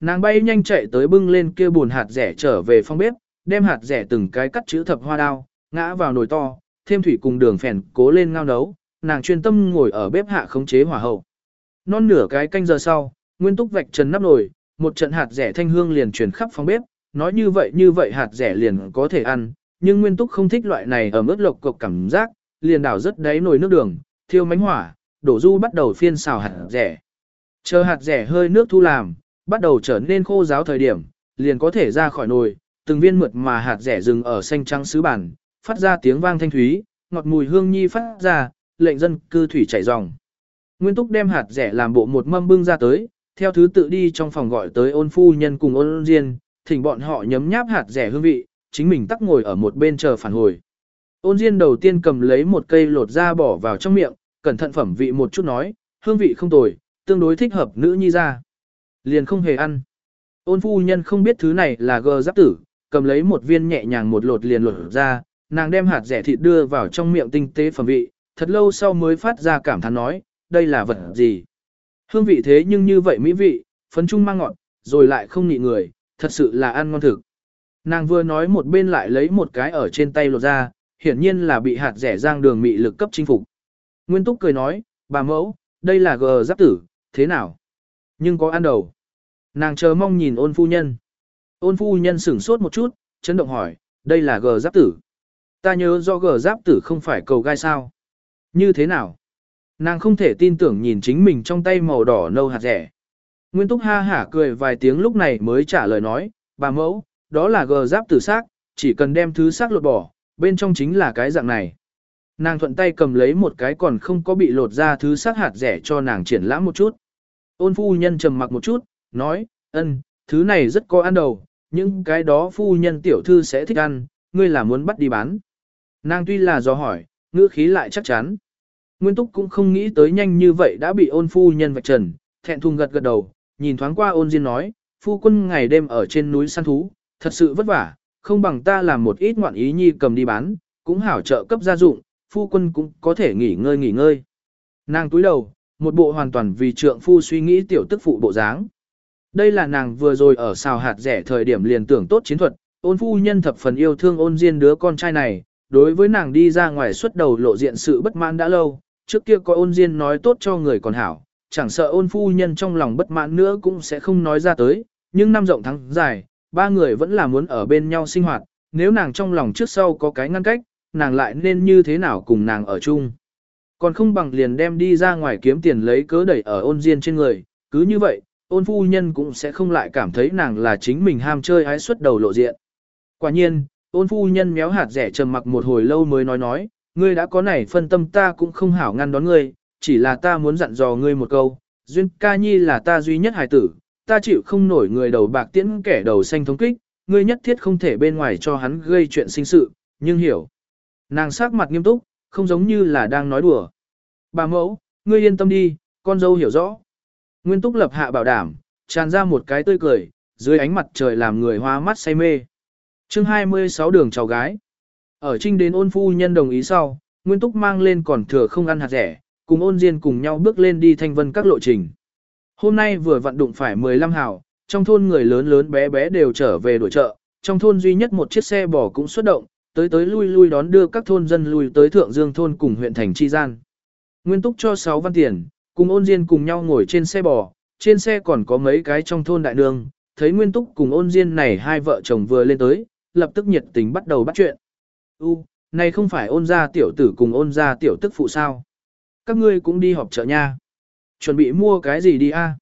Nàng bay nhanh chạy tới bưng lên kia buồn hạt rẻ trở về phòng bếp, đem hạt rẻ từng cái cắt chữ thập hoa đao, ngã vào nồi to, thêm thủy cùng đường phèn cố lên ngao nấu, nàng chuyên tâm ngồi ở bếp hạ khống chế hỏa hậu. Non nửa cái canh giờ sau, Nguyên Túc vạch trần nắp nồi, một trận hạt rẻ thanh hương liền truyền khắp phòng bếp, nói như vậy như vậy hạt rẻ liền có thể ăn, nhưng Nguyên Túc không thích loại này ở mức lộc cục cảm giác, liền đảo rất đáy nồi nước đường, thiêu mánh hỏa, đổ du bắt đầu phiên xào hạt rẻ. Chờ hạt rẻ hơi nước thu làm, bắt đầu trở nên khô giáo thời điểm, liền có thể ra khỏi nồi, từng viên mượt mà hạt rẻ rừng ở xanh trắng sứ bản, phát ra tiếng vang thanh thúy, ngọt mùi hương nhi phát ra, lệnh dân cư thủy chảy ròng. Nguyên Túc đem hạt rẻ làm bộ một mâm bưng ra tới, theo thứ tự đi trong phòng gọi tới ôn phu nhân cùng ôn diên, thỉnh bọn họ nhấm nháp hạt rẻ hương vị, chính mình tắc ngồi ở một bên chờ phản hồi. Ôn diên đầu tiên cầm lấy một cây lột ra bỏ vào trong miệng, cẩn thận phẩm vị một chút nói, hương vị không tồi, tương đối thích hợp nữ nhi ra. Liền không hề ăn. Ôn phu nhân không biết thứ này là gờ giáp tử, cầm lấy một viên nhẹ nhàng một lột liền lột ra, nàng đem hạt rẻ thịt đưa vào trong miệng tinh tế phẩm vị, thật lâu sau mới phát ra cảm thán nói, đây là vật gì. Hương vị thế nhưng như vậy mỹ vị, phấn trung mang ngọt, rồi lại không nhị người, thật sự là ăn ngon thực. Nàng vừa nói một bên lại lấy một cái ở trên tay lột ra, hiển nhiên là bị hạt rẻ giang đường mị lực cấp chinh phục. Nguyên Túc cười nói, bà mẫu, đây là gờ giáp tử, thế nào? Nhưng có ăn đầu. Nàng chờ mong nhìn ôn phu nhân. Ôn phu nhân sửng sốt một chút, chấn động hỏi, đây là gờ giáp tử. Ta nhớ do gờ giáp tử không phải cầu gai sao. Như thế nào? Nàng không thể tin tưởng nhìn chính mình trong tay màu đỏ nâu hạt rẻ. Nguyên túc ha hả cười vài tiếng lúc này mới trả lời nói, bà mẫu, đó là gờ giáp tử xác, chỉ cần đem thứ xác lột bỏ, bên trong chính là cái dạng này. Nàng thuận tay cầm lấy một cái còn không có bị lột ra thứ xác hạt rẻ cho nàng triển lãm một chút. Ôn phu nhân trầm mặc một chút, nói, ân, thứ này rất có ăn đầu, nhưng cái đó phu nhân tiểu thư sẽ thích ăn, ngươi là muốn bắt đi bán. Nàng tuy là do hỏi, ngữ khí lại chắc chắn. Nguyên Túc cũng không nghĩ tới nhanh như vậy đã bị ôn phu nhân vạch trần, thẹn thùng gật gật đầu, nhìn thoáng qua ôn diên nói, phu quân ngày đêm ở trên núi săn thú, thật sự vất vả, không bằng ta làm một ít ngoạn ý nhi cầm đi bán, cũng hảo trợ cấp gia dụng, phu quân cũng có thể nghỉ ngơi nghỉ ngơi. Nàng túi đầu, một bộ hoàn toàn vì trượng phu suy nghĩ tiểu tức phụ bộ dáng. Đây là nàng vừa rồi ở xào hạt rẻ thời điểm liền tưởng tốt chiến thuật, ôn phu nhân thập phần yêu thương ôn diên đứa con trai này, đối với nàng đi ra ngoài xuất đầu lộ diện sự bất mãn đã lâu, trước kia có ôn diên nói tốt cho người còn hảo, chẳng sợ ôn phu nhân trong lòng bất mãn nữa cũng sẽ không nói ra tới, nhưng năm rộng tháng dài, ba người vẫn là muốn ở bên nhau sinh hoạt, nếu nàng trong lòng trước sau có cái ngăn cách, nàng lại nên như thế nào cùng nàng ở chung. Còn không bằng liền đem đi ra ngoài kiếm tiền lấy cớ đẩy ở ôn diên trên người, cứ như vậy, ôn phu nhân cũng sẽ không lại cảm thấy nàng là chính mình ham chơi ái xuất đầu lộ diện. Quả nhiên, ôn phu nhân méo hạt rẻ trầm mặc một hồi lâu mới nói nói, ngươi đã có này phân tâm ta cũng không hảo ngăn đón ngươi, chỉ là ta muốn dặn dò ngươi một câu, duyên ca nhi là ta duy nhất hài tử, ta chịu không nổi người đầu bạc tiễn kẻ đầu xanh thống kích, ngươi nhất thiết không thể bên ngoài cho hắn gây chuyện sinh sự, nhưng hiểu. Nàng sắc mặt nghiêm túc, không giống như là đang nói đùa. Bà mẫu, ngươi yên tâm đi, con dâu hiểu rõ. Nguyên túc lập hạ bảo đảm, tràn ra một cái tươi cười, dưới ánh mặt trời làm người hoa mắt say mê. chương 26 đường cháu gái. Ở trinh đến ôn phu nhân đồng ý sau, Nguyên túc mang lên còn thừa không ăn hạt rẻ, cùng ôn diên cùng nhau bước lên đi thanh vân các lộ trình. Hôm nay vừa vận đụng phải 15 hào, trong thôn người lớn lớn bé bé đều trở về đổi chợ, trong thôn duy nhất một chiếc xe bò cũng xuất động, tới tới lui lui đón đưa các thôn dân lui tới Thượng Dương thôn cùng huyện thành Chi Gian. Nguyên túc cho 6 văn tiền, cùng ôn diên cùng nhau ngồi trên xe bò, trên xe còn có mấy cái trong thôn đại nương, thấy Nguyên túc cùng ôn diên này hai vợ chồng vừa lên tới, lập tức nhiệt tình bắt đầu bắt chuyện. U, này không phải ôn gia tiểu tử cùng ôn gia tiểu tức phụ sao? Các ngươi cũng đi họp chợ nha. Chuẩn bị mua cái gì đi a?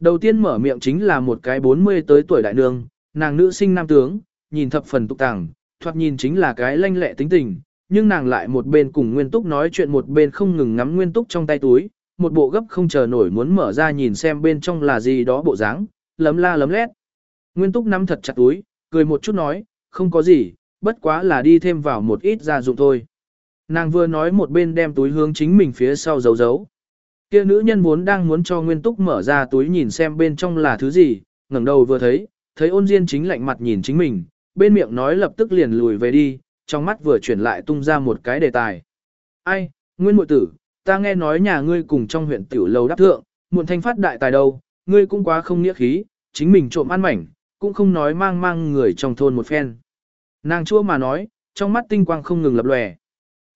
Đầu tiên mở miệng chính là một cái 40 tới tuổi đại nương, nàng nữ sinh nam tướng, nhìn thập phần tục tàng, thoạt nhìn chính là cái lanh lẹ tính tình, nhưng nàng lại một bên cùng Nguyên Túc nói chuyện một bên không ngừng ngắm Nguyên Túc trong tay túi, một bộ gấp không chờ nổi muốn mở ra nhìn xem bên trong là gì đó bộ dáng, lấm la lấm lét. Nguyên Túc nắm thật chặt túi, cười một chút nói, không có gì, bất quá là đi thêm vào một ít gia dụng thôi. Nàng vừa nói một bên đem túi hướng chính mình phía sau giấu giấu. Kia nữ nhân muốn đang muốn cho Nguyên Túc mở ra túi nhìn xem bên trong là thứ gì, ngẩng đầu vừa thấy, thấy ôn diên chính lạnh mặt nhìn chính mình, bên miệng nói lập tức liền lùi về đi, trong mắt vừa chuyển lại tung ra một cái đề tài. Ai, Nguyên Mội Tử, ta nghe nói nhà ngươi cùng trong huyện tiểu lầu đáp thượng, muộn thanh phát đại tài đâu, ngươi cũng quá không nghĩa khí, chính mình trộm ăn mảnh, cũng không nói mang mang người trong thôn một phen. Nàng chua mà nói, trong mắt tinh quang không ngừng lập lòe.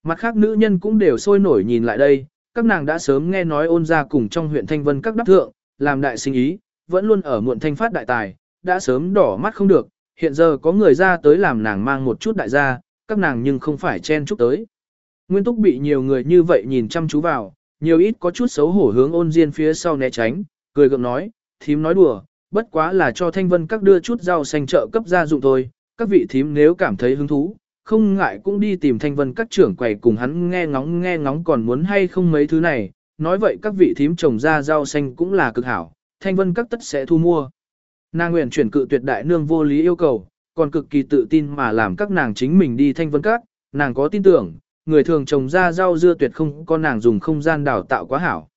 Mặt khác nữ nhân cũng đều sôi nổi nhìn lại đây, các nàng đã sớm nghe nói ôn ra cùng trong huyện Thanh Vân các đắc thượng, làm đại sinh ý, vẫn luôn ở muộn thanh phát đại tài, đã sớm đỏ mắt không được, hiện giờ có người ra tới làm nàng mang một chút đại gia, các nàng nhưng không phải chen chúc tới. Nguyên túc bị nhiều người như vậy nhìn chăm chú vào, nhiều ít có chút xấu hổ hướng ôn diên phía sau né tránh, cười gượng nói, thím nói đùa, bất quá là cho thanh vân các đưa chút rau xanh trợ cấp gia dụng thôi, các vị thím nếu cảm thấy hứng thú, không ngại cũng đi tìm thanh vân các trưởng quầy cùng hắn nghe ngóng nghe ngóng còn muốn hay không mấy thứ này, nói vậy các vị thím trồng ra rau xanh cũng là cực hảo, thanh vân các tất sẽ thu mua. Nàng nguyện chuyển cự tuyệt đại nương vô lý yêu cầu, còn cực kỳ tự tin mà làm các nàng chính mình đi thanh vân các, nàng có tin tưởng, người thường trồng ra rau dưa tuyệt không có nàng dùng không gian đào tạo quá hảo.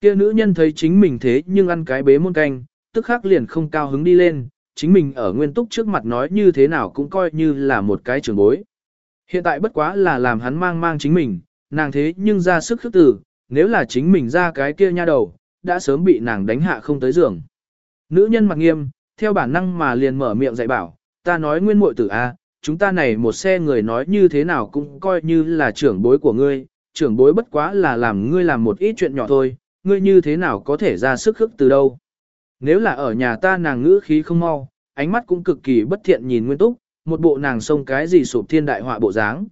Kia nữ nhân thấy chính mình thế nhưng ăn cái bế muôn canh, tức khắc liền không cao hứng đi lên, chính mình ở nguyên túc trước mặt nói như thế nào cũng coi như là một cái trường bối. Hiện tại bất quá là làm hắn mang mang chính mình, nàng thế nhưng ra sức khước tử, nếu là chính mình ra cái kia nha đầu, đã sớm bị nàng đánh hạ không tới giường. Nữ nhân mặt nghiêm, theo bản năng mà liền mở miệng dạy bảo, ta nói nguyên muội tử a, chúng ta này một xe người nói như thế nào cũng coi như là trưởng bối của ngươi, trưởng bối bất quá là làm ngươi làm một ít chuyện nhỏ thôi, ngươi như thế nào có thể ra sức khước từ đâu. Nếu là ở nhà ta nàng ngữ khí không mau, ánh mắt cũng cực kỳ bất thiện nhìn Nguyên Túc, một bộ nàng xông cái gì sụp thiên đại họa bộ dáng.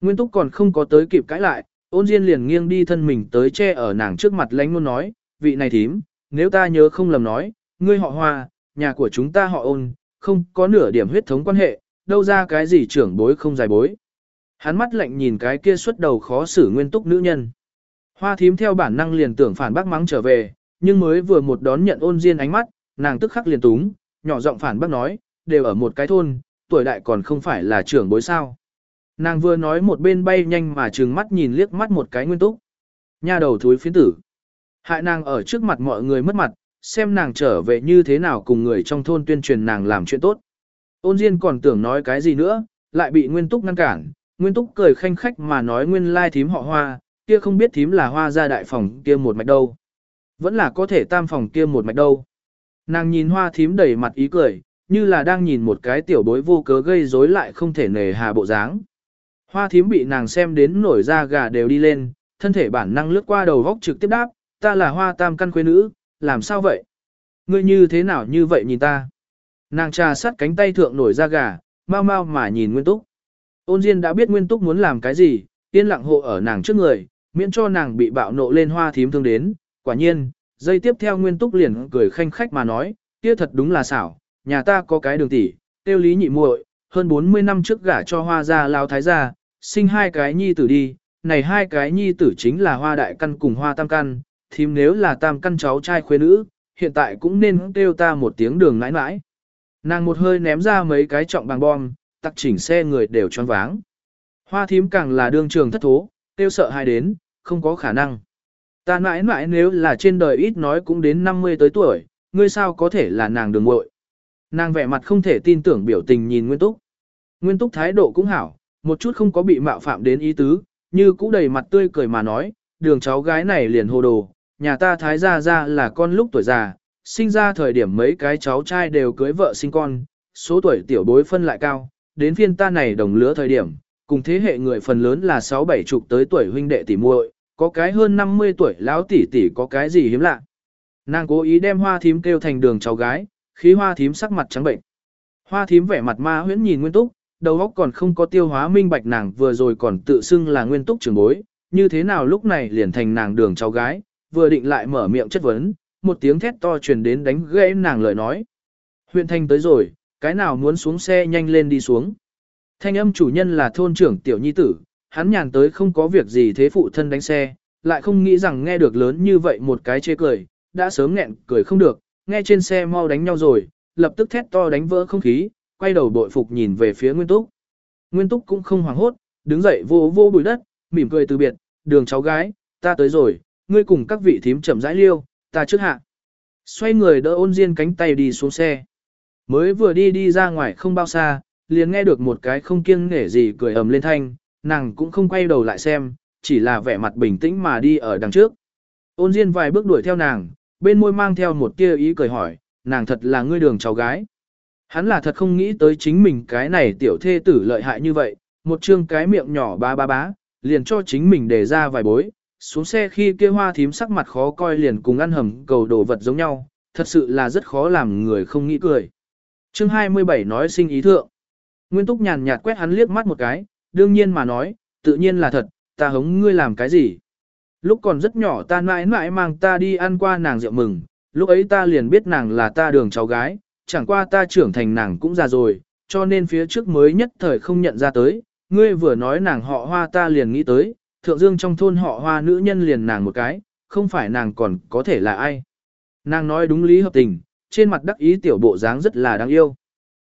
Nguyên Túc còn không có tới kịp cãi lại, ôn diên liền nghiêng đi thân mình tới che ở nàng trước mặt lánh luôn nói, vị này thím, nếu ta nhớ không lầm nói, ngươi họ hoa, nhà của chúng ta họ ôn, không có nửa điểm huyết thống quan hệ, đâu ra cái gì trưởng bối không dài bối. Hắn mắt lạnh nhìn cái kia xuất đầu khó xử nguyên túc nữ nhân. Hoa thím theo bản năng liền tưởng phản bác mắng trở về, nhưng mới vừa một đón nhận ôn diên ánh mắt, nàng tức khắc liền túng, nhỏ giọng phản bác nói, đều ở một cái thôn, tuổi đại còn không phải là trưởng bối sao. Nàng vừa nói một bên bay nhanh mà trừng mắt nhìn liếc mắt một cái nguyên túc. Nha đầu thúi phiến tử. Hại nàng ở trước mặt mọi người mất mặt, xem nàng trở về như thế nào cùng người trong thôn tuyên truyền nàng làm chuyện tốt. Ôn Diên còn tưởng nói cái gì nữa, lại bị Nguyên Túc ngăn cản. Nguyên Túc cười khanh khách mà nói nguyên lai thím họ hoa, kia không biết thím là hoa ra đại phòng kia một mạch đâu. Vẫn là có thể tam phòng kia một mạch đâu. Nàng nhìn hoa thím đầy mặt ý cười, như là đang nhìn một cái tiểu bối vô cớ gây rối lại không thể nề hà bộ dáng. Hoa thím bị nàng xem đến nổi da gà đều đi lên, thân thể bản năng lướt qua đầu góc trực tiếp đáp, ta là hoa tam căn quê nữ, làm sao vậy? Ngươi như thế nào như vậy nhìn ta? Nàng trà sắt cánh tay thượng nổi da gà, mau mau mà nhìn Nguyên Túc. Ôn Diên đã biết Nguyên Túc muốn làm cái gì, yên lặng hộ ở nàng trước người, miễn cho nàng bị bạo nộ lên hoa thím thương đến. Quả nhiên, giây tiếp theo Nguyên Túc liền cười khanh khách mà nói, kia thật đúng là xảo, nhà ta có cái đường tỷ, tiêu lý nhị muội, hơn 40 năm trước gả cho hoa gia lao thái gia, sinh hai cái nhi tử đi, này hai cái nhi tử chính là hoa đại căn cùng hoa tam căn, thím nếu là tam căn cháu trai khuê nữ, hiện tại cũng nên kêu ta một tiếng đường nãi nãi. Nàng một hơi ném ra mấy cái trọng bằng bom, tặc chỉnh xe người đều choáng váng. Hoa thím càng là đương trường thất thố, tiêu sợ hai đến, không có khả năng. Ta mãi mãi nếu là trên đời ít nói cũng đến 50 tới tuổi, ngươi sao có thể là nàng đường muội Nàng vẻ mặt không thể tin tưởng biểu tình nhìn Nguyên Túc. Nguyên Túc thái độ cũng hảo, một chút không có bị mạo phạm đến ý tứ, như cũ đầy mặt tươi cười mà nói, đường cháu gái này liền hồ đồ, nhà ta thái gia ra là con lúc tuổi già, sinh ra thời điểm mấy cái cháu trai đều cưới vợ sinh con, số tuổi tiểu bối phân lại cao, đến phiên ta này đồng lứa thời điểm, cùng thế hệ người phần lớn là 6 bảy chục tới tuổi huynh đệ tỷ muội, có cái hơn 50 tuổi lão tỷ tỷ có cái gì hiếm lạ. Nàng cố ý đem hoa thím kêu thành đường cháu gái, khí hoa thím sắc mặt trắng bệnh. Hoa thím vẻ mặt ma huyễn nhìn Nguyên Túc, đầu óc còn không có tiêu hóa minh bạch nàng vừa rồi còn tự xưng là Nguyên Túc trưởng bối, như thế nào lúc này liền thành nàng đường cháu gái, vừa định lại mở miệng chất vấn, một tiếng thét to truyền đến đánh gãy nàng lời nói. Huyện thành tới rồi, cái nào muốn xuống xe nhanh lên đi xuống. Thanh âm chủ nhân là thôn trưởng tiểu nhi tử, hắn nhàn tới không có việc gì thế phụ thân đánh xe, lại không nghĩ rằng nghe được lớn như vậy một cái chê cười, đã sớm nghẹn cười không được, nghe trên xe mau đánh nhau rồi, lập tức thét to đánh vỡ không khí, quay đầu bội phục nhìn về phía Nguyên Túc. Nguyên Túc cũng không hoảng hốt, đứng dậy vô vô bụi đất, mỉm cười từ biệt, đường cháu gái, ta tới rồi, ngươi cùng các vị thím chậm rãi liêu, ta trước hạ. Xoay người đỡ ôn diên cánh tay đi xuống xe. Mới vừa đi đi ra ngoài không bao xa, liền nghe được một cái không kiêng nể gì cười ầm lên thanh, nàng cũng không quay đầu lại xem, chỉ là vẻ mặt bình tĩnh mà đi ở đằng trước. Ôn diên vài bước đuổi theo nàng, bên môi mang theo một tia ý cười hỏi, nàng thật là ngươi đường cháu gái. Hắn là thật không nghĩ tới chính mình cái này tiểu thê tử lợi hại như vậy, một chương cái miệng nhỏ ba ba bá, liền cho chính mình để ra vài bối, xuống xe khi kia hoa thím sắc mặt khó coi liền cùng ăn hầm cầu đồ vật giống nhau, thật sự là rất khó làm người không nghĩ cười. Chương 27 nói sinh ý thượng. Nguyên Túc nhàn nhạt quét hắn liếc mắt một cái, đương nhiên mà nói, tự nhiên là thật, ta hống ngươi làm cái gì. Lúc còn rất nhỏ ta mãi mãi mang ta đi ăn qua nàng rượu mừng, lúc ấy ta liền biết nàng là ta đường cháu gái, chẳng qua ta trưởng thành nàng cũng già rồi, cho nên phía trước mới nhất thời không nhận ra tới, ngươi vừa nói nàng họ hoa ta liền nghĩ tới, thượng dương trong thôn họ hoa nữ nhân liền nàng một cái, không phải nàng còn có thể là ai. Nàng nói đúng lý hợp tình, trên mặt đắc ý tiểu bộ dáng rất là đáng yêu.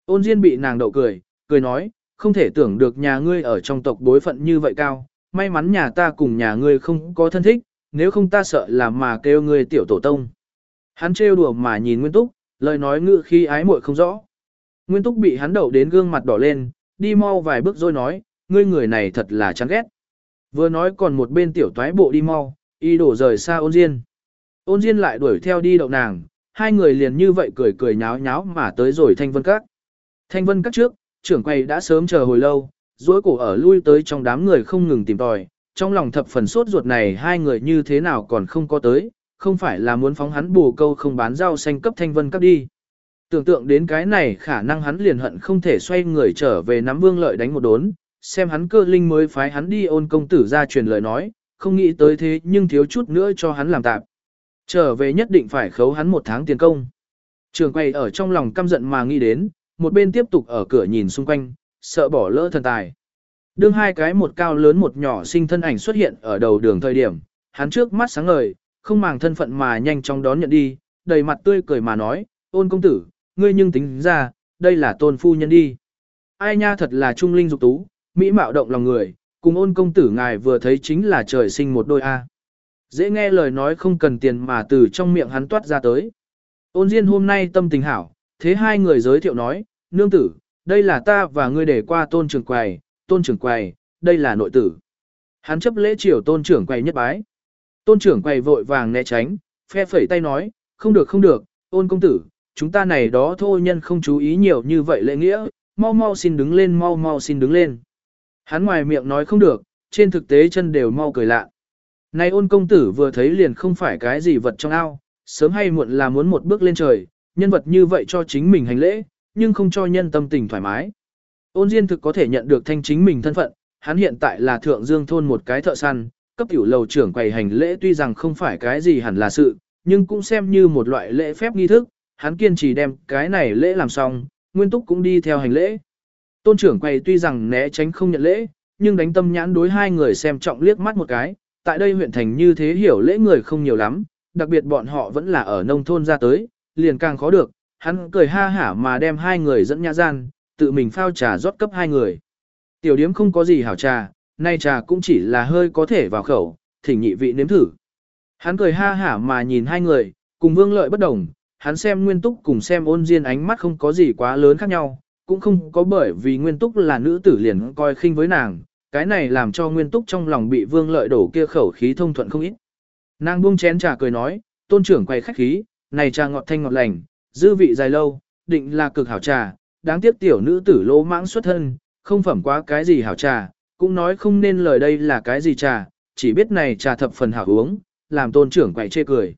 Ôn Diên bị nàng đậu cười, cười nói, không thể tưởng được nhà ngươi ở trong tộc bối phận như vậy cao, may mắn nhà ta cùng nhà ngươi không có thân thích, nếu không ta sợ là mà kêu ngươi tiểu tổ tông. Hắn trêu đùa mà nhìn Nguyên Túc, lời nói ngự khi ái muội không rõ. Nguyên Túc bị hắn đậu đến gương mặt đỏ lên, đi mau vài bước rồi nói, ngươi người này thật là chán ghét. Vừa nói còn một bên tiểu toái bộ đi mau, y đổ rời xa ôn diên. Ôn diên lại đuổi theo đi đậu nàng, hai người liền như vậy cười cười nháo nháo mà tới rồi thanh vân các. Thanh vân các trước, trưởng quầy đã sớm chờ hồi lâu, dối cổ ở lui tới trong đám người không ngừng tìm tòi, trong lòng thập phần sốt ruột này hai người như thế nào còn không có tới, không phải là muốn phóng hắn bù câu không bán rau xanh cấp thanh vân các đi. Tưởng tượng đến cái này khả năng hắn liền hận không thể xoay người trở về nắm vương lợi đánh một đốn, xem hắn cơ linh mới phái hắn đi ôn công tử ra truyền lời nói, không nghĩ tới thế nhưng thiếu chút nữa cho hắn làm tạm. Trở về nhất định phải khấu hắn một tháng tiền công. Trường quay ở trong lòng căm giận mà nghĩ đến, một bên tiếp tục ở cửa nhìn xung quanh, sợ bỏ lỡ thần tài. Đương hai cái một cao lớn một nhỏ sinh thân ảnh xuất hiện ở đầu đường thời điểm, hắn trước mắt sáng ngời, không màng thân phận mà nhanh chóng đón nhận đi, đầy mặt tươi cười mà nói, ôn công tử, ngươi nhưng tính ra, đây là tôn phu nhân đi. Ai nha thật là trung linh dục tú, mỹ mạo động lòng người, cùng ôn công tử ngài vừa thấy chính là trời sinh một đôi A. Dễ nghe lời nói không cần tiền mà từ trong miệng hắn toát ra tới. Ôn Diên hôm nay tâm tình hảo, thế hai người giới thiệu nói, nương tử, đây là ta và ngươi để qua tôn trưởng quầy, tôn trưởng quầy, đây là nội tử. Hắn chấp lễ triều tôn trưởng quầy nhất bái. Tôn trưởng quầy vội vàng né tránh, phe phẩy tay nói, không được không được, ôn công tử, chúng ta này đó thôi nhân không chú ý nhiều như vậy lễ nghĩa, mau mau xin đứng lên mau mau xin đứng lên. Hắn ngoài miệng nói không được, trên thực tế chân đều mau cười lạ. Này ôn công tử vừa thấy liền không phải cái gì vật trong ao, sớm hay muộn là muốn một bước lên trời, nhân vật như vậy cho chính mình hành lễ, nhưng không cho nhân tâm tình thoải mái. Ôn Diên thực có thể nhận được thanh chính mình thân phận, hắn hiện tại là thượng dương thôn một cái thợ săn, cấp tiểu lầu trưởng quầy hành lễ tuy rằng không phải cái gì hẳn là sự, nhưng cũng xem như một loại lễ phép nghi thức, hắn kiên trì đem cái này lễ làm xong, Nguyên Túc cũng đi theo hành lễ. Tôn trưởng quầy tuy rằng né tránh không nhận lễ, nhưng đánh tâm nhãn đối hai người xem trọng liếc mắt một cái, tại đây huyện thành như thế hiểu lễ người không nhiều lắm, đặc biệt bọn họ vẫn là ở nông thôn ra tới, liền càng khó được, hắn cười ha hả mà đem hai người dẫn nhã gian, tự mình phao trà rót cấp hai người. Tiểu điếm không có gì hảo trà, nay trà cũng chỉ là hơi có thể vào khẩu, thỉnh nhị vị nếm thử. Hắn cười ha hả mà nhìn hai người, cùng vương lợi bất đồng, hắn xem nguyên túc cùng xem ôn diên ánh mắt không có gì quá lớn khác nhau, cũng không có bởi vì nguyên túc là nữ tử liền coi khinh với nàng, cái này làm cho nguyên túc trong lòng bị vương lợi đổ kia khẩu khí thông thuận không ít. Nàng buông chén trà cười nói, tôn trưởng quay khách khí, này trà ngọt thanh ngọt lành, dư vị dài lâu, định là cực hảo trà, đáng tiếc tiểu nữ tử lỗ mãng xuất thân, không phẩm quá cái gì hảo trà, cũng nói không nên lời đây là cái gì trà, chỉ biết này trà thập phần hảo uống, làm tôn trưởng quậy chê cười.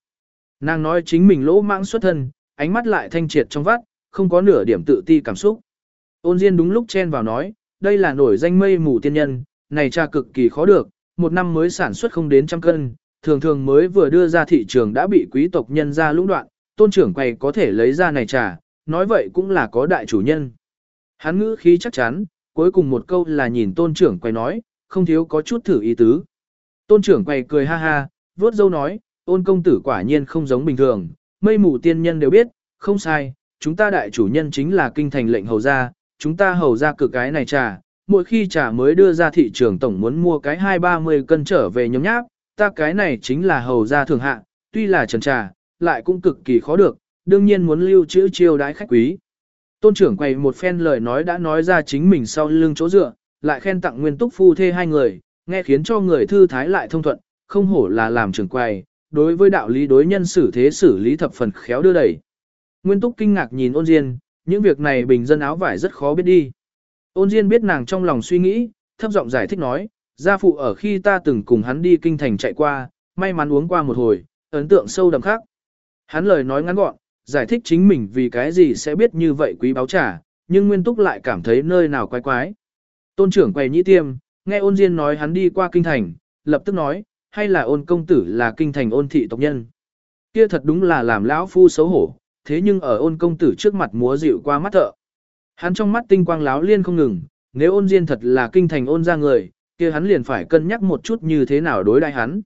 Nàng nói chính mình lỗ mãng xuất thân, ánh mắt lại thanh triệt trong vắt, không có nửa điểm tự ti cảm xúc. Ôn Diên đúng lúc chen vào nói, đây là nổi danh mây mù tiên nhân, này trà cực kỳ khó được, một năm mới sản xuất không đến trăm cân, thường thường mới vừa đưa ra thị trường đã bị quý tộc nhân ra lũng đoạn, tôn trưởng quầy có thể lấy ra này trà, nói vậy cũng là có đại chủ nhân. Hắn ngữ khí chắc chắn, cuối cùng một câu là nhìn tôn trưởng quầy nói, không thiếu có chút thử ý tứ. Tôn trưởng quầy cười ha ha, vớt dâu nói, ôn công tử quả nhiên không giống bình thường, mây mù tiên nhân đều biết, không sai, chúng ta đại chủ nhân chính là kinh thành lệnh hầu gia, chúng ta hầu ra cực cái này trà, mỗi khi trà mới đưa ra thị trường tổng muốn mua cái hai ba mươi cân trở về nhóm nháp, ta cái này chính là hầu ra thường hạ, tuy là trần trà, lại cũng cực kỳ khó được, đương nhiên muốn lưu trữ chiêu đãi khách quý. Tôn trưởng quầy một phen lời nói đã nói ra chính mình sau lưng chỗ dựa, lại khen tặng nguyên túc phu thê hai người, nghe khiến cho người thư thái lại thông thuận, không hổ là làm trưởng quầy, đối với đạo lý đối nhân xử thế xử lý thập phần khéo đưa đẩy. Nguyên Túc kinh ngạc nhìn ôn Diên, những việc này bình dân áo vải rất khó biết đi. Ôn Diên biết nàng trong lòng suy nghĩ, thấp giọng giải thích nói, gia phụ ở khi ta từng cùng hắn đi kinh thành chạy qua, may mắn uống qua một hồi, ấn tượng sâu đậm khác. Hắn lời nói ngắn gọn, giải thích chính mình vì cái gì sẽ biết như vậy quý báo trả, nhưng Nguyên Túc lại cảm thấy nơi nào quái quái. Tôn trưởng quầy nhĩ tiêm, nghe ôn Diên nói hắn đi qua kinh thành, lập tức nói, hay là ôn công tử là kinh thành ôn thị tộc nhân. Kia thật đúng là làm lão phu xấu hổ, thế nhưng ở ôn công tử trước mặt múa dịu qua mắt thợ. Hắn trong mắt tinh quang láo liên không ngừng, nếu ôn diên thật là kinh thành ôn ra người, kia hắn liền phải cân nhắc một chút như thế nào đối đãi hắn.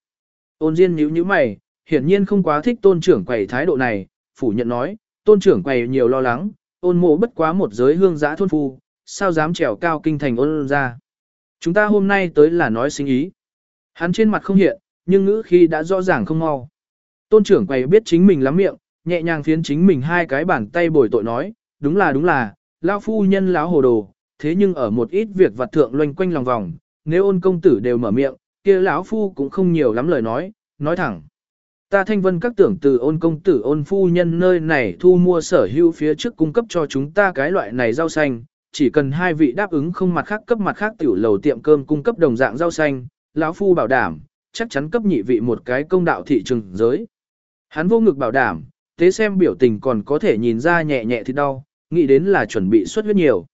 Ôn diên nhíu nhíu mày, hiển nhiên không quá thích tôn trưởng quầy thái độ này, phủ nhận nói, tôn trưởng quầy nhiều lo lắng, ôn mộ bất quá một giới hương giã thôn phu, sao dám trèo cao kinh thành ôn ra. Chúng ta hôm nay tới là nói sinh ý. Hắn trên mặt không hiện, nhưng ngữ khi đã rõ ràng không mau. Tôn trưởng quầy biết chính mình lắm miệng, nhẹ nhàng phiến chính mình hai cái bàn tay bồi tội nói, đúng là đúng là, lão phu nhân lão hồ đồ, thế nhưng ở một ít việc vặt thượng loanh quanh lòng vòng, nếu ôn công tử đều mở miệng, kia lão phu cũng không nhiều lắm lời nói, nói thẳng. Ta thanh vân các tưởng từ ôn công tử ôn phu nhân nơi này thu mua sở hữu phía trước cung cấp cho chúng ta cái loại này rau xanh, chỉ cần hai vị đáp ứng không mặt khác cấp mặt khác tiểu lầu tiệm cơm cung cấp đồng dạng rau xanh, lão phu bảo đảm, chắc chắn cấp nhị vị một cái công đạo thị trường giới. Hắn vô ngực bảo đảm, thế xem biểu tình còn có thể nhìn ra nhẹ nhẹ thì đau, nghĩ đến là chuẩn bị xuất huyết nhiều.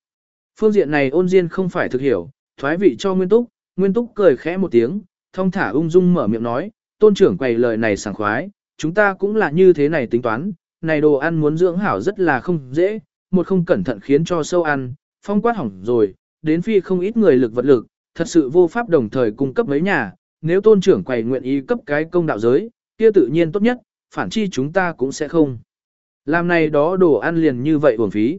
Phương diện này ôn diên không phải thực hiểu, thoái vị cho Nguyên Túc, Nguyên Túc cười khẽ một tiếng, thông thả ung dung mở miệng nói, tôn trưởng quầy lời này sảng khoái, chúng ta cũng là như thế này tính toán, này đồ ăn muốn dưỡng hảo rất là không dễ, một không cẩn thận khiến cho sâu ăn, phong quát hỏng rồi, đến phi không ít người lực vật lực, thật sự vô pháp đồng thời cung cấp mấy nhà, nếu tôn trưởng quầy nguyện ý cấp cái công đạo giới, kia tự nhiên tốt nhất, phản chi chúng ta cũng sẽ không. Làm này đó đồ ăn liền như vậy uổng phí.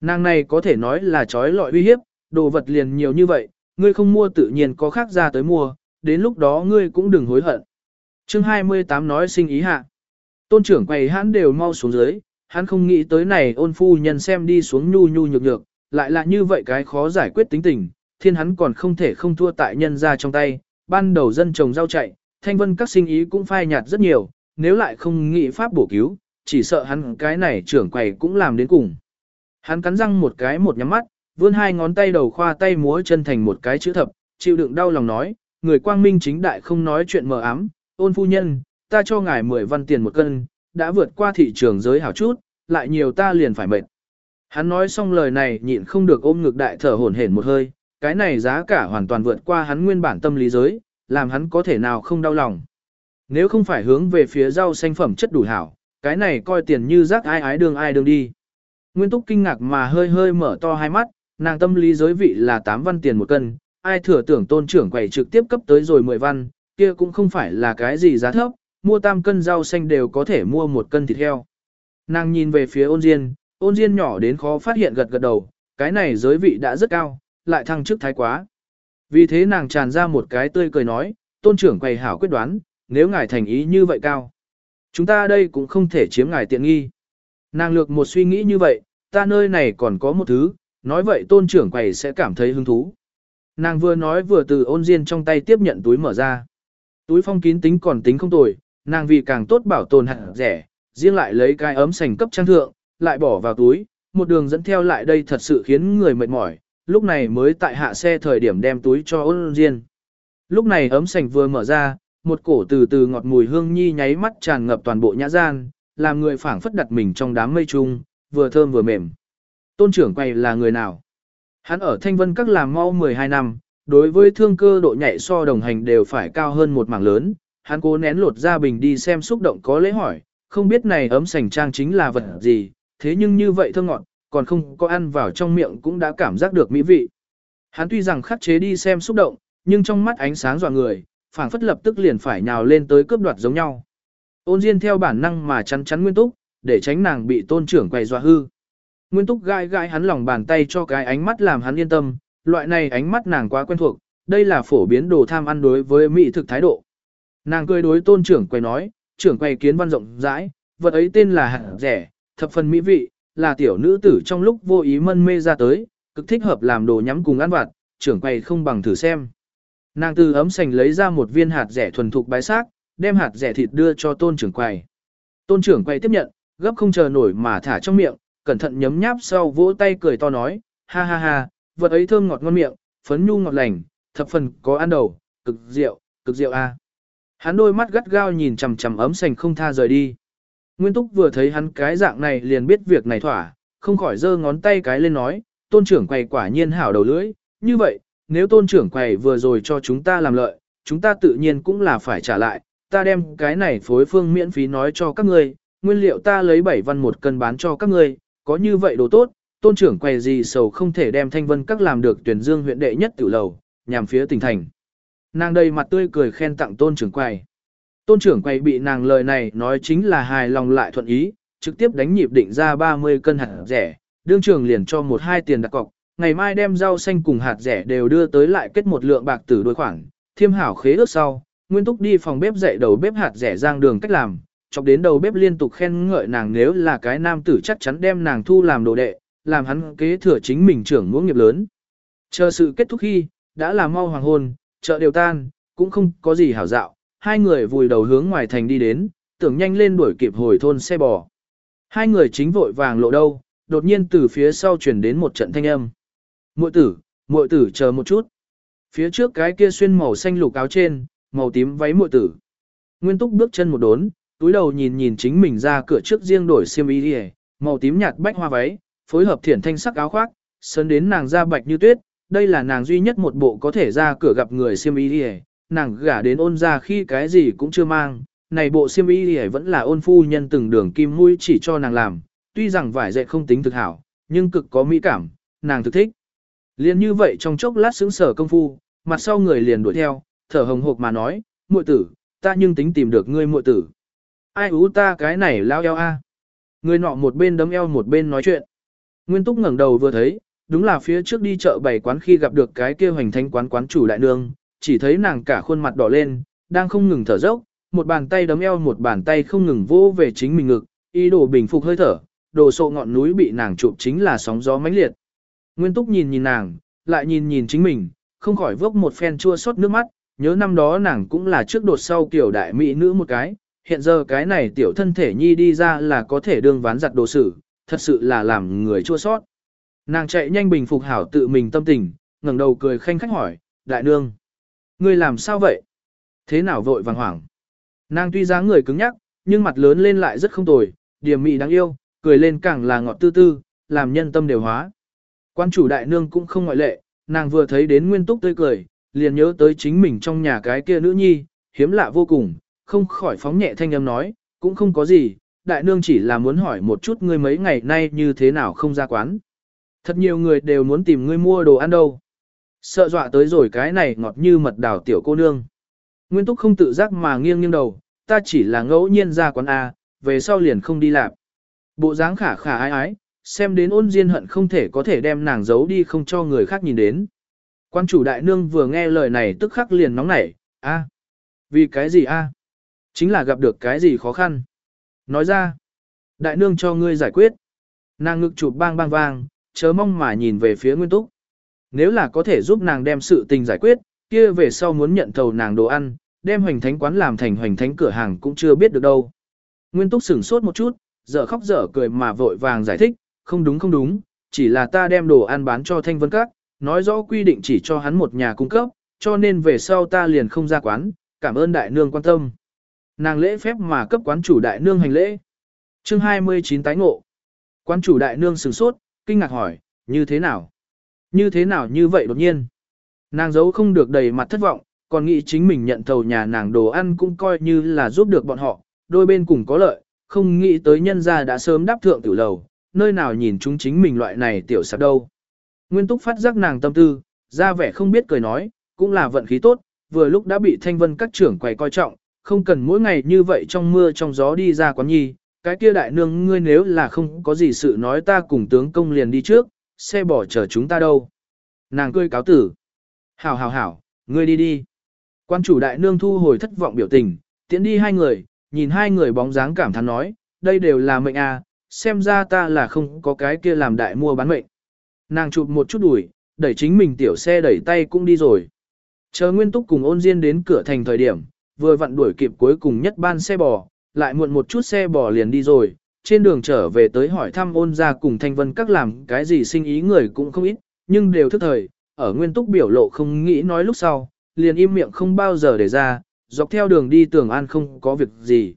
Nàng này có thể nói là trói lọi uy hiếp, đồ vật liền nhiều như vậy, ngươi không mua tự nhiên có khác ra tới mua, đến lúc đó ngươi cũng đừng hối hận. chương 28 nói sinh ý hạ. Tôn trưởng quầy hắn đều mau xuống dưới, hắn không nghĩ tới này ôn phu nhân xem đi xuống nhu nhu nhược nhược, lại là như vậy cái khó giải quyết tính tình, thiên hắn còn không thể không thua tại nhân ra trong tay, ban đầu dân trồng rau chạy, thanh vân các sinh ý cũng phai nhạt rất nhiều, nếu lại không nghĩ pháp bổ cứu, chỉ sợ hắn cái này trưởng quầy cũng làm đến cùng. Hắn cắn răng một cái một nhắm mắt, vươn hai ngón tay đầu khoa tay múa chân thành một cái chữ thập, chịu đựng đau lòng nói, người quang minh chính đại không nói chuyện mờ ám, ôn phu nhân, ta cho ngài 10 văn tiền một cân, đã vượt qua thị trường giới hảo chút, lại nhiều ta liền phải mệt. Hắn nói xong lời này nhịn không được ôm ngực đại thở hổn hển một hơi, cái này giá cả hoàn toàn vượt qua hắn nguyên bản tâm lý giới, làm hắn có thể nào không đau lòng. Nếu không phải hướng về phía rau xanh phẩm chất đủ hảo, cái này coi tiền như rác ai ái đường ai đường đi. Nguyên túc kinh ngạc mà hơi hơi mở to hai mắt, nàng tâm lý giới vị là 8 văn tiền một cân, ai thừa tưởng tôn trưởng quầy trực tiếp cấp tới rồi 10 văn, kia cũng không phải là cái gì giá thấp, mua tam cân rau xanh đều có thể mua một cân thịt heo. Nàng nhìn về phía ôn diên, ôn diên nhỏ đến khó phát hiện gật gật đầu, cái này giới vị đã rất cao, lại thăng chức thái quá. Vì thế nàng tràn ra một cái tươi cười nói, tôn trưởng quầy hảo quyết đoán, nếu ngài thành ý như vậy cao. Chúng ta đây cũng không thể chiếm ngài tiện nghi. Nàng lược một suy nghĩ như vậy, ta nơi này còn có một thứ, nói vậy tôn trưởng quầy sẽ cảm thấy hứng thú. Nàng vừa nói vừa từ ôn diên trong tay tiếp nhận túi mở ra. Túi phong kín tính còn tính không tồi, nàng vì càng tốt bảo tồn hạt rẻ, riêng lại lấy cái ấm sành cấp trang thượng, lại bỏ vào túi, một đường dẫn theo lại đây thật sự khiến người mệt mỏi, lúc này mới tại hạ xe thời điểm đem túi cho ôn diên. Lúc này ấm sành vừa mở ra, một cổ từ từ ngọt mùi hương nhi nháy mắt tràn ngập toàn bộ nhã gian, làm người phảng phất đặt mình trong đám mây trung, vừa thơm vừa mềm. Tôn trưởng quay là người nào? Hắn ở Thanh Vân các làm mau 12 năm, đối với thương cơ độ nhạy so đồng hành đều phải cao hơn một mảng lớn, hắn cố nén lột ra bình đi xem xúc động có lễ hỏi, không biết này ấm sành trang chính là vật gì, thế nhưng như vậy thơm ngọt, còn không có ăn vào trong miệng cũng đã cảm giác được mỹ vị. Hắn tuy rằng khắc chế đi xem xúc động, nhưng trong mắt ánh sáng dọa người, phảng phất lập tức liền phải nhào lên tới cướp đoạt giống nhau. Ôn Diên theo bản năng mà chắn chắn Nguyên Túc, để tránh nàng bị tôn trưởng quay dọa hư. Nguyên Túc gai gai hắn lòng bàn tay cho cái ánh mắt làm hắn yên tâm, loại này ánh mắt nàng quá quen thuộc, đây là phổ biến đồ tham ăn đối với mỹ thực thái độ. Nàng cười đối tôn trưởng quay nói, trưởng quay kiến văn rộng rãi, vật ấy tên là hạt rẻ, thập phần mỹ vị, là tiểu nữ tử trong lúc vô ý mân mê ra tới, cực thích hợp làm đồ nhắm cùng ăn vặt, trưởng quay không bằng thử xem. Nàng từ ấm sành lấy ra một viên hạt rẻ thuần thục bái xác, đem hạt rẻ thịt đưa cho tôn trưởng quầy. Tôn trưởng quầy tiếp nhận, gấp không chờ nổi mà thả trong miệng, cẩn thận nhấm nháp sau vỗ tay cười to nói, ha ha ha, vật ấy thơm ngọt ngon miệng, phấn nhu ngọt lành, thập phần có ăn đầu, cực rượu, cực rượu a. Hắn đôi mắt gắt gao nhìn chằm chằm ấm sành không tha rời đi. Nguyên Túc vừa thấy hắn cái dạng này liền biết việc này thỏa, không khỏi giơ ngón tay cái lên nói, tôn trưởng quầy quả nhiên hảo đầu lưỡi, như vậy, nếu tôn trưởng quầy vừa rồi cho chúng ta làm lợi, chúng ta tự nhiên cũng là phải trả lại, ta đem cái này phối phương miễn phí nói cho các ngươi, nguyên liệu ta lấy 7 văn một cân bán cho các ngươi, có như vậy đồ tốt, tôn trưởng quầy gì sầu không thể đem thanh vân các làm được tuyển dương huyện đệ nhất tiểu lầu, nhằm phía tỉnh thành. Nàng đầy mặt tươi cười khen tặng tôn trưởng quầy. Tôn trưởng quầy bị nàng lời này nói chính là hài lòng lại thuận ý, trực tiếp đánh nhịp định ra 30 cân hạt rẻ, đương trưởng liền cho một hai tiền đặt cọc, ngày mai đem rau xanh cùng hạt rẻ đều đưa tới lại kết một lượng bạc tử đôi khoản, thiêm hảo khế ước sau, Nguyên Túc đi phòng bếp dạy đầu bếp hạt rẻ giang đường cách làm, chọc đến đầu bếp liên tục khen ngợi nàng nếu là cái nam tử chắc chắn đem nàng thu làm đồ đệ, làm hắn kế thừa chính mình trưởng ngũ nghiệp lớn. Chờ sự kết thúc khi, đã là mau hoàng hôn, chợ đều tan, cũng không có gì hảo dạo, hai người vùi đầu hướng ngoài thành đi đến, tưởng nhanh lên đuổi kịp hồi thôn xe bò. Hai người chính vội vàng lộ đâu, đột nhiên từ phía sau chuyển đến một trận thanh âm. Muội tử, muội tử chờ một chút. Phía trước cái kia xuyên màu xanh lục áo trên, màu tím váy muội tử. Nguyên Túc bước chân một đốn, túi đầu nhìn nhìn chính mình ra cửa trước riêng đổi xiêm y đi, màu tím nhạt bách hoa váy, phối hợp thiển thanh sắc áo khoác, sơn đến nàng da bạch như tuyết, đây là nàng duy nhất một bộ có thể ra cửa gặp người xiêm y đi, nàng gả đến ôn ra khi cái gì cũng chưa mang, này bộ xiêm y đi vẫn là ôn phu nhân từng đường kim mũi chỉ cho nàng làm, tuy rằng vải dệt không tính thực hảo, nhưng cực có mỹ cảm, nàng thực thích. Liên như vậy trong chốc lát sững sở công phu, mặt sau người liền đuổi theo, thở hồng hộc mà nói, muội tử, ta nhưng tính tìm được ngươi muội tử. Ai ú ta cái này lao eo a. Người nọ một bên đấm eo một bên nói chuyện. Nguyên Túc ngẩng đầu vừa thấy, đúng là phía trước đi chợ bảy quán khi gặp được cái kia hoành thánh quán quán chủ đại nương, chỉ thấy nàng cả khuôn mặt đỏ lên, đang không ngừng thở dốc, một bàn tay đấm eo một bàn tay không ngừng vô về chính mình ngực, ý đồ bình phục hơi thở, đồ sộ ngọn núi bị nàng chụp chính là sóng gió mãnh liệt. Nguyên Túc nhìn nhìn nàng, lại nhìn nhìn chính mình, không khỏi vốc một phen chua xót nước mắt, nhớ năm đó nàng cũng là trước đột sau kiểu đại mỹ nữ một cái, hiện giờ cái này tiểu thân thể nhi đi ra là có thể đương ván giặt đồ sử, thật sự là làm người chua xót. Nàng chạy nhanh bình phục hảo tự mình tâm tình, ngẩng đầu cười khanh khách hỏi, đại nương, ngươi làm sao vậy? Thế nào vội vàng hoảng? Nàng tuy dáng người cứng nhắc, nhưng mặt lớn lên lại rất không tồi, điềm mị đáng yêu, cười lên càng là ngọt tư tư, làm nhân tâm đều hóa. Quan chủ đại nương cũng không ngoại lệ, nàng vừa thấy đến nguyên túc tươi cười, liền nhớ tới chính mình trong nhà cái kia nữ nhi, hiếm lạ vô cùng, không khỏi phóng nhẹ thanh âm nói, cũng không có gì, đại nương chỉ là muốn hỏi một chút ngươi mấy ngày nay như thế nào không ra quán. Thật nhiều người đều muốn tìm ngươi mua đồ ăn đâu. Sợ dọa tới rồi cái này ngọt như mật đào tiểu cô nương. Nguyên túc không tự giác mà nghiêng nghiêng đầu, ta chỉ là ngẫu nhiên ra quán A, về sau liền không đi làm. Bộ dáng khả khả ái ái, xem đến ôn diên hận không thể có thể đem nàng giấu đi không cho người khác nhìn đến. Quan chủ đại nương vừa nghe lời này tức khắc liền nóng nảy, a, vì cái gì a? Chính là gặp được cái gì khó khăn. Nói ra, đại nương cho ngươi giải quyết. Nàng ngực chụp bang bang vang, chớ mong mà nhìn về phía Nguyên Túc. Nếu là có thể giúp nàng đem sự tình giải quyết, kia về sau muốn nhận thầu nàng đồ ăn, đem hoành thánh quán làm thành hoành thánh cửa hàng cũng chưa biết được đâu. Nguyên Túc sửng sốt một chút, dở khóc dở cười mà vội vàng giải thích, không đúng không đúng, chỉ là ta đem đồ ăn bán cho Thanh Vân Các, nói rõ quy định chỉ cho hắn một nhà cung cấp, cho nên về sau ta liền không ra quán, cảm ơn đại nương quan tâm. Nàng lễ phép mà cấp quán chủ đại nương hành lễ. Chương 29 tái ngộ. Quán chủ đại nương sửng sốt, kinh ngạc hỏi, như thế nào? Như thế nào như vậy đột nhiên? Nàng giấu không được đầy mặt thất vọng, còn nghĩ chính mình nhận thầu nhà nàng đồ ăn cũng coi như là giúp được bọn họ, đôi bên cùng có lợi, không nghĩ tới nhân gia đã sớm đáp thượng tiểu lầu, nơi nào nhìn chúng chính mình loại này tiểu sạp đâu. Nguyên túc phát giác nàng tâm tư, ra vẻ không biết cười nói, cũng là vận khí tốt, vừa lúc đã bị thanh vân các trưởng quầy coi trọng, không cần mỗi ngày như vậy trong mưa trong gió đi ra quán nhi, cái kia đại nương ngươi nếu là không có gì sự nói ta cùng tướng công liền đi trước, xe bỏ chờ chúng ta đâu. Nàng cười cáo tử. Hảo hảo hảo, ngươi đi đi. Quan chủ đại nương thu hồi thất vọng biểu tình, tiễn đi hai người, nhìn hai người bóng dáng cảm thán nói, đây đều là mệnh à, xem ra ta là không có cái kia làm đại mua bán mệnh. Nàng chụp một chút đuổi, đẩy chính mình tiểu xe đẩy tay cũng đi rồi. Chờ Nguyên Túc cùng ôn Diên đến cửa thành thời điểm, vừa vặn đuổi kịp cuối cùng nhất ban xe bò, lại muộn một chút xe bò liền đi rồi, trên đường trở về tới hỏi thăm ôn ra cùng thanh vân các làm cái gì sinh ý người cũng không ít, nhưng đều thức thời, ở nguyên túc biểu lộ không nghĩ nói lúc sau, liền im miệng không bao giờ để ra, dọc theo đường đi tưởng an không có việc gì.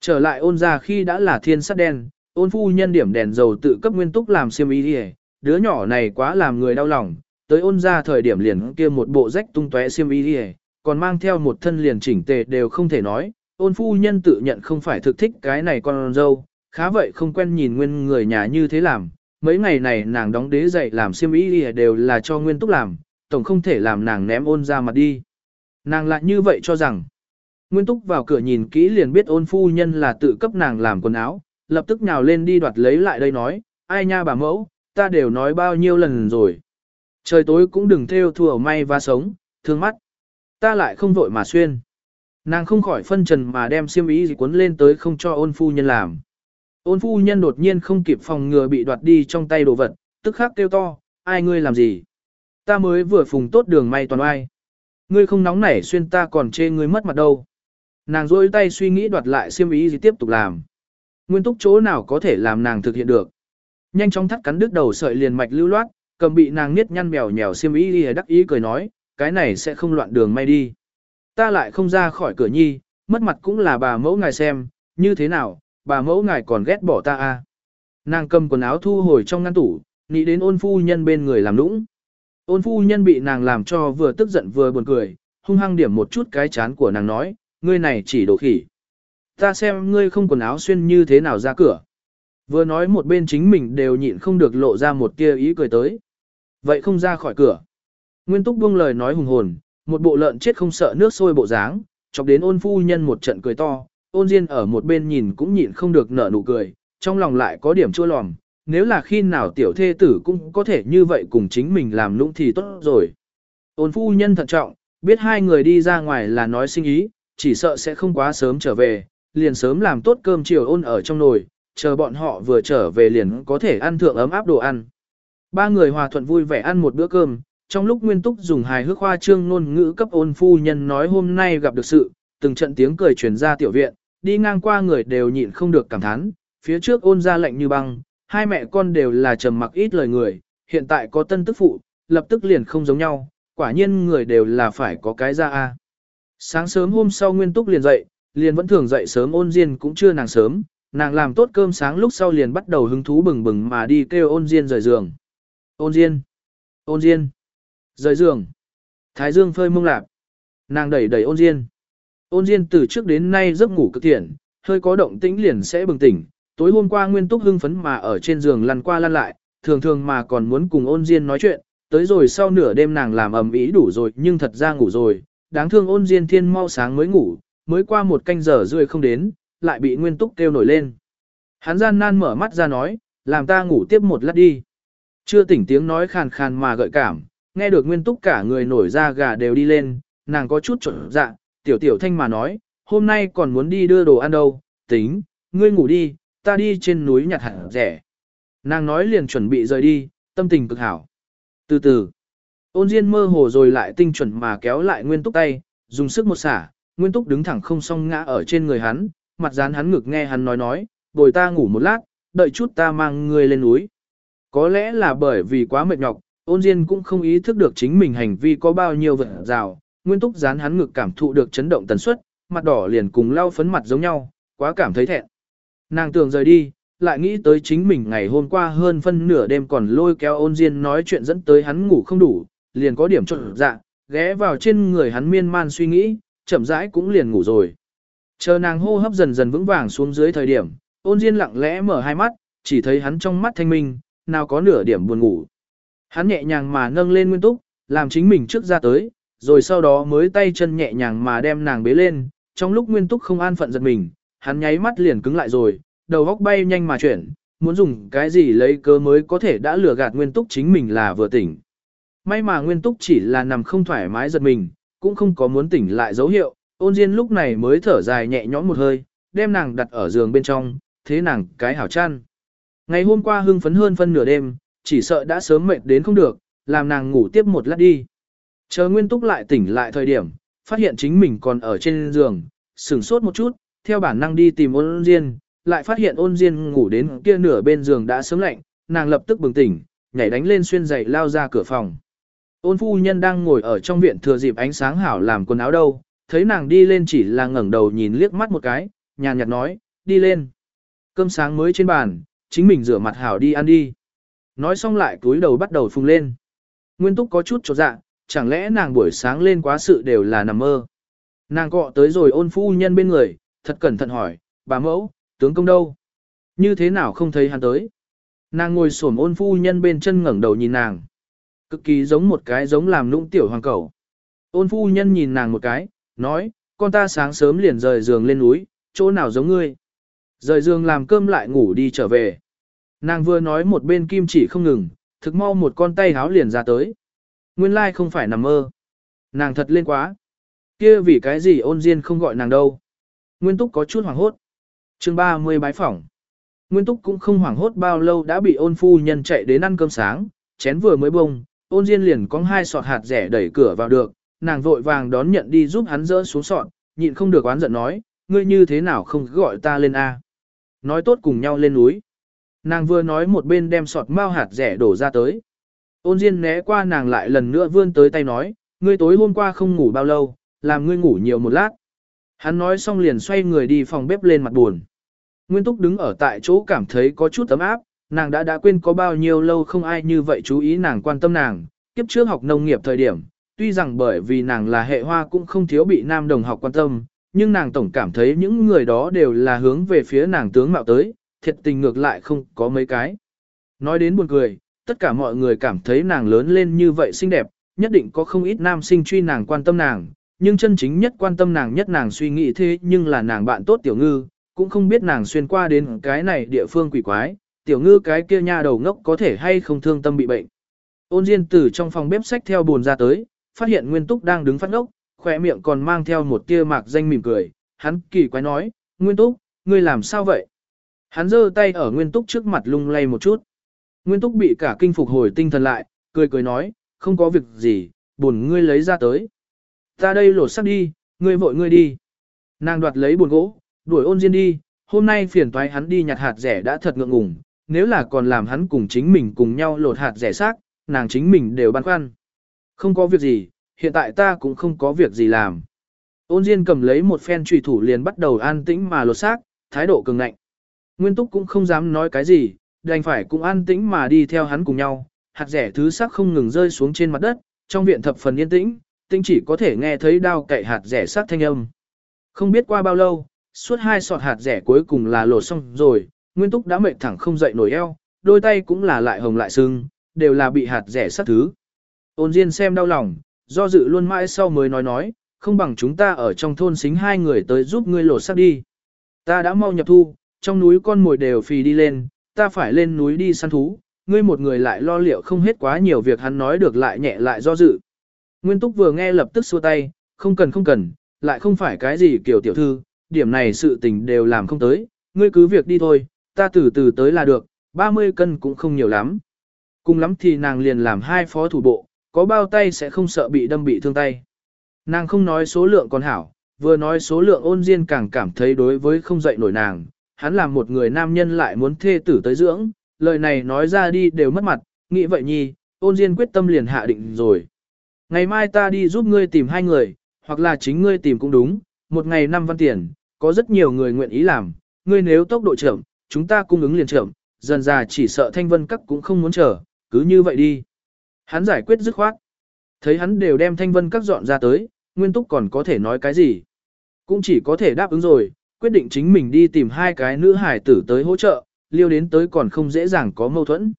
Trở lại ôn ra khi đã là thiên sắt đen, ôn phu nhân điểm đèn dầu tự cấp nguyên túc làm xiêm y đi. Đứa nhỏ này quá làm người đau lòng, tới ôn ra thời điểm liền kia một bộ rách tung tóe xiêm y đi. Còn mang theo một thân liền chỉnh tề đều không thể nói, ôn phu nhân tự nhận không phải thực thích cái này con dâu, khá vậy không quen nhìn nguyên người nhà như thế làm, mấy ngày này nàng đóng đế dậy làm xiêm y đều là cho nguyên túc làm, tổng không thể làm nàng ném ôn ra mặt đi. Nàng lại như vậy cho rằng, Nguyên Túc vào cửa nhìn kỹ liền biết ôn phu nhân là tự cấp nàng làm quần áo, lập tức nhào lên đi đoạt lấy lại đây nói, ai nha bà mẫu, ta đều nói bao nhiêu lần rồi. Trời tối cũng đừng theo thùa may và sống, thương mắt. Ta lại không vội mà xuyên. Nàng không khỏi phân trần mà đem xiêm ý gì cuốn lên tới không cho ôn phu nhân làm. Ôn phu nhân đột nhiên không kịp phòng ngừa bị đoạt đi trong tay đồ vật, tức khắc kêu to, ai ngươi làm gì? Ta mới vừa phùng tốt đường may toàn ai Ngươi không nóng nảy xuyên ta còn chê ngươi mất mặt đâu. Nàng rôi tay suy nghĩ đoạt lại xiêm ý gì tiếp tục làm. Nguyên túc chỗ nào có thể làm nàng thực hiện được. Nhanh chóng thắt cắn đứt đầu sợi liền mạch lưu loát, cầm bị nàng niết nhăn mèo nhèo xiêm ý gì đắc ý cười nói, cái này sẽ không loạn đường may đi. Ta lại không ra khỏi cửa nhi, mất mặt cũng là bà mẫu ngài xem, như thế nào, bà mẫu ngài còn ghét bỏ ta à. Nàng cầm quần áo thu hồi trong ngăn tủ, nghĩ đến ôn phu nhân bên người làm lũng. Ôn phu nhân bị nàng làm cho vừa tức giận vừa buồn cười, hung hăng điểm một chút cái chán của nàng nói, ngươi này chỉ đồ khỉ. Ta xem ngươi không quần áo xuyên như thế nào ra cửa. Vừa nói một bên chính mình đều nhịn không được lộ ra một tia ý cười tới. Vậy không ra khỏi cửa. Nguyên túc buông lời nói hùng hồn, một bộ lợn chết không sợ nước sôi bộ dáng, chọc đến ôn phu nhân một trận cười to, ôn diên ở một bên nhìn cũng nhịn không được nở nụ cười, trong lòng lại có điểm chua lòm, nếu là khi nào tiểu thê tử cũng có thể như vậy cùng chính mình làm nũng thì tốt rồi. Ôn phu nhân thận trọng, biết hai người đi ra ngoài là nói sinh ý, chỉ sợ sẽ không quá sớm trở về, liền sớm làm tốt cơm chiều ôn ở trong nồi, chờ bọn họ vừa trở về liền có thể ăn thượng ấm áp đồ ăn. Ba người hòa thuận vui vẻ ăn một bữa cơm, trong lúc Nguyên Túc dùng hài hước khoa trương ngôn ngữ cấp ôn phu nhân nói hôm nay gặp được sự, từng trận tiếng cười truyền ra tiểu viện, đi ngang qua người đều nhịn không được cảm thán, phía trước ôn ra lạnh như băng, hai mẹ con đều là trầm mặc ít lời người, hiện tại có tân tức phụ, lập tức liền không giống nhau, quả nhiên người đều là phải có cái ra a. Sáng sớm hôm sau Nguyên Túc liền dậy, liền vẫn thường dậy sớm ôn diên cũng chưa nàng sớm, nàng làm tốt cơm sáng lúc sau liền bắt đầu hứng thú bừng bừng mà đi kêu ôn diên rời giường. Ôn diên, ôn diên, rời giường. Thái dương phơi mông lạp. Nàng đẩy đẩy ôn diên. Ôn diên từ trước đến nay giấc ngủ cực thiện, hơi có động tĩnh liền sẽ bừng tỉnh. Tối hôm qua Nguyên Túc hưng phấn mà ở trên giường lăn qua lăn lại, thường thường mà còn muốn cùng ôn diên nói chuyện, tới rồi sau nửa đêm nàng làm ầm ĩ đủ rồi nhưng thật ra ngủ rồi, đáng thương ôn diên thiên mau sáng mới ngủ, mới qua một canh giờ rưỡi không đến, lại bị nguyên túc kêu nổi lên. Hắn gian nan mở mắt ra nói, làm ta ngủ tiếp một lát đi. Chưa tỉnh tiếng nói khàn khàn mà gợi cảm, nghe được nguyên túc cả người nổi ra gà đều đi lên, nàng có chút trộn dạ, tiểu tiểu thanh mà nói, hôm nay còn muốn đi đưa đồ ăn đâu, tính, ngươi ngủ đi, ta đi trên núi nhặt hẳn rẻ. Nàng nói liền chuẩn bị rời đi, tâm tình cực hảo. Từ từ, Ôn Diên mơ hồ rồi lại tinh chuẩn mà kéo lại Nguyên Túc tay, dùng sức một xả, Nguyên Túc đứng thẳng không song ngã ở trên người hắn, mặt dán hắn ngực nghe hắn nói nói, bồi ta ngủ một lát, đợi chút ta mang ngươi lên núi. Có lẽ là bởi vì quá mệt nhọc, ôn Diên cũng không ý thức được chính mình hành vi có bao nhiêu vật rào, Nguyên Túc dán hắn ngực cảm thụ được chấn động tần suất, mặt đỏ liền cùng lau phấn mặt giống nhau, quá cảm thấy thẹn. Nàng tưởng rời đi, lại nghĩ tới chính mình ngày hôm qua hơn phân nửa đêm còn lôi kéo ôn Diên nói chuyện dẫn tới hắn ngủ không đủ, liền có điểm trộn dạ, ghé vào trên người hắn miên man suy nghĩ, chậm rãi cũng liền ngủ rồi. Chờ nàng hô hấp dần dần vững vàng xuống dưới thời điểm, ôn diên lặng lẽ mở hai mắt, chỉ thấy hắn trong mắt thanh minh, nào có nửa điểm buồn ngủ. Hắn nhẹ nhàng mà nâng lên nguyên túc, làm chính mình trước ra tới, rồi sau đó mới tay chân nhẹ nhàng mà đem nàng bế lên, trong lúc nguyên túc không an phận giật mình, hắn nháy mắt liền cứng lại rồi, đầu góc bay nhanh mà chuyển, muốn dùng cái gì lấy cơ mới có thể đã lừa gạt nguyên túc chính mình là vừa tỉnh. May mà Nguyên Túc chỉ là nằm không thoải mái giật mình, cũng không có muốn tỉnh lại dấu hiệu, ôn diên lúc này mới thở dài nhẹ nhõm một hơi, đem nàng đặt ở giường bên trong, thế nàng cái hảo chăn. Ngày hôm qua hưng phấn hơn phân nửa đêm, chỉ sợ đã sớm mệt đến không được, làm nàng ngủ tiếp một lát đi. Chờ Nguyên Túc lại tỉnh lại thời điểm, phát hiện chính mình còn ở trên giường, sửng sốt một chút, theo bản năng đi tìm ôn diên, lại phát hiện ôn diên ngủ đến kia nửa bên giường đã sớm lạnh, nàng lập tức bừng tỉnh, nhảy đánh lên xuyên giày lao ra cửa phòng. Ôn phu nhân đang ngồi ở trong viện thừa dịp ánh sáng hảo làm quần áo đâu, thấy nàng đi lên chỉ là ngẩng đầu nhìn liếc mắt một cái, nhàn nhạt nói, đi lên. Cơm sáng mới trên bàn, chính mình rửa mặt hảo đi ăn đi. Nói xong lại túi đầu bắt đầu phùng lên. Nguyên túc có chút trột dạ, chẳng lẽ nàng buổi sáng lên quá sự đều là nằm mơ. Nàng cọ tới rồi ôn phu nhân bên người, thật cẩn thận hỏi, bà mẫu, tướng công đâu? Như thế nào không thấy hắn tới? Nàng ngồi xổm ôn phu nhân bên chân ngẩng đầu nhìn nàng. Cực kỳ giống một cái giống làm nũng tiểu hoàng cẩu. Ôn phu nhân nhìn nàng một cái, nói, con ta sáng sớm liền rời giường lên núi, chỗ nào giống ngươi. Rời giường làm cơm lại ngủ đi trở về. Nàng vừa nói một bên kim chỉ không ngừng, thực mau một con tay háo liền ra tới. Nguyên lai không phải nằm mơ. Nàng thật lên quá. kia vì cái gì ôn diên không gọi nàng đâu. Nguyên túc có chút hoảng hốt. chương 30 bái phỏng. Nguyên túc cũng không hoảng hốt bao lâu đã bị ôn phu nhân chạy đến ăn cơm sáng, chén vừa mới bông, ôn diên liền có hai sọt hạt rẻ đẩy cửa vào được, nàng vội vàng đón nhận đi giúp hắn dỡ xuống sọt, nhịn không được oán giận nói, ngươi như thế nào không gọi ta lên A. Nói tốt cùng nhau lên núi. Nàng vừa nói một bên đem sọt mau hạt rẻ đổ ra tới. Ôn Diên né qua nàng lại lần nữa vươn tới tay nói, ngươi tối hôm qua không ngủ bao lâu, làm ngươi ngủ nhiều một lát. Hắn nói xong liền xoay người đi phòng bếp lên mặt buồn. Nguyên Túc đứng ở tại chỗ cảm thấy có chút ấm áp, nàng đã đã quên có bao nhiêu lâu không ai như vậy chú ý nàng quan tâm nàng. Kiếp trước học nông nghiệp thời điểm, tuy rằng bởi vì nàng là hệ hoa cũng không thiếu bị nam đồng học quan tâm, nhưng nàng tổng cảm thấy những người đó đều là hướng về phía nàng tướng mạo tới, thiệt tình ngược lại không có mấy cái. Nói đến buồn cười, tất cả mọi người cảm thấy nàng lớn lên như vậy xinh đẹp, nhất định có không ít nam sinh truy nàng quan tâm nàng, nhưng chân chính nhất quan tâm nàng nhất nàng suy nghĩ thế nhưng là nàng bạn tốt tiểu ngư, cũng không biết nàng xuyên qua đến cái này địa phương quỷ quái, tiểu ngư cái kia nha đầu ngốc có thể hay không thương tâm bị bệnh. Ôn Diên từ trong phòng bếp sách theo buồn ra tới, phát hiện Nguyên Túc đang đứng phát ngốc, khỏe miệng còn mang theo một tia mạc danh mỉm cười, hắn kỳ quái nói, Nguyên Túc, ngươi làm sao vậy? Hắn giơ tay ở Nguyên Túc trước mặt lung lay một chút. Nguyên Túc bị cả kinh phục hồi tinh thần lại, cười cười nói, không có việc gì, buồn ngươi lấy ra tới. Ta đây lột sắc đi, ngươi vội ngươi đi. Nàng đoạt lấy buồn gỗ, đuổi ôn diên đi, hôm nay phiền toái hắn đi nhặt hạt rẻ đã thật ngượng ngùng, nếu là còn làm hắn cùng chính mình cùng nhau lột hạt rẻ xác, nàng chính mình đều băn khoăn. Không có việc gì, hiện tại ta cũng không có việc gì làm. Ôn Diên cầm lấy một phen trùy thủ liền bắt đầu an tĩnh mà lột xác, thái độ cường ngạnh. Nguyên Túc cũng không dám nói cái gì, đành phải cũng an tĩnh mà đi theo hắn cùng nhau, hạt rẻ thứ sắc không ngừng rơi xuống trên mặt đất, trong viện thập phần yên tĩnh, tinh chỉ có thể nghe thấy đao cậy hạt rẻ sắc thanh âm. Không biết qua bao lâu, suốt hai sọt hạt rẻ cuối cùng là lột xong rồi, Nguyên Túc đã mệt thẳng không dậy nổi eo, đôi tay cũng là lại hồng lại sưng, đều là bị hạt rẻ sắt thứ. Ôn Diên xem đau lòng, do dự luôn mãi sau mới nói nói, không bằng chúng ta ở trong thôn xính hai người tới giúp ngươi lột sắt đi. Ta đã mau nhập thu, trong núi con mồi đều phì đi lên, ta phải lên núi đi săn thú, ngươi một người lại lo liệu không hết quá nhiều việc hắn nói được lại nhẹ lại do dự. Nguyên Túc vừa nghe lập tức xua tay, không cần không cần, lại không phải cái gì kiểu tiểu thư, điểm này sự tình đều làm không tới, ngươi cứ việc đi thôi, ta từ từ tới là được, 30 cân cũng không nhiều lắm. Cùng lắm thì nàng liền làm hai phó thủ bộ, có bao tay sẽ không sợ bị đâm bị thương tay. Nàng không nói số lượng còn hảo, vừa nói số lượng ôn diên càng cảm thấy đối với không dậy nổi nàng, hắn làm một người nam nhân lại muốn thê tử tới dưỡng, lời này nói ra đi đều mất mặt, nghĩ vậy nhi, ôn diên quyết tâm liền hạ định rồi. Ngày mai ta đi giúp ngươi tìm hai người, hoặc là chính ngươi tìm cũng đúng, một ngày năm văn tiền, có rất nhiều người nguyện ý làm, ngươi nếu tốc độ chậm, chúng ta cung ứng liền chậm, dần già chỉ sợ thanh vân các cũng không muốn chờ, cứ như vậy đi. Hắn giải quyết dứt khoát. Thấy hắn đều đem thanh vân các dọn ra tới, nguyên túc còn có thể nói cái gì. Cũng chỉ có thể đáp ứng rồi, quyết định chính mình đi tìm hai cái nữ hải tử tới hỗ trợ, liêu đến tới còn không dễ dàng có mâu thuẫn.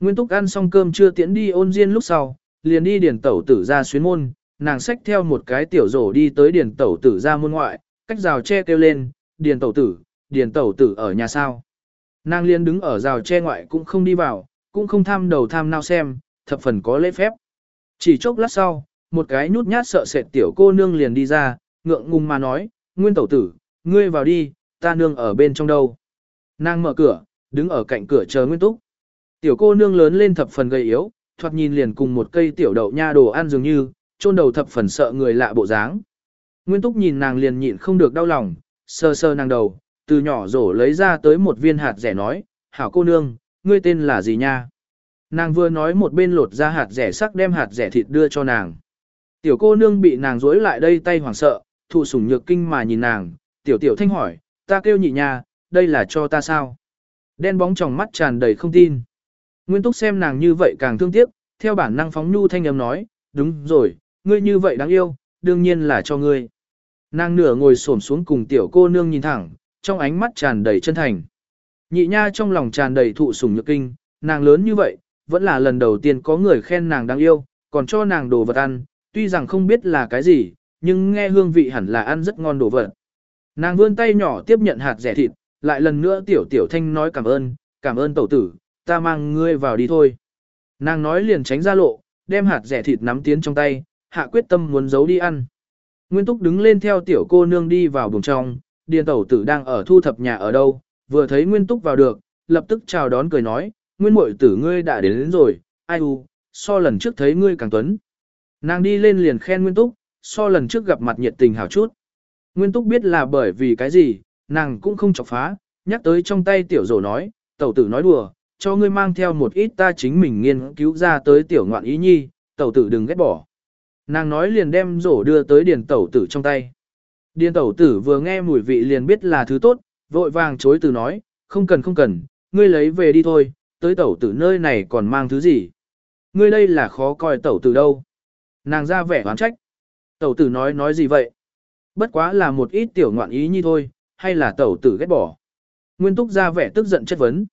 Nguyên túc ăn xong cơm chưa tiễn đi ôn diên lúc sau, liền đi điển tẩu tử ra xuyến môn, nàng xách theo một cái tiểu rổ đi tới điển tẩu tử ra môn ngoại, cách rào tre kêu lên, điển tẩu tử, điển tẩu tử ở nhà sao. Nàng liền đứng ở rào tre ngoại cũng không đi vào, cũng không tham đầu tham nào xem, thập phần có lễ phép. Chỉ chốc lát sau, một cái nhút nhát sợ sệt tiểu cô nương liền đi ra, ngượng ngùng mà nói, nguyên tẩu tử, ngươi vào đi, ta nương ở bên trong đâu. Nàng mở cửa, đứng ở cạnh cửa chờ nguyên túc. Tiểu cô nương lớn lên thập phần gầy yếu, thoạt nhìn liền cùng một cây tiểu đậu nha đồ ăn dường như, chôn đầu thập phần sợ người lạ bộ dáng. Nguyên túc nhìn nàng liền nhịn không được đau lòng, sơ sơ nàng đầu, từ nhỏ rổ lấy ra tới một viên hạt rẻ nói, hảo cô nương, ngươi tên là gì nha? Nàng vừa nói một bên lột ra hạt rẻ sắc đem hạt rẻ thịt đưa cho nàng. Tiểu cô nương bị nàng dối lại đây tay hoảng sợ, thụ sủng nhược kinh mà nhìn nàng, tiểu tiểu thanh hỏi, ta kêu nhị nha, đây là cho ta sao? Đen bóng trong mắt tràn đầy không tin. Nguyên túc xem nàng như vậy càng thương tiếc, theo bản năng phóng nhu thanh âm nói, đúng rồi, ngươi như vậy đáng yêu, đương nhiên là cho ngươi. Nàng nửa ngồi xổm xuống cùng tiểu cô nương nhìn thẳng, trong ánh mắt tràn đầy chân thành. Nhị nha trong lòng tràn đầy thụ sủng nhược kinh, nàng lớn như vậy, vẫn là lần đầu tiên có người khen nàng đáng yêu, còn cho nàng đồ vật ăn, tuy rằng không biết là cái gì, nhưng nghe hương vị hẳn là ăn rất ngon đồ vật. Nàng vươn tay nhỏ tiếp nhận hạt rẻ thịt, lại lần nữa tiểu tiểu thanh nói cảm ơn, cảm ơn tẩu tử, ta mang ngươi vào đi thôi. Nàng nói liền tránh ra lộ, đem hạt rẻ thịt nắm tiến trong tay, hạ quyết tâm muốn giấu đi ăn. Nguyên Túc đứng lên theo tiểu cô nương đi vào buồng trong, điền tẩu tử đang ở thu thập nhà ở đâu, vừa thấy Nguyên Túc vào được, lập tức chào đón cười nói, Nguyên Mội tử ngươi đã đến, đến rồi, ai u, so lần trước thấy ngươi càng tuấn. Nàng đi lên liền khen Nguyên Túc, so lần trước gặp mặt nhiệt tình hảo chút. Nguyên Túc biết là bởi vì cái gì, nàng cũng không chọc phá, nhắc tới trong tay tiểu rổ nói, tẩu tử nói đùa, cho ngươi mang theo một ít ta chính mình nghiên cứu ra tới tiểu ngoạn ý nhi, tẩu tử đừng ghét bỏ. Nàng nói liền đem rổ đưa tới điền tẩu tử trong tay. Điền tẩu tử vừa nghe mùi vị liền biết là thứ tốt, vội vàng chối từ nói, không cần không cần, ngươi lấy về đi thôi, tới tẩu tử nơi này còn mang thứ gì. Ngươi đây là khó coi tẩu tử đâu. Nàng ra vẻ oán trách. Tẩu tử nói nói gì vậy? Bất quá là một ít tiểu ngoạn ý nhi thôi, hay là tẩu tử ghét bỏ. Nguyên túc ra vẻ tức giận chất vấn.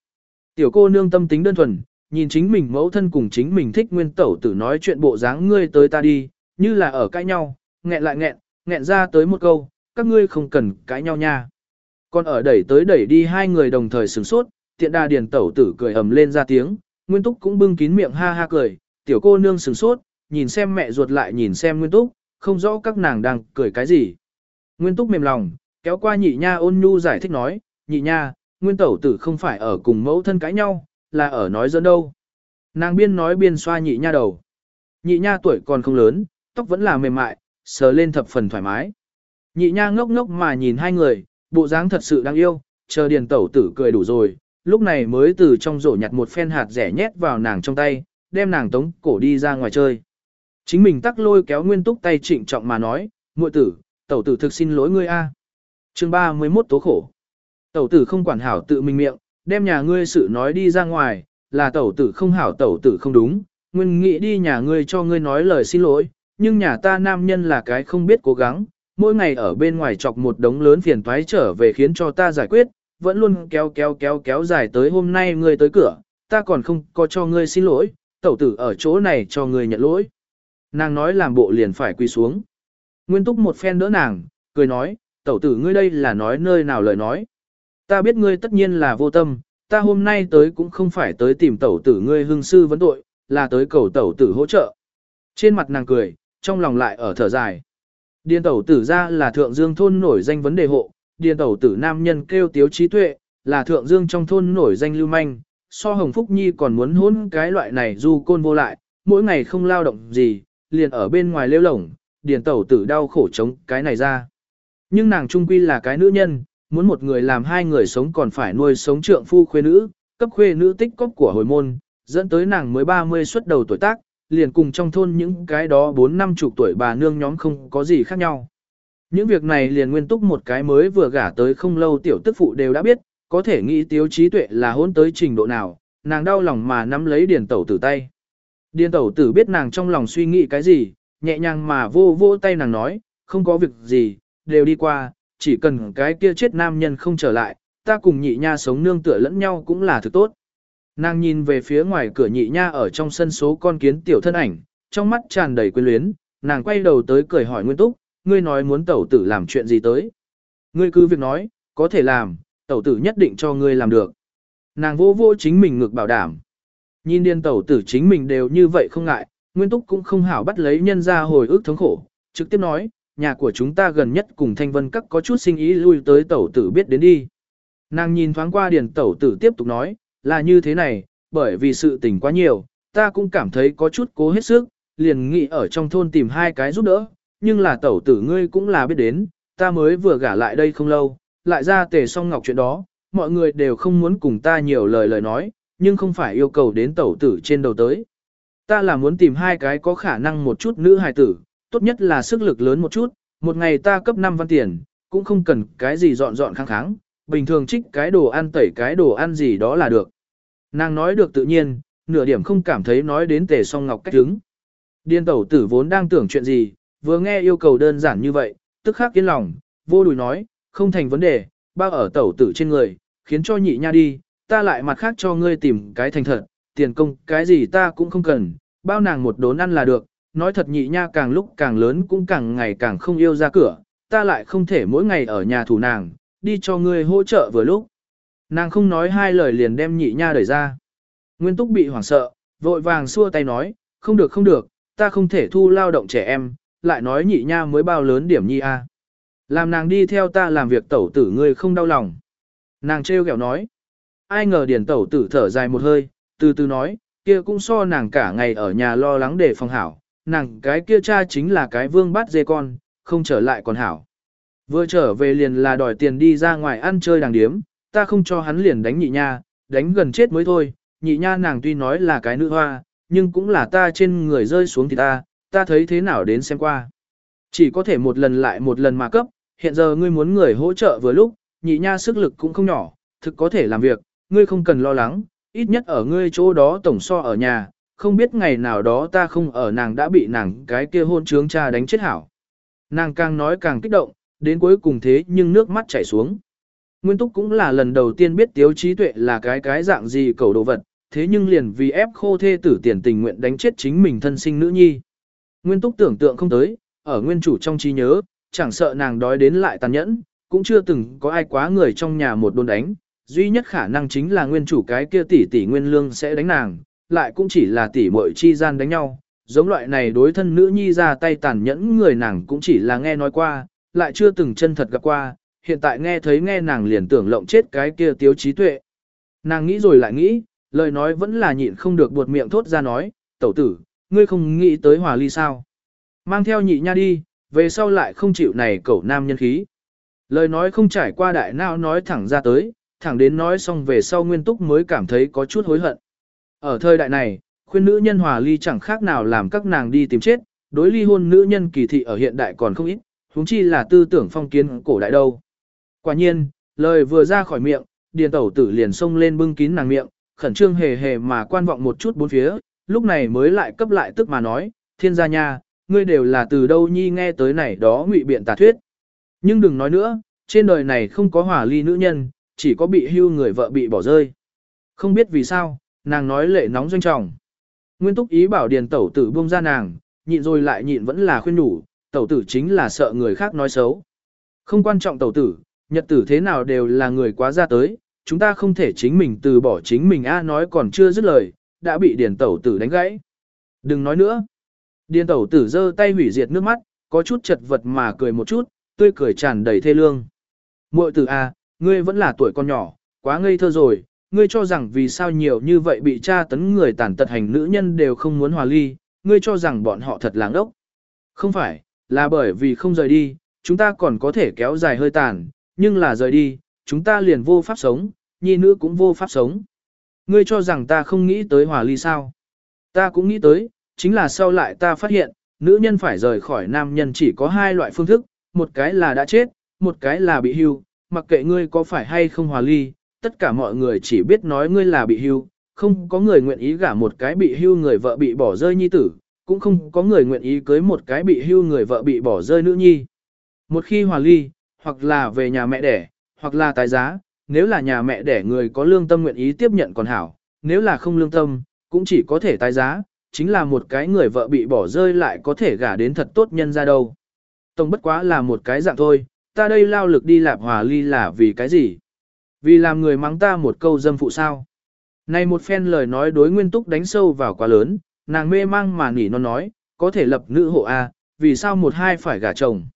Tiểu cô nương tâm tính đơn thuần, nhìn chính mình mẫu thân cùng chính mình thích nguyên tẩu tử nói chuyện bộ dáng ngươi tới ta đi, như là ở cãi nhau, nghẹn lại nghẹn, nghẹn ra tới một câu, các ngươi không cần cãi nhau nha. Còn ở đẩy tới đẩy đi hai người đồng thời sửng sốt, tiện đa điền tẩu tử cười ầm lên ra tiếng, nguyên túc cũng bưng kín miệng ha ha cười, tiểu cô nương sửng sốt, nhìn xem mẹ ruột lại nhìn xem nguyên túc, không rõ các nàng đang cười cái gì. Nguyên túc mềm lòng, kéo qua nhị nha ôn nhu giải thích nói, nhị nha, nguyên tẩu tử không phải ở cùng mẫu thân cãi nhau, là ở nói dẫn đâu. Nàng biên nói biên xoa nhị nha đầu. Nhị nha tuổi còn không lớn, tóc vẫn là mềm mại, sờ lên thập phần thoải mái. Nhị nha ngốc ngốc mà nhìn hai người, bộ dáng thật sự đáng yêu, chờ điền tẩu tử cười đủ rồi, lúc này mới từ trong rổ nhặt một phen hạt rẻ nhét vào nàng trong tay, đem nàng tống cổ đi ra ngoài chơi. Chính mình tắc lôi kéo nguyên túc tay trịnh trọng mà nói, muội tử, tẩu tử thực xin lỗi ngươi a. À. Chương 31 tố khổ. Tẩu tử không quản hảo tự mình miệng, đem nhà ngươi sự nói đi ra ngoài, là tẩu tử không hảo tẩu tử không đúng, nguyên nghĩ đi nhà ngươi cho ngươi nói lời xin lỗi, nhưng nhà ta nam nhân là cái không biết cố gắng, mỗi ngày ở bên ngoài chọc một đống lớn phiền toái trở về khiến cho ta giải quyết, vẫn luôn kéo kéo kéo kéo dài tới hôm nay ngươi tới cửa, ta còn không có cho ngươi xin lỗi, tẩu tử ở chỗ này cho ngươi nhận lỗi. Nàng nói làm bộ liền phải quỳ xuống. Nguyên túc một phen đỡ nàng, cười nói, tẩu tử ngươi đây là nói nơi nào lời nói. Ta biết ngươi tất nhiên là vô tâm, ta hôm nay tới cũng không phải tới tìm tẩu tử ngươi hưng sư vấn tội, là tới cầu tẩu tử hỗ trợ. Trên mặt nàng cười, trong lòng lại ở thở dài. Điền tẩu tử ra là thượng dương thôn nổi danh vấn đề hộ, điền tẩu tử nam nhân kêu tiếu trí tuệ, là thượng dương trong thôn nổi danh lưu manh, so hồng phúc nhi còn muốn hôn cái loại này du côn vô lại, mỗi ngày không lao động gì, liền ở bên ngoài lêu lổng, điền tẩu tử đau khổ chống cái này ra. Nhưng nàng trung quy là cái nữ nhân, muốn một người làm hai người sống còn phải nuôi sống trượng phu khuê nữ, cấp khuê nữ tích cóp của hồi môn, dẫn tới nàng mới 30 xuất đầu tuổi tác, liền cùng trong thôn những cái đó 4 năm chục tuổi bà nương nhóm không có gì khác nhau. Những việc này liền nguyên túc một cái mới vừa gả tới không lâu tiểu tức phụ đều đã biết, có thể nghĩ tiếu trí tuệ là hôn tới trình độ nào, nàng đau lòng mà nắm lấy điền tẩu tử tay. Điền tẩu tử biết nàng trong lòng suy nghĩ cái gì, nhẹ nhàng mà vô vô tay nàng nói, không có việc gì, đều đi qua, chỉ cần cái kia chết nam nhân không trở lại, ta cùng nhị nha sống nương tựa lẫn nhau cũng là thứ tốt. Nàng nhìn về phía ngoài cửa nhị nha ở trong sân số con kiến tiểu thân ảnh, trong mắt tràn đầy quyến luyến, nàng quay đầu tới cười hỏi Nguyên Túc, ngươi nói muốn tẩu tử làm chuyện gì tới. Ngươi cứ việc nói, có thể làm, tẩu tử nhất định cho ngươi làm được. Nàng vô vô chính mình ngược bảo đảm. Nhìn điên tẩu tử chính mình đều như vậy không ngại, Nguyên Túc cũng không hảo bắt lấy nhân ra hồi ức thống khổ, trực tiếp nói, nhà của chúng ta gần nhất cùng thanh vân các có chút sinh ý lui tới tẩu tử biết đến đi. Nàng nhìn thoáng qua điền tẩu tử tiếp tục nói, là như thế này, bởi vì sự tình quá nhiều, ta cũng cảm thấy có chút cố hết sức, liền nghĩ ở trong thôn tìm hai cái giúp đỡ, nhưng là tẩu tử ngươi cũng là biết đến, ta mới vừa gả lại đây không lâu, lại ra tề song ngọc chuyện đó, mọi người đều không muốn cùng ta nhiều lời lời nói, nhưng không phải yêu cầu đến tẩu tử trên đầu tới. Ta là muốn tìm hai cái có khả năng một chút nữ hài tử, tốt nhất là sức lực lớn một chút, một ngày ta cấp 5 văn tiền, cũng không cần cái gì dọn dọn kháng kháng, bình thường trích cái đồ ăn tẩy cái đồ ăn gì đó là được. Nàng nói được tự nhiên, nửa điểm không cảm thấy nói đến tề song ngọc cách đứng. Điên tẩu tử vốn đang tưởng chuyện gì, vừa nghe yêu cầu đơn giản như vậy, tức khắc yên lòng, vô đùi nói, không thành vấn đề, bao ở tẩu tử trên người, khiến cho nhị nha đi, ta lại mặt khác cho ngươi tìm cái thành thật, tiền công, cái gì ta cũng không cần, bao nàng một đốn ăn là được, nói thật nhị nha càng lúc càng lớn cũng càng ngày càng không yêu ra cửa, ta lại không thể mỗi ngày ở nhà thủ nàng, đi cho ngươi hỗ trợ vừa lúc. Nàng không nói hai lời liền đem nhị nha đẩy ra. Nguyên túc bị hoảng sợ, vội vàng xua tay nói, không được không được, ta không thể thu lao động trẻ em, lại nói nhị nha mới bao lớn điểm nhi a. Làm nàng đi theo ta làm việc tẩu tử ngươi không đau lòng. Nàng trêu ghẹo nói. Ai ngờ điển tẩu tử thở dài một hơi, từ từ nói, kia cũng so nàng cả ngày ở nhà lo lắng để phòng hảo, nàng cái kia cha chính là cái vương bát dê con, không trở lại còn hảo. Vừa trở về liền là đòi tiền đi ra ngoài ăn chơi đàng điếm, ta không cho hắn liền đánh nhị nha, đánh gần chết mới thôi, nhị nha nàng tuy nói là cái nữ hoa, nhưng cũng là ta trên người rơi xuống thì ta, ta thấy thế nào đến xem qua. Chỉ có thể một lần lại một lần mà cấp, hiện giờ ngươi muốn người hỗ trợ vừa lúc, nhị nha sức lực cũng không nhỏ, thực có thể làm việc, ngươi không cần lo lắng, ít nhất ở ngươi chỗ đó tổng so ở nhà, không biết ngày nào đó ta không ở nàng đã bị nàng cái kia hôn trướng cha đánh chết hảo. Nàng càng nói càng kích động, đến cuối cùng thế nhưng nước mắt chảy xuống. Nguyên Túc cũng là lần đầu tiên biết Tiếu Trí Tuệ là cái cái dạng gì cầu đồ vật, thế nhưng liền vì ép khô thê tử tiền tình nguyện đánh chết chính mình thân sinh nữ nhi. Nguyên Túc tưởng tượng không tới, ở nguyên chủ trong trí nhớ, chẳng sợ nàng đói đến lại tàn nhẫn, cũng chưa từng có ai quá người trong nhà một đồn đánh, duy nhất khả năng chính là nguyên chủ cái kia tỷ tỷ nguyên lương sẽ đánh nàng, lại cũng chỉ là tỷ muội chi gian đánh nhau, giống loại này đối thân nữ nhi ra tay tàn nhẫn người nàng cũng chỉ là nghe nói qua, lại chưa từng chân thật gặp qua, hiện tại nghe thấy nghe nàng liền tưởng lộng chết cái kia tiếu trí tuệ. Nàng nghĩ rồi lại nghĩ, lời nói vẫn là nhịn không được buột miệng thốt ra nói, tẩu tử, ngươi không nghĩ tới hòa ly sao. Mang theo nhị nha đi, về sau lại không chịu này cẩu nam nhân khí. Lời nói không trải qua đại nao nói thẳng ra tới, thẳng đến nói xong về sau nguyên túc mới cảm thấy có chút hối hận. Ở thời đại này, khuyên nữ nhân hòa ly chẳng khác nào làm các nàng đi tìm chết, đối ly hôn nữ nhân kỳ thị ở hiện đại còn không ít, huống chi là tư tưởng phong kiến cổ đại đâu. Quả nhiên, lời vừa ra khỏi miệng, điền tẩu tử liền xông lên bưng kín nàng miệng, khẩn trương hề hề mà quan vọng một chút bốn phía, lúc này mới lại cấp lại tức mà nói, thiên gia nha, ngươi đều là từ đâu nhi nghe tới này đó ngụy biện tà thuyết. Nhưng đừng nói nữa, trên đời này không có hỏa ly nữ nhân, chỉ có bị hưu người vợ bị bỏ rơi. Không biết vì sao, nàng nói lệ nóng doanh trọng. Nguyên túc ý bảo điền tẩu tử buông ra nàng, nhịn rồi lại nhịn vẫn là khuyên đủ, tẩu tử chính là sợ người khác nói xấu. Không quan trọng tẩu tử, nhật tử thế nào đều là người quá ra tới, chúng ta không thể chính mình từ bỏ chính mình a nói còn chưa dứt lời, đã bị điền tẩu tử đánh gãy. Đừng nói nữa. Điền tẩu tử giơ tay hủy diệt nước mắt, có chút chật vật mà cười một chút, tươi cười tràn đầy thê lương. Muội tử a, ngươi vẫn là tuổi con nhỏ, quá ngây thơ rồi, ngươi cho rằng vì sao nhiều như vậy bị tra tấn người tàn tật hành nữ nhân đều không muốn hòa ly, ngươi cho rằng bọn họ thật làng ốc. Không phải, là bởi vì không rời đi, chúng ta còn có thể kéo dài hơi tàn, nhưng là rời đi, chúng ta liền vô pháp sống, nhi nữ cũng vô pháp sống. Ngươi cho rằng ta không nghĩ tới hòa ly sao? Ta cũng nghĩ tới, chính là sau lại ta phát hiện, nữ nhân phải rời khỏi nam nhân chỉ có hai loại phương thức, một cái là đã chết, một cái là bị hưu, mặc kệ ngươi có phải hay không hòa ly, tất cả mọi người chỉ biết nói ngươi là bị hưu, không có người nguyện ý gả một cái bị hưu người vợ bị bỏ rơi nhi tử, cũng không có người nguyện ý cưới một cái bị hưu người vợ bị bỏ rơi nữ nhi. Một khi hòa ly, hoặc là về nhà mẹ đẻ, hoặc là tái giá, nếu là nhà mẹ đẻ người có lương tâm nguyện ý tiếp nhận còn hảo, nếu là không lương tâm, cũng chỉ có thể tái giá, chính là một cái người vợ bị bỏ rơi lại có thể gả đến thật tốt nhân ra đâu. Tổng bất quá là một cái dạng thôi, ta đây lao lực đi lạp hòa ly là vì cái gì? Vì làm người mắng ta một câu dâm phụ sao? Này một phen lời nói đối nguyên túc đánh sâu vào quá lớn, nàng mê mang mà nỉ nó nói, có thể lập nữ hộ A, vì sao một hai phải gả chồng.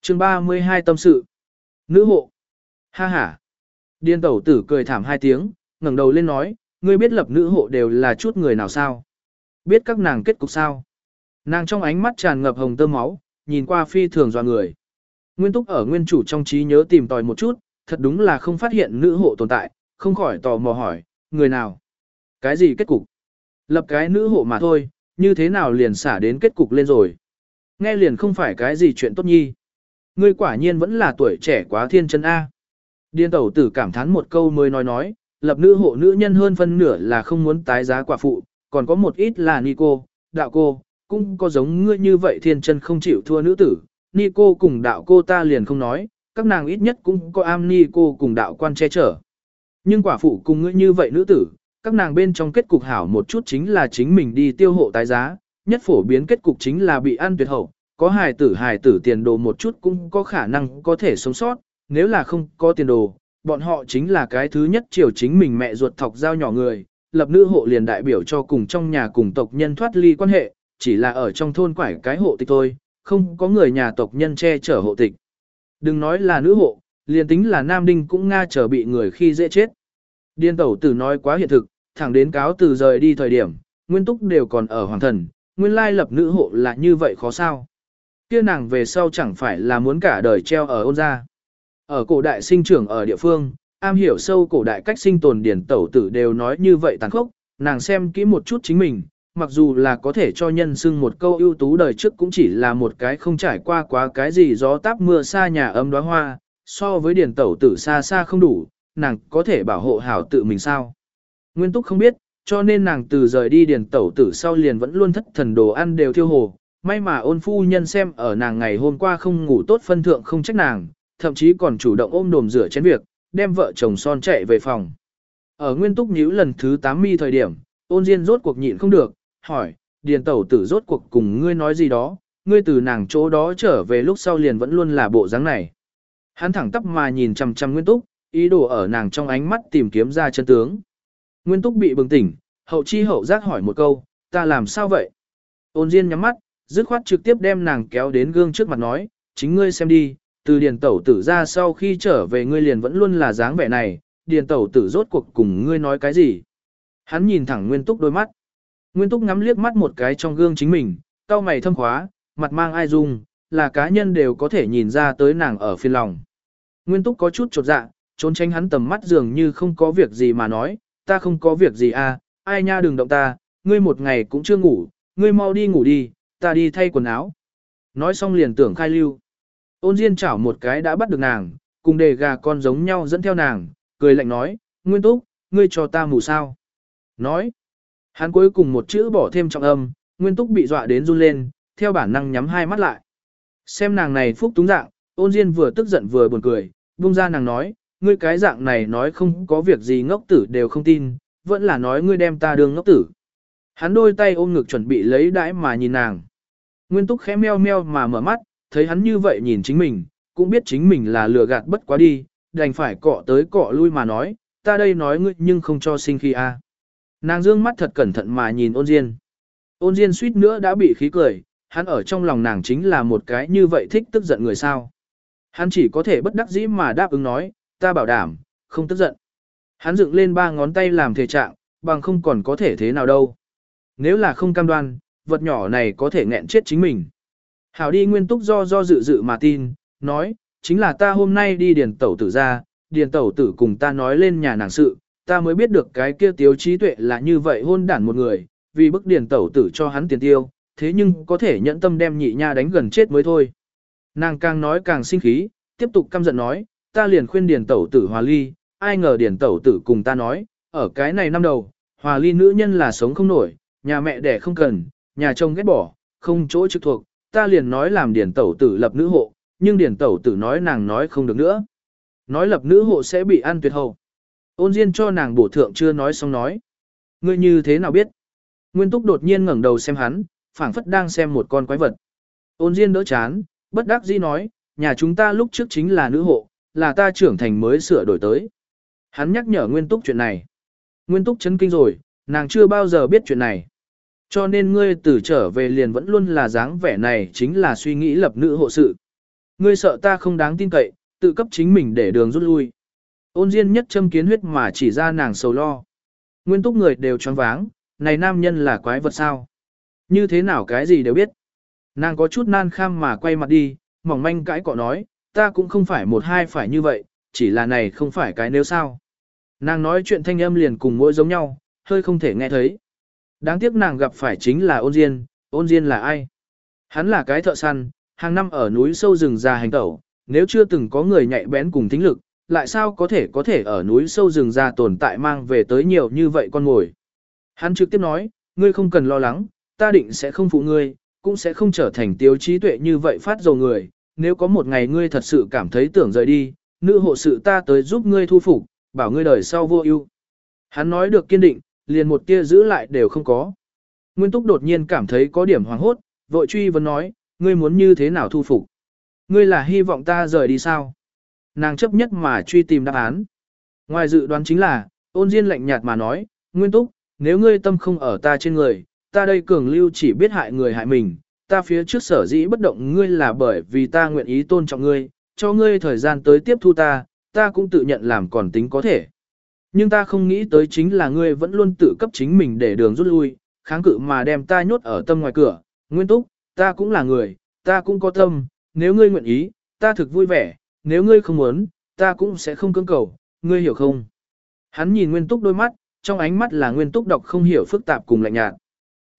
chương 32 tâm sự. Nữ hộ. Ha ha. Điên tẩu tử cười thảm hai tiếng, ngẩng đầu lên nói, ngươi biết lập nữ hộ đều là chút người nào sao? Biết các nàng kết cục sao? Nàng trong ánh mắt tràn ngập hồng tơ máu, nhìn qua phi thường dò người. Nguyên túc ở nguyên chủ trong trí nhớ tìm tòi một chút, thật đúng là không phát hiện nữ hộ tồn tại, không khỏi tò mò hỏi, người nào? Cái gì kết cục? Lập cái nữ hộ mà thôi, như thế nào liền xả đến kết cục lên rồi? Nghe liền không phải cái gì chuyện tốt nhi. Ngươi quả nhiên vẫn là tuổi trẻ quá thiên chân A. Điên tẩu tử cảm thán một câu mới nói nói, lập nữ hộ nữ nhân hơn phân nửa là không muốn tái giá quả phụ, còn có một ít là ni cô, đạo cô, cũng có giống ngươi như vậy thiên chân không chịu thua nữ tử. Ni cô cùng đạo cô ta liền không nói, các nàng ít nhất cũng có am ni cô cùng đạo quan che chở. Nhưng quả phụ cùng ngươi như vậy nữ tử, các nàng bên trong kết cục hảo một chút chính là chính mình đi tiêu hộ tái giá, nhất phổ biến kết cục chính là bị ăn tuyệt hậu, có hài tử hài tử tiền đồ một chút cũng có khả năng có thể sống sót, nếu là không có tiền đồ, bọn họ chính là cái thứ nhất chiều chính mình mẹ ruột thọc giao nhỏ người, lập nữ hộ liền đại biểu cho cùng trong nhà cùng tộc nhân thoát ly quan hệ, chỉ là ở trong thôn quải cái hộ tịch thôi, không có người nhà tộc nhân che chở hộ tịch. Đừng nói là nữ hộ, liền tính là nam đinh cũng nga trở bị người khi dễ chết. Điên tẩu tử nói quá hiện thực, thẳng đến cáo từ rời đi thời điểm, nguyên túc đều còn ở hoàng thần, nguyên lai lập nữ hộ là như vậy khó sao. Kia nàng về sau chẳng phải là muốn cả đời treo ở ôn gia. Ở cổ đại sinh trưởng ở địa phương, am hiểu sâu cổ đại cách sinh tồn điển tẩu tử đều nói như vậy tàn khốc, nàng xem kỹ một chút chính mình, mặc dù là có thể cho nhân xưng một câu ưu tú đời trước cũng chỉ là một cái không trải qua quá cái gì gió táp mưa xa nhà ấm đóa hoa, so với điển tẩu tử xa xa không đủ, nàng có thể bảo hộ hảo tự mình sao. Nguyên túc không biết, cho nên nàng từ rời đi Điền tẩu tử sau liền vẫn luôn thất thần đồ ăn đều thiêu hồ, may mà ôn phu nhân xem ở nàng ngày hôm qua không ngủ tốt phân thượng không trách nàng, thậm chí còn chủ động ôm đồm rửa chén việc, đem vợ chồng son chạy về phòng. Ở nguyên túc nhíu lần thứ 8 mi thời điểm, ôn diên rốt cuộc nhịn không được, hỏi, điền tẩu tử rốt cuộc cùng ngươi nói gì đó, ngươi từ nàng chỗ đó trở về lúc sau liền vẫn luôn là bộ dáng này. Hắn thẳng tắp mà nhìn chằm chằm nguyên túc, ý đồ ở nàng trong ánh mắt tìm kiếm ra chân tướng. Nguyên túc bị bừng tỉnh, hậu chi hậu giác hỏi một câu, ta làm sao vậy? Ôn diên nhắm mắt, dứt khoát trực tiếp đem nàng kéo đến gương trước mặt nói, chính ngươi xem đi, từ điền tẩu tử ra sau khi trở về ngươi liền vẫn luôn là dáng vẻ này, điền tẩu tử rốt cuộc cùng ngươi nói cái gì. Hắn nhìn thẳng Nguyên Túc đôi mắt. Nguyên Túc ngắm liếc mắt một cái trong gương chính mình, cau mày thâm khóa, mặt mang ai dung, là cá nhân đều có thể nhìn ra tới nàng ở phiên lòng. Nguyên Túc có chút chột dạ, trốn tránh hắn tầm mắt dường như không có việc gì mà nói, ta không có việc gì à, ai nha đừng động ta, ngươi một ngày cũng chưa ngủ, ngươi mau đi ngủ đi, ta đi thay quần áo. Nói xong liền tưởng khai lưu. Ôn Diên chảo một cái đã bắt được nàng, cùng đề gà con giống nhau dẫn theo nàng, cười lạnh nói, Nguyên Túc, ngươi cho ta mù sao. Nói, hắn cuối cùng một chữ bỏ thêm trọng âm, Nguyên Túc bị dọa đến run lên, theo bản năng nhắm hai mắt lại. Xem nàng này phúc túng dạng, ôn Diên vừa tức giận vừa buồn cười, buông ra nàng nói, ngươi cái dạng này nói không có việc gì ngốc tử đều không tin, vẫn là nói ngươi đem ta đường ngốc tử. Hắn đôi tay ôm ngực chuẩn bị lấy đãi mà nhìn nàng. Nguyên Túc khẽ meo meo mà mở mắt, thấy hắn như vậy nhìn chính mình, cũng biết chính mình là lừa gạt bất quá đi, đành phải cọ tới cọ lui mà nói, ta đây nói ngươi nhưng không cho sinh khi a. Nàng dương mắt thật cẩn thận mà nhìn ôn diên. Ôn diên suýt nữa đã bị khí cười, hắn ở trong lòng nàng chính là một cái như vậy thích tức giận người sao. Hắn chỉ có thể bất đắc dĩ mà đáp ứng nói, ta bảo đảm, không tức giận. Hắn dựng lên ba ngón tay làm thể trạng, bằng không còn có thể thế nào đâu. Nếu là không cam đoan, vật nhỏ này có thể nghẹn chết chính mình. Hảo đi nguyên túc do do dự dự mà tin, nói, chính là ta hôm nay đi điền tẩu tử ra, điền tẩu tử cùng ta nói lên nhà nàng sự, ta mới biết được cái kia tiếu trí tuệ là như vậy hôn đản một người, vì bức điền tẩu tử cho hắn tiền tiêu, thế nhưng có thể nhẫn tâm đem nhị nha đánh gần chết mới thôi. Nàng càng nói càng sinh khí, tiếp tục căm giận nói, ta liền khuyên điền tẩu tử hòa ly, ai ngờ điền tẩu tử cùng ta nói, ở cái này năm đầu, hòa ly nữ nhân là sống không nổi, nhà mẹ đẻ không cần, nhà chồng ghét bỏ, không chỗ trực thuộc, ta liền nói làm Điền tẩu tử lập nữ hộ, nhưng Điền tẩu tử nói nàng nói không được nữa. Nói lập nữ hộ sẽ bị ăn tuyệt hậu. Ôn Diên cho nàng bổ thượng chưa nói xong nói. Ngươi như thế nào biết? Nguyên Túc đột nhiên ngẩng đầu xem hắn, phảng phất đang xem một con quái vật. Ôn Diên đỡ chán, bất đắc dĩ nói, nhà chúng ta lúc trước chính là nữ hộ, là ta trưởng thành mới sửa đổi tới. Hắn nhắc nhở Nguyên Túc chuyện này. Nguyên Túc chấn kinh rồi, nàng chưa bao giờ biết chuyện này. Cho nên ngươi từ trở về liền vẫn luôn là dáng vẻ này chính là suy nghĩ lập nữ hộ sự. Ngươi sợ ta không đáng tin cậy, tự cấp chính mình để đường rút lui. Ôn Diên nhất châm kiến huyết mà chỉ ra nàng sầu lo. Nguyên túc người đều choáng váng, này nam nhân là quái vật sao? Như thế nào cái gì đều biết. Nàng có chút nan kham mà quay mặt đi, mỏng manh cãi cọ nói, ta cũng không phải một hai phải như vậy, chỉ là này không phải cái nếu sao. Nàng nói chuyện thanh âm liền cùng mỗi giống nhau, hơi không thể nghe thấy. Đáng tiếc nàng gặp phải chính là ôn diên, ôn diên là ai? Hắn là cái thợ săn, hàng năm ở núi sâu rừng già hành tẩu, nếu chưa từng có người nhạy bén cùng tính lực, lại sao có thể có thể ở núi sâu rừng già tồn tại mang về tới nhiều như vậy con ngồi. Hắn trực tiếp nói, ngươi không cần lo lắng, ta định sẽ không phụ ngươi, cũng sẽ không trở thành tiêu trí tuệ như vậy phát dầu người, nếu có một ngày ngươi thật sự cảm thấy tưởng rời đi, nữ hộ sự ta tới giúp ngươi thu phục, bảo ngươi đời sau vô ưu. Hắn nói được kiên định, liền một tia giữ lại đều không có. Nguyên Túc đột nhiên cảm thấy có điểm hoàng hốt, vội truy vấn nói, ngươi muốn như thế nào thu phục? Ngươi là hy vọng ta rời đi sao? Nàng chấp nhất mà truy tìm đáp án. Ngoài dự đoán chính là, ôn diên lạnh nhạt mà nói, Nguyên Túc, nếu ngươi tâm không ở ta trên người, ta đây cường lưu chỉ biết hại người hại mình, ta phía trước sở dĩ bất động ngươi là bởi vì ta nguyện ý tôn trọng ngươi, cho ngươi thời gian tới tiếp thu ta, ta cũng tự nhận làm còn tính có thể. Nhưng ta không nghĩ tới chính là ngươi vẫn luôn tự cấp chính mình để đường rút lui, kháng cự mà đem ta nhốt ở tâm ngoài cửa, nguyên túc, ta cũng là người, ta cũng có tâm, nếu ngươi nguyện ý, ta thực vui vẻ, nếu ngươi không muốn, ta cũng sẽ không cưỡng cầu, ngươi hiểu không? Hắn nhìn nguyên túc đôi mắt, trong ánh mắt là nguyên túc đọc không hiểu phức tạp cùng lạnh nhạt.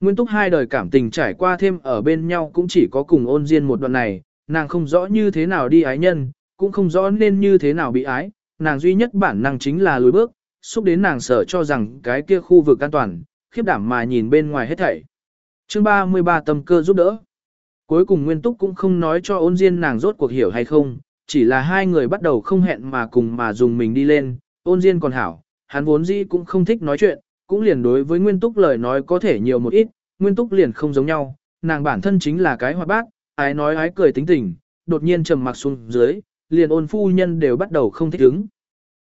Nguyên túc hai đời cảm tình trải qua thêm ở bên nhau cũng chỉ có cùng ôn diên một đoạn này, nàng không rõ như thế nào đi ái nhân, cũng không rõ nên như thế nào bị ái, nàng duy nhất bản năng chính là lùi bước, xúc đến nàng sợ cho rằng cái kia khu vực an toàn, khiếp đảm mà nhìn bên ngoài hết thảy. Chương 33 tâm cơ giúp đỡ. Cuối cùng Nguyên Túc cũng không nói cho ôn diên nàng rốt cuộc hiểu hay không, chỉ là hai người bắt đầu không hẹn mà cùng mà dùng mình đi lên, ôn diên còn hảo, hắn vốn dĩ cũng không thích nói chuyện, cũng liền đối với Nguyên Túc lời nói có thể nhiều một ít, Nguyên Túc liền không giống nhau, nàng bản thân chính là cái hoạt bát, ái nói ái cười tính tình, đột nhiên trầm mặc xuống dưới, liền ôn phu nhân đều bắt đầu không thích ứng.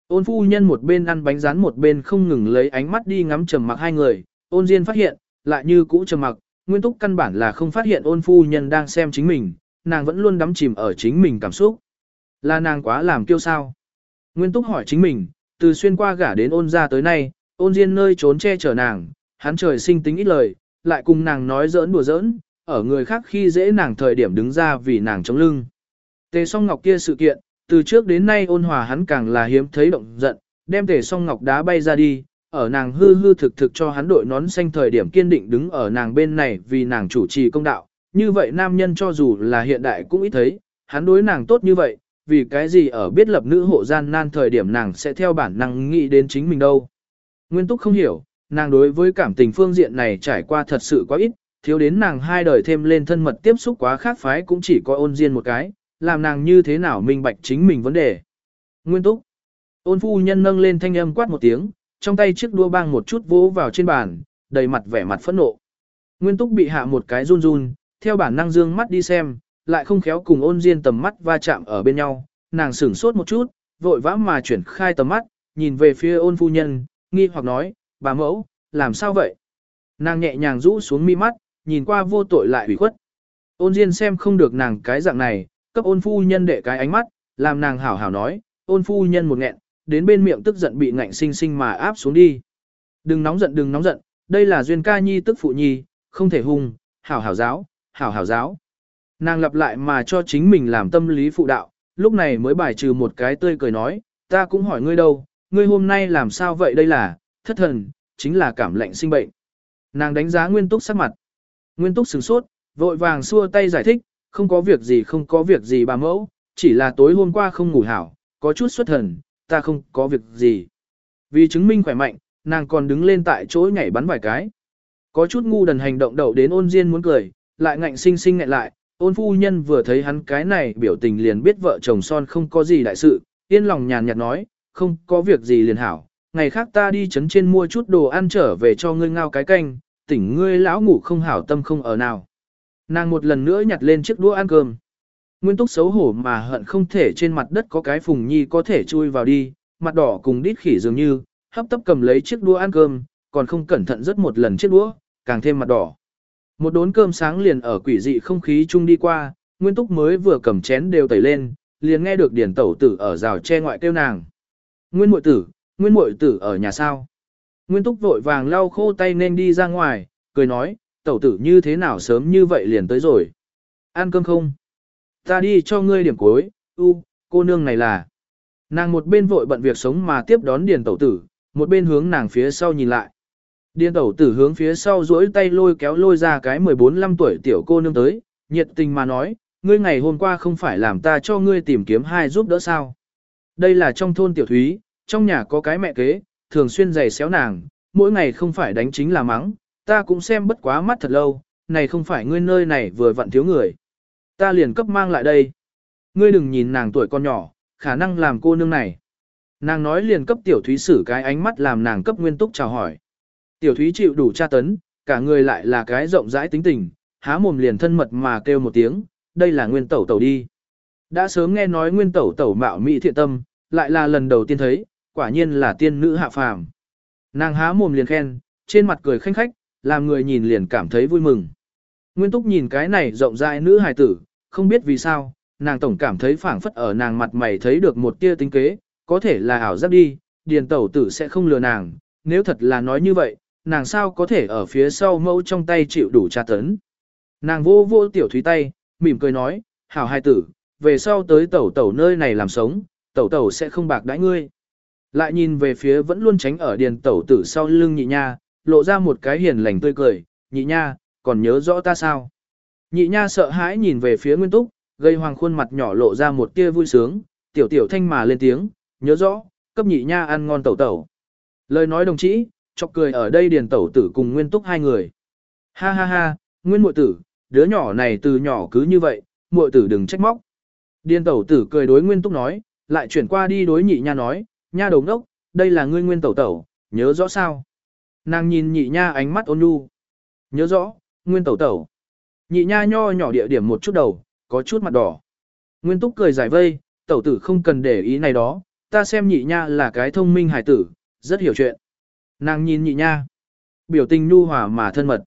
Ôn phu nhân một bên ăn bánh rán một bên không ngừng lấy ánh mắt đi ngắm trầm mặc hai người, ôn diên phát hiện, lại như cũ trầm mặc, nguyên túc căn bản là không phát hiện ôn phu nhân đang xem chính mình, nàng vẫn luôn đắm chìm ở chính mình cảm xúc. Là nàng quá làm kiêu sao? Nguyên túc hỏi chính mình, từ xuyên qua gả đến ôn ra tới nay, ôn diên nơi trốn che chở nàng, hắn trời sinh tính ít lời, lại cùng nàng nói giỡn đùa giỡn, ở người khác khi dễ nàng thời điểm đứng ra vì nàng chống lưng. Tề song ngọc kia sự kiện, từ trước đến nay ôn hòa hắn càng là hiếm thấy động giận, đem tề song ngọc đá bay ra đi, ở nàng hư hư thực thực cho hắn đội nón xanh thời điểm kiên định đứng ở nàng bên này vì nàng chủ trì công đạo. Như vậy nam nhân cho dù là hiện đại cũng ít thấy, hắn đối nàng tốt như vậy, vì cái gì ở biết lập nữ hộ gian nan thời điểm nàng sẽ theo bản năng nghĩ đến chính mình đâu. Nguyên túc không hiểu, nàng đối với cảm tình phương diện này trải qua thật sự quá ít, thiếu đến nàng hai đời thêm lên thân mật tiếp xúc quá khác phái cũng chỉ có ôn diên một cái, làm nàng như thế nào minh bạch chính mình vấn đề. Nguyên túc. Ôn phu nhân nâng lên thanh âm quát một tiếng, trong tay chiếc đua bang một chút vỗ vào trên bàn, đầy mặt vẻ mặt phẫn nộ. Nguyên túc bị hạ một cái run run, theo bản năng dương mắt đi xem, lại không khéo cùng ôn diên tầm mắt va chạm ở bên nhau, nàng sửng sốt một chút, vội vã mà chuyển khai tầm mắt, nhìn về phía ôn phu nhân, nghi hoặc nói, bà mẫu, làm sao vậy? Nàng nhẹ nhàng rũ xuống mi mắt, nhìn qua vô tội lại ủy khuất. Ôn Diên xem không được nàng cái dạng này, cấp ôn phu nhân để cái ánh mắt, làm nàng hảo hảo nói, ôn phu nhân một nghẹn, đến bên miệng tức giận bị ngạnh sinh sinh mà áp xuống đi. Đừng nóng giận đừng nóng giận, đây là duyên ca nhi tức phụ nhi, không thể hung, hảo hảo giáo, hảo hảo giáo. Nàng lặp lại mà cho chính mình làm tâm lý phụ đạo, lúc này mới bài trừ một cái tươi cười nói, ta cũng hỏi ngươi đâu, ngươi hôm nay làm sao vậy đây là, thất thần, chính là cảm lạnh sinh bệnh. Nàng đánh giá nguyên túc sắc mặt. Nguyên túc sửng sốt, vội vàng xua tay giải thích, không có việc gì không có việc gì bà mẫu, chỉ là tối hôm qua không ngủ hảo, có chút xuất thần, ta không có việc gì. Vì chứng minh khỏe mạnh, nàng còn đứng lên tại chỗ nhảy bắn vài cái. Có chút ngu đần hành động đầu đến ôn diên muốn cười, lại ngạnh sinh sinh ngại lại, ôn phu nhân vừa thấy hắn cái này biểu tình liền biết vợ chồng son không có gì đại sự, yên lòng nhàn nhạt nói, không có việc gì liền hảo, ngày khác ta đi chấn trên mua chút đồ ăn trở về cho ngươi ngao cái canh, tỉnh ngươi lão ngủ không hảo tâm không ở nào. Nàng một lần nữa nhặt lên chiếc đũa ăn cơm. Nguyên túc xấu hổ mà hận không thể trên mặt đất có cái phùng nhi có thể chui vào đi, mặt đỏ cùng đít khỉ dường như, hấp tấp cầm lấy chiếc đũa ăn cơm, còn không cẩn thận rất một lần chiếc đũa, càng thêm mặt đỏ. Một đốn cơm sáng liền ở quỷ dị không khí chung đi qua, Nguyên Túc mới vừa cầm chén đều tẩy lên, liền nghe được điển tẩu tử ở rào che ngoại kêu nàng. Nguyên muội tử, Nguyên muội tử ở nhà sao? Nguyên Túc vội vàng lau khô tay nên đi ra ngoài, cười nói, tẩu tử như thế nào sớm như vậy liền tới rồi. Ăn cơm không? Ta đi cho ngươi điểm cuối, u, cô nương này là. Nàng một bên vội bận việc sống mà tiếp đón điền tẩu tử, một bên hướng nàng phía sau nhìn lại. Điền tẩu tử hướng phía sau duỗi tay lôi kéo lôi ra cái 14-15 tuổi tiểu cô nương tới, nhiệt tình mà nói, ngươi ngày hôm qua không phải làm ta cho ngươi tìm kiếm hai giúp đỡ sao. Đây là trong thôn tiểu thúy, trong nhà có cái mẹ kế, thường xuyên giày xéo nàng, mỗi ngày không phải đánh chính là mắng, ta cũng xem bất quá mắt thật lâu, này không phải ngươi nơi này vừa vặn thiếu người. Ta liền cấp mang lại đây. Ngươi đừng nhìn nàng tuổi con nhỏ, khả năng làm cô nương này. Nàng nói liền cấp tiểu thúy xử cái ánh mắt làm nàng cấp nguyên túc chào hỏi. Tiểu thúy chịu đủ tra tấn, cả người lại là cái rộng rãi tính tình, há mồm liền thân mật mà kêu một tiếng, đây là nguyên tẩu tẩu đi. Đã sớm nghe nói nguyên tẩu tẩu mạo mỹ thiện tâm, lại là lần đầu tiên thấy, quả nhiên là tiên nữ hạ phàm. Nàng há mồm liền khen, trên mặt cười khanh khách, làm người nhìn liền cảm thấy vui mừng. Nguyên túc nhìn cái này rộng rãi nữ hài tử, không biết vì sao, nàng tổng cảm thấy phảng phất ở nàng mặt mày thấy được một tia tính kế, có thể là ảo giác đi, điền tẩu tử sẽ không lừa nàng, nếu thật là nói như vậy, nàng sao có thể ở phía sau mẫu trong tay chịu đủ tra tấn. Nàng vô vô tiểu thúy tay, mỉm cười nói, hảo hài tử, về sau tới tẩu tẩu nơi này làm sống, tẩu tẩu sẽ không bạc đãi ngươi. Lại nhìn về phía vẫn luôn tránh ở điền tẩu tử sau lưng nhị nha, lộ ra một cái hiền lành tươi cười, nhị nha, còn nhớ rõ ta sao? Nhị nha sợ hãi nhìn về phía nguyên túc, gây hoàng khuôn mặt nhỏ lộ ra một tia vui sướng, tiểu tiểu thanh mà lên tiếng, nhớ rõ, cấp nhị nha ăn ngon tẩu tẩu. Lời nói đồng chí, chọc cười ở đây điền tẩu tử cùng nguyên túc hai người. Ha ha ha, nguyên muội tử, đứa nhỏ này từ nhỏ cứ như vậy, muội tử đừng trách móc. Điền tẩu tử cười đối nguyên túc nói, lại chuyển qua đi đối nhị nha nói, nha đồng đốc, đây là ngươi nguyên tẩu tẩu, nhớ rõ sao? Nàng nhìn nhị nha ánh mắt ôn nhu. Nhớ rõ, nguyên tẩu tẩu. Nhị nha nho nhỏ địa điểm một chút đầu, có chút mặt đỏ. Nguyên túc cười giải vây, tẩu tử không cần để ý này đó, ta xem nhị nha là cái thông minh hài tử, rất hiểu chuyện. Nàng nhìn nhị nha, biểu tình nu hòa mà thân mật.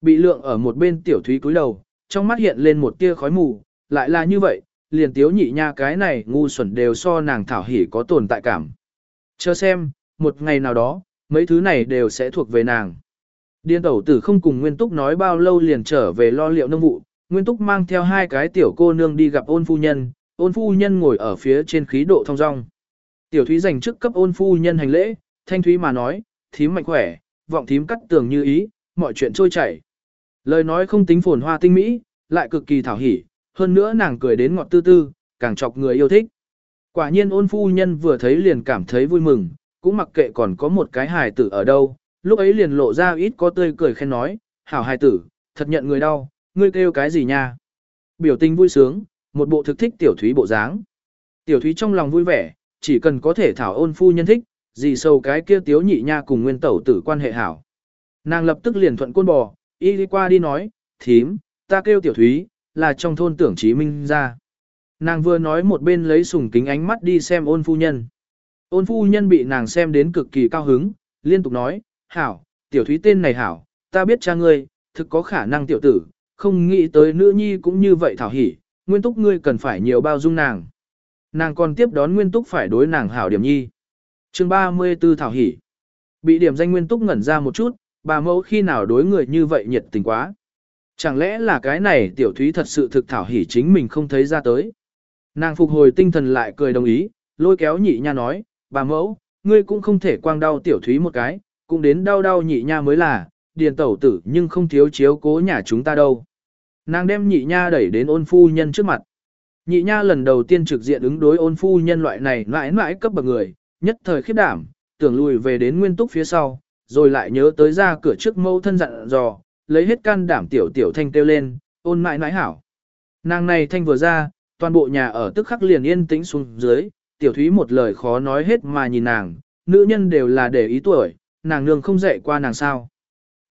Bị lượng ở một bên tiểu thúy cúi đầu, trong mắt hiện lên một tia khói mù, lại là như vậy, liền tiếu nhị nha cái này ngu xuẩn đều so nàng thảo hỉ có tồn tại cảm. Chờ xem, một ngày nào đó, mấy thứ này đều sẽ thuộc về nàng. Điên tẩu tử không cùng Nguyên Túc nói bao lâu liền trở về lo liệu nông vụ, Nguyên Túc mang theo hai cái tiểu cô nương đi gặp ôn phu nhân, ôn phu nhân ngồi ở phía trên khí độ thong dong. Tiểu thúy dành trước cấp ôn phu nhân hành lễ, thanh thúy mà nói, thím mạnh khỏe, vọng thím cắt tường như ý, mọi chuyện trôi chảy. Lời nói không tính phồn hoa tinh mỹ, lại cực kỳ thảo hỉ, hơn nữa nàng cười đến ngọt tư tư, càng chọc người yêu thích. Quả nhiên ôn phu nhân vừa thấy liền cảm thấy vui mừng, cũng mặc kệ còn có một cái hài tử ở đâu, lúc ấy liền lộ ra ít có tươi cười khen nói, hảo hài tử, thật nhận người đau, ngươi kêu cái gì nha. Biểu tình vui sướng, một bộ thực thích tiểu thúy bộ dáng. Tiểu thúy trong lòng vui vẻ, chỉ cần có thể thảo ôn phu nhân thích, gì sâu cái kia tiếu nhị nha cùng nguyên tẩu tử quan hệ hảo. Nàng lập tức liền thuận côn bò, y đi qua đi nói, thím, ta kêu tiểu thúy, là trong thôn tưởng chí minh ra. Nàng vừa nói một bên lấy sùng kính ánh mắt đi xem ôn phu nhân. Ôn phu nhân bị nàng xem đến cực kỳ cao hứng, liên tục nói, hảo, tiểu thúy tên này hảo, ta biết cha ngươi, thực có khả năng tiểu tử, không nghĩ tới nữ nhi cũng như vậy thảo hỉ, nguyên túc ngươi cần phải nhiều bao dung nàng. Nàng còn tiếp đón nguyên túc phải đối nàng hảo điểm nhi. chương 34 thảo hỉ. Bị điểm danh nguyên túc ngẩn ra một chút, bà mẫu khi nào đối người như vậy nhiệt tình quá. Chẳng lẽ là cái này tiểu thúy thật sự thực thảo hỉ chính mình không thấy ra tới. Nàng phục hồi tinh thần lại cười đồng ý, lôi kéo nhị nha nói, bà mẫu, ngươi cũng không thể quang đau tiểu thúy một cái, cũng đến đau đau nhị nha mới là, điền tẩu tử nhưng không thiếu chiếu cố nhà chúng ta đâu. Nàng đem nhị nha đẩy đến ôn phu nhân trước mặt. Nhị nha lần đầu tiên trực diện ứng đối ôn phu nhân loại này mãi mãi cấp bậc người, nhất thời khiếp đảm, tưởng lùi về đến nguyên túc phía sau, rồi lại nhớ tới ra cửa trước mâu thân dặn dò, lấy hết can đảm tiểu tiểu thanh kêu lên, ôn mãi mãi hảo. Nàng này thanh vừa ra, toàn bộ nhà ở tức khắc liền yên tĩnh xuống dưới, tiểu thúy một lời khó nói hết mà nhìn nàng, nữ nhân đều là để ý tuổi, nàng nương không dạy qua nàng sao.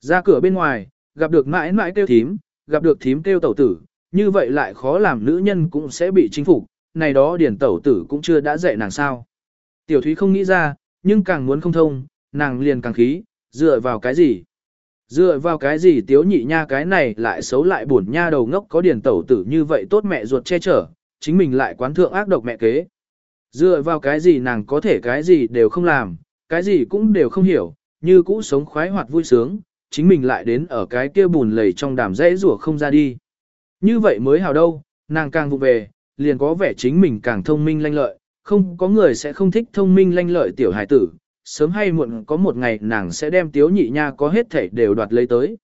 Ra cửa bên ngoài, gặp được mãi mãi kêu thím, gặp được thím kêu tẩu tử, như vậy lại khó làm nữ nhân cũng sẽ bị chính phục, này đó điển tẩu tử cũng chưa đã dạy nàng sao. Tiểu thúy không nghĩ ra, nhưng càng muốn không thông, nàng liền càng khí, dựa vào cái gì? Dựa vào cái gì tiếu nhị nha cái này lại xấu lại buồn nha đầu ngốc có điển tẩu tử như vậy tốt mẹ ruột che chở, chính mình lại quán thượng ác độc mẹ kế. Dựa vào cái gì nàng có thể cái gì đều không làm, cái gì cũng đều không hiểu, như cũ sống khoái hoạt vui sướng, chính mình lại đến ở cái kia bùn lầy trong đàm rẽ rủa không ra đi. Như vậy mới hào đâu, nàng càng vụ về, liền có vẻ chính mình càng thông minh lanh lợi, không có người sẽ không thích thông minh lanh lợi tiểu hải tử, sớm hay muộn có một ngày nàng sẽ đem tiếu nhị nha có hết thể đều đoạt lấy tới.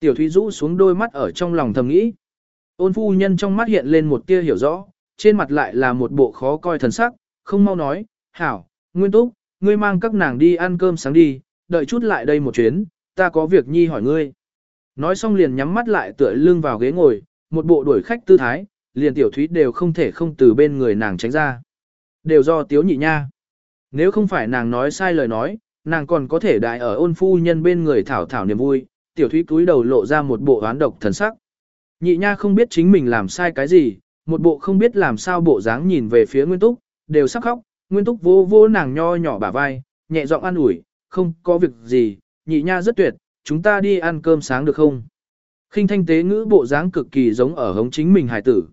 Tiểu Thúy rũ xuống đôi mắt ở trong lòng thầm nghĩ. Ôn phu nhân trong mắt hiện lên một tia hiểu rõ, trên mặt lại là một bộ khó coi thần sắc, không mau nói, hảo, nguyên túc, ngươi mang các nàng đi ăn cơm sáng đi, đợi chút lại đây một chuyến, ta có việc nhi hỏi ngươi. Nói xong liền nhắm mắt lại tựa lưng vào ghế ngồi, một bộ đuổi khách tư thái, liền tiểu thúy đều không thể không từ bên người nàng tránh ra. Đều do tiếu nhị nha. Nếu không phải nàng nói sai lời nói, nàng còn có thể đại ở ôn phu nhân bên người thảo thảo niềm vui, tiểu thúy cúi đầu lộ ra một bộ oán độc thần sắc. Nhị nha không biết chính mình làm sai cái gì, một bộ không biết làm sao bộ dáng nhìn về phía Nguyên Túc, đều sắp khóc, Nguyên Túc vô vô nàng nho nhỏ bả vai, nhẹ giọng an ủi, không có việc gì, nhị nha rất tuyệt, chúng ta đi ăn cơm sáng được không? khinh thanh tế ngữ bộ dáng cực kỳ giống ở hống chính mình hải tử.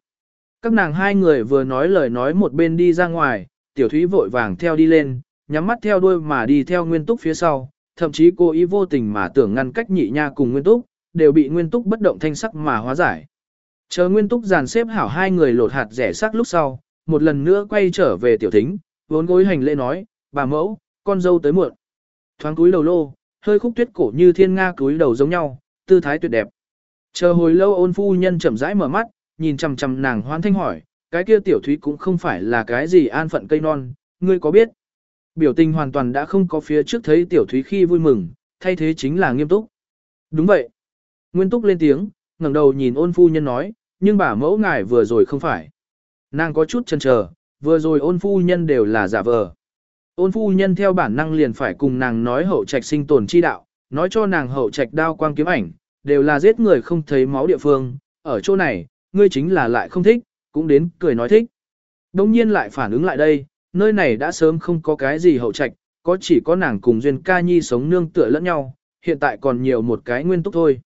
Các nàng hai người vừa nói lời nói một bên đi ra ngoài, tiểu thúy vội vàng theo đi lên, nhắm mắt theo đuôi mà đi theo nguyên túc phía sau, thậm chí cô ý vô tình mà tưởng ngăn cách nhị nha cùng nguyên túc, đều bị nguyên túc bất động thanh sắc mà hóa giải. Chờ nguyên túc dàn xếp hảo hai người lột hạt rẻ sắc lúc sau, một lần nữa quay trở về tiểu thính, vốn gối hành lễ nói, bà mẫu, con dâu tới muộn. Thoáng cúi đầu lô, hơi khúc tuyết cổ như thiên nga cúi đầu giống nhau, tư thái tuyệt đẹp. Chờ hồi lâu ôn phu nhân chậm rãi mở mắt, nhìn chằm chằm nàng hoan thanh hỏi, cái kia tiểu thúy cũng không phải là cái gì an phận cây non, ngươi có biết? Biểu tình hoàn toàn đã không có phía trước thấy tiểu thúy khi vui mừng, thay thế chính là nghiêm túc. Đúng vậy. Nguyên túc lên tiếng, ngẩng đầu nhìn ôn phu nhân nói, nhưng bà mẫu ngài vừa rồi không phải. Nàng có chút chần chờ, vừa rồi ôn phu nhân đều là giả vờ. Ôn phu nhân theo bản năng liền phải cùng nàng nói hậu trạch sinh tồn chi đạo, nói cho nàng hậu trạch đao quang kiếm ảnh, đều là giết người không thấy máu địa phương, ở chỗ này, ngươi chính là lại không thích, cũng đến cười nói thích. Đông nhiên lại phản ứng lại đây, nơi này đã sớm không có cái gì hậu trạch, có chỉ có nàng cùng Duyên ca nhi sống nương tựa lẫn nhau, hiện tại còn nhiều một cái nguyên túc thôi.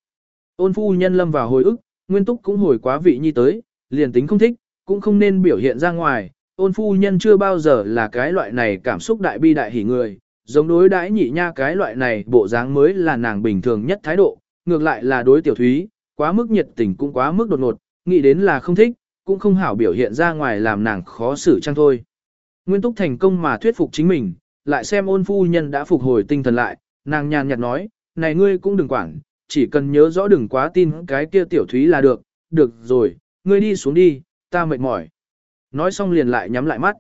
Ôn phu nhân lâm vào hồi ức, nguyên túc cũng hồi quá vị nhi tới, liền tính không thích, cũng không nên biểu hiện ra ngoài. Ôn phu nhân chưa bao giờ là cái loại này cảm xúc đại bi đại hỉ người, giống đối đãi nhị nha cái loại này bộ dáng mới là nàng bình thường nhất thái độ, ngược lại là đối tiểu thúy, quá mức nhiệt tình cũng quá mức đột ngột, nghĩ đến là không thích, cũng không hảo biểu hiện ra ngoài làm nàng khó xử chăng thôi. Nguyên túc thành công mà thuyết phục chính mình, lại xem ôn phu nhân đã phục hồi tinh thần lại, nàng nhàn nhạt nói, này ngươi cũng đừng quản, chỉ cần nhớ rõ đừng quá tin cái kia tiểu thúy là được, được rồi, ngươi đi xuống đi, ta mệt mỏi. Nói xong liền lại nhắm lại mắt.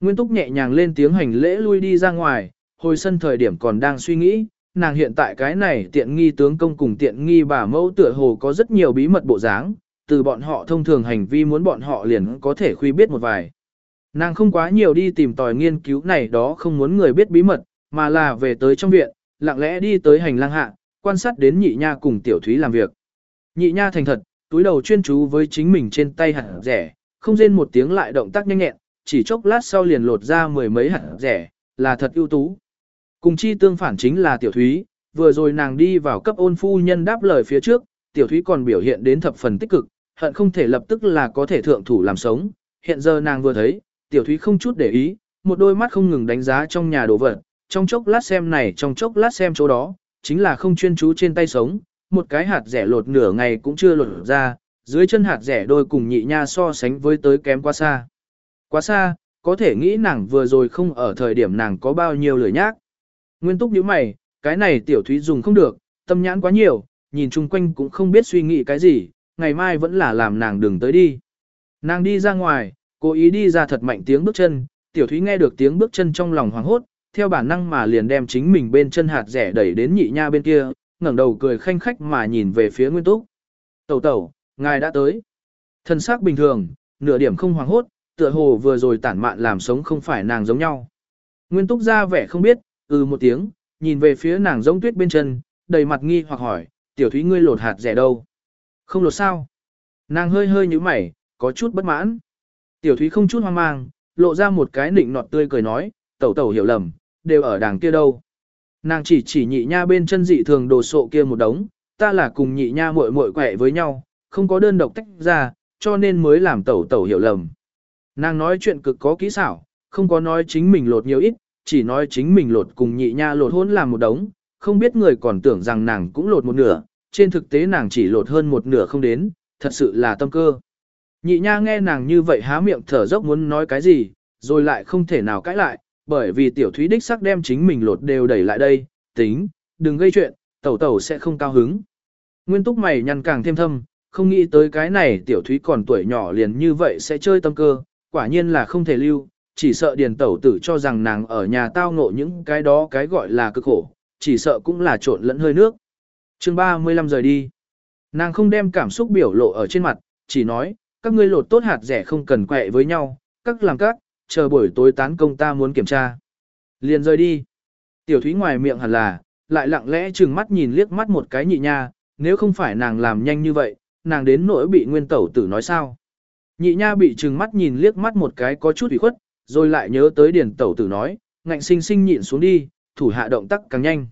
Nguyên túc nhẹ nhàng lên tiếng hành lễ lui đi ra ngoài, hồi sân thời điểm còn đang suy nghĩ, nàng hiện tại cái này tiện nghi tướng công cùng tiện nghi bà mẫu tựa hồ có rất nhiều bí mật bộ dáng, từ bọn họ thông thường hành vi muốn bọn họ liền có thể khuy biết một vài. Nàng không quá nhiều đi tìm tòi nghiên cứu này đó không muốn người biết bí mật, mà là về tới trong viện, lặng lẽ đi tới hành lang hạ, quan sát đến nhị nha cùng tiểu thúy làm việc. Nhị nha thành thật, túi đầu chuyên chú với chính mình trên tay hạt rẻ, không rên một tiếng lại động tác nhanh nhẹn, chỉ chốc lát sau liền lột ra mười mấy hạt rẻ, là thật ưu tú. Cùng chi tương phản chính là tiểu thúy, vừa rồi nàng đi vào cấp ôn phu nhân đáp lời phía trước, tiểu thúy còn biểu hiện đến thập phần tích cực, hận không thể lập tức là có thể thượng thủ làm sống. Hiện giờ nàng vừa thấy, tiểu thúy không chút để ý, một đôi mắt không ngừng đánh giá trong nhà đồ vật, trong chốc lát xem này trong chốc lát xem chỗ đó, chính là không chuyên chú trên tay sống, một cái hạt rẻ lột nửa ngày cũng chưa lột ra, dưới chân hạt rẻ đôi cùng nhị nha so sánh với tới kém quá xa. Quá xa, có thể nghĩ nàng vừa rồi không ở thời điểm nàng có bao nhiêu lười nhác. Nguyên túc nhíu mày, cái này tiểu thúy dùng không được, tâm nhãn quá nhiều, nhìn chung quanh cũng không biết suy nghĩ cái gì, ngày mai vẫn là làm nàng đừng tới đi. Nàng đi ra ngoài, cố ý đi ra thật mạnh tiếng bước chân, tiểu thúy nghe được tiếng bước chân trong lòng hoảng hốt, theo bản năng mà liền đem chính mình bên chân hạt rẻ đẩy đến nhị nha bên kia, ngẩng đầu cười khanh khách mà nhìn về phía Nguyên Túc. Tẩu tẩu, ngài đã tới. Thân xác bình thường, nửa điểm không hoảng hốt, tựa hồ vừa rồi tản mạn làm sống không phải nàng giống nhau. Nguyên Túc ra vẻ không biết, ừ một tiếng, nhìn về phía nàng giống tuyết bên chân, đầy mặt nghi hoặc hỏi, tiểu thúy ngươi lột hạt rẻ đâu? Không lột sao? Nàng hơi hơi như mày, có chút bất mãn. Tiểu thúy không chút hoang mang, lộ ra một cái nịnh nọt tươi cười nói, tẩu tẩu hiểu lầm, đều ở đàng kia đâu. Nàng chỉ chỉ nhị nha bên chân dị thường đồ sộ kia một đống, ta là cùng nhị nha muội muội quẹ với nhau, không có đơn độc tách ra, cho nên mới làm tẩu tẩu hiểu lầm. Nàng nói chuyện cực có kỹ xảo, không có nói chính mình lột nhiều ít, chỉ nói chính mình lột cùng nhị nha lột hôn làm một đống, không biết người còn tưởng rằng nàng cũng lột một nửa, trên thực tế nàng chỉ lột hơn một nửa không đến, thật sự là tâm cơ. Nhị nha nghe nàng như vậy há miệng thở dốc muốn nói cái gì, rồi lại không thể nào cãi lại, bởi vì tiểu thúy đích sắc đem chính mình lột đều đẩy lại đây, tính, đừng gây chuyện, tẩu tẩu sẽ không cao hứng. Nguyên túc mày nhăn càng thêm thâm, không nghĩ tới cái này tiểu thúy còn tuổi nhỏ liền như vậy sẽ chơi tâm cơ, quả nhiên là không thể lưu, chỉ sợ điền tẩu tử cho rằng nàng ở nhà tao ngộ những cái đó cái gọi là cực khổ, chỉ sợ cũng là trộn lẫn hơi nước chương 35 rời đi. Nàng không đem cảm xúc biểu lộ ở trên mặt, chỉ nói, các ngươi lột tốt hạt rẻ không cần quẹ với nhau, các làm các, chờ buổi tối tán công ta muốn kiểm tra. Liền rời đi. Tiểu thúy ngoài miệng hẳn là, lại lặng lẽ trừng mắt nhìn liếc mắt một cái nhị nha, nếu không phải nàng làm nhanh như vậy, nàng đến nỗi bị nguyên tẩu tử nói sao. Nhị nha bị trừng mắt nhìn liếc mắt một cái có chút ủy khuất, rồi lại nhớ tới điển tẩu tử nói, ngạnh sinh sinh nhịn xuống đi, thủ hạ động tác càng nhanh.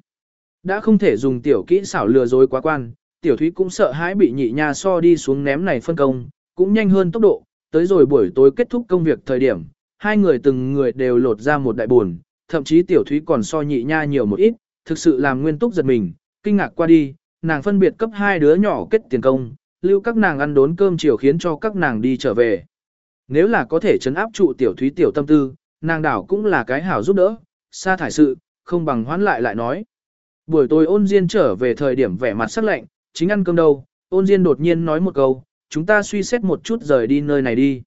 Đã không thể dùng tiểu kỹ xảo lừa dối quá quan, tiểu thúy cũng sợ hãi bị nhị nha so đi xuống ném này phân công, cũng nhanh hơn tốc độ, tới rồi buổi tối kết thúc công việc thời điểm, hai người từng người đều lột ra một đại buồn, thậm chí tiểu thúy còn so nhị nha nhiều một ít, thực sự làm nguyên túc giật mình, kinh ngạc qua đi, nàng phân biệt cấp hai đứa nhỏ kết tiền công, lưu các nàng ăn đốn cơm chiều khiến cho các nàng đi trở về. Nếu là có thể chấn áp trụ tiểu thúy tiểu tâm tư, nàng đảo cũng là cái hảo giúp đỡ, xa thải sự, không bằng hoán lại lại nói. Buổi tối ôn diên trở về thời điểm vẻ mặt sắc lạnh, chính ăn cơm đâu, ôn diên đột nhiên nói một câu, chúng ta suy xét một chút rời đi nơi này đi.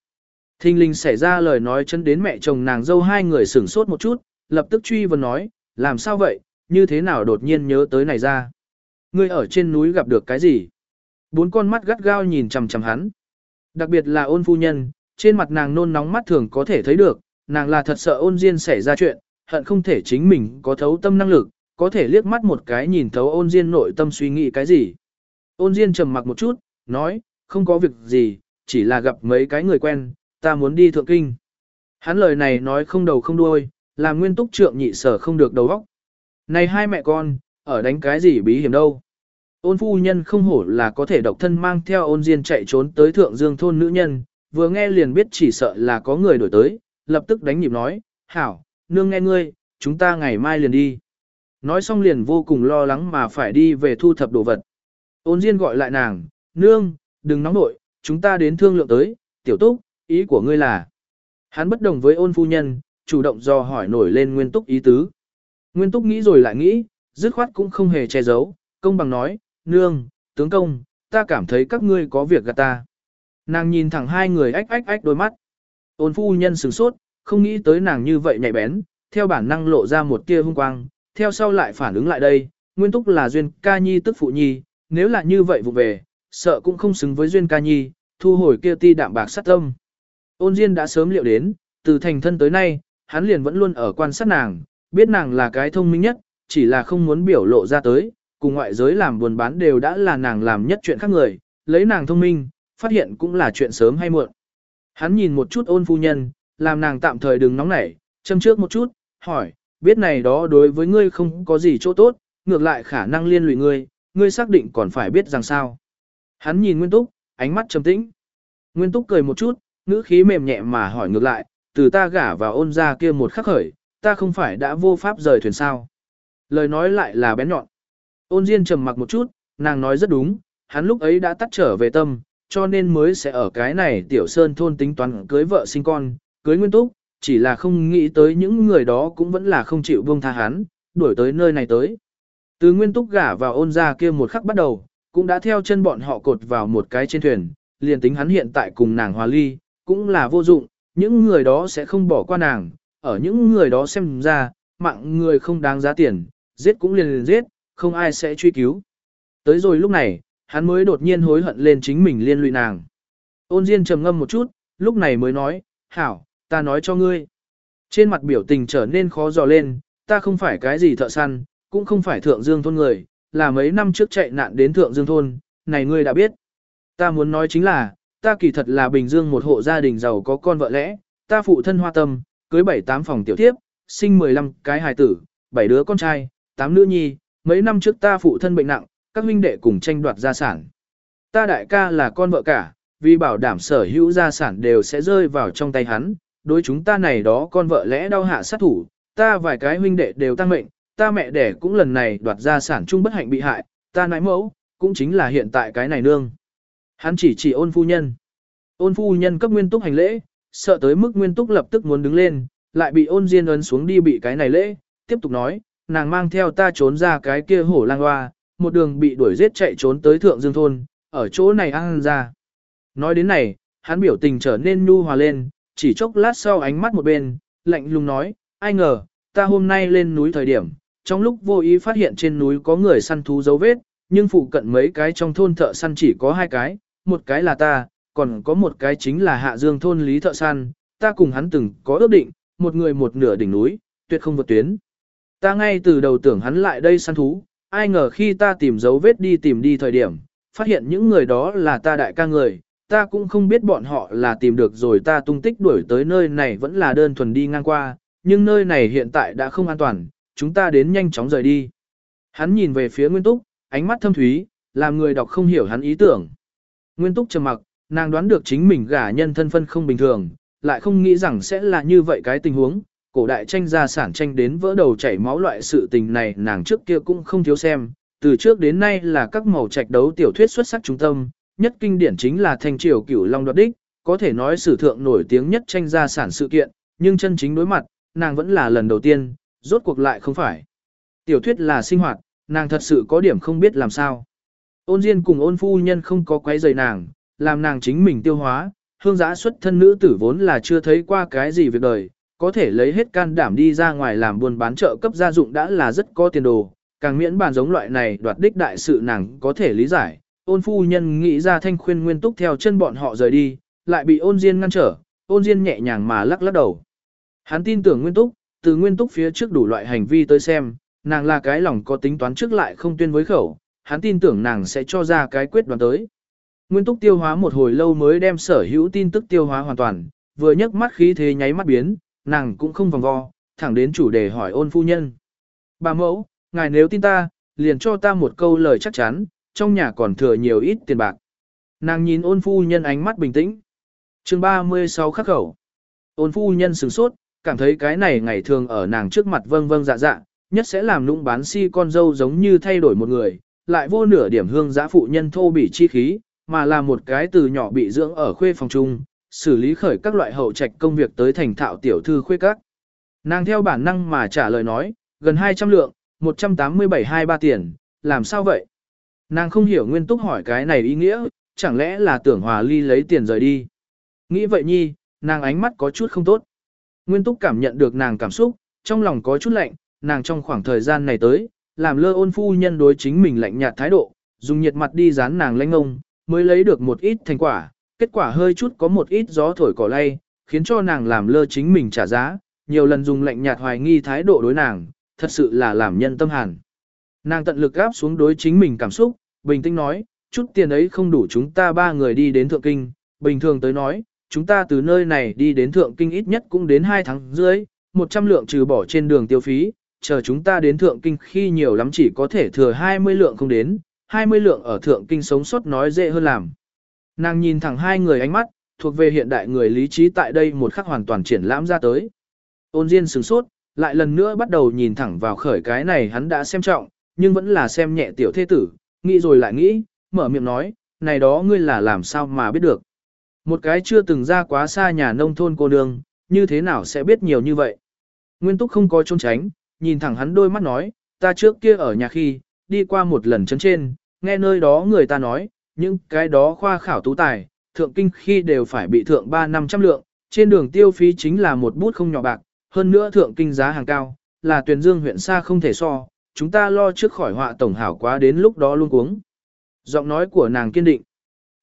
Thinh linh xảy ra lời nói chân đến mẹ chồng nàng dâu hai người sửng sốt một chút, lập tức truy vấn nói, làm sao vậy, như thế nào đột nhiên nhớ tới này ra. Ngươi ở trên núi gặp được cái gì? Bốn con mắt gắt gao nhìn chằm chằm hắn. Đặc biệt là ôn phu nhân, trên mặt nàng nôn nóng mắt thường có thể thấy được, nàng là thật sợ ôn diên xảy ra chuyện, hận không thể chính mình có thấu tâm năng lực, có thể liếc mắt một cái nhìn thấu ôn diên nội tâm suy nghĩ cái gì. Ôn diên trầm mặc một chút, nói, không có việc gì, chỉ là gặp mấy cái người quen, ta muốn đi thượng kinh. Hắn lời này nói không đầu không đuôi, làm nguyên túc trượng nhị sở không được đầu óc. Này hai mẹ con, ở đánh cái gì bí hiểm đâu. Ôn phu nhân không hổ là có thể độc thân mang theo ôn diên chạy trốn tới thượng dương thôn nữ nhân, vừa nghe liền biết chỉ sợ là có người đổi tới, lập tức đánh nhịp nói, hảo, nương nghe ngươi, chúng ta ngày mai liền đi. Nói xong liền vô cùng lo lắng mà phải đi về thu thập đồ vật. Ôn diên gọi lại nàng, nương, đừng nóng nội, chúng ta đến thương lượng tới, tiểu túc, ý của ngươi là. Hắn bất đồng với ôn phu nhân, chủ động do hỏi nổi lên nguyên túc ý tứ. Nguyên túc nghĩ rồi lại nghĩ, dứt khoát cũng không hề che giấu, công bằng nói, nương, tướng công, ta cảm thấy các ngươi có việc gạt ta. Nàng nhìn thẳng hai người ách ách ách đôi mắt. Ôn phu nhân sửng sốt, không nghĩ tới nàng như vậy nhạy bén, theo bản năng lộ ra một tia hung quang, theo sau lại phản ứng lại đây, nguyên túc là duyên ca nhi tức phụ nhi, nếu là như vậy vụ về, sợ cũng không xứng với duyên ca nhi, thu hồi kia ti đạm bạc sát tâm. Ôn Diên đã sớm liệu đến, từ thành thân tới nay, hắn liền vẫn luôn ở quan sát nàng, biết nàng là cái thông minh nhất, chỉ là không muốn biểu lộ ra tới, cùng ngoại giới làm buồn bán đều đã là nàng làm nhất chuyện khác người, lấy nàng thông minh, phát hiện cũng là chuyện sớm hay muộn. Hắn nhìn một chút ôn phu nhân, làm nàng tạm thời đừng nóng nảy, châm trước một chút, hỏi, biết này đó đối với ngươi không có gì chỗ tốt, ngược lại khả năng liên lụy ngươi, ngươi xác định còn phải biết rằng sao. Hắn nhìn Nguyên Túc, ánh mắt trầm tĩnh. Nguyên Túc cười một chút, ngữ khí mềm nhẹ mà hỏi ngược lại, từ ta gả vào ôn ra kia một khắc khởi, ta không phải đã vô pháp rời thuyền sao. Lời nói lại là bén nhọn. Ôn Diên trầm mặc một chút, nàng nói rất đúng, hắn lúc ấy đã tắt trở về tâm, cho nên mới sẽ ở cái này tiểu sơn thôn tính toán cưới vợ sinh con, cưới nguyên túc, chỉ là không nghĩ tới những người đó cũng vẫn là không chịu buông tha hắn, đuổi tới nơi này tới. Từ nguyên túc gả vào ôn ra kia một khắc bắt đầu, cũng đã theo chân bọn họ cột vào một cái trên thuyền, liền tính hắn hiện tại cùng nàng hòa ly, cũng là vô dụng, những người đó sẽ không bỏ qua nàng, ở những người đó xem ra, mạng người không đáng giá tiền, giết cũng liền liền giết, không ai sẽ truy cứu. Tới rồi lúc này, hắn mới đột nhiên hối hận lên chính mình liên lụy nàng. Ôn Diên trầm ngâm một chút, lúc này mới nói, hảo, ta nói cho ngươi. Trên mặt biểu tình trở nên khó dò lên, ta không phải cái gì thợ săn, cũng không phải thượng dương thôn người, là mấy năm trước chạy nạn đến thượng dương thôn, này ngươi đã biết. Ta muốn nói chính là, ta kỳ thật là Bình Dương một hộ gia đình giàu có con vợ lẽ, ta phụ thân hoa tâm, cưới 7-8 phòng tiểu thiếp, sinh 15 cái hài tử, 7 đứa con trai, 8 nữ nhi, mấy năm trước ta phụ thân bệnh nặng, các huynh đệ cùng tranh đoạt gia sản. Ta đại ca là con vợ cả, vì bảo đảm sở hữu gia sản đều sẽ rơi vào trong tay hắn, đối chúng ta này đó con vợ lẽ đau hạ sát thủ, ta vài cái huynh đệ đều tăng mệnh, ta mẹ đẻ cũng lần này đoạt gia sản chung bất hạnh bị hại, ta nãi mẫu, cũng chính là hiện tại cái này nương. Hắn chỉ chỉ ôn phu nhân. Ôn phu nhân cấp nguyên túc hành lễ, sợ tới mức nguyên túc lập tức muốn đứng lên, lại bị ôn diên ấn xuống đi bị cái này lễ, tiếp tục nói, nàng mang theo ta trốn ra cái kia hổ lang hoa, một đường bị đuổi giết chạy trốn tới thượng dương thôn, ở chỗ này ăn ra. Nói đến này, hắn biểu tình trở nên nhu hòa lên, chỉ chốc lát sau ánh mắt một bên, lạnh lùng nói, ai ngờ, ta hôm nay lên núi thời điểm, trong lúc vô ý phát hiện trên núi có người săn thú dấu vết, nhưng phụ cận mấy cái trong thôn thợ săn chỉ có hai cái, một cái là ta, còn có một cái chính là hạ dương thôn lý thợ săn, ta cùng hắn từng có ước định, một người một nửa đỉnh núi, tuyệt không vượt tuyến. Ta ngay từ đầu tưởng hắn lại đây săn thú, ai ngờ khi ta tìm dấu vết đi tìm đi thời điểm, phát hiện những người đó là ta đại ca người, ta cũng không biết bọn họ là tìm được rồi ta tung tích đuổi tới nơi này vẫn là đơn thuần đi ngang qua, nhưng nơi này hiện tại đã không an toàn, chúng ta đến nhanh chóng rời đi. Hắn nhìn về phía Nguyên Túc, ánh mắt thâm thúy, làm người đọc không hiểu hắn ý tưởng. Nguyên Túc trầm mặc, nàng đoán được chính mình gả nhân thân phân không bình thường, lại không nghĩ rằng sẽ là như vậy cái tình huống. Cổ đại tranh gia sản tranh đến vỡ đầu chảy máu loại sự tình này nàng trước kia cũng không thiếu xem, từ trước đến nay là các màu trạch đấu tiểu thuyết xuất sắc trung tâm, nhất kinh điển chính là thanh triều cửu long đoạt đích, có thể nói sử thượng nổi tiếng nhất tranh gia sản sự kiện, nhưng chân chính đối mặt, nàng vẫn là lần đầu tiên, rốt cuộc lại không phải. Tiểu thuyết là sinh hoạt, nàng thật sự có điểm không biết làm sao. Ôn Diên cùng ôn phu nhân không có quấy rầy nàng, làm nàng chính mình tiêu hóa, hương giã xuất thân nữ tử vốn là chưa thấy qua cái gì việc đời, có thể lấy hết can đảm đi ra ngoài làm buôn bán trợ cấp gia dụng đã là rất có tiền đồ, càng miễn bàn giống loại này đoạt đích đại sự nàng có thể lý giải. Ôn phu nhân nghĩ ra thanh khuyên nguyên túc theo chân bọn họ rời đi, lại bị ôn diên ngăn trở, ôn diên nhẹ nhàng mà lắc lắc đầu. Hắn tin tưởng nguyên túc, từ nguyên túc phía trước đủ loại hành vi tới xem, nàng là cái lòng có tính toán trước lại không tuyên với khẩu, hắn tin tưởng nàng sẽ cho ra cái quyết đoán tới. Nguyên túc tiêu hóa một hồi lâu mới đem sở hữu tin tức tiêu hóa hoàn toàn, vừa nhấc mắt khí thế nháy mắt biến, nàng cũng không vòng vo, thẳng đến chủ đề hỏi ôn phu nhân. Bà mẫu, ngài nếu tin ta, liền cho ta một câu lời chắc chắn, trong nhà còn thừa nhiều ít tiền bạc. Nàng nhìn ôn phu nhân ánh mắt bình tĩnh. chương 36 khắc khẩu. Ôn phu nhân sửng sốt, cảm thấy cái này ngày thường ở nàng trước mặt vâng vâng dạ dạ, nhất sẽ làm nũng bán si con dâu giống như thay đổi một người, lại vô nửa điểm hương giã phụ nhân thô bỉ chi khí, mà là một cái từ nhỏ bị dưỡng ở khuê phòng trung, xử lý khởi các loại hậu trạch công việc tới thành thạo tiểu thư khuê các. Nàng theo bản năng mà trả lời nói, gần 200 lượng, 187-23 tiền, làm sao vậy? Nàng không hiểu nguyên túc hỏi cái này ý nghĩa, chẳng lẽ là tưởng hòa ly lấy tiền rời đi. Nghĩ vậy nhi, nàng ánh mắt có chút không tốt. Nguyên túc cảm nhận được nàng cảm xúc, trong lòng có chút lạnh, nàng trong khoảng thời gian này tới, làm lơ ôn phu nhân đối chính mình lạnh nhạt thái độ, dùng nhiệt mặt đi dán nàng lãnh ông, mới lấy được một ít thành quả, kết quả hơi chút có một ít gió thổi cỏ lay, khiến cho nàng làm lơ chính mình trả giá, nhiều lần dùng lạnh nhạt hoài nghi thái độ đối nàng, thật sự là làm nhân tâm hàn. Nàng tận lực gáp xuống đối chính mình cảm xúc, bình tĩnh nói, chút tiền ấy không đủ chúng ta ba người đi đến Thượng Kinh, bình thường tới nói, chúng ta từ nơi này đi đến Thượng Kinh ít nhất cũng đến 2 tháng dưới, 100 lượng trừ bỏ trên đường tiêu phí, chờ chúng ta đến Thượng Kinh khi nhiều lắm chỉ có thể thừa 20 lượng không đến, 20 lượng ở Thượng Kinh sống sót nói dễ hơn làm. Nàng nhìn thẳng hai người ánh mắt, thuộc về hiện đại người lý trí tại đây một khắc hoàn toàn triển lãm ra tới. Ôn Diên sửng sốt, lại lần nữa bắt đầu nhìn thẳng vào khởi cái này hắn đã xem trọng, nhưng vẫn là xem nhẹ tiểu thế tử, nghĩ rồi lại nghĩ, mở miệng nói, này đó ngươi là làm sao mà biết được. Một cái chưa từng ra quá xa nhà nông thôn cô nương, như thế nào sẽ biết nhiều như vậy. Nguyên túc không có trốn tránh, nhìn thẳng hắn đôi mắt nói, ta trước kia ở nhà khi, đi qua một lần chấn trên, nghe nơi đó người ta nói, những cái đó khoa khảo tú tài, thượng kinh khi đều phải bị thượng 3 năm trăm lượng, trên đường tiêu phí chính là một bút không nhỏ bạc, hơn nữa thượng kinh giá hàng cao, là tuyển dương huyện xa không thể so, chúng ta lo trước khỏi họa tổng hảo quá đến lúc đó luôn cuống. Giọng nói của nàng kiên định.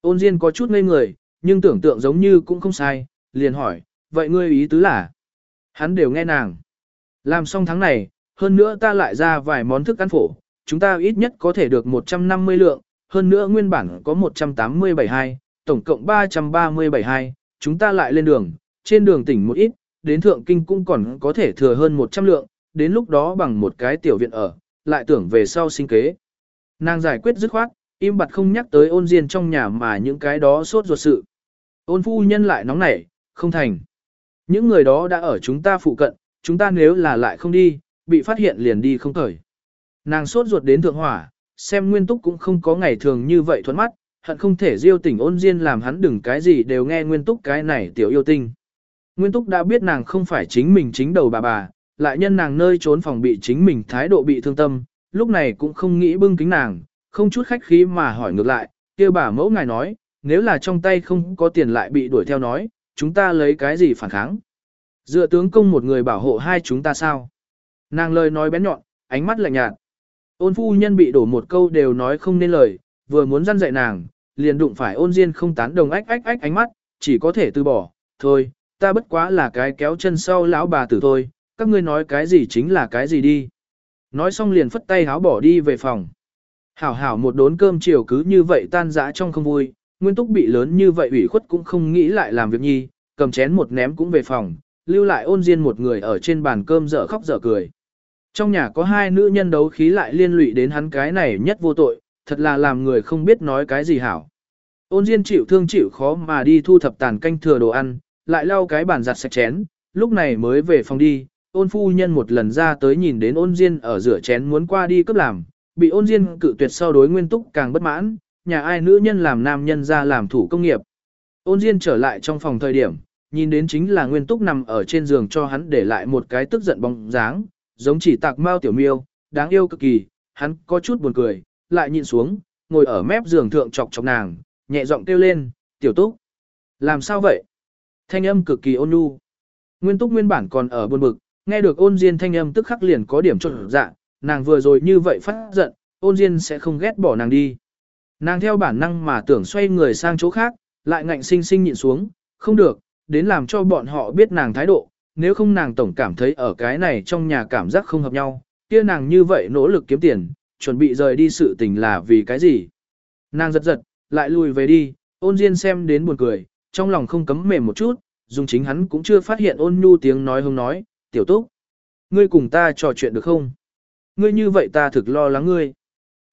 Ôn Diên có chút ngây người, nhưng tưởng tượng giống như cũng không sai, liền hỏi, vậy ngươi ý tứ là? Hắn đều nghe nàng. Làm xong tháng này, hơn nữa ta lại ra vài món thức ăn phổ, chúng ta ít nhất có thể được 150 lượng, hơn nữa nguyên bản có 187 tổng cộng 337 chúng ta lại lên đường, trên đường tỉnh một ít, đến thượng kinh cũng còn có thể thừa hơn 100 lượng, đến lúc đó bằng một cái tiểu viện ở, lại tưởng về sau sinh kế. Nàng giải quyết dứt khoát, im bặt không nhắc tới ôn diên trong nhà mà những cái đó sốt ruột sự. Ôn phu nhân lại nóng nảy, không thành. Những người đó đã ở chúng ta phụ cận, chúng ta nếu là lại không đi, bị phát hiện liền đi không khởi. Nàng sốt ruột đến thượng hỏa, xem nguyên túc cũng không có ngày thường như vậy thuẫn mắt, hận không thể diêu tỉnh ôn diên làm hắn đừng cái gì đều nghe nguyên túc cái này tiểu yêu tinh. Nguyên Túc đã biết nàng không phải chính mình chính đầu bà bà, lại nhân nàng nơi trốn phòng bị chính mình thái độ bị thương tâm, lúc này cũng không nghĩ bưng kính nàng, không chút khách khí mà hỏi ngược lại, kia bà mẫu ngài nói, nếu là trong tay không có tiền lại bị đuổi theo nói, chúng ta lấy cái gì phản kháng? Dựa tướng công một người bảo hộ hai chúng ta sao? Nàng lời nói bén nhọn, ánh mắt lạnh nhạt. Ôn phu nhân bị đổ một câu đều nói không nên lời, vừa muốn răn dạy nàng, liền đụng phải ôn diên không tán đồng ách ách ách ánh mắt, chỉ có thể từ bỏ, thôi, ta bất quá là cái kéo chân sau lão bà tử thôi, các ngươi nói cái gì chính là cái gì đi. Nói xong liền phất tay háo bỏ đi về phòng. Hảo hảo một đốn cơm chiều cứ như vậy tan dã trong không vui, Nguyên Túc bị lớn như vậy ủy khuất cũng không nghĩ lại làm việc nhi, cầm chén một ném cũng về phòng, lưu lại ôn diên một người ở trên bàn cơm dở khóc dở cười. Trong nhà có hai nữ nhân đấu khí lại liên lụy đến hắn cái này nhất vô tội, thật là làm người không biết nói cái gì hảo. Ôn diên chịu thương chịu khó mà đi thu thập tàn canh thừa đồ ăn, lại lau cái bàn giặt sạch chén, lúc này mới về phòng đi, ôn phu nhân một lần ra tới nhìn đến ôn diên ở rửa chén muốn qua đi cấp làm, bị ôn diên cự tuyệt sau đối nguyên túc càng bất mãn, nhà ai nữ nhân làm nam nhân ra làm thủ công nghiệp. Ôn diên trở lại trong phòng thời điểm, nhìn đến chính là nguyên túc nằm ở trên giường cho hắn để lại một cái tức giận bóng dáng, giống chỉ tạc mao tiểu miêu, đáng yêu cực kỳ, hắn có chút buồn cười, lại nhìn xuống, ngồi ở mép giường thượng chọc chọc nàng, nhẹ giọng kêu lên, tiểu túc. Làm sao vậy? Thanh âm cực kỳ ôn nhu. Nguyên túc nguyên bản còn ở buồn bực, nghe được ôn diên thanh âm tức khắc liền có điểm trộn dạ, nàng vừa rồi như vậy phát giận, ôn diên sẽ không ghét bỏ nàng đi. Nàng theo bản năng mà tưởng xoay người sang chỗ khác, lại ngạnh sinh sinh nhịn xuống, không được, đến làm cho bọn họ biết nàng thái độ, nếu không nàng tổng cảm thấy ở cái này trong nhà cảm giác không hợp nhau, kia nàng như vậy nỗ lực kiếm tiền, chuẩn bị rời đi sự tình là vì cái gì. Nàng giật giật, lại lùi về đi, ôn diên xem đến buồn cười, trong lòng không cấm mềm một chút, dùng chính hắn cũng chưa phát hiện ôn nhu tiếng nói hông nói, tiểu túc. Ngươi cùng ta trò chuyện được không? Ngươi như vậy ta thực lo lắng ngươi.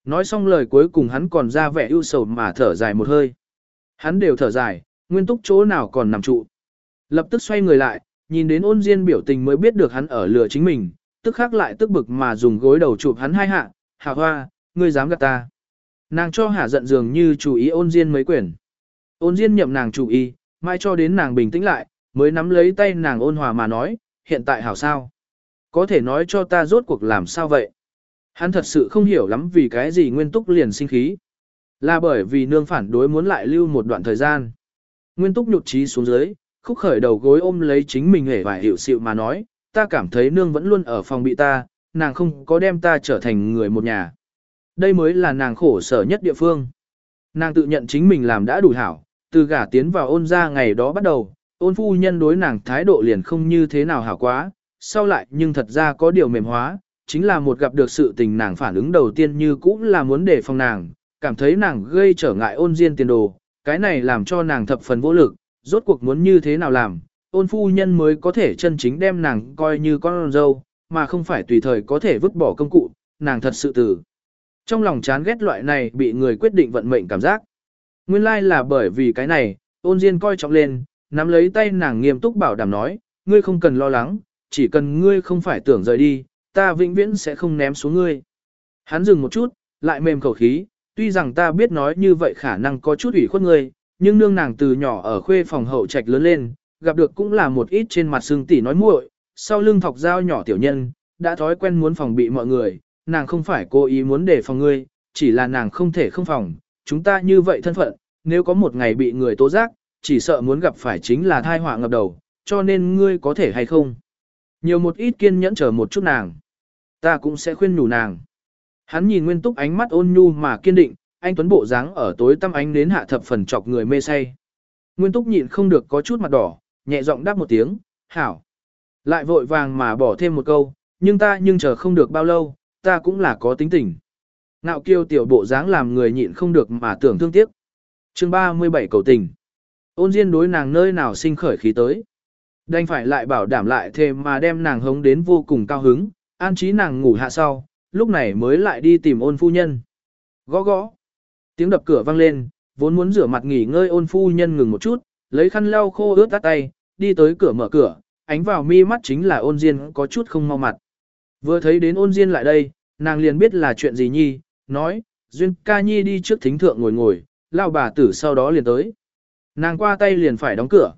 Nói xong lời cuối cùng hắn còn ra vẻ ưu sầu mà thở dài một hơi. Hắn đều thở dài, nguyên túc chỗ nào còn nằm trụ. Lập tức xoay người lại, nhìn đến ôn diên biểu tình mới biết được hắn ở lừa chính mình, tức khắc lại tức bực mà dùng gối đầu chụp hắn hai hạ, hạ hoa, ngươi dám gạt ta. Nàng cho hạ giận dường như chủ ý ôn diên mấy quyển. Ôn diên nhậm nàng chủ ý, mai cho đến nàng bình tĩnh lại, mới nắm lấy tay nàng ôn hòa mà nói, hiện tại hảo sao. Có thể nói cho ta rốt cuộc làm sao vậy? Hắn thật sự không hiểu lắm vì cái gì Nguyên Túc liền sinh khí. Là bởi vì nương phản đối muốn lại lưu một đoạn thời gian. Nguyên Túc nhụt chí xuống dưới, khúc khởi đầu gối ôm lấy chính mình hề và hiểu sự mà nói, ta cảm thấy nương vẫn luôn ở phòng bị ta, nàng không có đem ta trở thành người một nhà. Đây mới là nàng khổ sở nhất địa phương. Nàng tự nhận chính mình làm đã đủ hảo, từ gả tiến vào ôn ra ngày đó bắt đầu, ôn phu nhân đối nàng thái độ liền không như thế nào hảo quá, sau lại nhưng thật ra có điều mềm hóa, chính là một gặp được sự tình nàng phản ứng đầu tiên như cũng là muốn để phòng nàng, cảm thấy nàng gây trở ngại ôn diên tiền đồ, cái này làm cho nàng thập phần vô lực, rốt cuộc muốn như thế nào làm, ôn phu nhân mới có thể chân chính đem nàng coi như con dâu, mà không phải tùy thời có thể vứt bỏ công cụ, nàng thật sự tử. Trong lòng chán ghét loại này bị người quyết định vận mệnh cảm giác. Nguyên lai là bởi vì cái này, ôn diên coi trọng lên, nắm lấy tay nàng nghiêm túc bảo đảm nói, ngươi không cần lo lắng, chỉ cần ngươi không phải tưởng rời đi, ta vĩnh viễn sẽ không ném xuống ngươi. Hắn dừng một chút, lại mềm khẩu khí, tuy rằng ta biết nói như vậy khả năng có chút ủy khuất ngươi, nhưng nương nàng từ nhỏ ở khuê phòng hậu trạch lớn lên, gặp được cũng là một ít trên mặt xương tỉ nói muội, sau lưng thọc dao nhỏ tiểu nhân, đã thói quen muốn phòng bị mọi người, nàng không phải cố ý muốn để phòng ngươi, chỉ là nàng không thể không phòng, chúng ta như vậy thân phận, nếu có một ngày bị người tố giác, chỉ sợ muốn gặp phải chính là thai họa ngập đầu, cho nên ngươi có thể hay không. Nhiều một ít kiên nhẫn chờ một chút nàng. Ta cũng sẽ khuyên nhủ nàng. Hắn nhìn Nguyên Túc ánh mắt ôn nhu mà kiên định, anh Tuấn bộ dáng ở tối tăm ánh đến hạ thập phần chọc người mê say. Nguyên Túc nhịn không được có chút mặt đỏ, nhẹ giọng đáp một tiếng, hảo. Lại vội vàng mà bỏ thêm một câu, nhưng ta nhưng chờ không được bao lâu, ta cũng là có tính tình. Ngạo kiêu tiểu bộ dáng làm người nhịn không được mà tưởng thương tiếc. chương 37 cầu tình. Ôn Diên đối nàng nơi nào sinh khởi khí tới. Đành phải lại bảo đảm lại thêm mà đem nàng hống đến vô cùng cao hứng, an trí nàng ngủ hạ sau, lúc này mới lại đi tìm ôn phu nhân. Gõ gõ. Tiếng đập cửa vang lên, vốn muốn rửa mặt nghỉ ngơi ôn phu nhân ngừng một chút, lấy khăn lau khô ướt tắt tay, đi tới cửa mở cửa, ánh vào mi mắt chính là ôn diên có chút không mau mặt. Vừa thấy đến ôn diên lại đây, nàng liền biết là chuyện gì nhi, nói, duyên ca nhi đi trước thính thượng ngồi ngồi, lao bà tử sau đó liền tới. Nàng qua tay liền phải đóng cửa.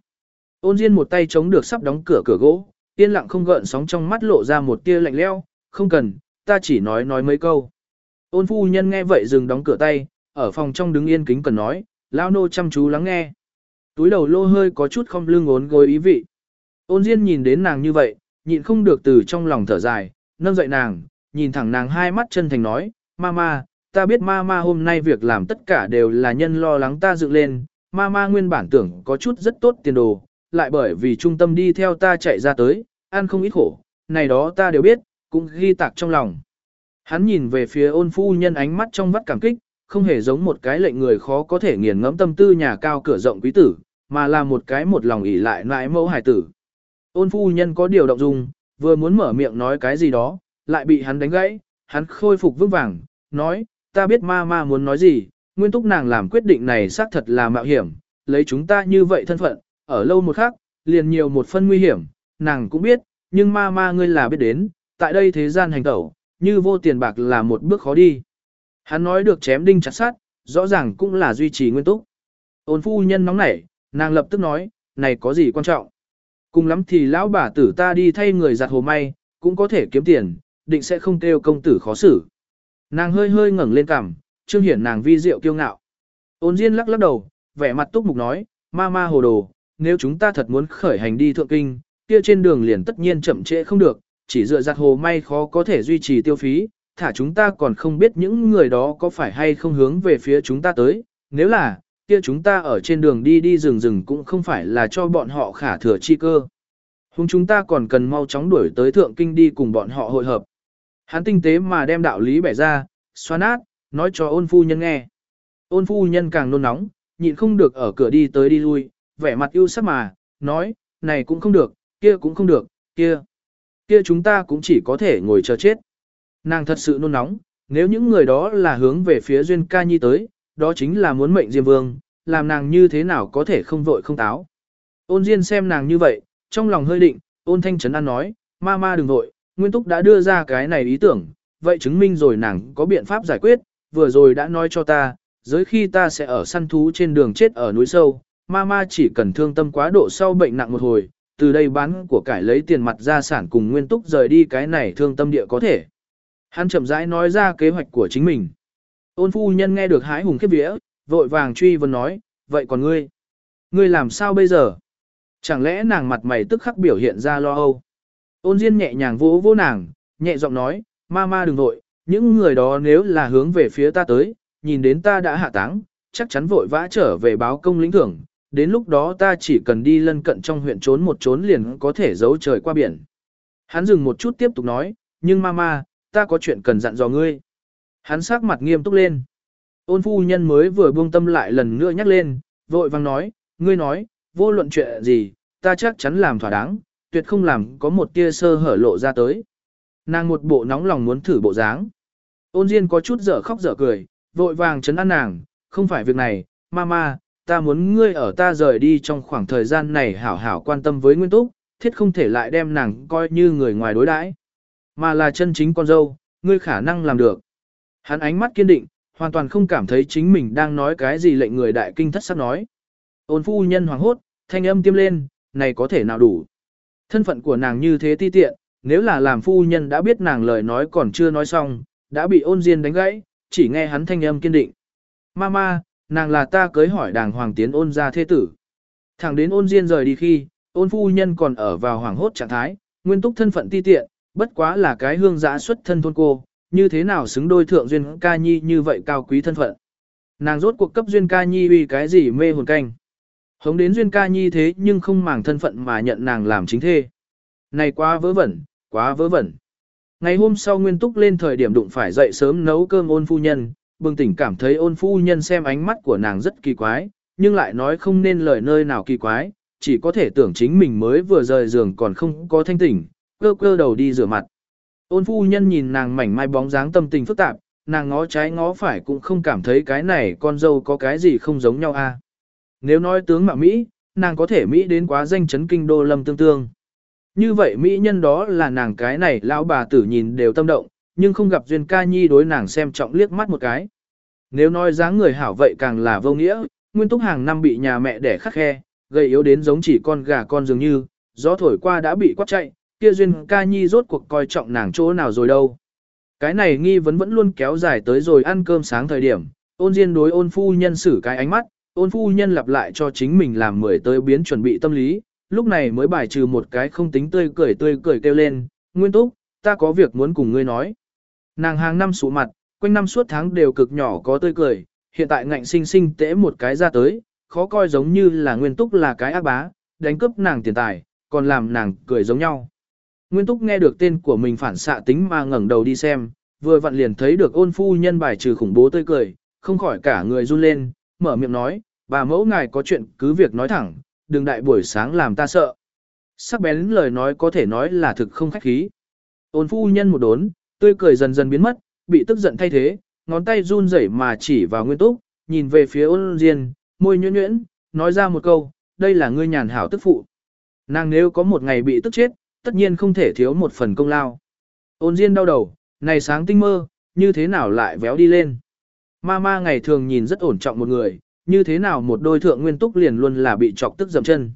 Ôn Diên một tay chống được sắp đóng cửa cửa gỗ, yên lặng không gợn sóng trong mắt lộ ra một tia lạnh lẽo, không cần, ta chỉ nói nói mấy câu. Ôn phu nhân nghe vậy dừng đóng cửa tay, ở phòng trong đứng yên kính cần nói, lao nô chăm chú lắng nghe. Túi đầu lô hơi có chút không lưng ốn gối ý vị. Ôn Diên nhìn đến nàng như vậy, nhịn không được từ trong lòng thở dài, nâng dậy nàng, nhìn thẳng nàng hai mắt chân thành nói, Mama, ta biết Mama hôm nay việc làm tất cả đều là nhân lo lắng ta dựng lên, Mama nguyên bản tưởng có chút rất tốt tiền đồ, lại bởi vì trung tâm đi theo ta chạy ra tới, ăn không ít khổ, này đó ta đều biết, cũng ghi tạc trong lòng. Hắn nhìn về phía ôn phu nhân ánh mắt trong vắt cảm kích, không hề giống một cái lệnh người khó có thể nghiền ngẫm tâm tư nhà cao cửa rộng quý tử, mà là một cái một lòng ỷ lại nãi mẫu hài tử. Ôn phu nhân có điều động dung, vừa muốn mở miệng nói cái gì đó, lại bị hắn đánh gãy, hắn khôi phục vững vàng, nói, ta biết ma ma muốn nói gì, nguyên túc nàng làm quyết định này xác thật là mạo hiểm, lấy chúng ta như vậy thân phận, ở lâu một khắc, liền nhiều một phân nguy hiểm, nàng cũng biết, nhưng ma ma ngươi là biết đến, tại đây thế gian hành tẩu, như vô tiền bạc là một bước khó đi. Hắn nói được chém đinh chặt sát, rõ ràng cũng là duy trì nguyên túc. Ôn phu nhân nóng nảy, nàng lập tức nói, này có gì quan trọng. Cùng lắm thì lão bà tử ta đi thay người giặt hồ may, cũng có thể kiếm tiền, định sẽ không kêu công tử khó xử. Nàng hơi hơi ngẩng lên cằm, trương hiển nàng vi diệu kiêu ngạo. Ôn Diên lắc lắc đầu, vẻ mặt túc mục nói, ma ma hồ đồ, nếu chúng ta thật muốn khởi hành đi thượng kinh, kia trên đường liền tất nhiên chậm trễ không được, chỉ dựa giặt hồ may khó có thể duy trì tiêu phí, thả chúng ta còn không biết những người đó có phải hay không hướng về phía chúng ta tới, nếu là, kia chúng ta ở trên đường đi đi rừng rừng cũng không phải là cho bọn họ khả thừa chi cơ. Hùng chúng ta còn cần mau chóng đuổi tới thượng kinh đi cùng bọn họ hội hợp. Hắn tinh tế mà đem đạo lý bẻ ra, xoa nát, nói cho ôn phu nhân nghe. Ôn phu nhân càng nôn nóng, nhịn không được ở cửa đi tới đi lui, vẻ mặt yêu sắc mà, nói, này cũng không được, kia cũng không được, kia. Kia chúng ta cũng chỉ có thể ngồi chờ chết. Nàng thật sự nôn nóng, nếu những người đó là hướng về phía Duyên Ca Nhi tới, đó chính là muốn mệnh Diêm Vương, làm nàng như thế nào có thể không vội không táo. Ôn Diên xem nàng như vậy, trong lòng hơi định, ôn thanh trấn an nói, ma ma đừng vội, Nguyên Túc đã đưa ra cái này ý tưởng, vậy chứng minh rồi nàng có biện pháp giải quyết, vừa rồi đã nói cho ta, giới khi ta sẽ ở săn thú trên đường chết ở núi sâu, mama chỉ cần thương tâm quá độ sau bệnh nặng một hồi, từ đây bán của cải lấy tiền mặt gia sản cùng Nguyên Túc rời đi cái này thương tâm địa có thể. Hắn chậm rãi nói ra kế hoạch của chính mình. Ôn phu nhân nghe được hái hùng khiếp vía, vội vàng truy vấn nói, vậy còn ngươi? Ngươi làm sao bây giờ? Chẳng lẽ nàng mặt mày tức khắc biểu hiện ra lo âu? Ôn Diên nhẹ nhàng vỗ vỗ nàng, nhẹ giọng nói, ma ma đừng vội, những người đó nếu là hướng về phía ta tới, nhìn đến ta đã hạ táng, chắc chắn vội vã trở về báo công lĩnh thưởng, đến lúc đó ta chỉ cần đi lân cận trong huyện trốn một trốn liền có thể giấu trời qua biển. Hắn dừng một chút tiếp tục nói, nhưng Mama, ta có chuyện cần dặn dò ngươi. Hắn sắc mặt nghiêm túc lên. Ôn phu nhân mới vừa buông tâm lại lần nữa nhắc lên, vội vang nói, ngươi nói, vô luận chuyện gì, ta chắc chắn làm thỏa đáng, tuyệt không làm có một tia sơ hở lộ ra tới. Nàng một bộ nóng lòng muốn thử bộ dáng. Ôn Diên có chút dở khóc dở cười, vội vàng chấn an nàng, không phải việc này, mama, ta muốn ngươi ở ta rời đi trong khoảng thời gian này hảo hảo quan tâm với Nguyên Túc, thiết không thể lại đem nàng coi như người ngoài đối đãi, mà là chân chính con dâu, ngươi khả năng làm được. Hắn ánh mắt kiên định, hoàn toàn không cảm thấy chính mình đang nói cái gì lệnh người đại kinh thất sắc nói. Ôn phu nhân hoàng hốt, thanh âm tiêm lên, này có thể nào đủ. Thân phận của nàng như thế ti tiện, nếu là làm phu nhân đã biết nàng lời nói còn chưa nói xong, đã bị ôn diên đánh gãy, chỉ nghe hắn thanh âm kiên định. Mama, nàng là ta cưới hỏi đàng hoàng tiến ôn ra thế tử. Thẳng đến ôn diên rời đi khi, ôn phu nhân còn ở vào hoàng hốt trạng thái, nguyên túc thân phận ti tiện, bất quá là cái hương giã xuất thân thôn cô, như thế nào xứng đôi thượng duyên ca nhi như vậy cao quý thân phận. Nàng rốt cuộc cấp duyên ca nhi uy cái gì mê hồn canh. Hống đến duyên ca nhi thế nhưng không màng thân phận mà nhận nàng làm chính thê. Này quá vớ vẩn, quá vớ vẩn. Ngày hôm sau Nguyên Túc lên thời điểm đụng phải dậy sớm nấu cơm ôn phu nhân, bừng tỉnh cảm thấy ôn phu nhân xem ánh mắt của nàng rất kỳ quái, nhưng lại nói không nên lời nơi nào kỳ quái, chỉ có thể tưởng chính mình mới vừa rời giường còn không có thanh tỉnh, cơ cơ đầu đi rửa mặt. Ôn phu nhân nhìn nàng mảnh mai bóng dáng tâm tình phức tạp, nàng ngó trái ngó phải cũng không cảm thấy cái này con dâu có cái gì không giống nhau a. Nếu nói tướng mạo Mỹ, nàng có thể Mỹ đến quá danh chấn kinh đô lâm tương tương. Như vậy Mỹ nhân đó là nàng cái này lão bà tử nhìn đều tâm động, nhưng không gặp Duyên ca nhi đối nàng xem trọng liếc mắt một cái. Nếu nói dáng người hảo vậy càng là vô nghĩa, nguyên túc hàng năm bị nhà mẹ đẻ khắc khe, gây yếu đến giống chỉ con gà con dường như, gió thổi qua đã bị quát chạy, kia duyên ca nhi rốt cuộc coi trọng nàng chỗ nào rồi đâu. Cái này nghi vấn vẫn luôn kéo dài tới rồi ăn cơm sáng thời điểm, ôn diên đối ôn phu nhân xử cái ánh mắt, ôn phu nhân lặp lại cho chính mình làm mười tới biến chuẩn bị tâm lý, lúc này mới bài trừ một cái không tính tươi cười tươi cười kêu lên, nguyên túc, ta có việc muốn cùng ngươi nói. Nàng hàng năm sụ mặt, quanh năm suốt tháng đều cực nhỏ có tươi cười, hiện tại ngạnh sinh sinh tễ một cái ra tới, khó coi giống như là nguyên túc là cái ác bá, đánh cướp nàng tiền tài, còn làm nàng cười giống nhau. Nguyên túc nghe được tên của mình phản xạ tính mà ngẩng đầu đi xem, vừa vặn liền thấy được ôn phu nhân bài trừ khủng bố tươi cười, không khỏi cả người run lên, mở miệng nói, bà mẫu ngài có chuyện cứ việc nói thẳng, đừng đại buổi sáng làm ta sợ. Sắc bén lời nói có thể nói là thực không khách khí. Ôn phu nhân một đốn, tươi cười dần dần biến mất, bị tức giận thay thế, ngón tay run rẩy mà chỉ vào nguyên túc, nhìn về phía ôn diên, môi nhuyễn nhuyễn, nói ra một câu, đây là ngươi nhàn hảo tức phụ. Nàng nếu có một ngày bị tức chết, tất nhiên không thể thiếu một phần công lao. Ôn diên đau đầu, này sáng tinh mơ, như thế nào lại véo đi lên. Ma ma ngày thường nhìn rất ổn trọng một người, như thế nào một đôi thượng nguyên túc liền luôn là bị chọc tức dầm chân.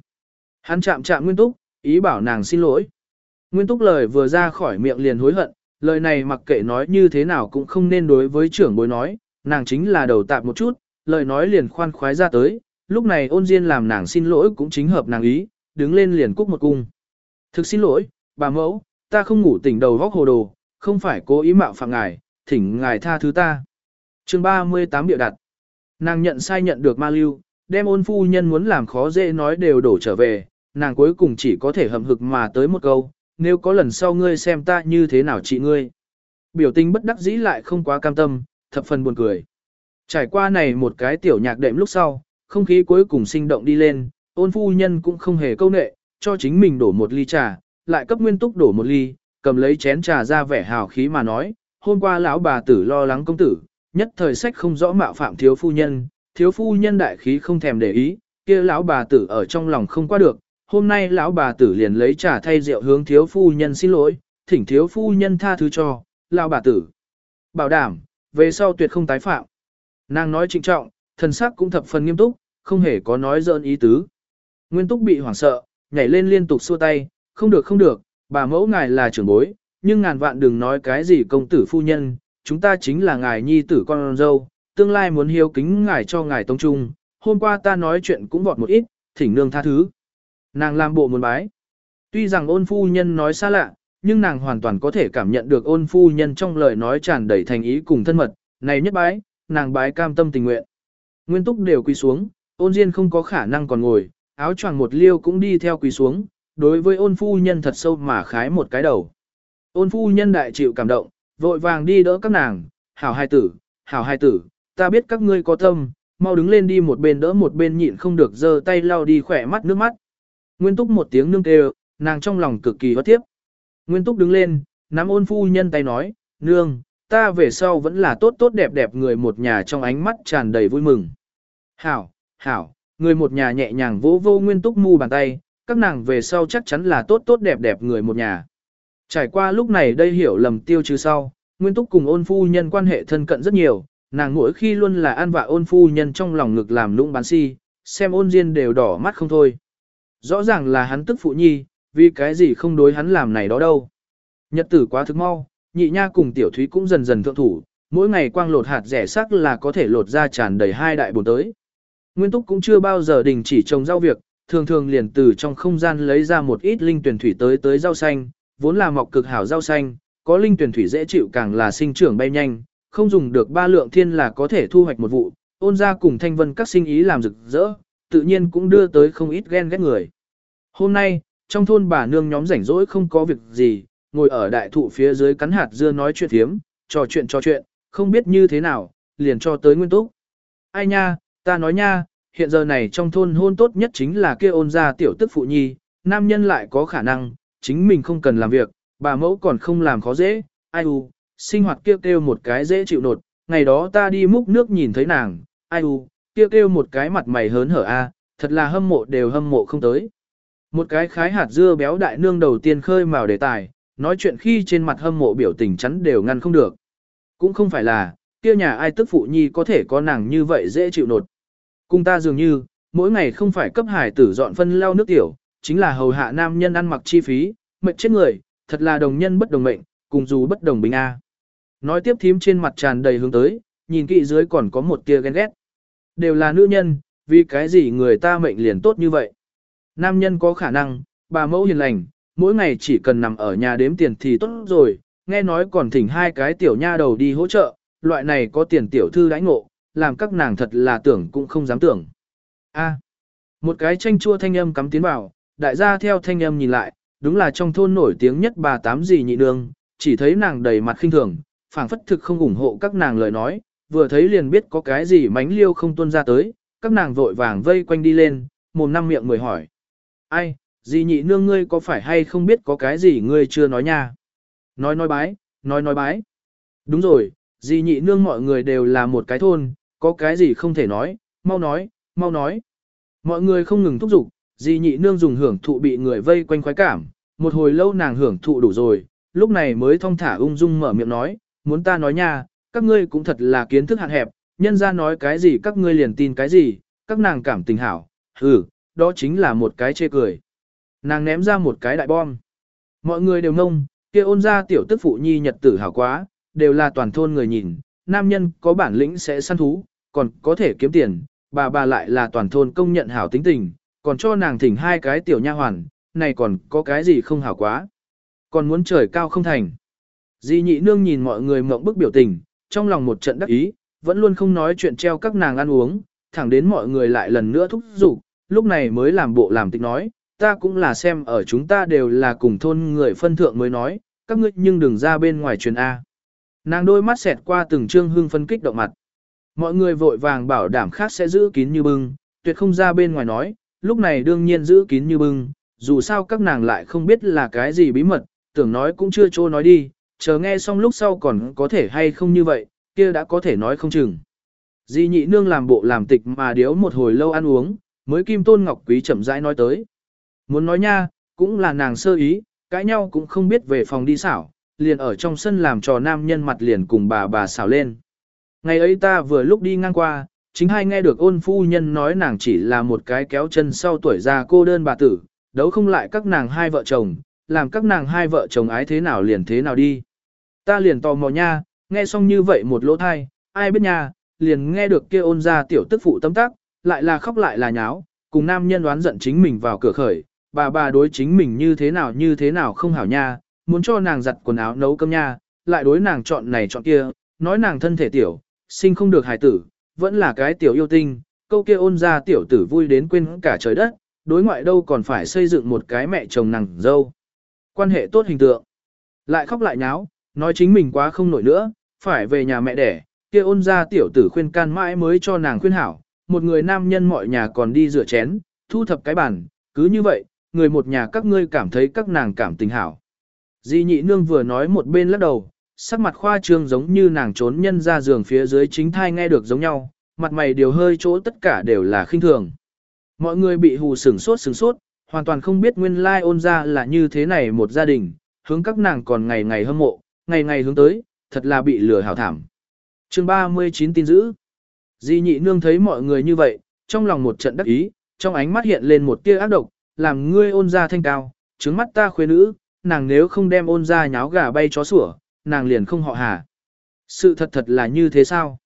Hắn chạm chạm nguyên túc, ý bảo nàng xin lỗi. Nguyên túc lời vừa ra khỏi miệng liền hối hận, lời này mặc kệ nói như thế nào cũng không nên đối với trưởng bối nói, nàng chính là đầu tạp một chút, lời nói liền khoan khoái ra tới, lúc này ôn diên làm nàng xin lỗi cũng chính hợp nàng ý, đứng lên liền cúc một cung. Thực xin lỗi, bà mẫu, ta không ngủ tỉnh đầu góc hồ đồ, không phải cố ý mạo phạm ngài, thỉnh ngài tha thứ ta. chương 38 biểu đặt. Nàng nhận sai nhận được ma lưu, đem ôn phu nhân muốn làm khó dễ nói đều đổ trở về, nàng cuối cùng chỉ có thể hậm hực mà tới một câu, nếu có lần sau ngươi xem ta như thế nào trị ngươi. Biểu tình bất đắc dĩ lại không quá cam tâm, thập phần buồn cười. Trải qua này một cái tiểu nhạc đệm lúc sau, không khí cuối cùng sinh động đi lên, ôn phu nhân cũng không hề câu nệ, cho chính mình đổ một ly trà, lại cấp nguyên túc đổ một ly, cầm lấy chén trà ra vẻ hào khí mà nói, hôm qua lão bà tử lo lắng công tử, nhất thời sách không rõ mạo phạm thiếu phu nhân, thiếu phu nhân đại khí không thèm để ý, kia lão bà tử ở trong lòng không qua được, hôm nay lão bà tử liền lấy trà thay rượu hướng thiếu phu nhân xin lỗi, thỉnh thiếu phu nhân tha thứ cho, lão bà tử. Bảo đảm, về sau tuyệt không tái phạm. Nàng nói trịnh trọng, thần sắc cũng thập phần nghiêm túc, không hề có nói dỡn ý tứ. Nguyên túc bị hoảng sợ, nhảy lên liên tục xua tay, không được không được, bà mẫu ngài là trưởng bối, nhưng ngàn vạn đừng nói cái gì công tử phu nhân, chúng ta chính là ngài nhi tử con dâu, tương lai muốn hiếu kính ngài cho ngài tông trung, hôm qua ta nói chuyện cũng vọt một ít, thỉnh nương tha thứ. Nàng làm bộ muốn bái. Tuy rằng ôn phu nhân nói xa lạ, nhưng nàng hoàn toàn có thể cảm nhận được ôn phu nhân trong lời nói tràn đầy thành ý cùng thân mật, này nhất bái, nàng bái cam tâm tình nguyện. Nguyên túc đều quỳ xuống, ôn diên không có khả năng còn ngồi, áo choàng một liêu cũng đi theo quỳ xuống, đối với ôn phu nhân thật sâu mà khái một cái đầu. Ôn phu nhân đại chịu cảm động, vội vàng đi đỡ các nàng, hảo hai tử, hảo hai tử, ta biết các ngươi có tâm, mau đứng lên đi một bên đỡ một bên nhịn không được giơ tay lau đi khỏe mắt nước mắt. Nguyên túc một tiếng nương kêu, nàng trong lòng cực kỳ hóa tiếp. Nguyên túc đứng lên, nắm ôn phu nhân tay nói, nương, ta về sau vẫn là tốt tốt đẹp đẹp người một nhà trong ánh mắt tràn đầy vui mừng. Hảo, hảo, người một nhà nhẹ nhàng vỗ vô nguyên túc mu bàn tay, các nàng về sau chắc chắn là tốt tốt đẹp đẹp người một nhà. Trải qua lúc này đây hiểu lầm tiêu trừ sau, nguyên túc cùng ôn phu nhân quan hệ thân cận rất nhiều, nàng mỗi khi luôn là an vạ ôn phu nhân trong lòng ngực làm lũng bán si, xem ôn diên đều đỏ mắt không thôi. Rõ ràng là hắn tức phụ nhi, vì cái gì không đối hắn làm này đó đâu. Nhật tử quá thức mau, nhị nha cùng tiểu thúy cũng dần dần thượng thủ, mỗi ngày quang lột hạt rẻ sắc là có thể lột ra tràn đầy hai đại bồn tới. Nguyên túc cũng chưa bao giờ đình chỉ trồng rau việc, thường thường liền từ trong không gian lấy ra một ít linh tuyển thủy tới tới rau xanh, vốn là mọc cực hảo rau xanh, có linh tuyển thủy dễ chịu càng là sinh trưởng bay nhanh, không dùng được ba lượng thiên là có thể thu hoạch một vụ, ôn ra cùng thanh vân các sinh ý làm rực rỡ, tự nhiên cũng đưa tới không ít ghen ghét người. Hôm nay, trong thôn bà nương nhóm rảnh rỗi không có việc gì, ngồi ở đại thụ phía dưới cắn hạt dưa nói chuyện thiếm, trò chuyện trò chuyện, không biết như thế nào, liền cho tới nguyên túc. Ai nha, ta nói nha, hiện giờ này trong thôn hôn tốt nhất chính là kia ôn ra tiểu tức phụ nhi, nam nhân lại có khả năng, chính mình không cần làm việc, bà mẫu còn không làm khó dễ, ai u, sinh hoạt kêu kêu một cái dễ chịu nột, ngày đó ta đi múc nước nhìn thấy nàng, ai u, kêu kêu một cái mặt mày hớn hở a, thật là hâm mộ đều hâm mộ không tới. Một cái khái hạt dưa béo đại nương đầu tiên khơi mào đề tài, nói chuyện khi trên mặt hâm mộ biểu tình chắn đều ngăn không được. Cũng không phải là, kia nhà ai tức phụ nhi có thể có nàng như vậy dễ chịu nột. Cùng ta dường như, mỗi ngày không phải cấp hải tử dọn phân lau nước tiểu, chính là hầu hạ nam nhân ăn mặc chi phí, mệnh chết người, thật là đồng nhân bất đồng mệnh, cùng dù bất đồng bình A. Nói tiếp thím trên mặt tràn đầy hướng tới, nhìn kỹ dưới còn có một tia ghen ghét. Đều là nữ nhân, vì cái gì người ta mệnh liền tốt như vậy. Nam nhân có khả năng, bà mẫu hiền lành, mỗi ngày chỉ cần nằm ở nhà đếm tiền thì tốt rồi, nghe nói còn thỉnh hai cái tiểu nha đầu đi hỗ trợ, loại này có tiền tiểu thư đãi ngộ, làm các nàng thật là tưởng cũng không dám tưởng. A. một cái tranh chua thanh âm cắm tiến vào, đại gia theo thanh âm nhìn lại, đúng là trong thôn nổi tiếng nhất bà tám gì nhị nương, chỉ thấy nàng đầy mặt khinh thường, phảng phất thực không ủng hộ các nàng lời nói, vừa thấy liền biết có cái gì mánh liêu không tuân ra tới, các nàng vội vàng vây quanh đi lên, mồm năm miệng mười hỏi. Ai, gì nhị nương ngươi có phải hay không biết có cái gì ngươi chưa nói nha? Nói nói bái, nói nói bái. Đúng rồi, gì nhị nương mọi người đều là một cái thôn, có cái gì không thể nói, mau nói, mau nói. Mọi người không ngừng thúc giục, Di nhị nương dùng hưởng thụ bị người vây quanh khoái cảm, một hồi lâu nàng hưởng thụ đủ rồi, lúc này mới thong thả ung dung mở miệng nói, muốn ta nói nha, các ngươi cũng thật là kiến thức hạn hẹp, nhân ra nói cái gì các ngươi liền tin cái gì, các nàng cảm tình hảo, ừ, đó chính là một cái chê cười. Nàng ném ra một cái đại bom. Mọi người đều nông, kia ôn ra tiểu tức phụ nhi nhật tử hảo quá, đều là toàn thôn người nhìn, nam nhân có bản lĩnh sẽ săn thú, còn có thể kiếm tiền, bà bà lại là toàn thôn công nhận hảo tính tình, còn cho nàng thỉnh hai cái tiểu nha hoàn, này còn có cái gì không hảo quá. Còn muốn trời cao không thành. Di nhị nương nhìn mọi người mộng bức biểu tình, trong lòng một trận đắc ý, vẫn luôn không nói chuyện treo các nàng ăn uống, thẳng đến mọi người lại lần nữa thúc giục, lúc này mới làm bộ làm tịch nói, ta cũng là xem ở chúng ta đều là cùng thôn người phân thượng mới nói, các ngươi nhưng đừng ra bên ngoài truyền A. Nàng đôi mắt xẹt qua từng trương hương phân kích động mặt. Mọi người vội vàng bảo đảm khác sẽ giữ kín như bưng, tuyệt không ra bên ngoài nói, lúc này đương nhiên giữ kín như bưng, dù sao các nàng lại không biết là cái gì bí mật, tưởng nói cũng chưa trô nói đi, chờ nghe xong lúc sau còn có thể hay không như vậy, kia đã có thể nói không chừng. Di nhị nương làm bộ làm tịch mà điếu một hồi lâu ăn uống, mới kim tôn ngọc quý chậm rãi nói tới. Muốn nói nha, cũng là nàng sơ ý, cãi nhau cũng không biết về phòng đi xảo, liền ở trong sân làm trò nam nhân mặt liền cùng bà bà xảo lên. Ngày ấy ta vừa lúc đi ngang qua, chính hai nghe được ôn phu nhân nói nàng chỉ là một cái kéo chân sau tuổi già cô đơn bà tử, đấu không lại các nàng hai vợ chồng, làm các nàng hai vợ chồng ái thế nào liền thế nào đi. Ta liền tò mò nha, nghe xong như vậy một lỗ thai, ai biết nha, liền nghe được kia ôn ra tiểu tức phụ tâm tác, lại là khóc lại là nháo, cùng nam nhân đoán giận chính mình vào cửa khởi, bà bà đối chính mình như thế nào như thế nào không hảo nha, muốn cho nàng giặt quần áo nấu cơm nha, lại đối nàng chọn này chọn kia, nói nàng thân thể tiểu, sinh không được hài tử, vẫn là cái tiểu yêu tinh, câu kia ôn ra tiểu tử vui đến quên cả trời đất, đối ngoại đâu còn phải xây dựng một cái mẹ chồng nàng dâu. Quan hệ tốt hình tượng. Lại khóc lại nháo, nói chính mình quá không nổi nữa, phải về nhà mẹ đẻ, kia ôn ra tiểu tử khuyên can mãi mới cho nàng khuyên hảo, một người nam nhân mọi nhà còn đi rửa chén, thu thập cái bàn, cứ như vậy, người một nhà các ngươi cảm thấy các nàng cảm tình hảo. Di nhị nương vừa nói một bên lắc đầu, sắc mặt khoa trương giống như nàng trốn nhân ra giường phía dưới chính thai nghe được giống nhau, mặt mày điều hơi chỗ tất cả đều là khinh thường. Mọi người bị hù sừng sốt sừng sốt, hoàn toàn không biết nguyên lai ôn ra là như thế này một gia đình, hướng các nàng còn ngày ngày hâm mộ, ngày ngày hướng tới, thật là bị lừa hảo thảm. chương 39 tin giữ. Di nhị nương thấy mọi người như vậy, trong lòng một trận đắc ý, trong ánh mắt hiện lên một tia ác độc, làm ngươi ôn ra thanh cao, trứng mắt ta khuê nữ, nàng nếu không đem ôn ra nháo gà bay chó sủa, nàng liền không họ hà. Sự thật thật là như thế sao?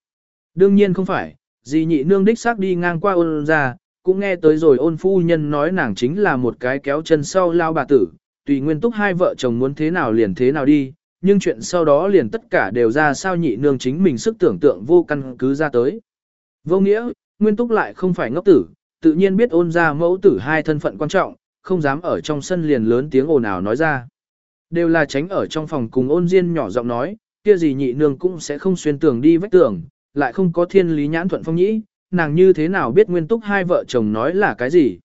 Đương nhiên không phải, dì nhị nương đích xác đi ngang qua ôn ra, cũng nghe tới rồi ôn phu nhân nói nàng chính là một cái kéo chân sau lao bà tử, tùy nguyên túc hai vợ chồng muốn thế nào liền thế nào đi, nhưng chuyện sau đó liền tất cả đều ra sao nhị nương chính mình sức tưởng tượng vô căn cứ ra tới. Vô nghĩa, nguyên túc lại không phải ngốc tử, tự nhiên biết ôn ra mẫu tử hai thân phận quan trọng, không dám ở trong sân liền lớn tiếng ồn ào nói ra. Đều là tránh ở trong phòng cùng ôn diên nhỏ giọng nói, kia gì nhị nương cũng sẽ không xuyên tường đi vách tường, lại không có thiên lý nhãn thuận phong nhĩ, nàng như thế nào biết nguyên túc hai vợ chồng nói là cái gì.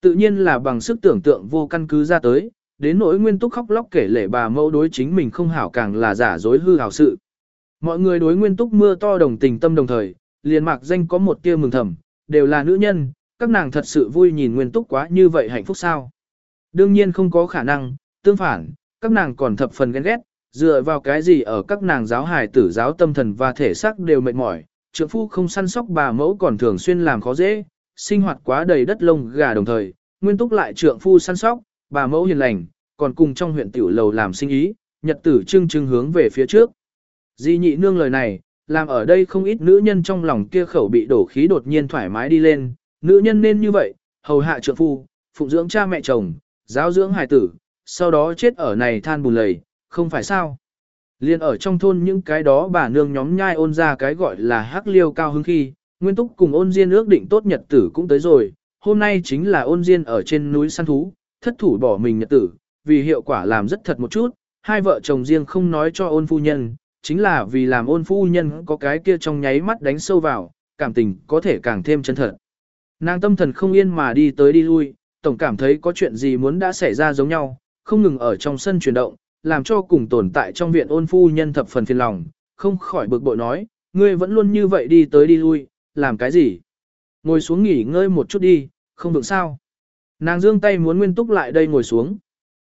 Tự nhiên là bằng sức tưởng tượng vô căn cứ ra tới, đến nỗi nguyên túc khóc lóc kể lể bà mẫu đối chính mình không hảo càng là giả dối hư hảo sự. Mọi người đối nguyên túc mưa to đồng tình tâm đồng thời, liền mạc danh có một tia mừng thầm, đều là nữ nhân, các nàng thật sự vui nhìn nguyên túc quá như vậy hạnh phúc sao. Đương nhiên không có khả năng, tương phản, các nàng còn thập phần ghen ghét, dựa vào cái gì ở các nàng giáo hài tử giáo tâm thần và thể xác đều mệt mỏi, trượng phu không săn sóc bà mẫu còn thường xuyên làm khó dễ, sinh hoạt quá đầy đất lông gà đồng thời, Nguyên Túc lại trượng phu săn sóc, bà mẫu hiền lành, còn cùng trong huyện tiểu lầu làm sinh ý, nhật tử trưng trưng hướng về phía trước. Di nhị nương lời này, làm ở đây không ít nữ nhân trong lòng kia khẩu bị đổ khí đột nhiên thoải mái đi lên, nữ nhân nên như vậy, hầu hạ trượng phu, phụng dưỡng cha mẹ chồng, giáo dưỡng hài tử, sau đó chết ở này than bùn lầy, không phải sao. Liên ở trong thôn những cái đó bà nương nhóm nhai ôn ra cái gọi là hắc liêu cao hứng khi, Nguyên Túc cùng ôn diên ước định tốt nhật tử cũng tới rồi, hôm nay chính là ôn diên ở trên núi săn thú, thất thủ bỏ mình nhật tử, vì hiệu quả làm rất thật một chút, hai vợ chồng riêng không nói cho ôn phu nhân, chính là vì làm ôn phu nhân có cái kia trong nháy mắt đánh sâu vào, cảm tình có thể càng thêm chân thật. Nàng tâm thần không yên mà đi tới đi lui, tổng cảm thấy có chuyện gì muốn đã xảy ra giống nhau, không ngừng ở trong sân chuyển động, làm cho cùng tồn tại trong viện ôn phu nhân thập phần phiền lòng, không khỏi bực bội nói, ngươi vẫn luôn như vậy đi tới đi lui, làm cái gì? Ngồi xuống nghỉ ngơi một chút đi, không được sao? Nàng dương tay muốn Nguyên Túc lại đây ngồi xuống.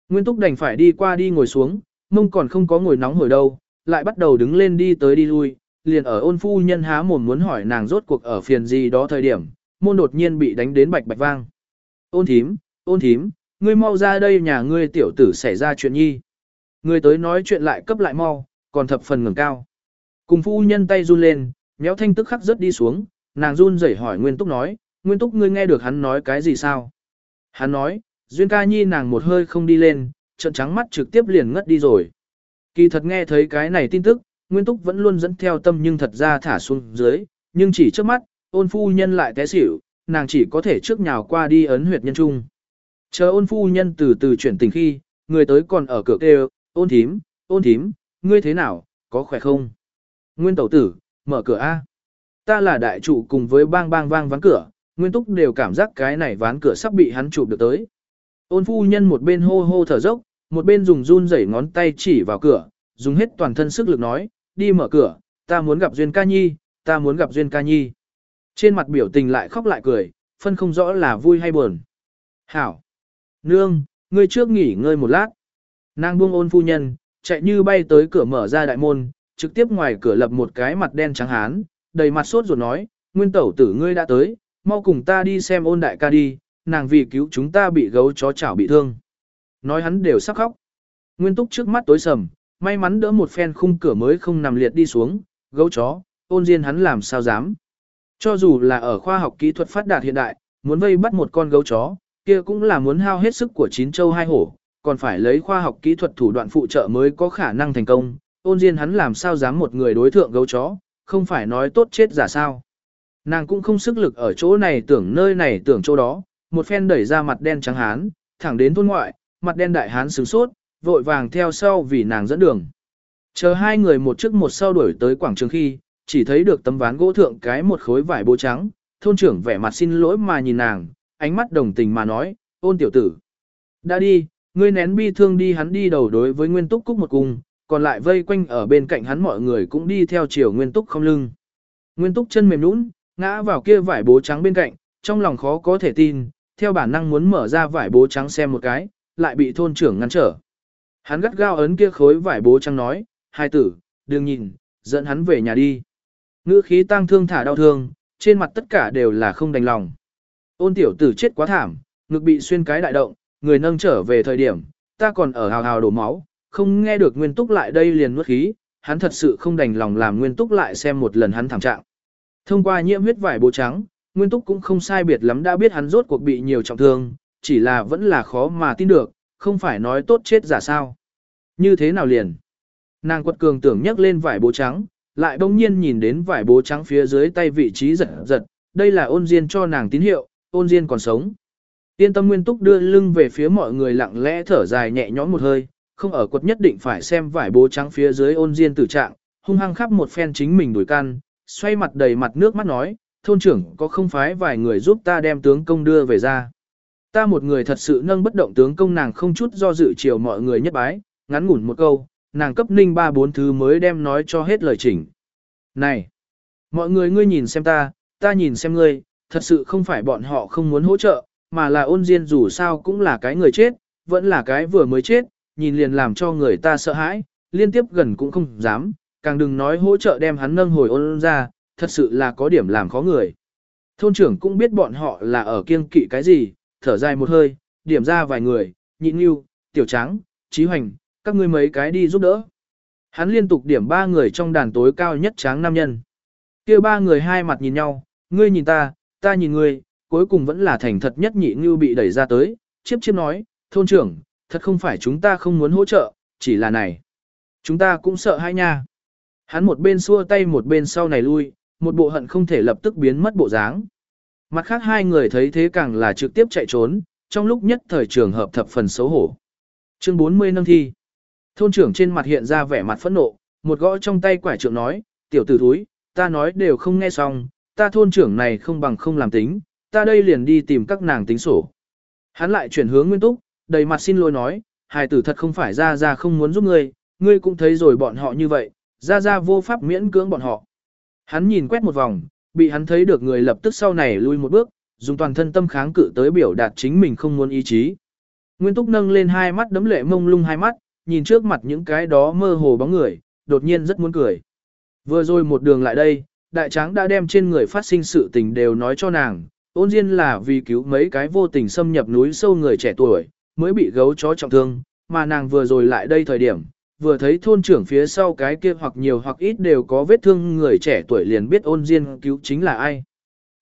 Nguyên Túc đành phải đi qua đi ngồi xuống, mông còn không có ngồi nóng hồi đâu, lại bắt đầu đứng lên đi tới đi lui, liền ở ôn phu nhân há mồm muốn hỏi nàng rốt cuộc ở phiền gì đó thời điểm, môn đột nhiên bị đánh đến bạch bạch vang. Ôn thím, ôn thím, ngươi mau ra đây nhà ngươi tiểu tử xảy ra chuyện nhi. Ngươi tới nói chuyện lại cấp lại mau, còn thập phần ngẩng cao. Cùng phu nhân tay run lên, méo thanh tức khắc rớt đi xuống, nàng run rẩy hỏi Nguyên Túc nói, Nguyên Túc ngươi nghe được hắn nói cái gì sao? Hắn nói, Duyên ca nhi nàng một hơi không đi lên, trận trắng mắt trực tiếp liền ngất đi rồi. Kỳ thật nghe thấy cái này tin tức, Nguyên Túc vẫn luôn dẫn theo tâm nhưng thật ra thả xuống dưới, nhưng chỉ trước mắt, ôn phu nhân lại té xỉu, nàng chỉ có thể trước nhào qua đi ấn huyệt nhân trung. Chờ ôn phu nhân từ từ chuyển tình khi, người tới còn ở cửa kêu, ôn thím, ôn thím, ngươi thế nào, có khỏe không? Nguyên tẩu tử, mở cửa A. Ta là đại trụ cùng với bang bang vang ván cửa, Nguyên Túc đều cảm giác cái này ván cửa sắp bị hắn chụp được tới. Ôn phu nhân một bên hô hô thở dốc, một bên dùng run rẩy ngón tay chỉ vào cửa, dùng hết toàn thân sức lực nói, đi mở cửa, ta muốn gặp Duyên ca nhi, ta muốn gặp Duyên ca nhi. Trên mặt biểu tình lại khóc lại cười, phân không rõ là vui hay buồn. Hảo! Nương, ngươi trước nghỉ ngơi một lát. Nàng buông ôn phu nhân, chạy như bay tới cửa mở ra đại môn, trực tiếp ngoài cửa lập một cái mặt đen trắng hán, đầy mặt sốt ruột nói, nguyên tẩu tử ngươi đã tới, mau cùng ta đi xem ôn đại ca đi, nàng vì cứu chúng ta bị gấu chó chảo bị thương. Nói hắn đều sắc khóc. Nguyên túc trước mắt tối sầm, may mắn đỡ một phen khung cửa mới không nằm liệt đi xuống, gấu chó, ôn diên hắn làm sao dám. Cho dù là ở khoa học kỹ thuật phát đạt hiện đại, muốn vây bắt một con gấu chó, kia cũng là muốn hao hết sức của chín châu hai hổ, còn phải lấy khoa học kỹ thuật thủ đoạn phụ trợ mới có khả năng thành công. Ôn diên hắn làm sao dám một người đối thượng gấu chó, không phải nói tốt chết giả sao. Nàng cũng không sức lực ở chỗ này tưởng nơi này tưởng chỗ đó, một phen đẩy ra mặt đen trắng hán, thẳng đến thôn ngoại, mặt đen đại hán sướng sốt, vội vàng theo sau vì nàng dẫn đường. Chờ hai người một trước một sau đuổi tới quảng trường khi, chỉ thấy được tấm ván gỗ thượng cái một khối vải bố trắng, thôn trưởng vẻ mặt xin lỗi mà nhìn nàng, ánh mắt đồng tình mà nói, ôn tiểu tử. Đã đi, ngươi nén bi thương đi hắn đi đầu đối với nguyên túc cúc một cung, còn lại vây quanh ở bên cạnh hắn mọi người cũng đi theo chiều nguyên túc không lưng. Nguyên túc chân mềm nũng, ngã vào kia vải bố trắng bên cạnh, trong lòng khó có thể tin, theo bản năng muốn mở ra vải bố trắng xem một cái, lại bị thôn trưởng ngăn trở. Hắn gắt gao ấn kia khối vải bố trắng nói, hai tử, đừng nhìn, dẫn hắn về nhà đi. Ngữ khí tang thương thả đau thương, trên mặt tất cả đều là không đành lòng. Ôn tiểu tử chết quá thảm, ngực bị xuyên cái đại động, người nâng trở về thời điểm, ta còn ở hào hào đổ máu, không nghe được nguyên túc lại đây liền nuốt khí, hắn thật sự không đành lòng làm nguyên túc lại xem một lần hắn thảm trạng. Thông qua nhiễm huyết vải bố trắng, nguyên túc cũng không sai biệt lắm đã biết hắn rốt cuộc bị nhiều trọng thương, chỉ là vẫn là khó mà tin được, không phải nói tốt chết giả sao. Như thế nào liền? Nàng quật cường tưởng nhấc lên vải bố trắng, lại bỗng nhiên nhìn đến vải bố trắng phía dưới tay vị trí giật giật, đây là ôn diên cho nàng tín hiệu, ôn diên còn sống. Yên tâm nguyên túc đưa lưng về phía mọi người lặng lẽ thở dài nhẹ nhõm một hơi, không ở quật nhất định phải xem vải bố trắng phía dưới ôn diên tử trạng, hung hăng khắp một phen chính mình đuổi can, xoay mặt đầy mặt nước mắt nói, thôn trưởng có không phái vài người giúp ta đem tướng công đưa về ra. Ta một người thật sự nâng bất động tướng công nàng không chút do dự chiều mọi người nhất bái, ngắn ngủn một câu, nàng cấp ninh ba bốn thứ mới đem nói cho hết lời chỉnh. Này! Mọi người ngươi nhìn xem ta, ta nhìn xem ngươi, thật sự không phải bọn họ không muốn hỗ trợ, mà là ôn diên dù sao cũng là cái người chết, vẫn là cái vừa mới chết, nhìn liền làm cho người ta sợ hãi, liên tiếp gần cũng không dám, càng đừng nói hỗ trợ đem hắn nâng hồi ôn ra, thật sự là có điểm làm khó người. Thôn trưởng cũng biết bọn họ là ở kiêng kỵ cái gì, thở dài một hơi, điểm ra vài người, nhịn yêu, tiểu trắng, trí hoành, các ngươi mấy cái đi giúp đỡ. Hắn liên tục điểm ba người trong đàn tối cao nhất tráng nam nhân. kia ba người hai mặt nhìn nhau, ngươi nhìn ta, ta nhìn ngươi, cuối cùng vẫn là thành thật nhất nhị ngưu bị đẩy ra tới, chiếp chiếp nói, thôn trưởng, thật không phải chúng ta không muốn hỗ trợ, chỉ là này. Chúng ta cũng sợ hai nha. Hắn một bên xua tay một bên sau này lui, một bộ hận không thể lập tức biến mất bộ dáng. Mặt khác hai người thấy thế càng là trực tiếp chạy trốn, trong lúc nhất thời trường hợp thập phần xấu hổ. Chương 40 nâng thi. Thôn trưởng trên mặt hiện ra vẻ mặt phẫn nộ, một gõ trong tay quải trượng nói, tiểu tử thúi, ta nói đều không nghe xong, ta thôn trưởng này không bằng không làm tính, ta đây liền đi tìm các nàng tính sổ. Hắn lại chuyển hướng Nguyên Túc, đầy mặt xin lỗi nói, hài tử thật không phải ra ra không muốn giúp ngươi, ngươi cũng thấy rồi bọn họ như vậy, ra ra vô pháp miễn cưỡng bọn họ. Hắn nhìn quét một vòng, bị hắn thấy được người lập tức sau này lui một bước, dùng toàn thân tâm kháng cự tới biểu đạt chính mình không muốn ý chí. Nguyên Túc nâng lên hai mắt đấm lệ mông lung hai mắt, nhìn trước mặt những cái đó mơ hồ bóng người, đột nhiên rất muốn cười. Vừa rồi một đường lại đây, đại tráng đã đem trên người phát sinh sự tình đều nói cho nàng, ôn diên là vì cứu mấy cái vô tình xâm nhập núi sâu người trẻ tuổi, mới bị gấu chó trọng thương, mà nàng vừa rồi lại đây thời điểm, vừa thấy thôn trưởng phía sau cái kia hoặc nhiều hoặc ít đều có vết thương người trẻ tuổi liền biết ôn diên cứu chính là ai.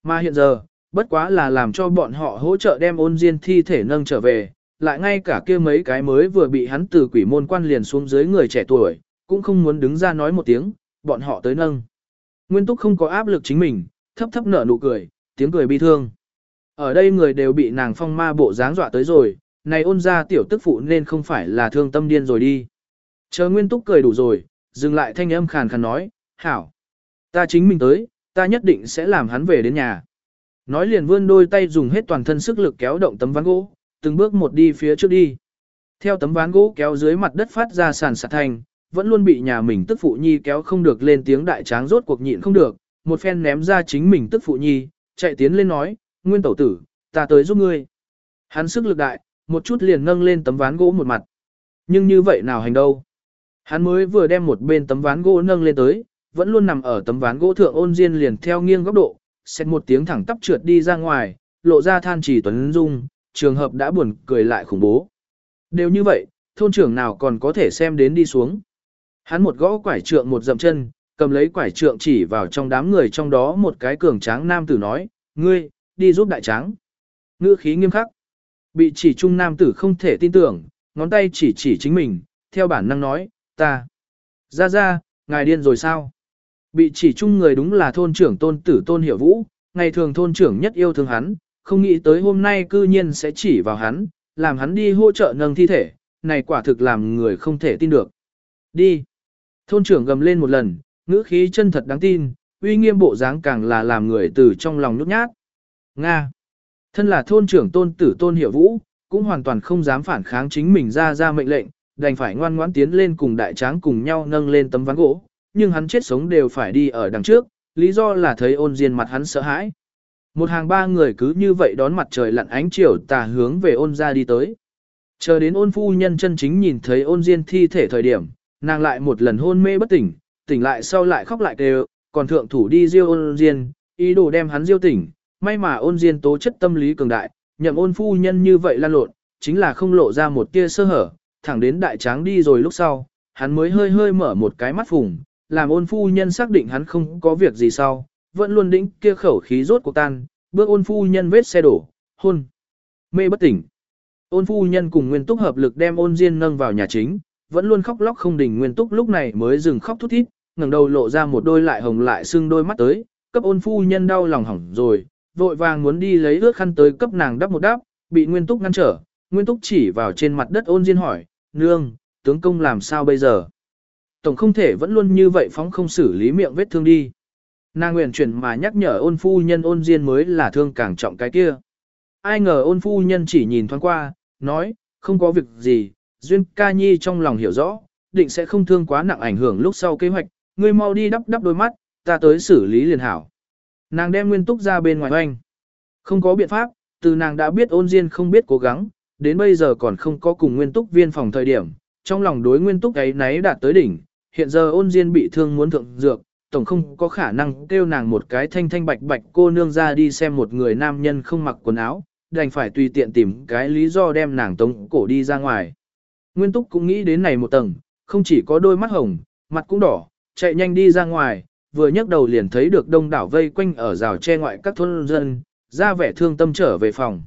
Mà hiện giờ, bất quá là làm cho bọn họ hỗ trợ đem ôn diên thi thể nâng trở về, lại ngay cả kia mấy cái mới vừa bị hắn từ quỷ môn quan liền xuống dưới người trẻ tuổi, cũng không muốn đứng ra nói một tiếng, bọn họ tới nâng. Nguyên túc không có áp lực chính mình, thấp thấp nở nụ cười, tiếng cười bi thương. Ở đây người đều bị nàng phong ma bộ dáng dọa tới rồi, này ôn ra tiểu tức phụ nên không phải là thương tâm điên rồi đi. Chờ Nguyên Túc cười đủ rồi, dừng lại thanh âm khàn khàn nói, hảo. Ta chính mình tới, ta nhất định sẽ làm hắn về đến nhà. Nói liền vươn đôi tay dùng hết toàn thân sức lực kéo động tấm ván gỗ, từng bước một đi phía trước đi. Theo tấm ván gỗ kéo dưới mặt đất phát ra sàn sạt thành, vẫn luôn bị nhà mình tức phụ nhi kéo không được lên tiếng đại tráng rốt cuộc nhịn không được, một phen ném ra chính mình tức phụ nhi, chạy tiến lên nói, nguyên tẩu tử, ta tới giúp ngươi. Hắn sức lực đại, một chút liền nâng lên tấm ván gỗ một mặt. Nhưng như vậy nào hành đâu. Hắn mới vừa đem một bên tấm ván gỗ nâng lên tới, vẫn luôn nằm ở tấm ván gỗ thượng ôn diên liền theo nghiêng góc độ, xét một tiếng thẳng tắp trượt đi ra ngoài, lộ ra than chỉ tuấn dung, trường hợp đã buồn cười lại khủng bố. Đều như vậy, thôn trưởng nào còn có thể xem đến đi xuống. Hắn một gõ quải trượng một dậm chân, cầm lấy quải trượng chỉ vào trong đám người trong đó một cái cường tráng nam tử nói, ngươi, đi giúp đại tráng. Ngữ khí nghiêm khắc. Bị chỉ trung nam tử không thể tin tưởng, ngón tay chỉ chỉ chính mình, theo bản năng nói, ta. Ra ra, ngài điên rồi sao? Bị chỉ trung người đúng là thôn trưởng tôn tử tôn hiểu vũ, ngày thường thôn trưởng nhất yêu thương hắn, không nghĩ tới hôm nay cư nhiên sẽ chỉ vào hắn, làm hắn đi hỗ trợ nâng thi thể, này quả thực làm người không thể tin được. Đi. Thôn trưởng gầm lên một lần, ngữ khí chân thật đáng tin, uy nghiêm bộ dáng càng là làm người từ trong lòng nhút nhát. Nga. Thân là thôn trưởng tôn tử tôn hiểu vũ, cũng hoàn toàn không dám phản kháng chính mình ra ra mệnh lệnh, đành phải ngoan ngoãn tiến lên cùng đại tráng cùng nhau nâng lên tấm ván gỗ, nhưng hắn chết sống đều phải đi ở đằng trước, lý do là thấy ôn diên mặt hắn sợ hãi. Một hàng ba người cứ như vậy đón mặt trời lặn ánh chiều tà hướng về ôn ra đi tới. Chờ đến ôn phu nhân chân chính nhìn thấy ôn diên thi thể thời điểm, nàng lại một lần hôn mê bất tỉnh, tỉnh lại sau lại khóc lại kêu, còn thượng thủ đi diêu ôn diên, ý đồ đem hắn diêu tỉnh, may mà ôn diên tố chất tâm lý cường đại, nhậm ôn phu nhân như vậy lan lộn, chính là không lộ ra một tia sơ hở, thẳng đến đại tráng đi rồi lúc sau, hắn mới hơi hơi mở một cái mắt phùng, làm ôn phu nhân xác định hắn không có việc gì sau, vẫn luôn đĩnh kia khẩu khí rốt cuộc tan, bước ôn phu nhân vết xe đổ, hôn, mê bất tỉnh. Ôn phu nhân cùng nguyên túc hợp lực đem ôn diên nâng vào nhà chính, vẫn luôn khóc lóc không đình nguyên túc lúc này mới dừng khóc thút thít, ngẩng đầu lộ ra một đôi lại hồng lại sưng đôi mắt tới, cấp ôn phu nhân đau lòng hỏng rồi, vội vàng muốn đi lấy ướt khăn tới cấp nàng đắp một đáp, bị nguyên túc ngăn trở, nguyên túc chỉ vào trên mặt đất ôn diên hỏi, nương, tướng công làm sao bây giờ? Tổng không thể vẫn luôn như vậy phóng không xử lý miệng vết thương đi. Nàng nguyện chuyển mà nhắc nhở ôn phu nhân ôn diên mới là thương càng trọng cái kia. Ai ngờ ôn phu nhân chỉ nhìn thoáng qua, nói, không có việc gì, duyên ca nhi trong lòng hiểu rõ, định sẽ không thương quá nặng ảnh hưởng lúc sau kế hoạch, ngươi mau đi đắp đắp đôi mắt, ta tới xử lý liền hảo. Nàng đem nguyên túc ra bên ngoài oanh. Không có biện pháp, từ nàng đã biết ôn diên không biết cố gắng, đến bây giờ còn không có cùng nguyên túc viên phòng thời điểm, trong lòng đối nguyên túc ấy náy đạt tới đỉnh, hiện giờ ôn diên bị thương muốn thượng dược, tổng không có khả năng kêu nàng một cái thanh thanh bạch bạch cô nương ra đi xem một người nam nhân không mặc quần áo, đành phải tùy tiện tìm cái lý do đem nàng tống cổ đi ra ngoài. Nguyên Túc cũng nghĩ đến này một tầng, không chỉ có đôi mắt hồng, mặt cũng đỏ, chạy nhanh đi ra ngoài, vừa nhấc đầu liền thấy được đông đảo vây quanh ở rào tre ngoại các thôn dân, ra vẻ thương tâm trở về phòng.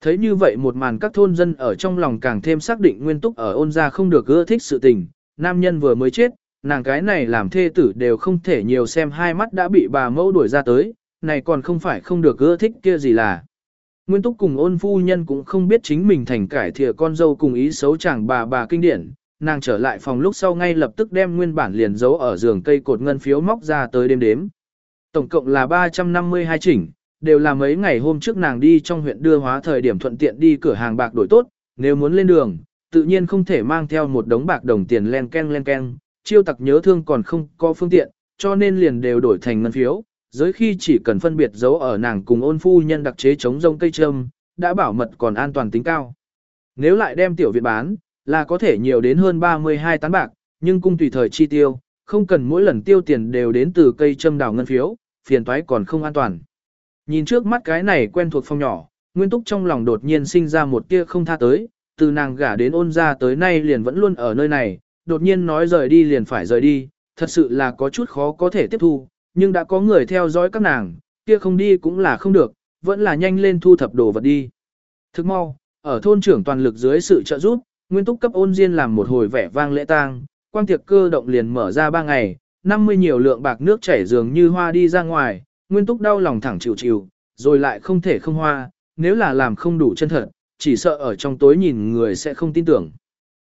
Thấy như vậy một màn các thôn dân ở trong lòng càng thêm xác định Nguyên Túc ở ôn gia không được ưa thích sự tình, nam nhân vừa mới chết, nàng cái này làm thê tử đều không thể nhiều xem hai mắt đã bị bà mẫu đuổi ra tới, này còn không phải không được ưa thích kia gì là. Nguyên Túc cùng ôn phu nhân cũng không biết chính mình thành cải thìa con dâu cùng ý xấu chàng bà bà kinh điển, nàng trở lại phòng lúc sau ngay lập tức đem nguyên bản liền giấu ở giường cây cột ngân phiếu móc ra tới đêm đếm. Tổng cộng là 352 chỉnh, đều là mấy ngày hôm trước nàng đi trong huyện đưa hóa thời điểm thuận tiện đi cửa hàng bạc đổi tốt, nếu muốn lên đường, tự nhiên không thể mang theo một đống bạc đồng tiền len ken len ken, chiêu tặc nhớ thương còn không có phương tiện, cho nên liền đều đổi thành ngân phiếu, giới khi chỉ cần phân biệt giấu ở nàng cùng ôn phu nhân đặc chế chống rông cây trâm, đã bảo mật còn an toàn tính cao. Nếu lại đem tiểu viện bán, là có thể nhiều đến hơn 32 tán bạc, nhưng cung tùy thời chi tiêu, không cần mỗi lần tiêu tiền đều đến từ cây châm đào ngân phiếu, phiền toái còn không an toàn. Nhìn trước mắt cái này quen thuộc phong nhỏ, Nguyên Túc trong lòng đột nhiên sinh ra một tia không tha tới, từ nàng gả đến ôn ra tới nay liền vẫn luôn ở nơi này, đột nhiên nói rời đi liền phải rời đi, thật sự là có chút khó có thể tiếp thu, nhưng đã có người theo dõi các nàng, kia không đi cũng là không được, vẫn là nhanh lên thu thập đồ vật đi. Thức mau, ở thôn trưởng toàn lực dưới sự trợ giúp, Nguyên Túc cấp ôn diên làm một hồi vẻ vang lễ tang, quang tiệc cơ động liền mở ra ba ngày, 50 nhiều lượng bạc nước chảy dường như hoa đi ra ngoài, Nguyên Túc đau lòng thẳng chịu chịu, rồi lại không thể không hoa, nếu là làm không đủ chân thật, chỉ sợ ở trong tối nhìn người sẽ không tin tưởng.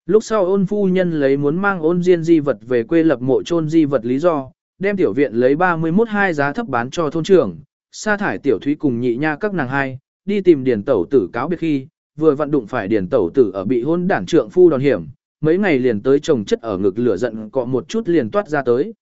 Lúc sau ôn phu nhân lấy muốn mang ôn diên di vật về quê lập mộ chôn di vật lý do, đem tiểu viện lấy 31 hai giá thấp bán cho thôn trưởng, sa thải tiểu thúy cùng nhị nha các nàng hai, đi tìm điền tẩu tử cáo biệt khi, vừa vận đụng phải điền tẩu tử ở bị hôn đảng trượng phu đòn hiểm, mấy ngày liền tới chồng chất ở ngực lửa giận cọ một chút liền toát ra tới.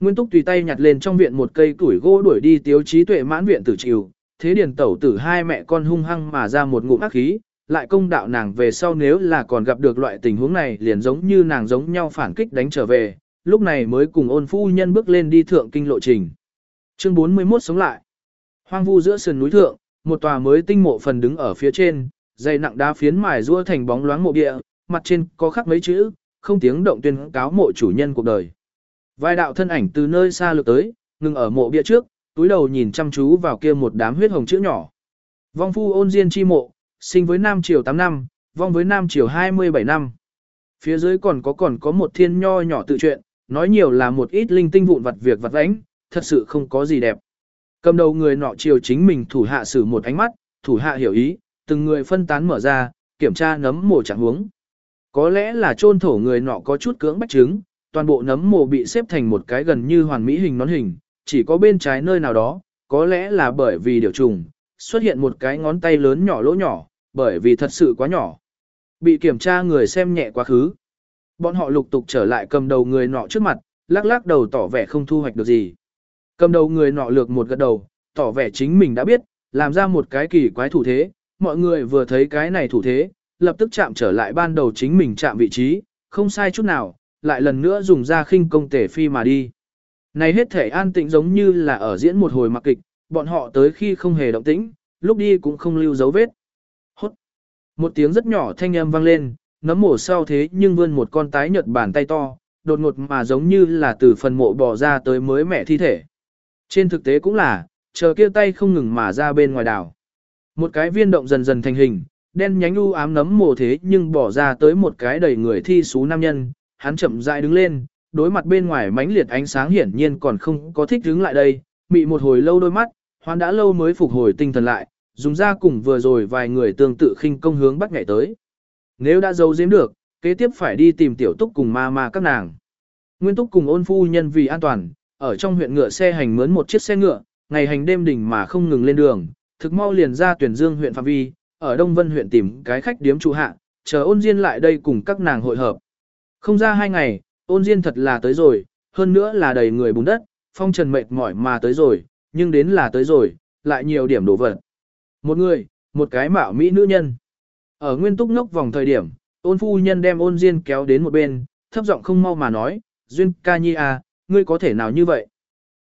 Nguyên Túc tùy tay nhặt lên trong viện một cây củi gỗ đuổi đi tiếu trí tuệ mãn viện tử chiều, thế điền tẩu tử hai mẹ con hung hăng mà ra một ngụm ác khí, lại công đạo nàng về sau nếu là còn gặp được loại tình huống này liền giống như nàng giống nhau phản kích đánh trở về, lúc này mới cùng ôn phu nhân bước lên đi thượng kinh lộ trình. Chương 41 sống lại. Hoang vu giữa sườn núi thượng, một tòa mới tinh mộ phần đứng ở phía trên, dày nặng đá phiến mài rua thành bóng loáng mộ địa, mặt trên có khắc mấy chữ, không tiếng động tuyên cáo mộ chủ nhân cuộc đời. Vài đạo thân ảnh từ nơi xa lượt tới, ngừng ở mộ bia trước, túi đầu nhìn chăm chú vào kia một đám huyết hồng chữ nhỏ. Vong phu ôn diên chi mộ, sinh với Nam Triều 8 năm, vong với Nam Triều 27 năm. Phía dưới còn có còn có một thiên nho nhỏ tự truyện, nói nhiều là một ít linh tinh vụn vặt việc vặt vãnh, thật sự không có gì đẹp. Cầm đầu người nọ chiều chính mình thủ hạ sử một ánh mắt, thủ hạ hiểu ý, từng người phân tán mở ra, kiểm tra nấm mồ trạng huống. Có lẽ là chôn thổ người nọ có chút cưỡng bách chứng, toàn bộ nấm mồ bị xếp thành một cái gần như hoàn mỹ hình nón hình, chỉ có bên trái nơi nào đó, có lẽ là bởi vì điều trùng, xuất hiện một cái ngón tay lớn nhỏ lỗ nhỏ, bởi vì thật sự quá nhỏ. Bị kiểm tra người xem nhẹ quá khứ. Bọn họ lục tục trở lại cầm đầu người nọ trước mặt, lắc lắc đầu tỏ vẻ không thu hoạch được gì. Cầm đầu người nọ lược một gật đầu, tỏ vẻ chính mình đã biết, làm ra một cái kỳ quái thủ thế, mọi người vừa thấy cái này thủ thế, lập tức chạm trở lại ban đầu chính mình chạm vị trí, không sai chút nào, lại lần nữa dùng ra khinh công tể phi mà đi. Này hết thể an tĩnh giống như là ở diễn một hồi mặc kịch, bọn họ tới khi không hề động tĩnh, lúc đi cũng không lưu dấu vết. Hốt! Một tiếng rất nhỏ thanh âm vang lên, nấm mổ sau thế nhưng vươn một con tái nhợt bàn tay to, đột ngột mà giống như là từ phần mộ bò ra tới mới mẹ thi thể. Trên thực tế cũng là, chờ kia tay không ngừng mà ra bên ngoài đảo. Một cái viên động dần dần thành hình, đen nhánh u ám nấm mồ thế nhưng bỏ ra tới một cái đầy người thi xú nam nhân, hắn chậm rãi đứng lên, đối mặt bên ngoài mãnh liệt ánh sáng hiển nhiên còn không có thích đứng lại đây, mị một hồi lâu đôi mắt, hoan đã lâu mới phục hồi tinh thần lại, dùng ra cùng vừa rồi vài người tương tự khinh công hướng bắt nhảy tới. Nếu đã giấu giếm được, kế tiếp phải đi tìm tiểu túc cùng ma ma các nàng. Nguyên túc cùng ôn phu nhân vì an toàn, ở trong huyện ngựa xe hành mướn một chiếc xe ngựa, ngày hành đêm đỉnh mà không ngừng lên đường, thực mau liền ra tuyển dương huyện phạm vi, ở Đông Vân huyện tìm cái khách điếm trụ hạ, chờ ôn diên lại đây cùng các nàng hội hợp. Không ra hai ngày, ôn diên thật là tới rồi, hơn nữa là đầy người bùn đất, phong trần mệt mỏi mà tới rồi, nhưng đến là tới rồi, lại nhiều điểm đổ vật. Một người, một cái mạo mỹ nữ nhân. Ở nguyên túc ngốc vòng thời điểm, ôn phu nhân đem ôn diên kéo đến một bên, thấp giọng không mau mà nói, duyên ca nhi à, ngươi có thể nào như vậy?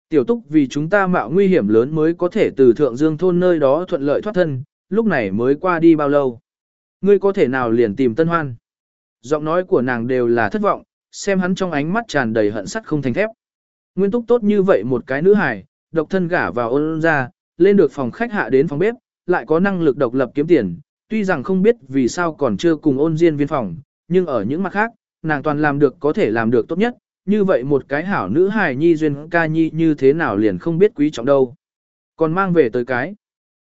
Tiểu túc vì chúng ta mạo nguy hiểm lớn mới có thể từ thượng dương thôn nơi đó thuận lợi thoát thân, lúc này mới qua đi bao lâu. Ngươi có thể nào liền tìm tân hoan. Giọng nói của nàng đều là thất vọng, xem hắn trong ánh mắt tràn đầy hận sắt không thành thép. Nguyên túc tốt như vậy một cái nữ hài, độc thân gả vào ôn ra, lên được phòng khách hạ đến phòng bếp, lại có năng lực độc lập kiếm tiền, tuy rằng không biết vì sao còn chưa cùng ôn diên viên phòng, nhưng ở những mặt khác, nàng toàn làm được có thể làm được tốt nhất, như vậy một cái hảo nữ hài nhi duyên ca nhi như thế nào liền không biết quý trọng đâu. Còn mang về tới cái.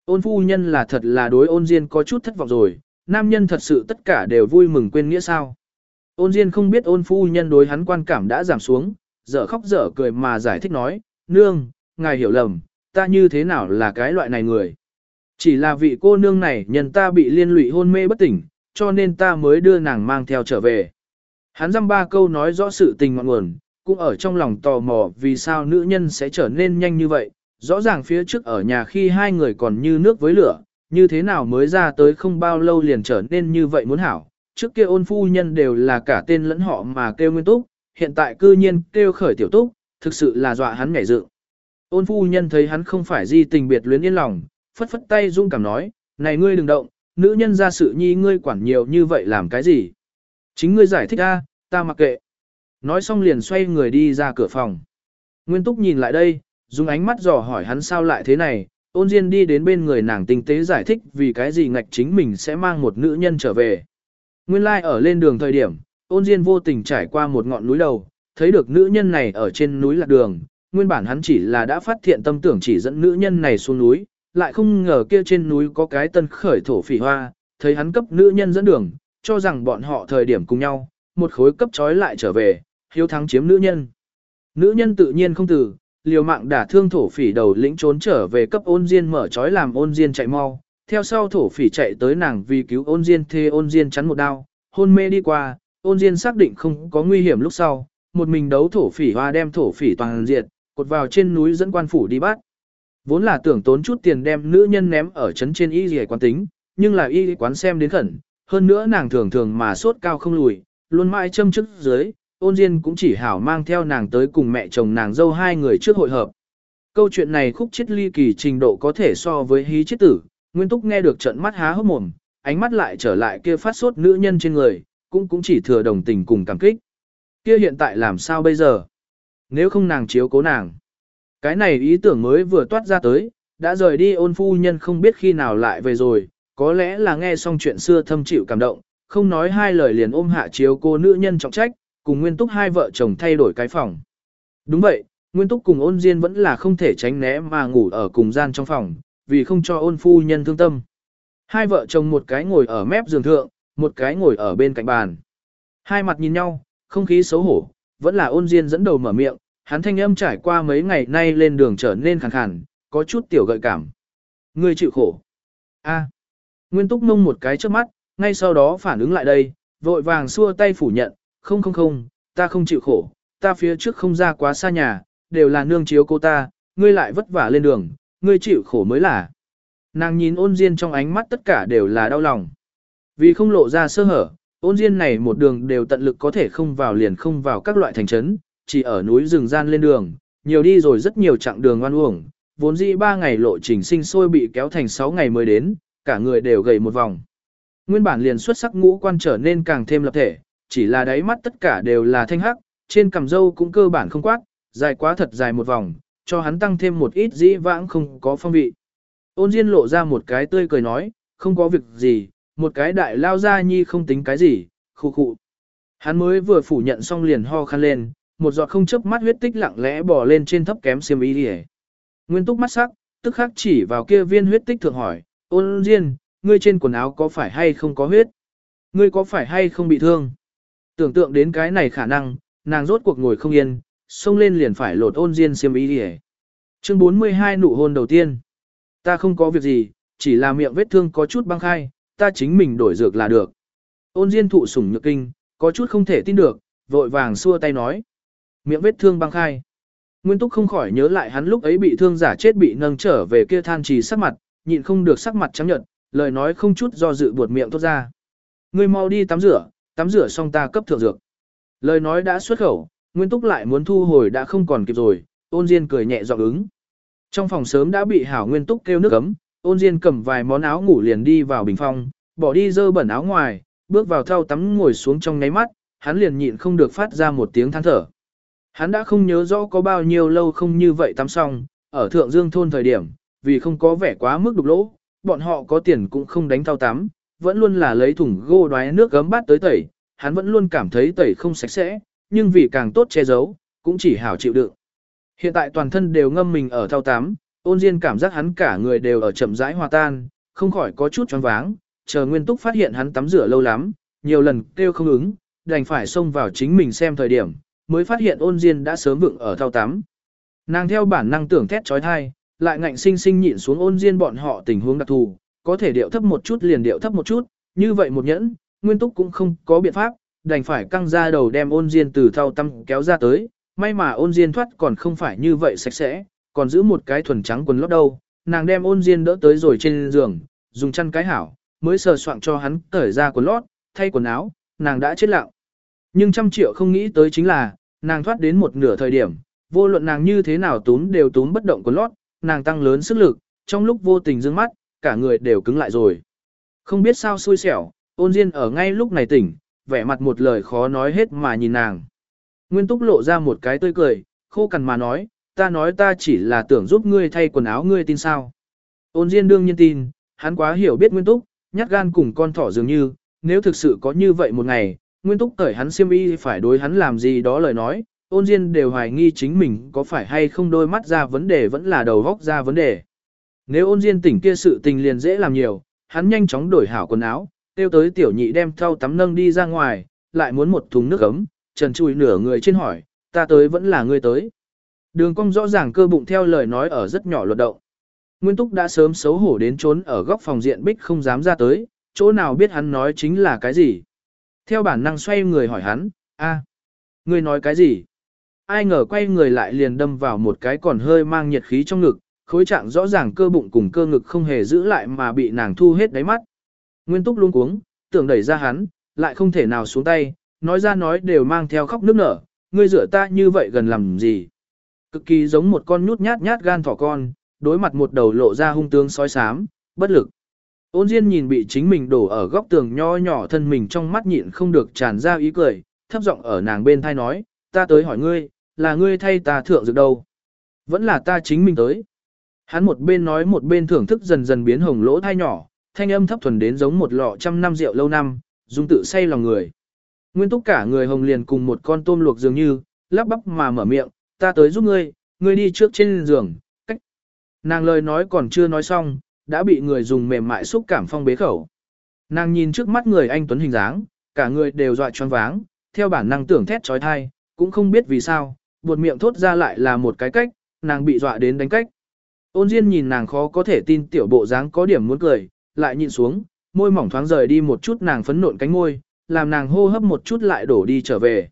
Ôn phu nhân là thật là đối ôn diên có chút thất vọng rồi, nam nhân thật sự tất cả đều vui mừng quên nghĩa sao. Ôn diên không biết ôn phu nhân đối hắn quan cảm đã giảm xuống, dở khóc dở cười mà giải thích nói, nương, ngài hiểu lầm, ta như thế nào là cái loại này người. Chỉ là vị cô nương này nhân ta bị liên lụy hôn mê bất tỉnh, cho nên ta mới đưa nàng mang theo trở về. Hắn dăm ba câu nói rõ sự tình ngọn nguồn, cũng ở trong lòng tò mò vì sao nữ nhân sẽ trở nên nhanh như vậy. Rõ ràng phía trước ở nhà khi hai người còn như nước với lửa, như thế nào mới ra tới không bao lâu liền trở nên như vậy muốn hảo. Trước kia ôn phu nhân đều là cả tên lẫn họ mà kêu nguyên túc, hiện tại cư nhiên kêu khởi tiểu túc, thực sự là dọa hắn nhảy dựng. Ôn phu nhân thấy hắn không phải di tình biệt luyến yên lòng, phất phất tay dung cảm nói, này ngươi đừng động, nữ nhân ra sự nhi ngươi quản nhiều như vậy làm cái gì. Chính ngươi giải thích ra, ta mặc kệ. Nói xong liền xoay người đi ra cửa phòng. Nguyên túc nhìn lại đây, dùng ánh mắt dò hỏi hắn sao lại thế này, ôn diên đi đến bên người nàng tinh tế giải thích vì cái gì ngạch chính mình sẽ mang một nữ nhân trở về. Nguyên lai like ở lên đường thời điểm, ôn diên vô tình trải qua một ngọn núi đầu, thấy được nữ nhân này ở trên núi lạc đường, nguyên bản hắn chỉ là đã phát thiện tâm tưởng chỉ dẫn nữ nhân này xuống núi, lại không ngờ kia trên núi có cái tân khởi thổ phỉ hoa, thấy hắn cấp nữ nhân dẫn đường, cho rằng bọn họ thời điểm cùng nhau, một khối cấp trói lại trở về, hiếu thắng chiếm nữ nhân. Nữ nhân tự nhiên không từ, liều mạng đả thương thổ phỉ đầu lĩnh trốn trở về cấp ôn diên mở trói làm ôn diên chạy mau, theo sau thổ phỉ chạy tới nàng vì cứu ôn diên thê ôn diên chắn một đao, hôn mê đi qua, ôn diên xác định không có nguy hiểm lúc sau, một mình đấu thổ phỉ hoa đem thổ phỉ toàn diệt, cột vào trên núi dẫn quan phủ đi bắt. Vốn là tưởng tốn chút tiền đem nữ nhân ném ở trấn trên y dì quán tính, nhưng là y quán xem đến khẩn, hơn nữa nàng thường thường mà sốt cao không lùi, luôn mãi châm chức dưới, ôn diên cũng chỉ hảo mang theo nàng tới cùng mẹ chồng nàng dâu hai người trước hội hợp. Câu chuyện này khúc chết ly kỳ trình độ có thể so với hí chết tử, Nguyên Túc nghe được trận mắt há hốc mồm, ánh mắt lại trở lại kia phát sốt nữ nhân trên người, cũng cũng chỉ thừa đồng tình cùng cảm kích. Kia hiện tại làm sao bây giờ? Nếu không nàng chiếu cố nàng. Cái này ý tưởng mới vừa toát ra tới, đã rời đi ôn phu nhân không biết khi nào lại về rồi, có lẽ là nghe xong chuyện xưa thâm chịu cảm động, không nói hai lời liền ôm hạ chiếu cô nữ nhân trọng trách, cùng Nguyên Túc hai vợ chồng thay đổi cái phòng. Đúng vậy, Nguyên Túc cùng ôn Diên vẫn là không thể tránh né mà ngủ ở cùng gian trong phòng, vì không cho ôn phu nhân thương tâm. Hai vợ chồng một cái ngồi ở mép giường thượng, một cái ngồi ở bên cạnh bàn. Hai mặt nhìn nhau, không khí xấu hổ, vẫn là ôn Diên dẫn đầu mở miệng, hắn thanh âm trải qua mấy ngày nay lên đường trở nên khàn khàn, có chút tiểu gợi cảm. Ngươi chịu khổ. A. Nguyên Túc mông một cái trước mắt, ngay sau đó phản ứng lại đây, vội vàng xua tay phủ nhận, không không không, ta không chịu khổ, ta phía trước không ra quá xa nhà, đều là nương chiếu cô ta, ngươi lại vất vả lên đường, ngươi chịu khổ mới là. Nàng nhìn ôn diên trong ánh mắt tất cả đều là đau lòng. Vì không lộ ra sơ hở, ôn diên này một đường đều tận lực có thể không vào liền không vào các loại thành trấn, chỉ ở núi rừng gian lên đường, nhiều đi rồi rất nhiều chặng đường oan uổng, vốn dĩ ba ngày lộ trình sinh sôi bị kéo thành 6 ngày mới đến, cả người đều gầy một vòng. Nguyên bản liền xuất sắc ngũ quan trở nên càng thêm lập thể, chỉ là đáy mắt tất cả đều là thanh hắc, trên cằm râu cũng cơ bản không quát, dài quá thật dài một vòng, cho hắn tăng thêm một ít dĩ vãng không có phong vị. Ôn Diên lộ ra một cái tươi cười nói, không có việc gì, một cái đại lao ra nhi không tính cái gì, khu khu. Hắn mới vừa phủ nhận xong liền ho khăn lên, một giọt không chớp mắt huyết tích lặng lẽ bò lên trên thấp kém xiêm y đi Nguyên túc mắt sắc, tức khắc chỉ vào kia viên huyết tích thượng hỏi, ôn Diên, ngươi trên quần áo có phải hay không có huyết? Ngươi có phải hay không bị thương? Tưởng tượng đến cái này khả năng, nàng rốt cuộc ngồi không yên, xông lên liền phải lột ôn diên xiêm y đi Chương 42 nụ hôn đầu tiên. Ta không có việc gì, chỉ là miệng vết thương có chút băng khai, ta chính mình đổi dược là được. Ôn diên thụ sủng nhược kinh, có chút không thể tin được, vội vàng xua tay nói. Miệng vết thương băng khai. Nguyên túc không khỏi nhớ lại hắn lúc ấy bị thương giả chết bị nâng trở về kia than trì sắc mặt, nhịn không được sắc mặt trắng nhợt, lời nói không chút do dự buột miệng thốt ra. Ngươi mau đi tắm rửa, tắm rửa xong ta cấp thượng dược. Lời nói đã xuất khẩu, Nguyên Túc lại muốn thu hồi đã không còn kịp rồi, ôn diên cười nhẹ giọng ứng. Trong phòng sớm đã bị hảo nguyên túc kêu nước ấm, ôn diên cầm vài món áo ngủ liền đi vào bình phong, bỏ đi dơ bẩn áo ngoài, bước vào thau tắm ngồi xuống trong ngáy mắt, hắn liền nhịn không được phát ra một tiếng than thở. Hắn đã không nhớ rõ có bao nhiêu lâu không như vậy tắm xong, ở thượng dương thôn thời điểm, vì không có vẻ quá mức đục lỗ, bọn họ có tiền cũng không đánh thao tắm, vẫn luôn là lấy thùng gô đoái nước gấm bát tới tẩy, hắn vẫn luôn cảm thấy tẩy không sạch sẽ, nhưng vì càng tốt che giấu, cũng chỉ hảo chịu đựng. Hiện tại toàn thân đều ngâm mình ở thao tắm, ôn diên cảm giác hắn cả người đều ở chậm rãi hòa tan, không khỏi có chút choáng váng, chờ nguyên túc phát hiện hắn tắm rửa lâu lắm, nhiều lần kêu không ứng, đành phải xông vào chính mình xem thời điểm, mới phát hiện ôn diên đã sớm vựng ở thao tắm. Nàng theo bản năng tưởng thét trói thai, lại ngạnh sinh sinh nhịn xuống ôn diên bọn họ tình huống đặc thù, có thể điệu thấp một chút liền điệu thấp một chút, như vậy một nhẫn, nguyên túc cũng không có biện pháp, đành phải căng ra đầu đem ôn diên từ thao tắm kéo ra tới, may mà ôn diên thoát còn không phải như vậy sạch sẽ, còn giữ một cái thuần trắng quần lót đâu, nàng đem ôn diên đỡ tới rồi trên giường, dùng chăn cái hảo, mới sờ soạn cho hắn cởi ra quần lót, thay quần áo, nàng đã chết lặng. Nhưng trăm triệu không nghĩ tới chính là, nàng thoát đến một nửa thời điểm, vô luận nàng như thế nào túm đều túm bất động của lót, nàng tăng lớn sức lực, trong lúc vô tình dương mắt, cả người đều cứng lại rồi. Không biết sao xui xẻo, ôn diên ở ngay lúc này tỉnh, vẻ mặt một lời khó nói hết mà nhìn nàng. Nguyên túc lộ ra một cái tươi cười, khô cằn mà nói, ta nói ta chỉ là tưởng giúp ngươi thay quần áo ngươi tin sao. Ôn diên đương nhiên tin, hắn quá hiểu biết nguyên túc, nhát gan cùng con thỏ dường như, nếu thực sự có như vậy một ngày, nguyên túc cởi hắn siêm y phải đối hắn làm gì đó lời nói, ôn diên đều hoài nghi chính mình có phải hay không đôi mắt ra vấn đề vẫn là đầu góc ra vấn đề. Nếu ôn diên tỉnh kia sự tình liền dễ làm nhiều, hắn nhanh chóng đổi hảo quần áo, tiêu tới tiểu nhị đem thau tắm nâng đi ra ngoài, lại muốn một thùng nước ấm, trần chùi nửa người trên hỏi, ta tới vẫn là ngươi tới. Đường cong rõ ràng cơ bụng theo lời nói ở rất nhỏ luật động. Nguyên Túc đã sớm xấu hổ đến trốn ở góc phòng diện bích không dám ra tới, chỗ nào biết hắn nói chính là cái gì. Theo bản năng xoay người hỏi hắn, a, ngươi nói cái gì? Ai ngờ quay người lại liền đâm vào một cái còn hơi mang nhiệt khí trong ngực, khối trạng rõ ràng cơ bụng cùng cơ ngực không hề giữ lại mà bị nàng thu hết đáy mắt. Nguyên Túc luôn cuống, tưởng đẩy ra hắn, lại không thể nào xuống tay, nói ra nói đều mang theo khóc nước nở, ngươi rửa ta như vậy gần làm gì. Cực kỳ giống một con nhút nhát nhát gan thỏ con, đối mặt một đầu lộ ra hung tướng sói sám, bất lực. Ôn Diên nhìn bị chính mình đổ ở góc tường nho nhỏ thân mình trong mắt nhịn không được tràn ra ý cười, thấp giọng ở nàng bên thai nói, ta tới hỏi ngươi, là ngươi thay ta thượng dược đâu? Vẫn là ta chính mình tới. Hắn một bên nói một bên thưởng thức dần dần biến hồng lỗ thai nhỏ, thanh âm thấp thuần đến giống một lọ trăm năm rượu lâu năm, dung tự say lòng người. Nguyên túc cả người hồng liền cùng một con tôm luộc dường như, lắp bắp mà mở miệng, ta tới giúp ngươi, ngươi đi trước trên giường, cách. Nàng lời nói còn chưa nói xong, đã bị người dùng mềm mại xúc cảm phong bế khẩu. Nàng nhìn trước mắt người anh Tuấn hình dáng, cả người đều dọa choáng váng, theo bản năng tưởng thét trói thai, cũng không biết vì sao, buột miệng thốt ra lại là một cái cách, nàng bị dọa đến đánh cách. Ôn Diên nhìn nàng khó có thể tin tiểu bộ dáng có điểm muốn cười, lại nhìn xuống, môi mỏng thoáng rời đi một chút nàng phấn nộn cánh môi, làm nàng hô hấp một chút lại đổ đi trở về.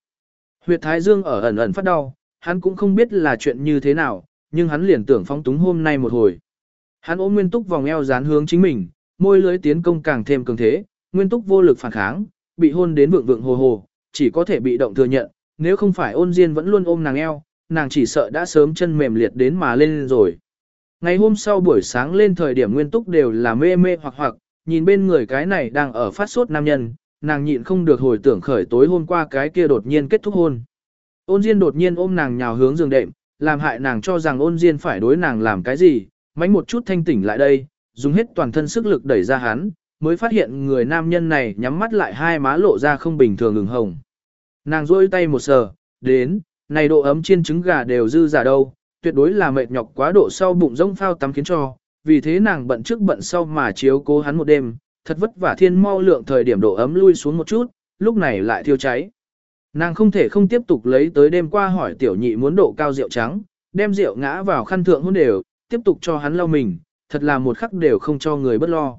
Huyệt Thái Dương ở ẩn ẩn phát đau, hắn cũng không biết là chuyện như thế nào, nhưng hắn liền tưởng phóng túng hôm nay một hồi. Hắn ôm Nguyên Túc vòng eo dán hướng chính mình, môi lưới tiến công càng thêm cường thế, Nguyên Túc vô lực phản kháng, bị hôn đến vượng vượng hồ hồ, chỉ có thể bị động thừa nhận, nếu không phải ôn diên vẫn luôn ôm nàng eo, nàng chỉ sợ đã sớm chân mềm liệt đến mà lên rồi. Ngày hôm sau buổi sáng lên thời điểm Nguyên Túc đều là mê mê hoặc hoặc, nhìn bên người cái này đang ở phát sốt nam nhân, nàng nhịn không được hồi tưởng khởi tối hôm qua cái kia đột nhiên kết thúc hôn. Ôn Diên đột nhiên ôm nàng nhào hướng giường đệm, làm hại nàng cho rằng ôn Diên phải đối nàng làm cái gì, mánh một chút thanh tỉnh lại đây, dùng hết toàn thân sức lực đẩy ra hắn, mới phát hiện người nam nhân này nhắm mắt lại hai má lộ ra không bình thường ửng hồng. Nàng rôi tay một sờ, đến, này độ ấm chiên trứng gà đều dư giả đâu, tuyệt đối là mệt nhọc quá độ sau bụng rông phao tắm khiến cho, vì thế nàng bận trước bận sau mà chiếu cố hắn một đêm, thật vất vả thiên mau lượng thời điểm độ ấm lui xuống một chút, lúc này lại thiêu cháy. Nàng không thể không tiếp tục lấy tới đêm qua hỏi tiểu nhị muốn độ cao rượu trắng, đem rượu ngã vào khăn thượng hôn đều, tiếp tục cho hắn lau mình, thật là một khắc đều không cho người bất lo.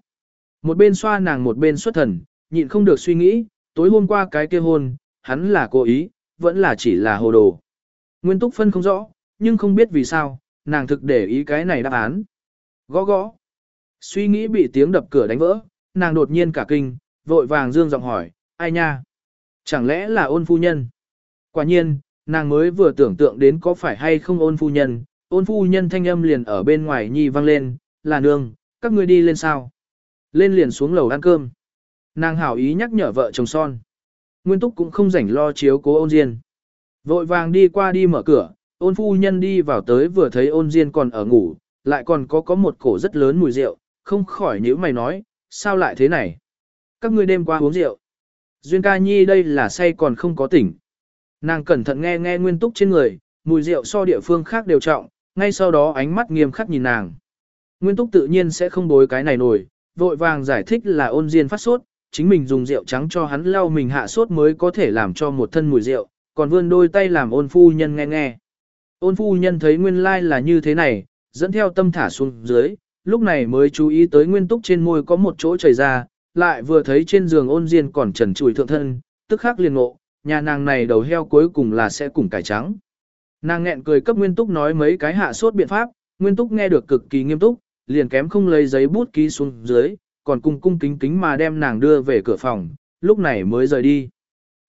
Một bên xoa nàng một bên xuất thần, nhịn không được suy nghĩ, tối hôm qua cái kia hôn, hắn là cố ý, vẫn là chỉ là hồ đồ. Nguyên túc phân không rõ, nhưng không biết vì sao, nàng thực để ý cái này đáp án. Gõ gõ. Suy nghĩ bị tiếng đập cửa đánh vỡ, nàng đột nhiên cả kinh, vội vàng dương giọng hỏi, ai nha? Chẳng lẽ là ôn phu nhân? Quả nhiên, nàng mới vừa tưởng tượng đến có phải hay không ôn phu nhân, ôn phu nhân thanh âm liền ở bên ngoài nhi vang lên, là nương, các ngươi đi lên sao. Lên liền xuống lầu ăn cơm. Nàng hảo ý nhắc nhở vợ chồng son. Nguyên túc cũng không rảnh lo chiếu cố ôn diên. Vội vàng đi qua đi mở cửa, ôn phu nhân đi vào tới vừa thấy ôn diên còn ở ngủ, lại còn có có một cổ rất lớn mùi rượu, không khỏi nhíu mày nói, sao lại thế này? Các ngươi đêm qua uống rượu. Duyên ca nhi đây là say còn không có tỉnh. Nàng cẩn thận nghe nghe nguyên túc trên người, mùi rượu so địa phương khác đều trọng, ngay sau đó ánh mắt nghiêm khắc nhìn nàng. Nguyên túc tự nhiên sẽ không bối cái này nổi, vội vàng giải thích là ôn diên phát sốt, chính mình dùng rượu trắng cho hắn lau mình hạ sốt mới có thể làm cho một thân mùi rượu, còn vươn đôi tay làm ôn phu nhân nghe nghe. Ôn phu nhân thấy nguyên lai like là như thế này, dẫn theo tâm thả xuống dưới, lúc này mới chú ý tới nguyên túc trên môi có một chỗ chảy ra, lại vừa thấy trên giường ôn diên còn trần trụi thượng thân, tức khắc liền ngộ, nhà nàng này đầu heo cuối cùng là sẽ cùng cải trắng. Nàng nghẹn cười cấp nguyên túc nói mấy cái hạ sốt biện pháp, nguyên túc nghe được cực kỳ nghiêm túc, liền kém không lấy giấy bút ký xuống dưới, còn cung cung kính kính mà đem nàng đưa về cửa phòng, lúc này mới rời đi.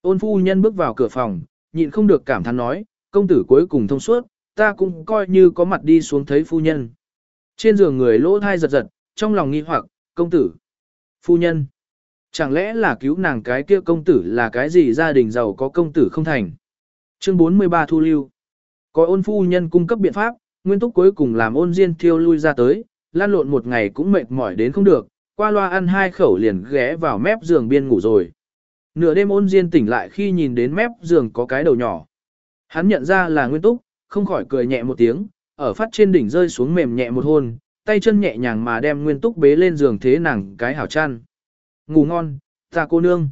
Ôn phu nhân bước vào cửa phòng, nhịn không được cảm thán nói, công tử cuối cùng thông suốt, ta cũng coi như có mặt đi xuống thấy phu nhân. Trên giường người lỗ thai giật giật, trong lòng nghi hoặc, công tử, phu nhân. Chẳng lẽ là cứu nàng cái kia công tử là cái gì gia đình giàu có công tử không thành. Chương 43 thu lưu. Có ôn phu nhân cung cấp biện pháp, nguyên túc cuối cùng làm ôn diên thiêu lui ra tới, lan lộn một ngày cũng mệt mỏi đến không được, qua loa ăn hai khẩu liền ghé vào mép giường biên ngủ rồi. Nửa đêm ôn diên tỉnh lại khi nhìn đến mép giường có cái đầu nhỏ. Hắn nhận ra là nguyên túc, không khỏi cười nhẹ một tiếng, ở phát trên đỉnh rơi xuống mềm nhẹ một hôn, tay chân nhẹ nhàng mà đem nguyên túc bế lên giường thế nàng cái hảo chăn. Ngủ ngon, ta cô nương.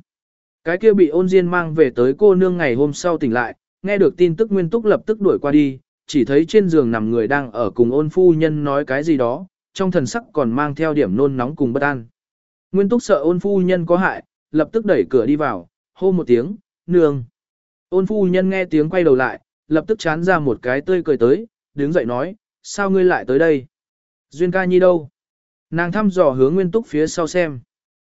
Cái kia bị ôn diên mang về tới cô nương ngày hôm sau tỉnh lại, nghe được tin tức nguyên túc lập tức đuổi qua đi, chỉ thấy trên giường nằm người đang ở cùng ôn phu nhân nói cái gì đó, trong thần sắc còn mang theo điểm nôn nóng cùng bất an. Nguyên túc sợ ôn phu nhân có hại, lập tức đẩy cửa đi vào, hô một tiếng, nương. Ôn phu nhân nghe tiếng quay đầu lại, lập tức chán ra một cái tươi cười tới, đứng dậy nói, sao ngươi lại tới đây? Duyên ca nhi đâu? Nàng thăm dò hướng Nguyên Túc phía sau xem.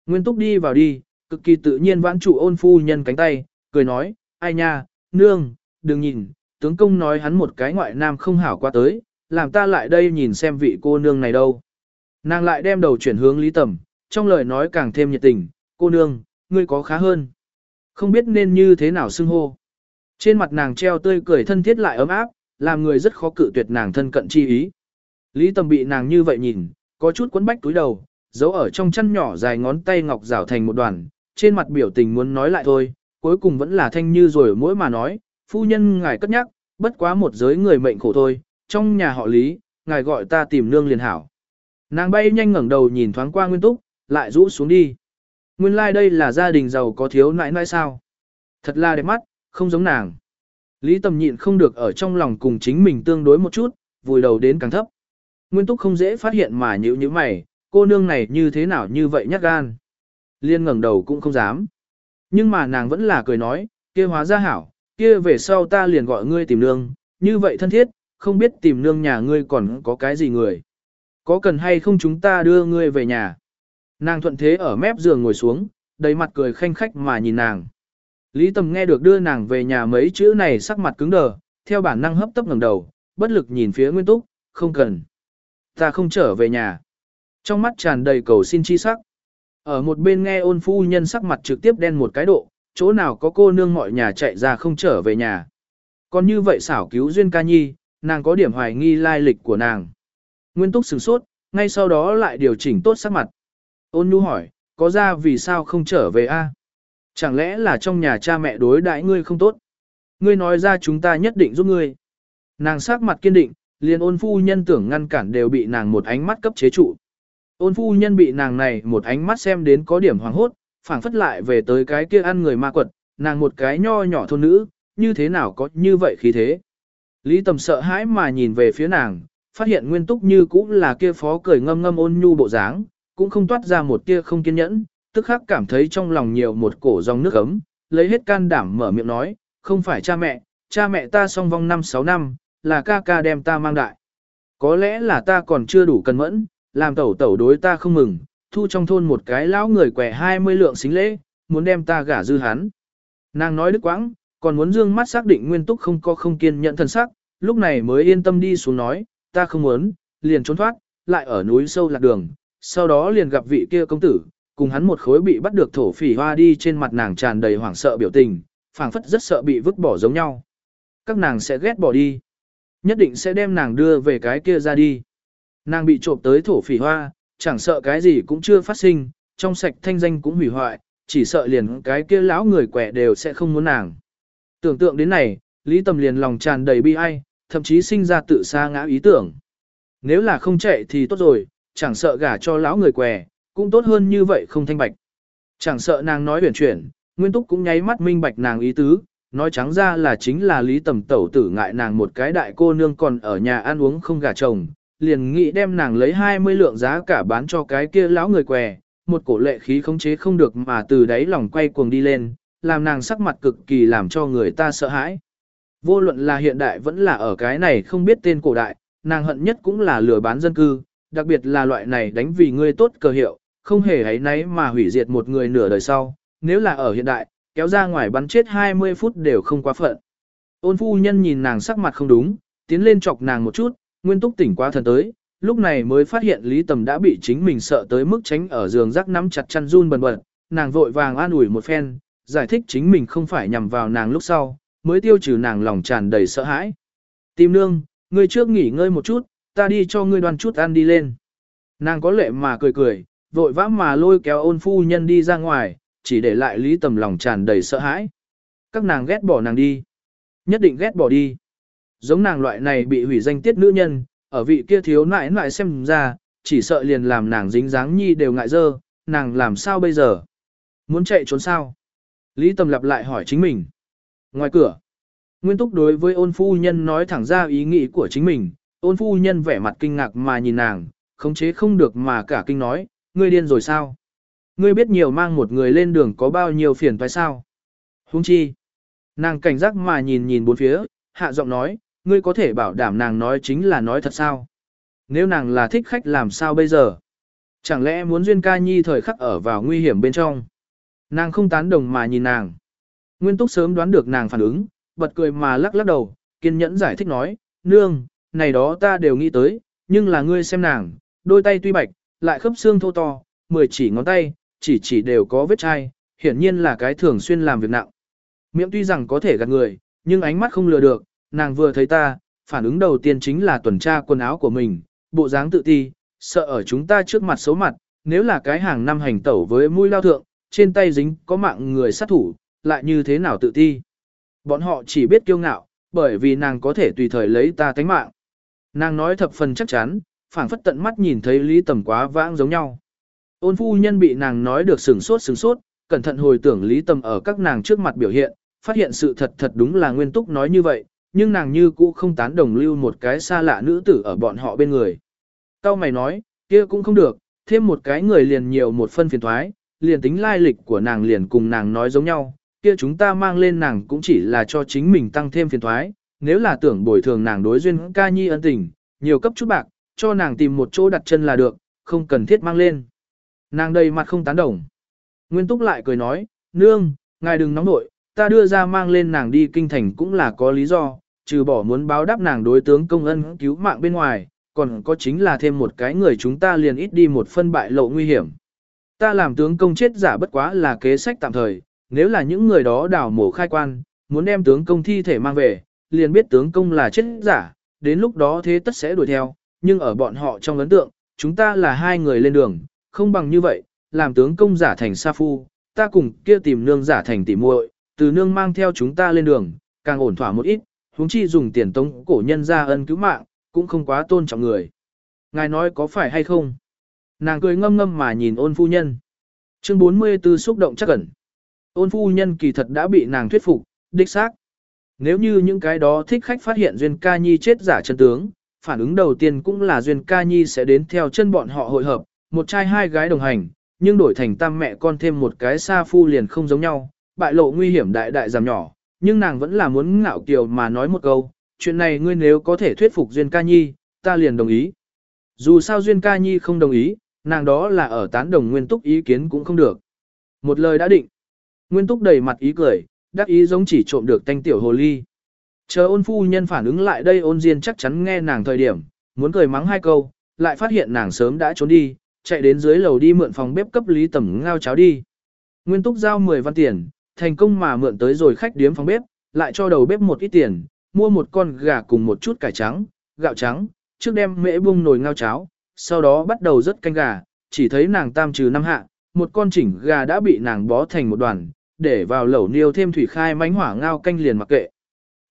Nguyên Túc đi vào đi, cực kỳ tự nhiên vãn trụ ôn phu nhân cánh tay, cười nói, ai nha, nương, đừng nhìn, tướng công nói hắn một cái ngoại nam không hảo qua tới, làm ta lại đây nhìn xem vị cô nương này đâu. Nàng lại đem đầu chuyển hướng Lý Tầm, trong lời nói càng thêm nhiệt tình, cô nương, ngươi có khá hơn. Không biết nên như thế nào xưng hô. Trên mặt nàng treo tươi cười thân thiết lại ấm áp, làm người rất khó cự tuyệt nàng thân cận chi ý. Lý Tầm bị nàng như vậy nhìn, có chút quấn bách túi đầu, giấu ở trong chân nhỏ dài ngón tay ngọc rảo thành một đoàn, trên mặt biểu tình muốn nói lại thôi, cuối cùng vẫn là thanh như rồi mỗi mà nói, phu nhân ngài cất nhắc, bất quá một giới người mệnh khổ thôi, trong nhà họ Lý, ngài gọi ta tìm nương liền hảo. Nàng bay nhanh ngẩng đầu nhìn thoáng qua Nguyên Túc, lại rũ xuống đi. Nguyên lai like đây là gia đình giàu có thiếu nãi nãi sao. Thật là đẹp mắt, không giống nàng. Lý tầm nhịn không được ở trong lòng cùng chính mình tương đối một chút, vùi đầu đến càng thấp. Nguyên túc không dễ phát hiện mà nhữ như mày, cô nương này như thế nào như vậy nhát gan. Liên ngẩng đầu cũng không dám. Nhưng mà nàng vẫn là cười nói, kia hóa ra hảo, kia về sau ta liền gọi ngươi tìm nương, như vậy thân thiết, không biết tìm nương nhà ngươi còn có cái gì người. Có cần hay không chúng ta đưa ngươi về nhà. Nàng thuận thế ở mép giường ngồi xuống, đầy mặt cười khanh khách mà nhìn nàng. Lý Tầm nghe được đưa nàng về nhà mấy chữ này sắc mặt cứng đờ, theo bản năng hấp tấp ngẩng đầu, bất lực nhìn phía Nguyên Túc, không cần. Ta không trở về nhà. Trong mắt tràn đầy cầu xin chi sắc. Ở một bên nghe ôn phu nhân sắc mặt trực tiếp đen một cái độ, chỗ nào có cô nương mọi nhà chạy ra không trở về nhà. Còn như vậy xảo cứu Duyên ca nhi, nàng có điểm hoài nghi lai lịch của nàng. Nguyên túc sửng sốt, ngay sau đó lại điều chỉnh tốt sắc mặt. Ôn nhu hỏi, có ra vì sao không trở về a? Chẳng lẽ là trong nhà cha mẹ đối đãi ngươi không tốt? Ngươi nói ra chúng ta nhất định giúp ngươi. Nàng sắc mặt kiên định, liền ôn phu nhân tưởng ngăn cản đều bị nàng một ánh mắt cấp chế trụ. Ôn phu nhân bị nàng này một ánh mắt xem đến có điểm hoàng hốt, phảng phất lại về tới cái kia ăn người ma quật, nàng một cái nho nhỏ thôn nữ, như thế nào có như vậy khí thế. Lý tầm sợ hãi mà nhìn về phía nàng, phát hiện nguyên túc như cũng là kia phó cười ngâm ngâm ôn nhu bộ dáng, cũng không toát ra một tia không kiên nhẫn, tức khắc cảm thấy trong lòng nhiều một cổ dòng nước ấm, lấy hết can đảm mở miệng nói, không phải cha mẹ, cha mẹ ta song vong 5-6 năm, là ca ca đem ta mang đại. Có lẽ là ta còn chưa đủ cân mẫn, làm tẩu tẩu đối ta không mừng, thu trong thôn một cái lão người quẻ 20 lượng xính lễ, muốn đem ta gả dư hắn. Nàng nói đức quãng, còn muốn dương mắt xác định nguyên túc không có không kiên nhẫn thân sắc, lúc này mới yên tâm đi xuống nói, ta không muốn, liền trốn thoát, lại ở núi sâu lạc đường, sau đó liền gặp vị kia công tử, cùng hắn một khối bị bắt được thổ phỉ hoa đi trên mặt nàng tràn đầy hoảng sợ biểu tình, phảng phất rất sợ bị vứt bỏ giống nhau. Các nàng sẽ ghét bỏ đi. Nhất định sẽ đem nàng đưa về cái kia ra đi. Nàng bị trộm tới thổ phỉ hoa, chẳng sợ cái gì cũng chưa phát sinh, trong sạch thanh danh cũng hủy hoại, chỉ sợ liền cái kia lão người quẻ đều sẽ không muốn nàng. Tưởng tượng đến này, Lý Tầm liền lòng tràn đầy bi ai, thậm chí sinh ra tự xa ngã ý tưởng. Nếu là không chạy thì tốt rồi, chẳng sợ gả cho lão người què, cũng tốt hơn như vậy không thanh bạch. Chẳng sợ nàng nói huyền chuyển, Nguyên Túc cũng nháy mắt minh bạch nàng ý tứ, nói trắng ra là chính là Lý Tầm tẩu tử ngại nàng một cái đại cô nương còn ở nhà ăn uống không gả chồng, liền nghĩ đem nàng lấy 20 lượng giá cả bán cho cái kia lão người què, một cổ lệ khí khống chế không được mà từ đáy lòng quay cuồng đi lên, làm nàng sắc mặt cực kỳ làm cho người ta sợ hãi. Vô luận là hiện đại vẫn là ở cái này không biết tên cổ đại, nàng hận nhất cũng là lừa bán dân cư, đặc biệt là loại này đánh vì ngươi tốt cơ hiệu, không hề ấy nấy mà hủy diệt một người nửa đời sau, nếu là ở hiện đại, kéo ra ngoài bắn chết 20 phút đều không quá phận. Ôn phu nhân nhìn nàng sắc mặt không đúng, tiến lên chọc nàng một chút, nguyên túc tỉnh quá thần tới, lúc này mới phát hiện Lý Tầm đã bị chính mình sợ tới mức tránh ở giường rắc nắm chặt chăn run bần bật, nàng vội vàng an ủi một phen, giải thích chính mình không phải nhằm vào nàng lúc sau, mới tiêu trừ nàng lòng tràn đầy sợ hãi. Tìm nương, ngươi trước nghỉ ngơi một chút, ta đi cho ngươi đoan chút ăn đi lên. Nàng có lệ mà cười cười, vội vã mà lôi kéo ôn phu nhân đi ra ngoài, chỉ để lại lý tầm lòng tràn đầy sợ hãi. Các nàng ghét bỏ nàng đi. Nhất định ghét bỏ đi. Giống nàng loại này bị hủy danh tiết nữ nhân, ở vị kia thiếu nãi nãi xem ra, chỉ sợ liền làm nàng dính dáng nhi đều ngại dơ, nàng làm sao bây giờ? Muốn chạy trốn sao? Lý Tầm lặp lại hỏi chính mình. Ngoài cửa, Nguyên Túc đối với ôn phu nhân nói thẳng ra ý nghĩ của chính mình, ôn phu nhân vẻ mặt kinh ngạc mà nhìn nàng, khống chế không được mà cả kinh nói, ngươi điên rồi sao? Ngươi biết nhiều mang một người lên đường có bao nhiêu phiền phải sao? Huống chi? Nàng cảnh giác mà nhìn nhìn bốn phía, hạ giọng nói, ngươi có thể bảo đảm nàng nói chính là nói thật sao? Nếu nàng là thích khách làm sao bây giờ? Chẳng lẽ muốn duyên ca nhi thời khắc ở vào nguy hiểm bên trong? Nàng không tán đồng mà nhìn nàng. Nguyên túc sớm đoán được nàng phản ứng, bật cười mà lắc lắc đầu, kiên nhẫn giải thích nói, nương, này đó ta đều nghĩ tới, nhưng là ngươi xem nàng, đôi tay tuy bạch, lại khớp xương thô to, mười chỉ ngón tay, chỉ chỉ đều có vết chai, hiển nhiên là cái thường xuyên làm việc nặng. Miệng tuy rằng có thể gạt người, nhưng ánh mắt không lừa được, nàng vừa thấy ta, phản ứng đầu tiên chính là tuần tra quần áo của mình, bộ dáng tự ti, sợ ở chúng ta trước mặt xấu mặt, nếu là cái hàng năm hành tẩu với mũi lao thượng, trên tay dính có mạng người sát thủ, lại như thế nào tự ti. Bọn họ chỉ biết kiêu ngạo, bởi vì nàng có thể tùy thời lấy ta tánh mạng. Nàng nói thập phần chắc chắn, phảng phất tận mắt nhìn thấy Lý Tầm quá vãng giống nhau. Ôn phu nhân bị nàng nói được sừng sốt sừng sốt, cẩn thận hồi tưởng Lý Tầm ở các nàng trước mặt biểu hiện, phát hiện sự thật thật đúng là nguyên túc nói như vậy, nhưng nàng như cũ không tán đồng lưu một cái xa lạ nữ tử ở bọn họ bên người. Cao mày nói, kia cũng không được, thêm một cái người liền nhiều một phân phiền thoái, liền tính lai lịch của nàng liền cùng nàng nói giống nhau, kia chúng ta mang lên nàng cũng chỉ là cho chính mình tăng thêm phiền thoái, nếu là tưởng bồi thường nàng đối duyên ca nhi ân tình, nhiều cấp chút bạc, cho nàng tìm một chỗ đặt chân là được, không cần thiết mang lên. Nàng đầy mặt không tán đồng. Nguyên Túc lại cười nói, nương, ngài đừng nóng nội, ta đưa ra mang lên nàng đi kinh thành cũng là có lý do, trừ bỏ muốn báo đáp nàng đối tướng công ân cứu mạng bên ngoài, còn có chính là thêm một cái người chúng ta liền ít đi một phân bại lộ nguy hiểm. Ta làm tướng công chết giả bất quá là kế sách tạm thời, nếu là những người đó đào mổ khai quan, muốn đem tướng công thi thể mang về, liền biết tướng công là chết giả, đến lúc đó thế tất sẽ đuổi theo, nhưng ở bọn họ trong ấn tượng, chúng ta là hai người lên đường, không bằng như vậy, làm tướng công giả thành sa phu, ta cùng kia tìm nương giả thành tỉ muội, từ nương mang theo chúng ta lên đường, càng ổn thỏa một ít, huống chi dùng tiền tống cổ nhân ra ân cứu mạng, cũng không quá tôn trọng người. Ngài nói có phải hay không? Nàng cười ngâm ngâm mà nhìn ôn phu nhân. Chương 44 xúc động chắc ẩn. Ôn phu nhân kỳ thật đã bị nàng thuyết phục, đích xác. Nếu như những cái đó thích khách phát hiện Duyên Ca Nhi chết giả chân tướng, phản ứng đầu tiên cũng là Duyên Ca Nhi sẽ đến theo chân bọn họ hội hợp, một trai hai gái đồng hành, nhưng đổi thành tam mẹ con thêm một cái xa phu liền không giống nhau, bại lộ nguy hiểm đại đại giảm nhỏ, nhưng nàng vẫn là muốn ngạo kiều mà nói một câu, chuyện này ngươi nếu có thể thuyết phục Duyên Ca Nhi, ta liền đồng ý. Dù sao Duyên Ca Nhi không đồng ý, nàng đó là ở tán đồng nguyên túc ý kiến cũng không được. Một lời đã định. Nguyên túc đầy mặt ý cười, đắc ý giống chỉ trộm được thanh tiểu hồ ly. Chờ ôn phu nhân phản ứng lại đây ôn diên chắc chắn nghe nàng thời điểm, muốn cười mắng hai câu, lại phát hiện nàng sớm đã trốn đi, chạy đến dưới lầu đi mượn phòng bếp cấp lý tẩm ngao cháo đi. Nguyên túc giao 10 văn tiền, thành công mà mượn tới rồi khách điếm phòng bếp, lại cho đầu bếp một ít tiền, mua một con gà cùng một chút cải trắng, gạo trắng, trước đem mễ bung nồi ngao cháo, sau đó bắt đầu rất canh gà, chỉ thấy nàng tam trừ năm hạ, một con chỉnh gà đã bị nàng bó thành một đoàn, để vào lẩu niêu thêm thủy khai mánh hỏa ngao canh liền mặc kệ.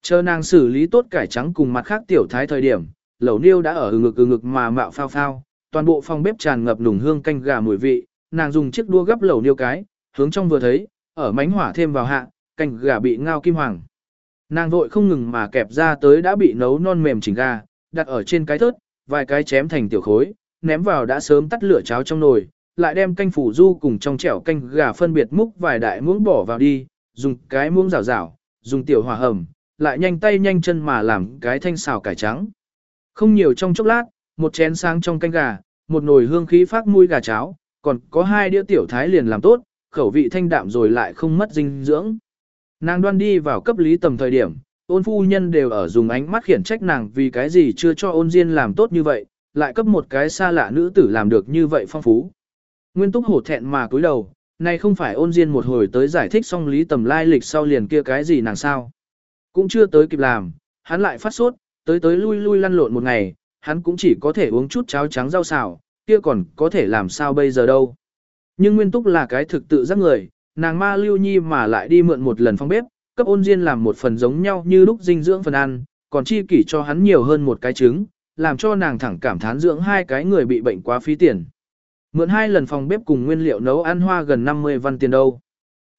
Chờ nàng xử lý tốt cải trắng cùng mặt khác tiểu thái thời điểm, lẩu niêu đã ở ngực ừ ngực mà mạo phao phao, toàn bộ phòng bếp tràn ngập nùng hương canh gà mùi vị, nàng dùng chiếc đua gấp lẩu niêu cái, hướng trong vừa thấy, ở mánh hỏa thêm vào hạ, canh gà bị ngao kim hoàng. Nàng vội không ngừng mà kẹp ra tới đã bị nấu non mềm chỉnh gà, đặt ở trên cái thớt, vài cái chém thành tiểu khối, ném vào đã sớm tắt lửa cháo trong nồi, lại đem canh phủ du cùng trong chẻo canh gà phân biệt múc vài đại muỗng bỏ vào đi, dùng cái muỗng rào rào, dùng tiểu hỏa hầm, lại nhanh tay nhanh chân mà làm cái thanh xào cải trắng. Không nhiều trong chốc lát, một chén sáng trong canh gà, một nồi hương khí phát mùi gà cháo, còn có hai đĩa tiểu thái liền làm tốt, khẩu vị thanh đạm rồi lại không mất dinh dưỡng. Nàng đoan đi vào cấp lý tầm thời điểm, ôn phu nhân đều ở dùng ánh mắt khiển trách nàng vì cái gì chưa cho ôn diên làm tốt như vậy, lại cấp một cái xa lạ nữ tử làm được như vậy phong phú. Nguyên túc hổ thẹn mà cúi đầu, nay không phải ôn diên một hồi tới giải thích xong lý tầm lai lịch sau liền kia cái gì nàng sao. Cũng chưa tới kịp làm, hắn lại phát sốt, tới tới lui lui lăn lộn một ngày, hắn cũng chỉ có thể uống chút cháo trắng rau xào, kia còn có thể làm sao bây giờ đâu. Nhưng Nguyên Túc là cái thực tự giác người, nàng ma lưu nhi mà lại đi mượn một lần phong bếp, cấp ôn diên làm một phần giống nhau như lúc dinh dưỡng phần ăn, còn chi kỷ cho hắn nhiều hơn một cái trứng, làm cho nàng thẳng cảm thán dưỡng hai cái người bị bệnh quá phí tiền. Mượn hai lần phòng bếp cùng nguyên liệu nấu ăn hoa gần 50 văn tiền đâu.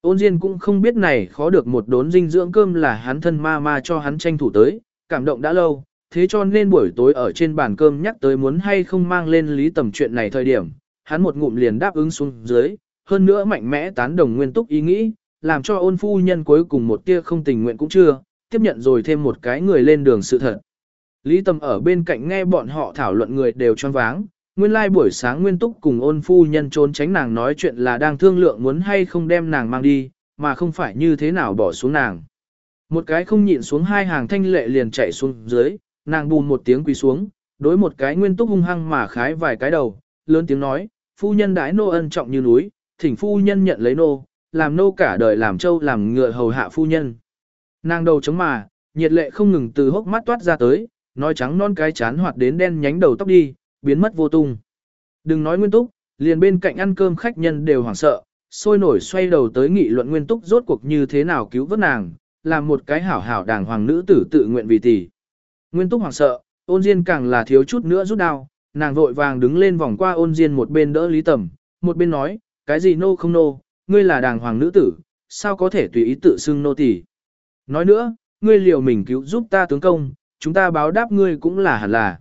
Ôn Diên cũng không biết này khó được một đốn dinh dưỡng cơm là hắn thân ma ma cho hắn tranh thủ tới, cảm động đã lâu, thế cho nên buổi tối ở trên bàn cơm nhắc tới muốn hay không mang lên lý tầm chuyện này thời điểm, hắn một ngụm liền đáp ứng xuống dưới, hơn nữa mạnh mẽ tán đồng nguyên túc ý nghĩ, làm cho ôn phu nhân cuối cùng một tia không tình nguyện cũng chưa, tiếp nhận rồi thêm một cái người lên đường sự thật. Lý tầm ở bên cạnh nghe bọn họ thảo luận người đều choáng váng, nguyên lai like buổi sáng nguyên túc cùng ôn phu nhân trốn tránh nàng nói chuyện là đang thương lượng muốn hay không đem nàng mang đi, mà không phải như thế nào bỏ xuống nàng. Một cái không nhịn xuống hai hàng thanh lệ liền chạy xuống dưới, nàng bùn một tiếng quỳ xuống, đối một cái nguyên túc hung hăng mà khái vài cái đầu, lớn tiếng nói, phu nhân đãi nô ân trọng như núi, thỉnh phu nhân nhận lấy nô, làm nô cả đời làm trâu làm ngựa hầu hạ phu nhân. Nàng đầu chống mà, nhiệt lệ không ngừng từ hốc mắt toát ra tới, nói trắng non cái chán hoạt đến đen nhánh đầu tóc đi, biến mất vô tung. Đừng nói nguyên túc, liền bên cạnh ăn cơm khách nhân đều hoảng sợ, sôi nổi xoay đầu tới nghị luận nguyên túc rốt cuộc như thế nào cứu vớt nàng, làm một cái hảo hảo đàng hoàng nữ tử tự nguyện vì tỷ. Nguyên túc hoảng sợ, ôn diên càng là thiếu chút nữa rút đao, nàng vội vàng đứng lên vòng qua ôn diên một bên đỡ lý tầm, một bên nói, cái gì nô không nô, ngươi là đàng hoàng nữ tử, sao có thể tùy ý tự xưng nô tỷ. Nói nữa, ngươi liều mình cứu giúp ta tướng công, chúng ta báo đáp ngươi cũng là hẳn là.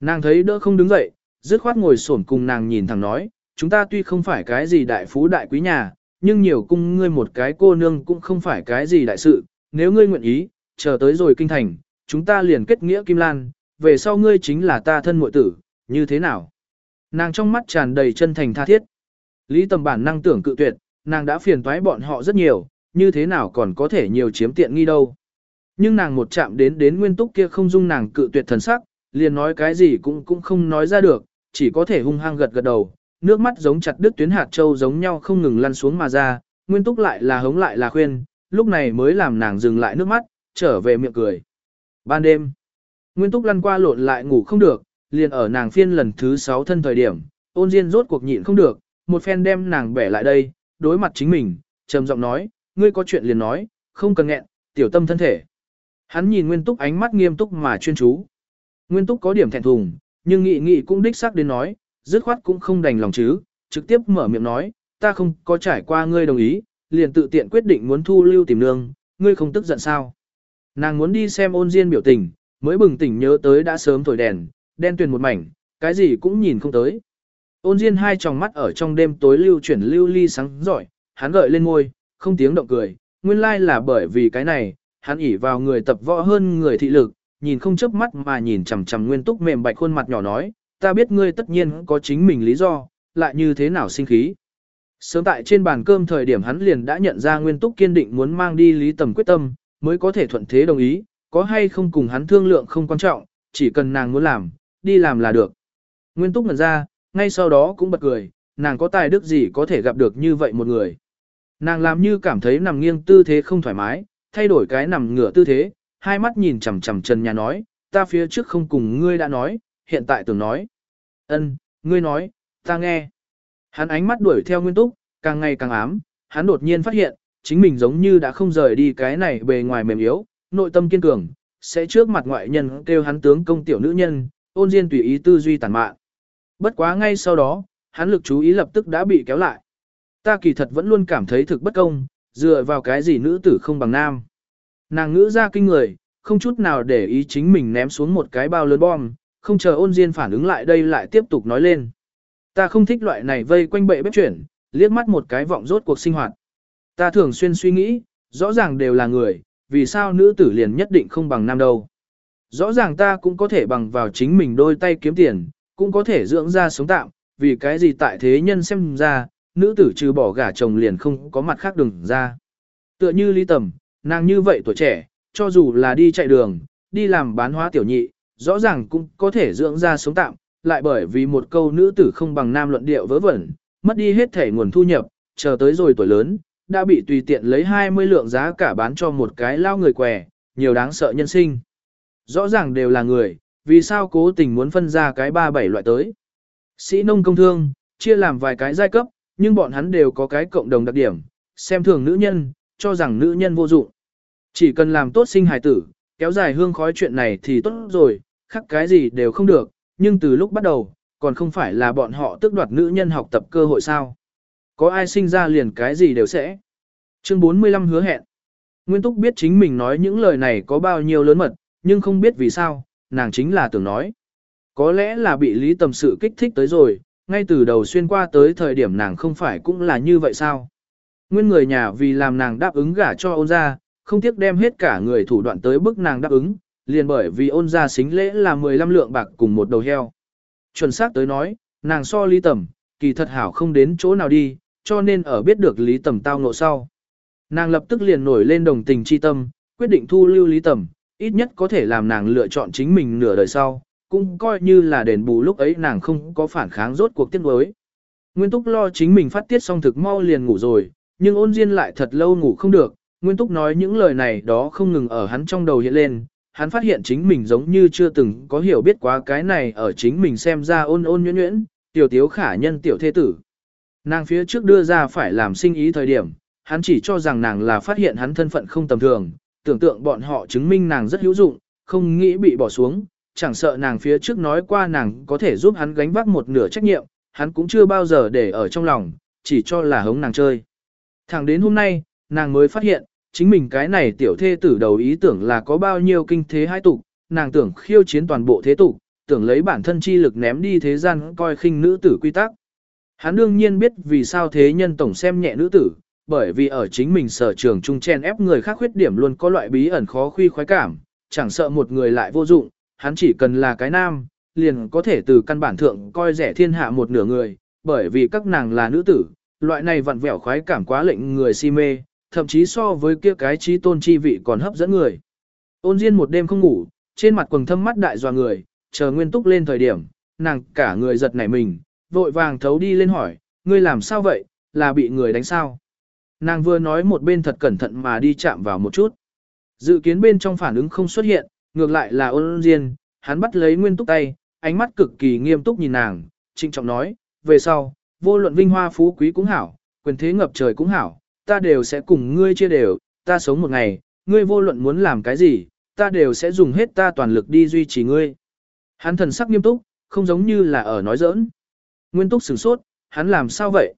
Nàng thấy đỡ không đứng dậy, dứt khoát ngồi xổm cùng nàng nhìn thẳng nói, chúng ta tuy không phải cái gì đại phú đại quý nhà, nhưng nhiều cung ngươi một cái cô nương cũng không phải cái gì đại sự, nếu ngươi nguyện ý, chờ tới rồi kinh thành, chúng ta liền kết nghĩa Kim Lan, về sau ngươi chính là ta thân muội tử, như thế nào? Nàng trong mắt tràn đầy chân thành tha thiết. Lý tầm bản năng tưởng cự tuyệt, nàng đã phiền toái bọn họ rất nhiều, như thế nào còn có thể nhiều chiếm tiện nghi đâu. Nhưng nàng một chạm đến đến nguyên túc kia không dung nàng cự tuyệt thần sắc, liền nói cái gì cũng cũng không nói ra được, chỉ có thể hung hăng gật gật đầu, nước mắt giống chặt đứt tuyến hạt châu giống nhau không ngừng lăn xuống mà ra, nguyên túc lại là hống lại là khuyên, lúc này mới làm nàng dừng lại nước mắt, trở về miệng cười. Ban đêm, nguyên túc lăn qua lộn lại ngủ không được, liền ở nàng phiên lần thứ sáu thân thời điểm, ôn diên rốt cuộc nhịn không được, một phen đem nàng bẻ lại đây, đối mặt chính mình, trầm giọng nói, ngươi có chuyện liền nói, không cần nghẹn, tiểu tâm thân thể. Hắn nhìn Nguyên Túc ánh mắt nghiêm túc mà chuyên chú. Nguyên Túc có điểm thẹn thùng, nhưng nghị nghị cũng đích xác đến nói, dứt khoát cũng không đành lòng chứ, trực tiếp mở miệng nói, ta không có trải qua ngươi đồng ý, liền tự tiện quyết định muốn thu lưu tìm nương, ngươi không tức giận sao. Nàng muốn đi xem ôn diên biểu tình, mới bừng tỉnh nhớ tới đã sớm thổi đèn, đen tuyền một mảnh, cái gì cũng nhìn không tới. Ôn Diên hai tròng mắt ở trong đêm tối lưu chuyển lưu ly sáng giỏi, hắn gợi lên môi, không tiếng động cười, nguyên lai là bởi vì cái này, hắn ỉ vào người tập võ hơn người thị lực, nhìn không chớp mắt mà nhìn chằm chằm nguyên túc mềm bạch khuôn mặt nhỏ nói, ta biết ngươi tất nhiên có chính mình lý do, lại như thế nào sinh khí. Sớm tại trên bàn cơm thời điểm hắn liền đã nhận ra Nguyên Túc kiên định muốn mang đi Lý Tầm quyết tâm, mới có thể thuận thế đồng ý, có hay không cùng hắn thương lượng không quan trọng, chỉ cần nàng muốn làm, đi làm là được. Nguyên Túc ngần ra, ngay sau đó cũng bật cười, nàng có tài đức gì có thể gặp được như vậy một người. Nàng làm như cảm thấy nằm nghiêng tư thế không thoải mái, thay đổi cái nằm ngửa tư thế, hai mắt nhìn chằm chằm Trần Nhà nói, ta phía trước không cùng ngươi đã nói, hiện tại tưởng nói. Ân, ngươi nói, ta nghe. Hắn ánh mắt đuổi theo Nguyên Túc, càng ngày càng ám, hắn đột nhiên phát hiện, chính mình giống như đã không rời đi cái này bề ngoài mềm yếu, nội tâm kiên cường, sẽ trước mặt ngoại nhân kêu hắn tướng công tiểu nữ nhân, ôn diên tùy ý tư duy tàn mạn. Bất quá ngay sau đó, hắn lực chú ý lập tức đã bị kéo lại. Ta kỳ thật vẫn luôn cảm thấy thực bất công, dựa vào cái gì nữ tử không bằng nam. Nàng ngữ ra kinh người, không chút nào để ý chính mình ném xuống một cái bao lớn bom, không chờ ôn diên phản ứng lại đây lại tiếp tục nói lên. Ta không thích loại này vây quanh bệ bếp chuyển, liếc mắt một cái vọng rốt cuộc sinh hoạt. Ta thường xuyên suy nghĩ, rõ ràng đều là người, vì sao nữ tử liền nhất định không bằng nam đâu. Rõ ràng ta cũng có thể bằng vào chính mình đôi tay kiếm tiền, cũng có thể dưỡng ra sống tạm, vì cái gì tại thế nhân xem ra, nữ tử trừ bỏ gả chồng liền không có mặt khác đừng ra. Tựa như Lý Tầm, nàng như vậy tuổi trẻ, cho dù là đi chạy đường, đi làm bán hóa tiểu nhị, rõ ràng cũng có thể dưỡng ra sống tạm, lại bởi vì một câu nữ tử không bằng nam luận điệu vớ vẩn, mất đi hết thể nguồn thu nhập, chờ tới rồi tuổi lớn, đã bị tùy tiện lấy 20 lượng giá cả bán cho một cái lao người què, nhiều đáng sợ nhân sinh. Rõ ràng đều là người, vì sao cố tình muốn phân ra cái ba bảy loại tới. Sĩ nông công thương, chia làm vài cái giai cấp, nhưng bọn hắn đều có cái cộng đồng đặc điểm, xem thường nữ nhân, cho rằng nữ nhân vô dụng. Chỉ cần làm tốt sinh hài tử, kéo dài hương khói chuyện này thì tốt rồi, khác cái gì đều không được, nhưng từ lúc bắt đầu, còn không phải là bọn họ tước đoạt nữ nhân học tập cơ hội sao. Có ai sinh ra liền cái gì đều sẽ. Chương 45 hứa hẹn. Nguyên Túc biết chính mình nói những lời này có bao nhiêu lớn mật, nhưng không biết vì sao, nàng chính là tưởng nói. Có lẽ là bị Lý Tầm sự kích thích tới rồi, ngay từ đầu xuyên qua tới thời điểm nàng không phải cũng là như vậy sao. Nguyên người nhà vì làm nàng đáp ứng gả cho ôn ra, không tiếc đem hết cả người thủ đoạn tới bức nàng đáp ứng, liền bởi vì ôn ra xính lễ là 15 lượng bạc cùng một đầu heo. Chuẩn xác tới nói, nàng so Lý Tầm, kỳ thật hảo không đến chỗ nào đi, cho nên ở biết được Lý Tầm tao ngộ sau. Nàng lập tức liền nổi lên đồng tình chi tâm, quyết định thu lưu Lý Tầm, ít nhất có thể làm nàng lựa chọn chính mình nửa đời sau, cũng coi như là đền bù lúc ấy nàng không có phản kháng rốt cuộc tiết đối. Nguyên Túc lo chính mình phát tiết xong thực mau liền ngủ rồi, nhưng ôn Diên lại thật lâu ngủ không được, Nguyên Túc nói những lời này đó không ngừng ở hắn trong đầu hiện lên, hắn phát hiện chính mình giống như chưa từng có hiểu biết quá cái này ở chính mình xem ra ôn ôn nhuyễn nhuyễn, tiểu tiếu khả nhân tiểu thế tử. Nàng phía trước đưa ra phải làm sinh ý thời điểm, hắn chỉ cho rằng nàng là phát hiện hắn thân phận không tầm thường, tưởng tượng bọn họ chứng minh nàng rất hữu dụng, không nghĩ bị bỏ xuống, chẳng sợ nàng phía trước nói qua nàng có thể giúp hắn gánh vác một nửa trách nhiệm, hắn cũng chưa bao giờ để ở trong lòng, chỉ cho là hống nàng chơi. Thẳng đến hôm nay, nàng mới phát hiện, chính mình cái này tiểu thê tử đầu ý tưởng là có bao nhiêu kinh thế hai tục, nàng tưởng khiêu chiến toàn bộ thế tục, tưởng lấy bản thân chi lực ném đi thế gian coi khinh nữ tử quy tắc. Hắn đương nhiên biết vì sao thế nhân tổng xem nhẹ nữ tử, bởi vì ở chính mình sở trường trung chen ép người khác khuyết điểm luôn có loại bí ẩn khó khuy khoái cảm, chẳng sợ một người lại vô dụng, hắn chỉ cần là cái nam, liền có thể từ căn bản thượng coi rẻ thiên hạ một nửa người, bởi vì các nàng là nữ tử, loại này vặn vẹo khoái cảm quá lệnh người si mê, thậm chí so với kia cái trí tôn chi vị còn hấp dẫn người. Ôn Diên một đêm không ngủ, trên mặt quầng thâm mắt đại dò người, chờ Nguyên Túc lên thời điểm, nàng cả người giật nảy mình, vội vàng thấu đi lên hỏi, ngươi làm sao vậy, là bị người đánh sao? Nàng vừa nói một bên thật cẩn thận mà đi chạm vào một chút. Dự kiến bên trong phản ứng không xuất hiện, ngược lại là ôn diên, hắn bắt lấy nguyên túc tay, ánh mắt cực kỳ nghiêm túc nhìn nàng, trinh trọng nói, về sau, vô luận vinh hoa phú quý cũng hảo, quyền thế ngập trời cũng hảo, ta đều sẽ cùng ngươi chia đều, ta sống một ngày, ngươi vô luận muốn làm cái gì, ta đều sẽ dùng hết ta toàn lực đi duy trì ngươi. Hắn thần sắc nghiêm túc, không giống như là ở nói giỡn. Nguyên túc sửng sốt, hắn làm sao vậy?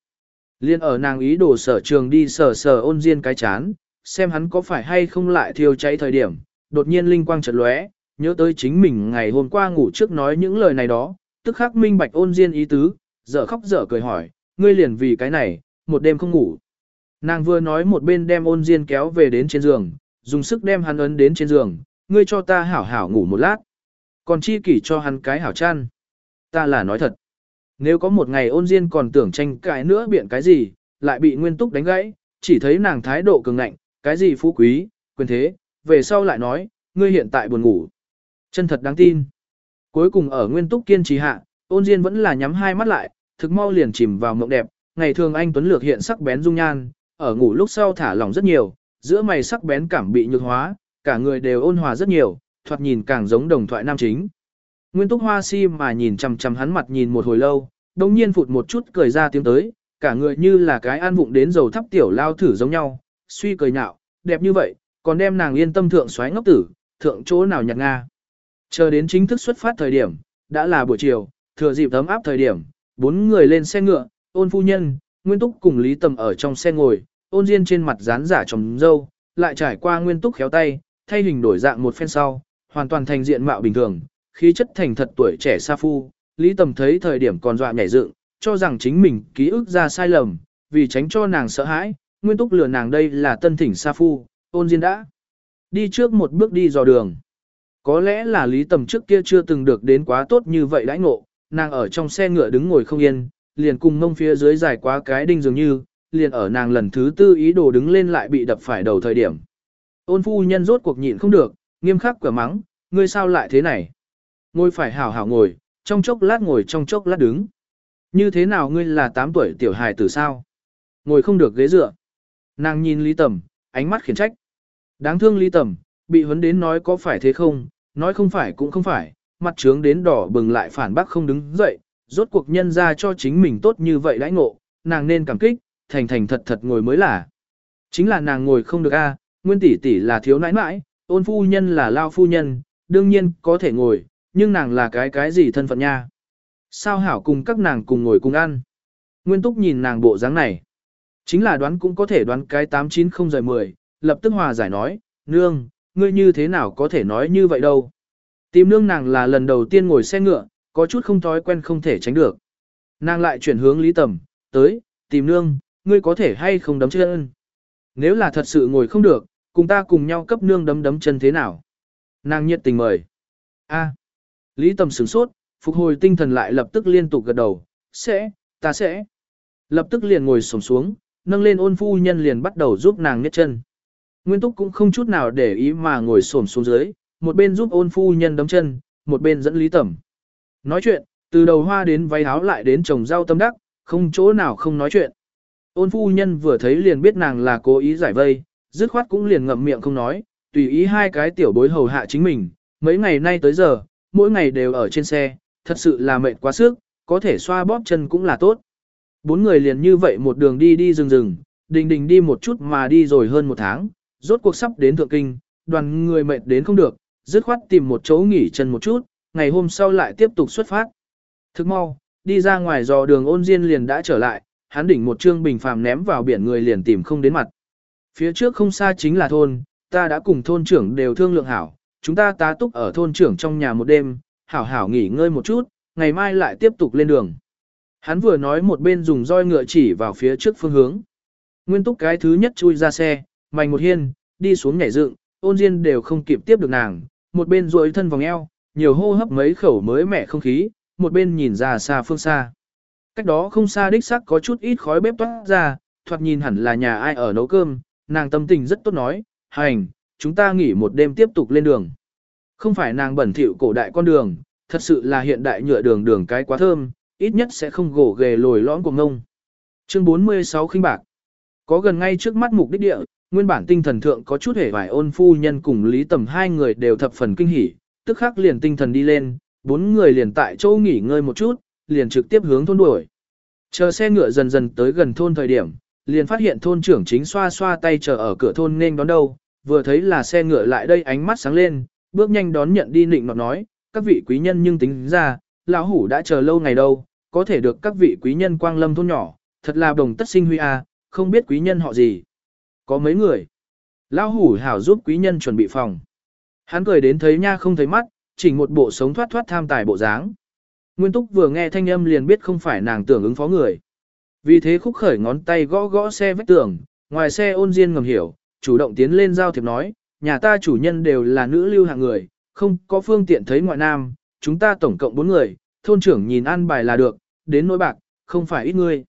Liên ở nàng ý đồ sở trường đi sở sở ôn diên cái chán, xem hắn có phải hay không lại thiêu cháy thời điểm, đột nhiên linh quang chợt lóe, nhớ tới chính mình ngày hôm qua ngủ trước nói những lời này đó, tức khắc minh bạch ôn diên ý tứ, dở khóc dở cười hỏi, ngươi liền vì cái này, một đêm không ngủ. Nàng vừa nói một bên đem ôn diên kéo về đến trên giường, dùng sức đem hắn ấn đến trên giường, ngươi cho ta hảo hảo ngủ một lát. Còn chi kỷ cho hắn cái hảo chăn. Ta là nói thật. Nếu có một ngày ôn diên còn tưởng tranh cãi nữa biện cái gì, lại bị Nguyên Túc đánh gãy, chỉ thấy nàng thái độ cường ngạnh, cái gì phú quý, quyền thế, về sau lại nói, ngươi hiện tại buồn ngủ. Chân thật đáng tin. Cuối cùng ở Nguyên Túc kiên trì hạ, ôn diên vẫn là nhắm hai mắt lại, thực mau liền chìm vào mộng đẹp, ngày thường anh Tuấn Lược hiện sắc bén dung nhan, ở ngủ lúc sau thả lỏng rất nhiều, giữa mày sắc bén cảm bị nhược hóa, cả người đều ôn hòa rất nhiều, thoạt nhìn càng giống đồng thoại nam chính. Nguyên Túc Hoa si mà nhìn chằm chằm hắn mặt nhìn một hồi lâu, đồng nhiên phụt một chút cười ra tiếng tới, cả người như là cái an vụng đến dầu thắp tiểu lao thử giống nhau, suy cười nhạo, đẹp như vậy, còn đem nàng yên tâm thượng xoáy ngốc tử, thượng chỗ nào nhặt nga. Chờ đến chính thức xuất phát thời điểm, đã là buổi chiều, thừa dịp tấm áp thời điểm, bốn người lên xe ngựa, ôn phu nhân, Nguyên Túc cùng Lý Tầm ở trong xe ngồi, ôn diên trên mặt dán giả trồng dâu, lại trải qua Nguyên Túc khéo tay, thay hình đổi dạng một phen sau, hoàn toàn thành diện mạo bình thường, khí chất thành thật tuổi trẻ sa phu, Lý Tầm thấy thời điểm còn dọa nhảy dựng, cho rằng chính mình ký ức ra sai lầm, vì tránh cho nàng sợ hãi, Nguyên Túc lừa nàng đây là tân thỉnh sa phu, ôn diên đã đi trước một bước đi dò đường. Có lẽ là Lý Tầm trước kia chưa từng được đến quá tốt như vậy đãi ngộ, nàng ở trong xe ngựa đứng ngồi không yên, liền cùng mông phía dưới dài quá cái đinh dường như, liền ở nàng lần thứ tư ý đồ đứng lên lại bị đập phải đầu thời điểm. Ôn phu nhân rốt cuộc nhịn không được, nghiêm khắc quả mắng, ngươi sao lại thế này? Ngồi phải hảo hảo ngồi, trong chốc lát ngồi trong chốc lát đứng. Như thế nào ngươi là 8 tuổi tiểu hài tử sao? Ngồi không được ghế dựa. Nàng nhìn Lý Tầm, ánh mắt khiển trách. Đáng thương Lý Tầm, bị huấn đến nói có phải thế không, nói không phải cũng không phải, mặt trướng đến đỏ bừng lại phản bác không đứng dậy, rốt cuộc nhân ra cho chính mình tốt như vậy đãi ngộ, nàng nên cảm kích, thành thành thật thật ngồi mới là. Chính là nàng ngồi không được a, nguyên tỷ tỷ là thiếu nãi nãi, ôn phu nhân là lao phu nhân, đương nhiên có thể ngồi, nhưng nàng là cái cái gì thân phận nha. Sao hảo cùng các nàng cùng ngồi cùng ăn. Nguyên túc nhìn nàng bộ dáng này. Chính là đoán cũng có thể đoán cái 890 rời 10, lập tức hòa giải nói, nương, ngươi như thế nào có thể nói như vậy đâu. Tìm nương nàng là lần đầu tiên ngồi xe ngựa, có chút không thói quen không thể tránh được. Nàng lại chuyển hướng Lý Tầm, tới, tìm nương, ngươi có thể hay không đấm chân. Nếu là thật sự ngồi không được, cùng ta cùng nhau cấp nương đấm đấm chân thế nào. Nàng nhiệt tình mời. A. Lý Tầm sửng sốt, phục hồi tinh thần lại lập tức liên tục gật đầu, sẽ, ta sẽ. Lập tức liền ngồi sổng xuống, nâng lên ôn phu nhân liền bắt đầu giúp nàng nhét chân. Nguyên Túc cũng không chút nào để ý mà ngồi xổm xuống dưới, một bên giúp ôn phu nhân đấm chân, một bên dẫn Lý Tẩm. Nói chuyện, từ đầu hoa đến váy áo lại đến trồng rau tâm đắc, không chỗ nào không nói chuyện. Ôn phu nhân vừa thấy liền biết nàng là cố ý giải vây, dứt khoát cũng liền ngậm miệng không nói, tùy ý hai cái tiểu bối hầu hạ chính mình, mấy ngày nay tới giờ, mỗi ngày đều ở trên xe, thật sự là mệt quá sức, có thể xoa bóp chân cũng là tốt. Bốn người liền như vậy một đường đi đi rừng rừng, đình đình đi một chút mà đi rồi hơn một tháng, rốt cuộc sắp đến thượng kinh, đoàn người mệt đến không được, dứt khoát tìm một chỗ nghỉ chân một chút, ngày hôm sau lại tiếp tục xuất phát. Thức mau, đi ra ngoài dò đường ôn diên liền đã trở lại, hắn đỉnh một trương bình phàm ném vào biển người liền tìm không đến mặt. Phía trước không xa chính là thôn, ta đã cùng thôn trưởng đều thương lượng hảo, chúng ta tá túc ở thôn trưởng trong nhà một đêm, hảo hảo nghỉ ngơi một chút, ngày mai lại tiếp tục lên đường. Hắn vừa nói một bên dùng roi ngựa chỉ vào phía trước phương hướng. Nguyên túc cái thứ nhất chui ra xe, mảnh một hiên, đi xuống nhảy dựng, ôn diên đều không kịp tiếp được nàng, một bên duỗi thân vòng eo, nhiều hô hấp mấy khẩu mới mẻ không khí, một bên nhìn ra xa phương xa. Cách đó không xa đích sắc có chút ít khói bếp toát ra, thoạt nhìn hẳn là nhà ai ở nấu cơm, nàng tâm tình rất tốt nói, hành, chúng ta nghỉ một đêm tiếp tục lên đường. Không phải nàng bẩn thỉu cổ đại con đường, thật sự là hiện đại nhựa đường đường cái quá thơm, ít nhất sẽ không gỗ ghề lồi lõm của ngông. Chương 46 khinh bạc. Có gần ngay trước mắt mục đích địa, nguyên bản tinh thần thượng có chút hề vài ôn phu nhân cùng Lý Tầm hai người đều thập phần kinh hỉ, tức khắc liền tinh thần đi lên, bốn người liền tại chỗ nghỉ ngơi một chút, liền trực tiếp hướng thôn đuổi. Chờ xe ngựa dần dần tới gần thôn thời điểm, liền phát hiện thôn trưởng chính xoa xoa tay chờ ở cửa thôn nên đón đâu, vừa thấy là xe ngựa lại đây ánh mắt sáng lên, bước nhanh đón nhận đi nịnh nọt nói, các vị quý nhân nhưng tính ra, lão hủ đã chờ lâu ngày đâu, có thể được các vị quý nhân quang lâm thôn nhỏ, thật là đồng tất sinh huy a, không biết quý nhân họ gì. Có mấy người. Lão hủ hảo giúp quý nhân chuẩn bị phòng. Hắn cười đến thấy nha không thấy mắt, chỉnh một bộ sống thoát thoát tham tài bộ dáng. Nguyên Túc vừa nghe thanh âm liền biết không phải nàng tưởng ứng phó người. Vì thế khúc khởi ngón tay gõ gõ xe vách tường, ngoài xe ôn diên ngầm hiểu, chủ động tiến lên giao thiệp nói, nhà ta chủ nhân đều là nữ lưu hạng người, không có phương tiện thấy ngoại nam, chúng ta tổng cộng bốn người, thôn trưởng nhìn ăn bài là được, đến nỗi bạc, không phải ít người.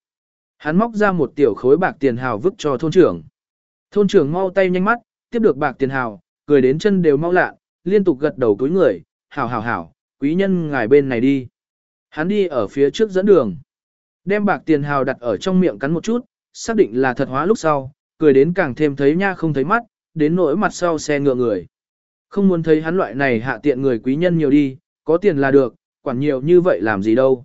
Hắn móc ra một tiểu khối bạc tiền hào vứt cho thôn trưởng. Thôn trưởng mau tay nhanh mắt, tiếp được bạc tiền hào, cười đến chân đều mau lạ, liên tục gật đầu túi người, hảo hảo hảo, quý nhân ngài bên này đi. Hắn đi ở phía trước dẫn đường. Đem bạc tiền hào đặt ở trong miệng cắn một chút, xác định là thật hóa lúc sau, cười đến càng thêm thấy nha không thấy mắt, đến nỗi mặt sau xe ngựa người. Không muốn thấy hắn loại này hạ tiện người quý nhân nhiều đi, có tiền là được, quản nhiều như vậy làm gì đâu.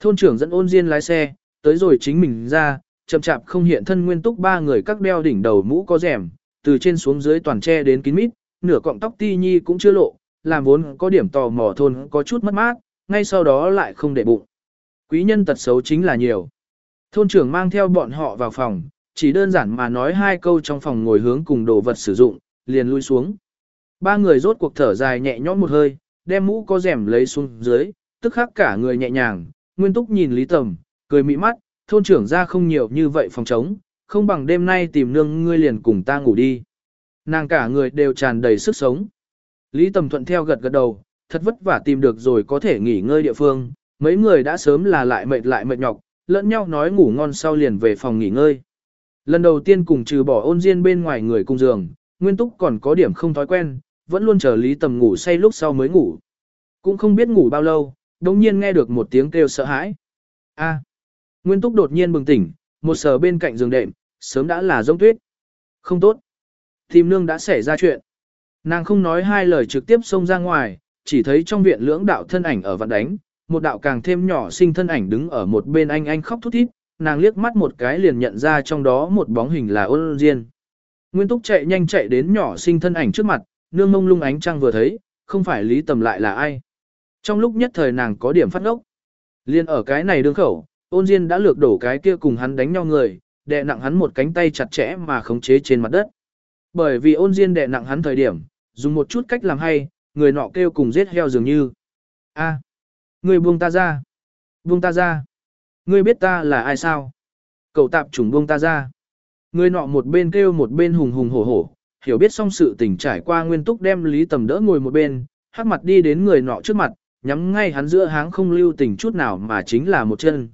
Thôn trưởng dẫn ôn diên lái xe, tới rồi chính mình ra, chậm chạp không hiện thân nguyên túc ba người các đeo đỉnh đầu mũ có rèm, từ trên xuống dưới toàn che đến kín mít, nửa cọng tóc ti nhi cũng chưa lộ, làm vốn có điểm tò mò thôn có chút mất mát, ngay sau đó lại không để bụng. Quý nhân tật xấu chính là nhiều. Thôn trưởng mang theo bọn họ vào phòng, chỉ đơn giản mà nói hai câu trong phòng ngồi hướng cùng đồ vật sử dụng, liền lui xuống. Ba người rốt cuộc thở dài nhẹ nhõm một hơi, đem mũ có rèm lấy xuống dưới, tức khắc cả người nhẹ nhàng, nguyên túc nhìn Lý Tầm, cười mị mắt, thôn trưởng ra không nhiều như vậy phòng trống, không bằng đêm nay tìm nương ngươi liền cùng ta ngủ đi. Nàng cả người đều tràn đầy sức sống. Lý Tầm thuận theo gật gật đầu, thật vất vả tìm được rồi có thể nghỉ ngơi địa phương, mấy người đã sớm là lại mệt lại mệt nhọc, lẫn nhau nói ngủ ngon sau liền về phòng nghỉ ngơi. Lần đầu tiên cùng trừ bỏ ôn diên bên ngoài người cùng giường, Nguyên Túc còn có điểm không thói quen, vẫn luôn chờ Lý Tầm ngủ say lúc sau mới ngủ. Cũng không biết ngủ bao lâu, đồng nhiên nghe được một tiếng kêu sợ hãi. A. À. Nguyên Túc đột nhiên bừng tỉnh, một sờ bên cạnh giường đệm, sớm đã là giống tuyết. Không tốt. Tìm nương đã xảy ra chuyện. Nàng không nói hai lời trực tiếp xông ra ngoài, chỉ thấy trong viện lưỡng đạo thân ảnh ở vạn đánh, một đạo càng thêm nhỏ sinh thân ảnh đứng ở một bên anh anh khóc thút thít, nàng liếc mắt một cái liền nhận ra trong đó một bóng hình là ôn diên. Nguyên túc chạy nhanh chạy đến nhỏ sinh thân ảnh trước mặt, nương mông lung ánh trăng vừa thấy, không phải lý tầm lại là ai. Trong lúc nhất thời nàng có điểm phát ngốc. Liên ở cái này đương khẩu, ôn diên đã lược đổ cái kia cùng hắn đánh nhau người, đè nặng hắn một cánh tay chặt chẽ mà khống chế trên mặt đất. Bởi vì ôn diên đè nặng hắn thời điểm, dùng một chút cách làm hay, người nọ kêu cùng giết heo dường như. a người buông ta ra. Buông ta ra. Ngươi biết ta là ai sao? Cậu tạp trùng buông ta ra. Người nọ một bên kêu một bên hùng hùng hổ hổ, hiểu biết xong sự tình trải qua nguyên túc đem Lý Tầm đỡ ngồi một bên, hắc mặt đi đến người nọ trước mặt, nhắm ngay hắn giữa háng không lưu tình chút nào mà chính là một chân.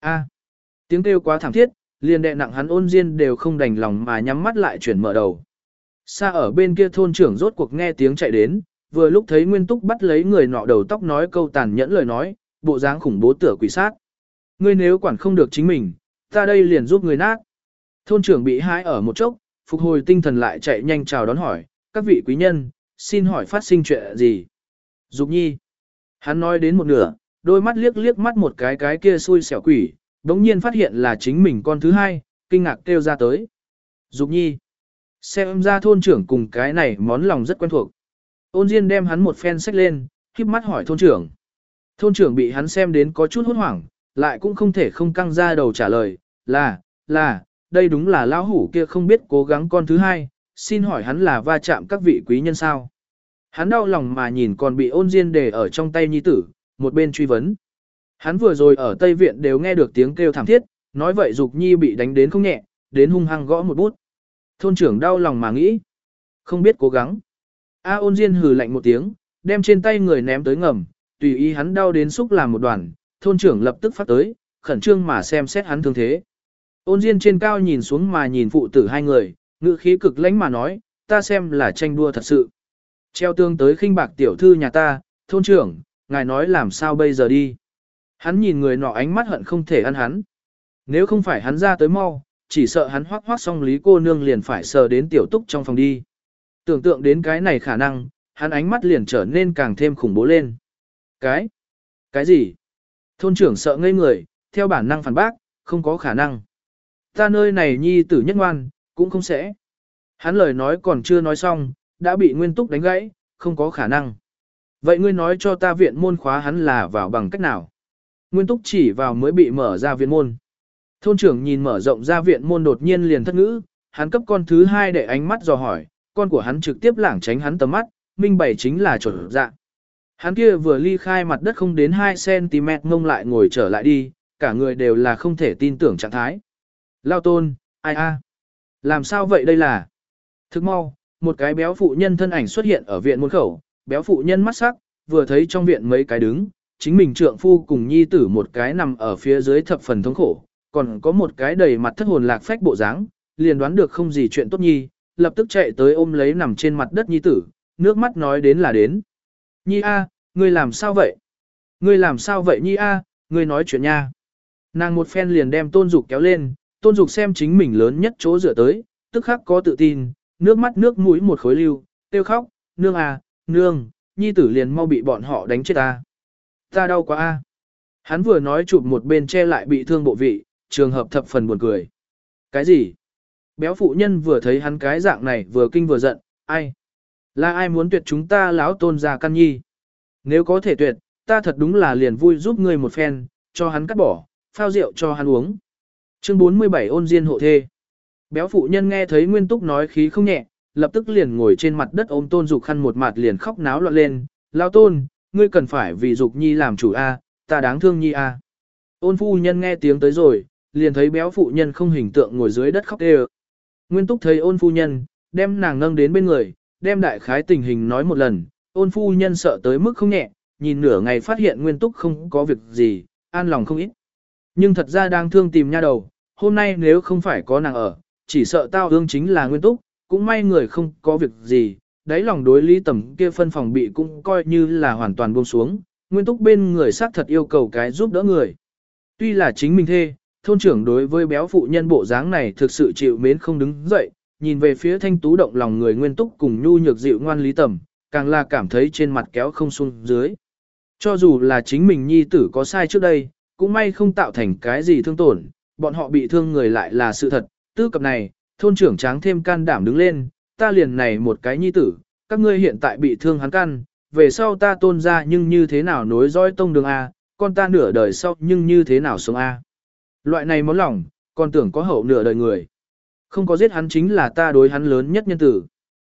A. tiếng kêu quá thảm thiết, liền đệ nặng hắn ôn diên đều không đành lòng mà nhắm mắt lại chuyển mở đầu. Xa ở bên kia thôn trưởng rốt cuộc nghe tiếng chạy đến, vừa lúc thấy Nguyên Túc bắt lấy người nọ đầu tóc nói câu tàn nhẫn lời nói, bộ dáng khủng bố tựa quỷ sát. Ngươi nếu quản không được chính mình, ta đây liền giúp người nát. Thôn trưởng bị hãi ở một chốc, phục hồi tinh thần lại chạy nhanh chào đón hỏi, các vị quý nhân, xin hỏi phát sinh chuyện gì? Dục nhi. Hắn nói đến một nửa, đôi mắt liếc liếc mắt một cái cái kia xui xẻo quỷ, đống nhiên phát hiện là chính mình con thứ hai, kinh ngạc kêu ra tới. Dục nhi. Xem ra thôn trưởng cùng cái này món lòng rất quen thuộc. Ôn Diên đem hắn một phen sách lên, khiếp mắt hỏi thôn trưởng. Thôn trưởng bị hắn xem đến có chút hốt hoảng, lại cũng không thể không căng ra đầu trả lời, là, là, đây đúng là lão hủ kia không biết cố gắng con thứ hai, xin hỏi hắn là va chạm các vị quý nhân sao. Hắn đau lòng mà nhìn còn bị ôn diên để ở trong tay nhi tử, một bên truy vấn. Hắn vừa rồi ở Tây Viện đều nghe được tiếng kêu thảm thiết, nói vậy Dục Nhi bị đánh đến không nhẹ, đến hung hăng gõ một bút. Thôn trưởng đau lòng mà nghĩ, không biết cố gắng. A ôn diên hừ lạnh một tiếng, đem trên tay người ném tới ngầm, tùy ý hắn đau đến xúc làm một đoàn, thôn trưởng lập tức phát tới, khẩn trương mà xem xét hắn thương thế. Ôn diên trên cao nhìn xuống mà nhìn phụ tử hai người, ngữ khí cực lãnh mà nói, ta xem là tranh đua thật sự. Treo tương tới khinh bạc tiểu thư nhà ta, thôn trưởng, ngài nói làm sao bây giờ đi. Hắn nhìn người nọ ánh mắt hận không thể ăn hắn. Nếu không phải hắn ra tới mau, chỉ sợ hắn hoác hoác xong lý cô nương liền phải sờ đến tiểu túc trong phòng đi. Tưởng tượng đến cái này khả năng, hắn ánh mắt liền trở nên càng thêm khủng bố lên. Cái? Cái gì? Thôn trưởng sợ ngây người, theo bản năng phản bác, không có khả năng. Ta nơi này nhi tử nhất ngoan, cũng không sẽ. Hắn lời nói còn chưa nói xong, đã bị nguyên túc đánh gãy, không có khả năng. Vậy ngươi nói cho ta viện môn khóa hắn là vào bằng cách nào? Nguyên túc chỉ vào mới bị mở ra viện môn. Thôn trưởng nhìn mở rộng ra viện môn đột nhiên liền thất ngữ, hắn cấp con thứ hai để ánh mắt dò hỏi, con của hắn trực tiếp lảng tránh hắn tầm mắt, minh bày chính là chuẩn dạ. Hắn kia vừa ly khai mặt đất không đến 2cm ngông lại ngồi trở lại đi, cả người đều là không thể tin tưởng trạng thái. Lao tôn, ai a? Làm sao vậy đây là? Thức mau, một cái béo phụ nhân thân ảnh xuất hiện ở viện môn khẩu, béo phụ nhân mắt sắc, vừa thấy trong viện mấy cái đứng, chính mình trượng phu cùng nhi tử một cái nằm ở phía dưới thập phần thống khổ, còn có một cái đầy mặt thất hồn lạc phách bộ dáng, liền đoán được không gì chuyện tốt nhi, lập tức chạy tới ôm lấy nằm trên mặt đất nhi tử, nước mắt nói đến là đến. Nhi a, ngươi làm sao vậy? Ngươi làm sao vậy Nhi a, ngươi nói chuyện nha. Nàng một phen liền đem tôn dục kéo lên, tôn dục xem chính mình lớn nhất chỗ dựa tới, tức khắc có tự tin, nước mắt nước mũi một khối lưu, tiêu khóc, nương à, nương, nhi tử liền mau bị bọn họ đánh chết ta. Ta đau quá a. Hắn vừa nói chụp một bên che lại bị thương bộ vị, trường hợp thập phần buồn cười. Cái gì? Béo phụ nhân vừa thấy hắn cái dạng này vừa kinh vừa giận, ai? Là ai muốn tuyệt chúng ta lão tôn ra căn nhi? Nếu có thể tuyệt, ta thật đúng là liền vui giúp ngươi một phen, cho hắn cắt bỏ, phao rượu cho hắn uống. Chương 47 ôn diên hộ thê. Béo phụ nhân nghe thấy Nguyên Túc nói khí không nhẹ, lập tức liền ngồi trên mặt đất ôm Tôn Dục khăn một mặt liền khóc náo loạn lên, "Lão Tôn, ngươi cần phải vì Dục Nhi làm chủ a, ta đáng thương Nhi a." Ôn phu nhân nghe tiếng tới rồi, liền thấy béo phụ nhân không hình tượng ngồi dưới đất khóc đê. Nguyên Túc thấy Ôn phu nhân, đem nàng nâng đến bên người, đem đại khái tình hình nói một lần, Ôn phu nhân sợ tới mức không nhẹ, nhìn nửa ngày phát hiện Nguyên Túc không có việc gì, an lòng không ít. Nhưng thật ra đang thương tìm nha đầu, hôm nay nếu không phải có nàng ở, chỉ sợ tao hương chính là Nguyên Túc, cũng may người không có việc gì, đáy lòng đối lý tầm kia phân phòng bị cũng coi như là hoàn toàn buông xuống, Nguyên Túc bên người xác thật yêu cầu cái giúp đỡ người. Tuy là chính mình thê, thôn trưởng đối với béo phụ nhân bộ dáng này thực sự chịu mến không đứng dậy, nhìn về phía thanh tú động lòng người Nguyên Túc cùng nhu nhược dịu ngoan lý tầm, càng là cảm thấy trên mặt kéo không xuống dưới. Cho dù là chính mình nhi tử có sai trước đây, cũng may không tạo thành cái gì thương tổn, bọn họ bị thương người lại là sự thật. Tư cập này, thôn trưởng tráng thêm can đảm đứng lên, ta liền này một cái nhi tử, các ngươi hiện tại bị thương hắn căn, về sau ta tôn ra nhưng như thế nào nối dõi tông đường A, con ta nửa đời sau nhưng như thế nào sống A. Loại này món lòng, còn tưởng có hậu nửa đời người. Không có giết hắn chính là ta đối hắn lớn nhất nhân tử.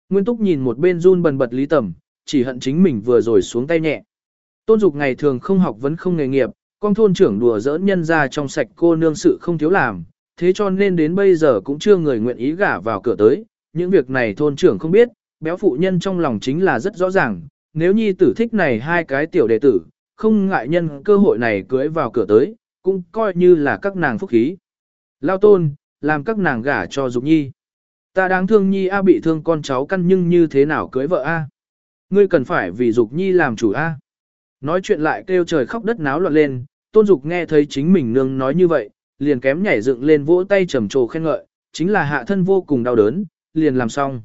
Nguyên Túc nhìn một bên run bần bật lý tầm, chỉ hận chính mình vừa rồi xuống tay nhẹ. Tôn Dục ngày thường không học vẫn không nghề nghiệp, con thôn trưởng đùa giỡn nhân ra trong sạch cô nương sự không thiếu làm, thế cho nên đến bây giờ cũng chưa người nguyện ý gả vào cửa tới. Những việc này thôn trưởng không biết, béo phụ nhân trong lòng chính là rất rõ ràng, nếu nhi tử thích này hai cái tiểu đệ tử, không ngại nhân cơ hội này cưới vào cửa tới, cũng coi như là các nàng phúc khí. Lao tôn, làm các nàng gả cho Dục Nhi. Ta đáng thương Nhi A bị thương con cháu căn nhưng như thế nào cưới vợ A. Ngươi cần phải vì Dục Nhi làm chủ A. Nói chuyện lại kêu trời khóc đất náo loạn lên, tôn dục nghe thấy chính mình nương nói như vậy, liền kém nhảy dựng lên vỗ tay trầm trồ khen ngợi, chính là hạ thân vô cùng đau đớn, liền làm xong.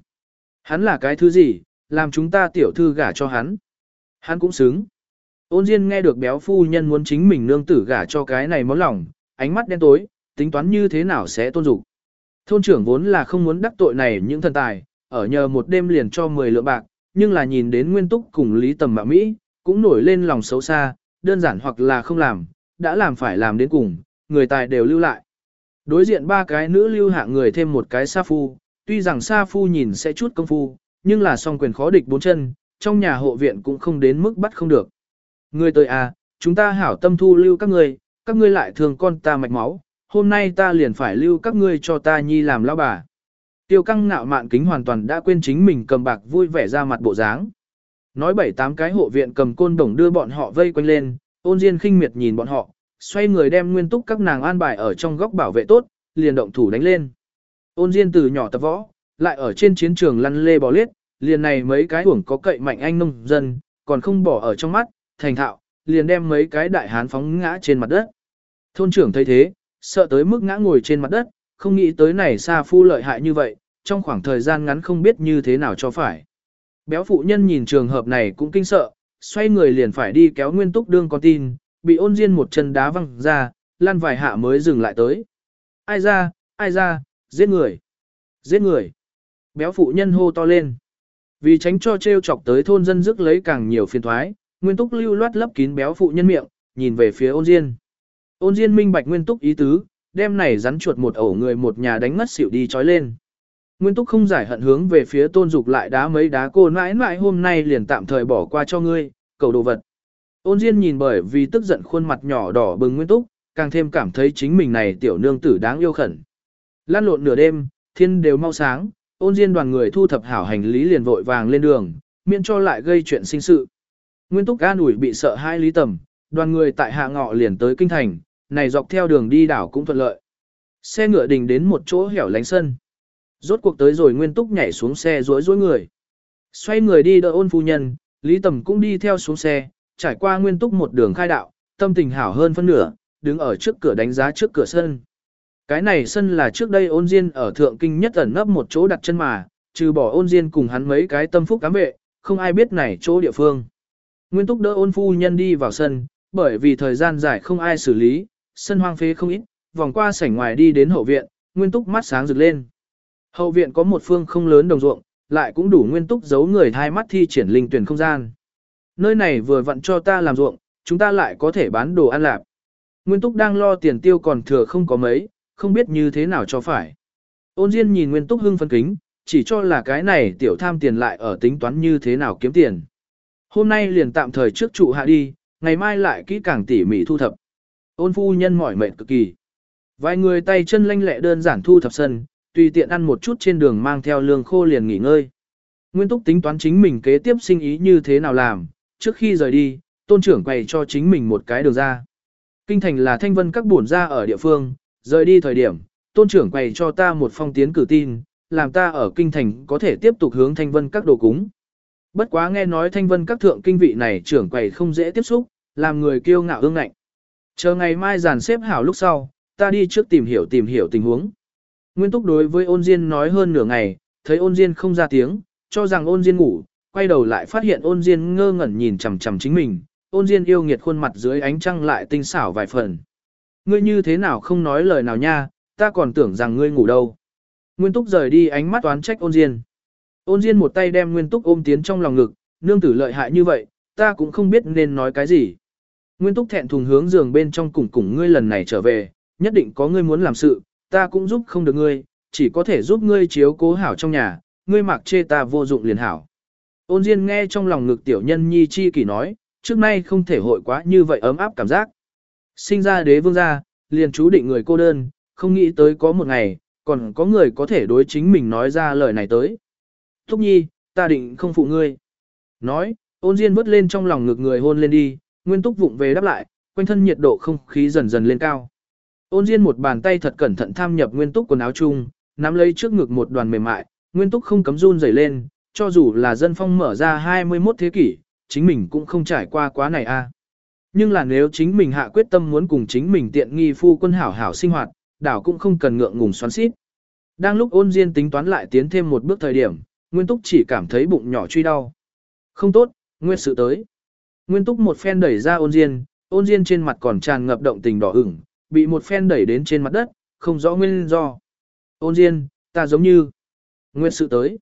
Hắn là cái thứ gì, làm chúng ta tiểu thư gả cho hắn. Hắn cũng xứng. Ôn Diên nghe được béo phu nhân muốn chính mình nương tử gả cho cái này món lòng, ánh mắt đen tối, tính toán như thế nào sẽ tôn dục. Thôn trưởng vốn là không muốn đắc tội này những thần tài, ở nhờ một đêm liền cho 10 lượng bạc, nhưng là nhìn đến nguyên túc cùng lý tầm mạ Mỹ, cũng nổi lên lòng xấu xa, đơn giản hoặc là không làm, đã làm phải làm đến cùng, người tài đều lưu lại. Đối diện ba cái nữ lưu hạ người thêm một cái sa phu, tuy rằng sa phu nhìn sẽ chút công phu, nhưng là song quyền khó địch bốn chân, trong nhà hộ viện cũng không đến mức bắt không được. Người tới à, chúng ta hảo tâm thu lưu các ngươi, các ngươi lại thường con ta mạch máu, hôm nay ta liền phải lưu các ngươi cho ta nhi làm lão bà. Tiêu căng ngạo mạn kính hoàn toàn đã quên chính mình cầm bạc vui vẻ ra mặt bộ dáng. Nói bảy tám cái hộ viện cầm côn đồng đưa bọn họ vây quanh lên, ôn diên khinh miệt nhìn bọn họ, xoay người đem nguyên túc các nàng an bài ở trong góc bảo vệ tốt, liền động thủ đánh lên. Ôn diên từ nhỏ tập võ, lại ở trên chiến trường lăn lê bò liết, liền này mấy cái uổng có cậy mạnh anh nông dân, còn không bỏ ở trong mắt, thành thạo, liền đem mấy cái đại hán phóng ngã trên mặt đất. Thôn trưởng thấy thế, sợ tới mức ngã ngồi trên mặt đất, không nghĩ tới này xa phu lợi hại như vậy, trong khoảng thời gian ngắn không biết như thế nào cho phải. Béo phụ nhân nhìn trường hợp này cũng kinh sợ, xoay người liền phải đi kéo nguyên túc đương con tin, bị ôn diên một chân đá văng ra, lăn vài hạ mới dừng lại tới. Ai ra, ai ra, giết người, giết người. Béo phụ nhân hô to lên. Vì tránh cho treo chọc tới thôn dân dứt lấy càng nhiều phiền thoái, nguyên túc lưu loát lấp kín béo phụ nhân miệng, nhìn về phía ôn diên. Ôn diên minh bạch nguyên túc ý tứ, đem này rắn chuột một ổ người một nhà đánh ngất xỉu đi trói lên. Nguyên Túc không giải hận hướng về phía tôn dục lại đá mấy đá cô mãi mãi hôm nay liền tạm thời bỏ qua cho ngươi, cầu đồ vật. Ôn Diên nhìn bởi vì tức giận khuôn mặt nhỏ đỏ bừng Nguyên Túc, càng thêm cảm thấy chính mình này tiểu nương tử đáng yêu khẩn. Lan lộn nửa đêm, thiên đều mau sáng, ôn Diên đoàn người thu thập hảo hành lý liền vội vàng lên đường, miễn cho lại gây chuyện sinh sự. Nguyên Túc ga ủi bị sợ hai lý tầm, đoàn người tại hạ ngọ liền tới kinh thành, này dọc theo đường đi đảo cũng thuận lợi. Xe ngựa đình đến một chỗ hẻo lánh sân. Rốt cuộc tới rồi Nguyên Túc nhảy xuống xe rối rối người. Xoay người đi đỡ ôn phu nhân, Lý Tầm cũng đi theo xuống xe, trải qua Nguyên Túc một đường khai đạo, tâm tình hảo hơn phân nửa, đứng ở trước cửa đánh giá trước cửa sân. Cái này sân là trước đây ôn diên ở thượng kinh nhất ẩn nấp một chỗ đặt chân mà, trừ bỏ ôn diên cùng hắn mấy cái tâm phúc cám vệ, không ai biết này chỗ địa phương. Nguyên túc đỡ ôn phu nhân đi vào sân, bởi vì thời gian dài không ai xử lý, sân hoang phế không ít, vòng qua sảnh ngoài đi đến hậu viện, nguyên túc mắt sáng rực lên. Hậu viện có một phương không lớn đồng ruộng, lại cũng đủ nguyên túc giấu người hai mắt thi triển linh tuyển không gian. Nơi này vừa vặn cho ta làm ruộng, chúng ta lại có thể bán đồ ăn lạp. Nguyên túc đang lo tiền tiêu còn thừa không có mấy, không biết như thế nào cho phải. Ôn Diên nhìn Nguyên Túc Hưng phấn kính, chỉ cho là cái này tiểu tham tiền lại ở tính toán như thế nào kiếm tiền. Hôm nay liền tạm thời trước trụ hạ đi, ngày mai lại kỹ càng tỉ mỉ thu thập. Ôn phu nhân mỏi mệt cực kỳ. Vài người tay chân lanh lẹ đơn giản thu thập sân, tùy tiện ăn một chút trên đường mang theo lương khô liền nghỉ ngơi. Nguyên Túc tính toán chính mình kế tiếp sinh ý như thế nào làm, trước khi rời đi, tôn trưởng quay cho chính mình một cái đường ra. Kinh thành là thanh vân các bổn ra ở địa phương, rời đi thời điểm, tôn trưởng quay cho ta một phong tiến cử tin, làm ta ở kinh thành có thể tiếp tục hướng thanh vân các đồ cúng. Bất quá nghe nói thanh vân các thượng kinh vị này trưởng quầy không dễ tiếp xúc, làm người kiêu ngạo ương ngạnh. Chờ ngày mai dàn xếp hảo lúc sau, ta đi trước tìm hiểu tìm hiểu tình huống. Nguyên túc đối với ôn diên nói hơn nửa ngày, thấy ôn diên không ra tiếng, cho rằng ôn diên ngủ, quay đầu lại phát hiện ôn diên ngơ ngẩn nhìn chằm chằm chính mình, ôn diên yêu nghiệt khuôn mặt dưới ánh trăng lại tinh xảo vài phần. Ngươi như thế nào không nói lời nào nha, ta còn tưởng rằng ngươi ngủ đâu. Nguyên túc rời đi ánh mắt toán trách ôn diên. Ôn diên một tay đem nguyên túc ôm tiến trong lòng ngực, nương tử lợi hại như vậy, ta cũng không biết nên nói cái gì. Nguyên túc thẹn thùng hướng giường bên trong cùng cùng ngươi lần này trở về, nhất định có ngươi muốn làm sự, ta cũng giúp không được ngươi, chỉ có thể giúp ngươi chiếu cố hảo trong nhà, ngươi mặc chê ta vô dụng liền hảo. Ôn Diên nghe trong lòng ngực tiểu nhân nhi chi kỷ nói, trước nay không thể hội quá như vậy ấm áp cảm giác. Sinh ra đế vương gia, liền chú định người cô đơn, không nghĩ tới có một ngày, còn có người có thể đối chính mình nói ra lời này tới. Thúc nhi, ta định không phụ ngươi. Nói, ôn diên vứt lên trong lòng ngực người hôn lên đi, nguyên túc vụng về đáp lại, quanh thân nhiệt độ không khí dần dần lên cao. Ôn diên một bàn tay thật cẩn thận tham nhập nguyên túc quần áo chung, nắm lấy trước ngực một đoàn mềm mại, nguyên túc không cấm run rẩy lên, cho dù là dân phong mở ra 21 thế kỷ, chính mình cũng không trải qua quá này a. Nhưng là nếu chính mình hạ quyết tâm muốn cùng chính mình tiện nghi phu quân hảo hảo sinh hoạt, đảo cũng không cần ngượng ngùng xoắn xít. Đang lúc ôn diên tính toán lại tiến thêm một bước thời điểm, Nguyên Túc chỉ cảm thấy bụng nhỏ truy đau. Không tốt, Nguyên sự tới. Nguyên Túc một phen đẩy ra ôn diên, ôn diên trên mặt còn tràn ngập động tình đỏ ửng, bị một phen đẩy đến trên mặt đất, không rõ nguyên do. Ôn diên, ta giống như... Nguyên sự tới.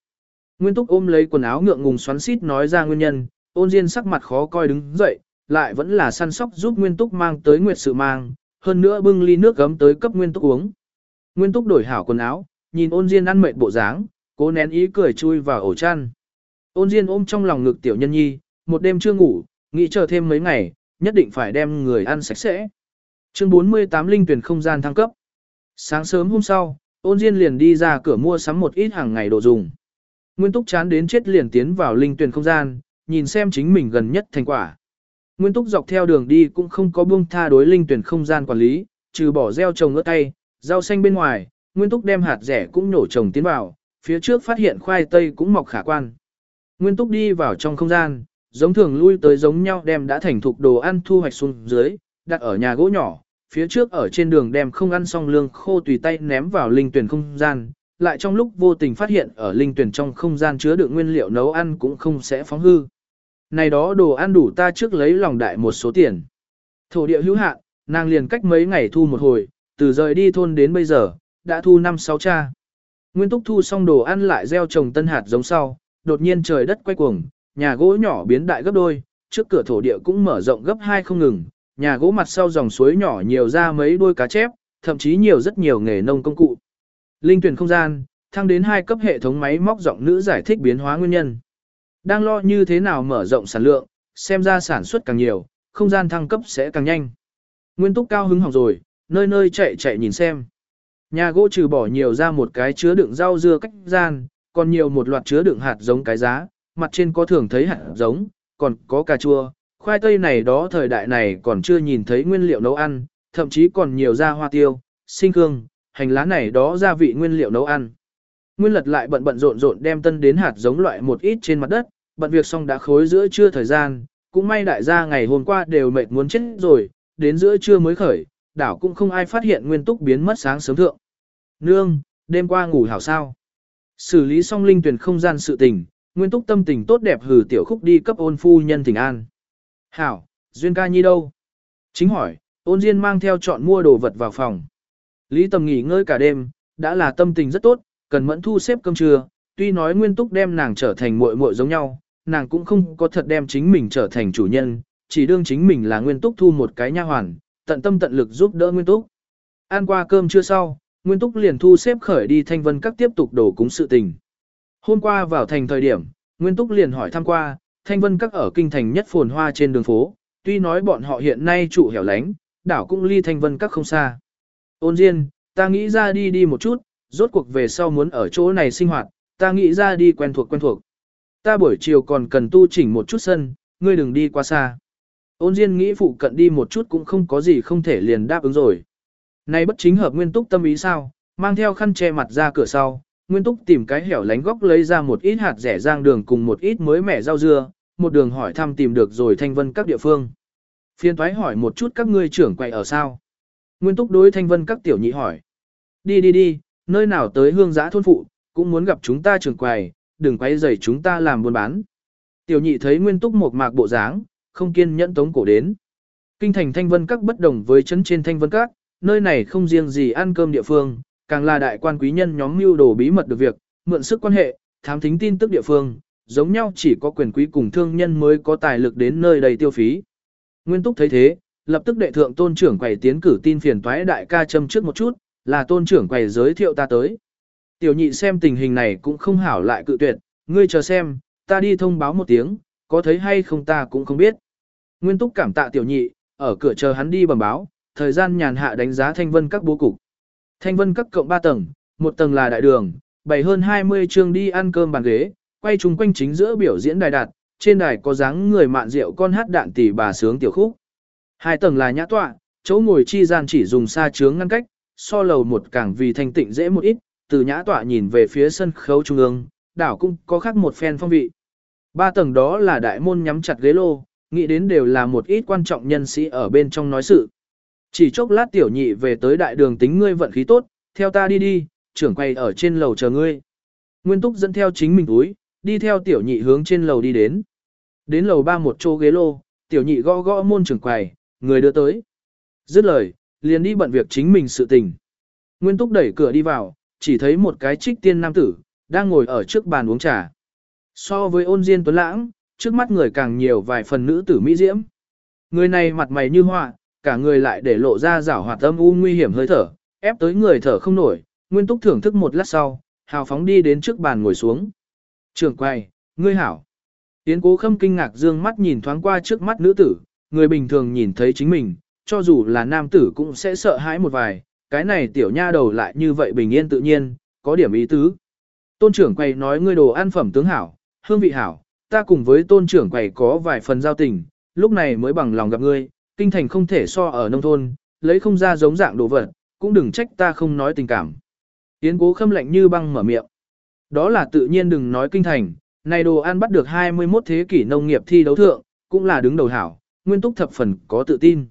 Nguyên Túc ôm lấy quần áo ngượng ngùng xoắn xít nói ra nguyên nhân, ôn diên sắc mặt khó coi đứng dậy, lại vẫn là săn sóc giúp Nguyên Túc mang tới Nguyệt sự mang, hơn nữa bưng ly nước gấm tới cấp Nguyên Túc uống. Nguyên Túc đổi hảo quần áo, nhìn ôn diên ăn mệt bộ dáng, cố nén ý cười chui vào ổ chăn. Ôn diên ôm trong lòng ngực tiểu nhân nhi, một đêm chưa ngủ, nghĩ chờ thêm mấy ngày, nhất định phải đem người ăn sạch sẽ. Chương 48 Linh tuyển không gian thăng cấp. Sáng sớm hôm sau, ôn diên liền đi ra cửa mua sắm một ít hàng ngày đồ dùng. Nguyên Túc chán đến chết liền tiến vào linh tuyển không gian, nhìn xem chính mình gần nhất thành quả. Nguyên Túc dọc theo đường đi cũng không có buông tha đối linh tuyển không gian quản lý, trừ bỏ gieo trồng ớt tay, rau xanh bên ngoài, Nguyên Túc đem hạt rẻ cũng nổ trồng tiến vào, phía trước phát hiện khoai tây cũng mọc khả quan. Nguyên Túc đi vào trong không gian, giống thường lui tới giống nhau đem đã thành thục đồ ăn thu hoạch xuống dưới, đặt ở nhà gỗ nhỏ, phía trước ở trên đường đem không ăn xong lương khô tùy tay ném vào linh tuyển không gian, lại trong lúc vô tình phát hiện ở linh tuyển trong không gian chứa đựng nguyên liệu nấu ăn cũng không sẽ phóng hư. Này đó đồ ăn đủ ta trước lấy lòng đại một số tiền. Thổ địa hữu hạn, nàng liền cách mấy ngày thu một hồi, từ rời đi thôn đến bây giờ, đã thu năm sáu cha. Nguyên túc thu xong đồ ăn lại gieo trồng tân hạt giống sau, đột nhiên trời đất quay cuồng, nhà gỗ nhỏ biến đại gấp đôi, trước cửa thổ địa cũng mở rộng gấp hai không ngừng, nhà gỗ mặt sau dòng suối nhỏ nhiều ra mấy đôi cá chép, thậm chí nhiều rất nhiều nghề nông công cụ. Linh tuyển không gian, thăng đến hai cấp hệ thống máy móc giọng nữ giải thích biến hóa nguyên nhân. Đang lo như thế nào mở rộng sản lượng, xem ra sản xuất càng nhiều, không gian thăng cấp sẽ càng nhanh. Nguyên túc cao hứng hỏng rồi, nơi nơi chạy chạy nhìn xem. Nhà gỗ trừ bỏ nhiều ra một cái chứa đựng rau dưa cách gian, còn nhiều một loạt chứa đựng hạt giống cái giá, mặt trên có thường thấy hạt giống, còn có cà chua, khoai tây này đó thời đại này còn chưa nhìn thấy nguyên liệu nấu ăn, thậm chí còn nhiều ra hoa tiêu, sinh hương, hành lá này đó gia vị nguyên liệu nấu ăn. Nguyên lật lại bận bận rộn rộn đem tân đến hạt giống loại một ít trên mặt đất, bận việc xong đã khối giữa trưa thời gian, cũng may đại gia ngày hôm qua đều mệt muốn chết rồi, đến giữa trưa mới khởi, đảo cũng không ai phát hiện nguyên túc biến mất sáng sớm thượng. Nương, đêm qua ngủ hảo sao? Xử lý xong linh tuyển không gian sự tình, nguyên túc tâm tình tốt đẹp hử tiểu khúc đi cấp ôn phu nhân thỉnh an. Hảo, Duyên ca nhi đâu? Chính hỏi, ôn Diên mang theo chọn mua đồ vật vào phòng. Lý tầm nghỉ ngơi cả đêm, đã là tâm tình rất tốt, cần mẫn thu xếp cơm trưa, tuy nói nguyên túc đem nàng trở thành muội muội giống nhau, nàng cũng không có thật đem chính mình trở thành chủ nhân, chỉ đương chính mình là nguyên túc thu một cái nha hoàn, tận tâm tận lực giúp đỡ nguyên túc. Ăn qua cơm trưa sau, nguyên túc liền thu xếp khởi đi thanh vân các tiếp tục đổ cúng sự tình. Hôm qua vào thành thời điểm, nguyên túc liền hỏi thăm qua, thanh vân các ở kinh thành nhất phồn hoa trên đường phố, tuy nói bọn họ hiện nay trụ hẻo lánh, đảo cũng ly thanh vân các không xa. Ôn Diên, ta nghĩ ra đi đi một chút, rốt cuộc về sau muốn ở chỗ này sinh hoạt, ta nghĩ ra đi quen thuộc quen thuộc. Ta buổi chiều còn cần tu chỉnh một chút sân, ngươi đừng đi quá xa. Ôn Diên nghĩ phụ cận đi một chút cũng không có gì không thể liền đáp ứng rồi. Này bất chính hợp nguyên túc tâm ý sao, mang theo khăn che mặt ra cửa sau, nguyên túc tìm cái hẻo lánh góc lấy ra một ít hạt rẻ rang đường cùng một ít mới mẻ rau dưa, một đường hỏi thăm tìm được rồi thanh vân các địa phương. Phiên thoái hỏi một chút các ngươi trưởng quầy ở sao. Nguyên túc đối thanh vân các tiểu nhị hỏi. Đi đi đi, nơi nào tới hương giã thôn phụ, cũng muốn gặp chúng ta trưởng quầy, đừng quay rầy chúng ta làm buôn bán. Tiểu nhị thấy nguyên túc một mạc bộ dáng, không kiên nhẫn tống cổ đến. Kinh thành thanh vân các bất đồng với chấn trên thanh vân các, nơi này không riêng gì ăn cơm địa phương, càng là đại quan quý nhân nhóm mưu đồ bí mật được việc, mượn sức quan hệ, thám thính tin tức địa phương, giống nhau chỉ có quyền quý cùng thương nhân mới có tài lực đến nơi đầy tiêu phí. Nguyên Túc thấy thế, lập tức đệ thượng tôn trưởng quầy tiến cử tin phiền toái đại ca châm trước một chút, là tôn trưởng quầy giới thiệu ta tới. Tiểu nhị xem tình hình này cũng không hảo lại cự tuyệt, ngươi chờ xem, ta đi thông báo một tiếng, có thấy hay không ta cũng không biết. Nguyên Túc cảm tạ tiểu nhị, ở cửa chờ hắn đi bẩm báo, thời gian nhàn hạ đánh giá thanh vân các bố cục. Thanh vân các cộng 3 tầng, một tầng là đại đường, bày hơn 20 chương đi ăn cơm bàn ghế, quay chung quanh chính giữa biểu diễn đài đạt, trên đài có dáng người mạn rượu con hát đạn tỷ bà sướng tiểu khúc. Hai tầng là nhã tọa, chỗ ngồi chi gian chỉ dùng xa chướng ngăn cách, so lầu một càng vì thanh tịnh dễ một ít, từ nhã tọa nhìn về phía sân khấu trung ương, đảo cũng có khác một phen phong vị. Ba tầng đó là đại môn nhắm chặt ghế lô, nghĩ đến đều là một ít quan trọng nhân sĩ ở bên trong nói sự. Chỉ chốc lát tiểu nhị về tới đại đường tính ngươi vận khí tốt, theo ta đi đi, trưởng quay ở trên lầu chờ ngươi. Nguyên túc dẫn theo chính mình túi, đi theo tiểu nhị hướng trên lầu đi đến. Đến lầu ba một chỗ ghế lô, tiểu nhị gõ gõ môn trưởng quầy, người đưa tới. Dứt lời, liền đi bận việc chính mình sự tình. Nguyên túc đẩy cửa đi vào, chỉ thấy một cái trích tiên nam tử, đang ngồi ở trước bàn uống trà. So với ôn diên tuấn lãng, trước mắt người càng nhiều vài phần nữ tử mỹ diễm. Người này mặt mày như họa, cả người lại để lộ ra rảo hoạt âm u nguy hiểm hơi thở, ép tới người thở không nổi, Nguyên Túc thưởng thức một lát sau, hào phóng đi đến trước bàn ngồi xuống. Trưởng quay, ngươi hảo. Yến cố khâm kinh ngạc dương mắt nhìn thoáng qua trước mắt nữ tử, người bình thường nhìn thấy chính mình, cho dù là nam tử cũng sẽ sợ hãi một vài, cái này tiểu nha đầu lại như vậy bình yên tự nhiên, có điểm ý tứ. Tôn trưởng quầy nói ngươi đồ ăn phẩm tướng hảo, hương vị hảo, ta cùng với tôn trưởng quầy có vài phần giao tình, lúc này mới bằng lòng gặp ngươi, kinh thành không thể so ở nông thôn, lấy không ra giống dạng đồ vật, cũng đừng trách ta không nói tình cảm. Yến cố khâm lạnh như băng mở miệng. Đó là tự nhiên đừng nói kinh thành, này đồ ăn bắt được 21 thế kỷ nông nghiệp thi đấu thượng, cũng là đứng đầu hảo, nguyên túc thập phần có tự tin.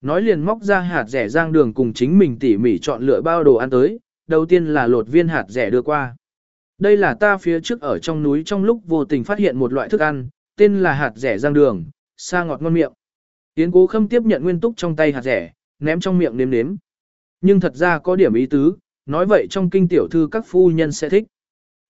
Nói liền móc ra hạt rẻ rang đường cùng chính mình tỉ mỉ chọn lựa bao đồ ăn tới, đầu tiên là lột viên hạt rẻ đưa qua. Đây là ta phía trước ở trong núi trong lúc vô tình phát hiện một loại thức ăn, tên là hạt rẻ rang đường, xa ngọt ngon miệng. Yến cố khâm tiếp nhận nguyên túc trong tay hạt rẻ, ném trong miệng nếm nếm. Nhưng thật ra có điểm ý tứ, nói vậy trong kinh tiểu thư các phu nhân sẽ thích.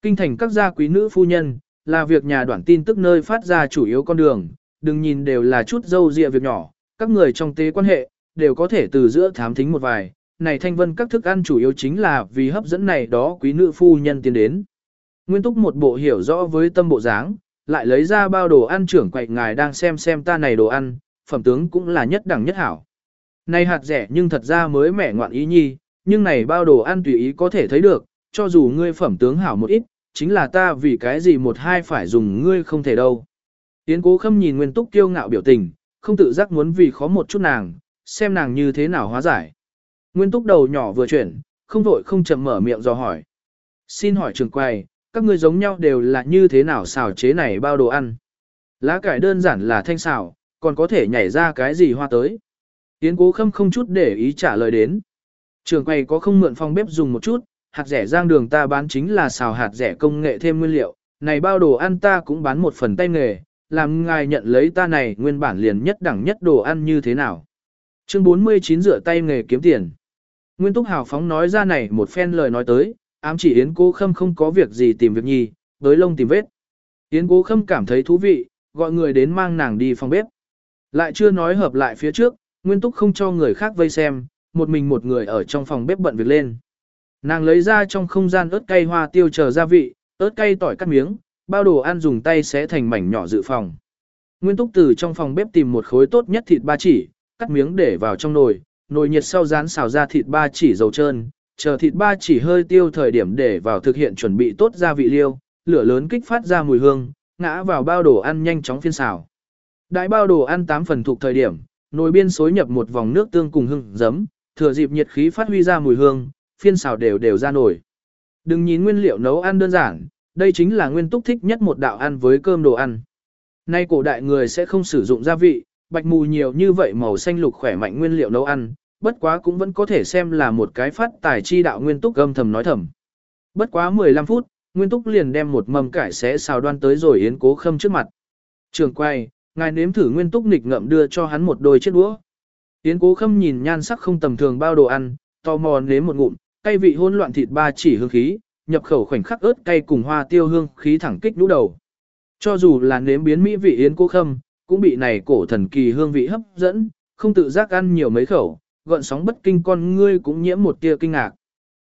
Kinh thành các gia quý nữ phu nhân, là việc nhà đoạn tin tức nơi phát ra chủ yếu con đường, đừng nhìn đều là chút dâu dịa việc nhỏ, các người trong tế quan hệ, đều có thể từ giữa thám thính một vài. Này thanh vân các thức ăn chủ yếu chính là vì hấp dẫn này đó quý nữ phu nhân tiến đến. Nguyên túc một bộ hiểu rõ với tâm bộ dáng, lại lấy ra bao đồ ăn trưởng quậy ngài đang xem xem ta này đồ ăn, phẩm tướng cũng là nhất đẳng nhất hảo. Này hạt rẻ nhưng thật ra mới mẻ ngoạn ý nhi, nhưng này bao đồ ăn tùy ý có thể thấy được, cho dù ngươi phẩm tướng hảo một ít, chính là ta vì cái gì một hai phải dùng ngươi không thể đâu. Yến cố khâm nhìn nguyên túc kiêu ngạo biểu tình, không tự giác muốn vì khó một chút nàng, xem nàng như thế nào hóa giải. Nguyên túc đầu nhỏ vừa chuyển, không vội không chậm mở miệng do hỏi. Xin hỏi trường quầy, các ngươi giống nhau đều là như thế nào xào chế này bao đồ ăn? Lá cải đơn giản là thanh xào, còn có thể nhảy ra cái gì hoa tới. Yến cố khâm không chút để ý trả lời đến. Trường quầy có không mượn phòng bếp dùng một chút, hạt rẻ giang đường ta bán chính là xào hạt rẻ công nghệ thêm nguyên liệu, này bao đồ ăn ta cũng bán một phần tay nghề, làm ngài nhận lấy ta này nguyên bản liền nhất đẳng nhất đồ ăn như thế nào. Chương 49 rửa tay nghề kiếm tiền. Nguyên Túc Hào phóng nói ra này một phen lời nói tới, ám chỉ Yến Cố Khâm không có việc gì tìm việc nhì, đối lông tìm vết. Yến Cố Khâm cảm thấy thú vị, gọi người đến mang nàng đi phòng bếp. Lại chưa nói hợp lại phía trước, Nguyên Túc không cho người khác vây xem, một mình một người ở trong phòng bếp bận việc lên. Nàng lấy ra trong không gian ớt cay hoa tiêu chờ gia vị, ớt cay tỏi cắt miếng, bao đồ ăn dùng tay sẽ thành mảnh nhỏ dự phòng. Nguyên Túc từ trong phòng bếp tìm một khối tốt nhất thịt ba chỉ, cắt miếng để vào trong nồi, nồi nhiệt sau rán xào ra thịt ba chỉ dầu trơn, chờ thịt ba chỉ hơi tiêu thời điểm để vào thực hiện chuẩn bị tốt gia vị liêu, lửa lớn kích phát ra mùi hương, ngã vào bao đồ ăn nhanh chóng phiên xào. Đại bao đồ ăn 8 phần thuộc thời điểm, nồi biên xối nhập một vòng nước tương cùng hương giấm, thừa dịp nhiệt khí phát huy ra mùi hương, phiên xào đều đều ra nổi. Đừng nhìn nguyên liệu nấu ăn đơn giản, đây chính là nguyên túc thích nhất một đạo ăn với cơm đồ ăn. Nay cổ đại người sẽ không sử dụng gia vị, bạch mù nhiều như vậy màu xanh lục khỏe mạnh nguyên liệu nấu ăn, bất quá cũng vẫn có thể xem là một cái phát tài chi đạo nguyên túc gâm thầm nói thầm. Bất quá 15 phút, nguyên túc liền đem một mầm cải xé xào đoan tới rồi yến cố khâm trước mặt. Trường quay, ngài nếm thử nguyên túc nịch ngậm đưa cho hắn một đôi chiếc đũa. Yến cố khâm nhìn nhan sắc không tầm thường bao đồ ăn, tò mò nếm một ngụm, cay vị hỗn loạn thịt ba chỉ hương khí, nhập khẩu khoảnh khắc ớt cay cùng hoa tiêu hương khí thẳng kích lũ đầu. Cho dù là nếm biến mỹ vị yến cố khâm, cũng bị này cổ thần kỳ hương vị hấp dẫn, không tự giác ăn nhiều mấy khẩu, gợn sóng bất kinh con ngươi cũng nhiễm một tia kinh ngạc.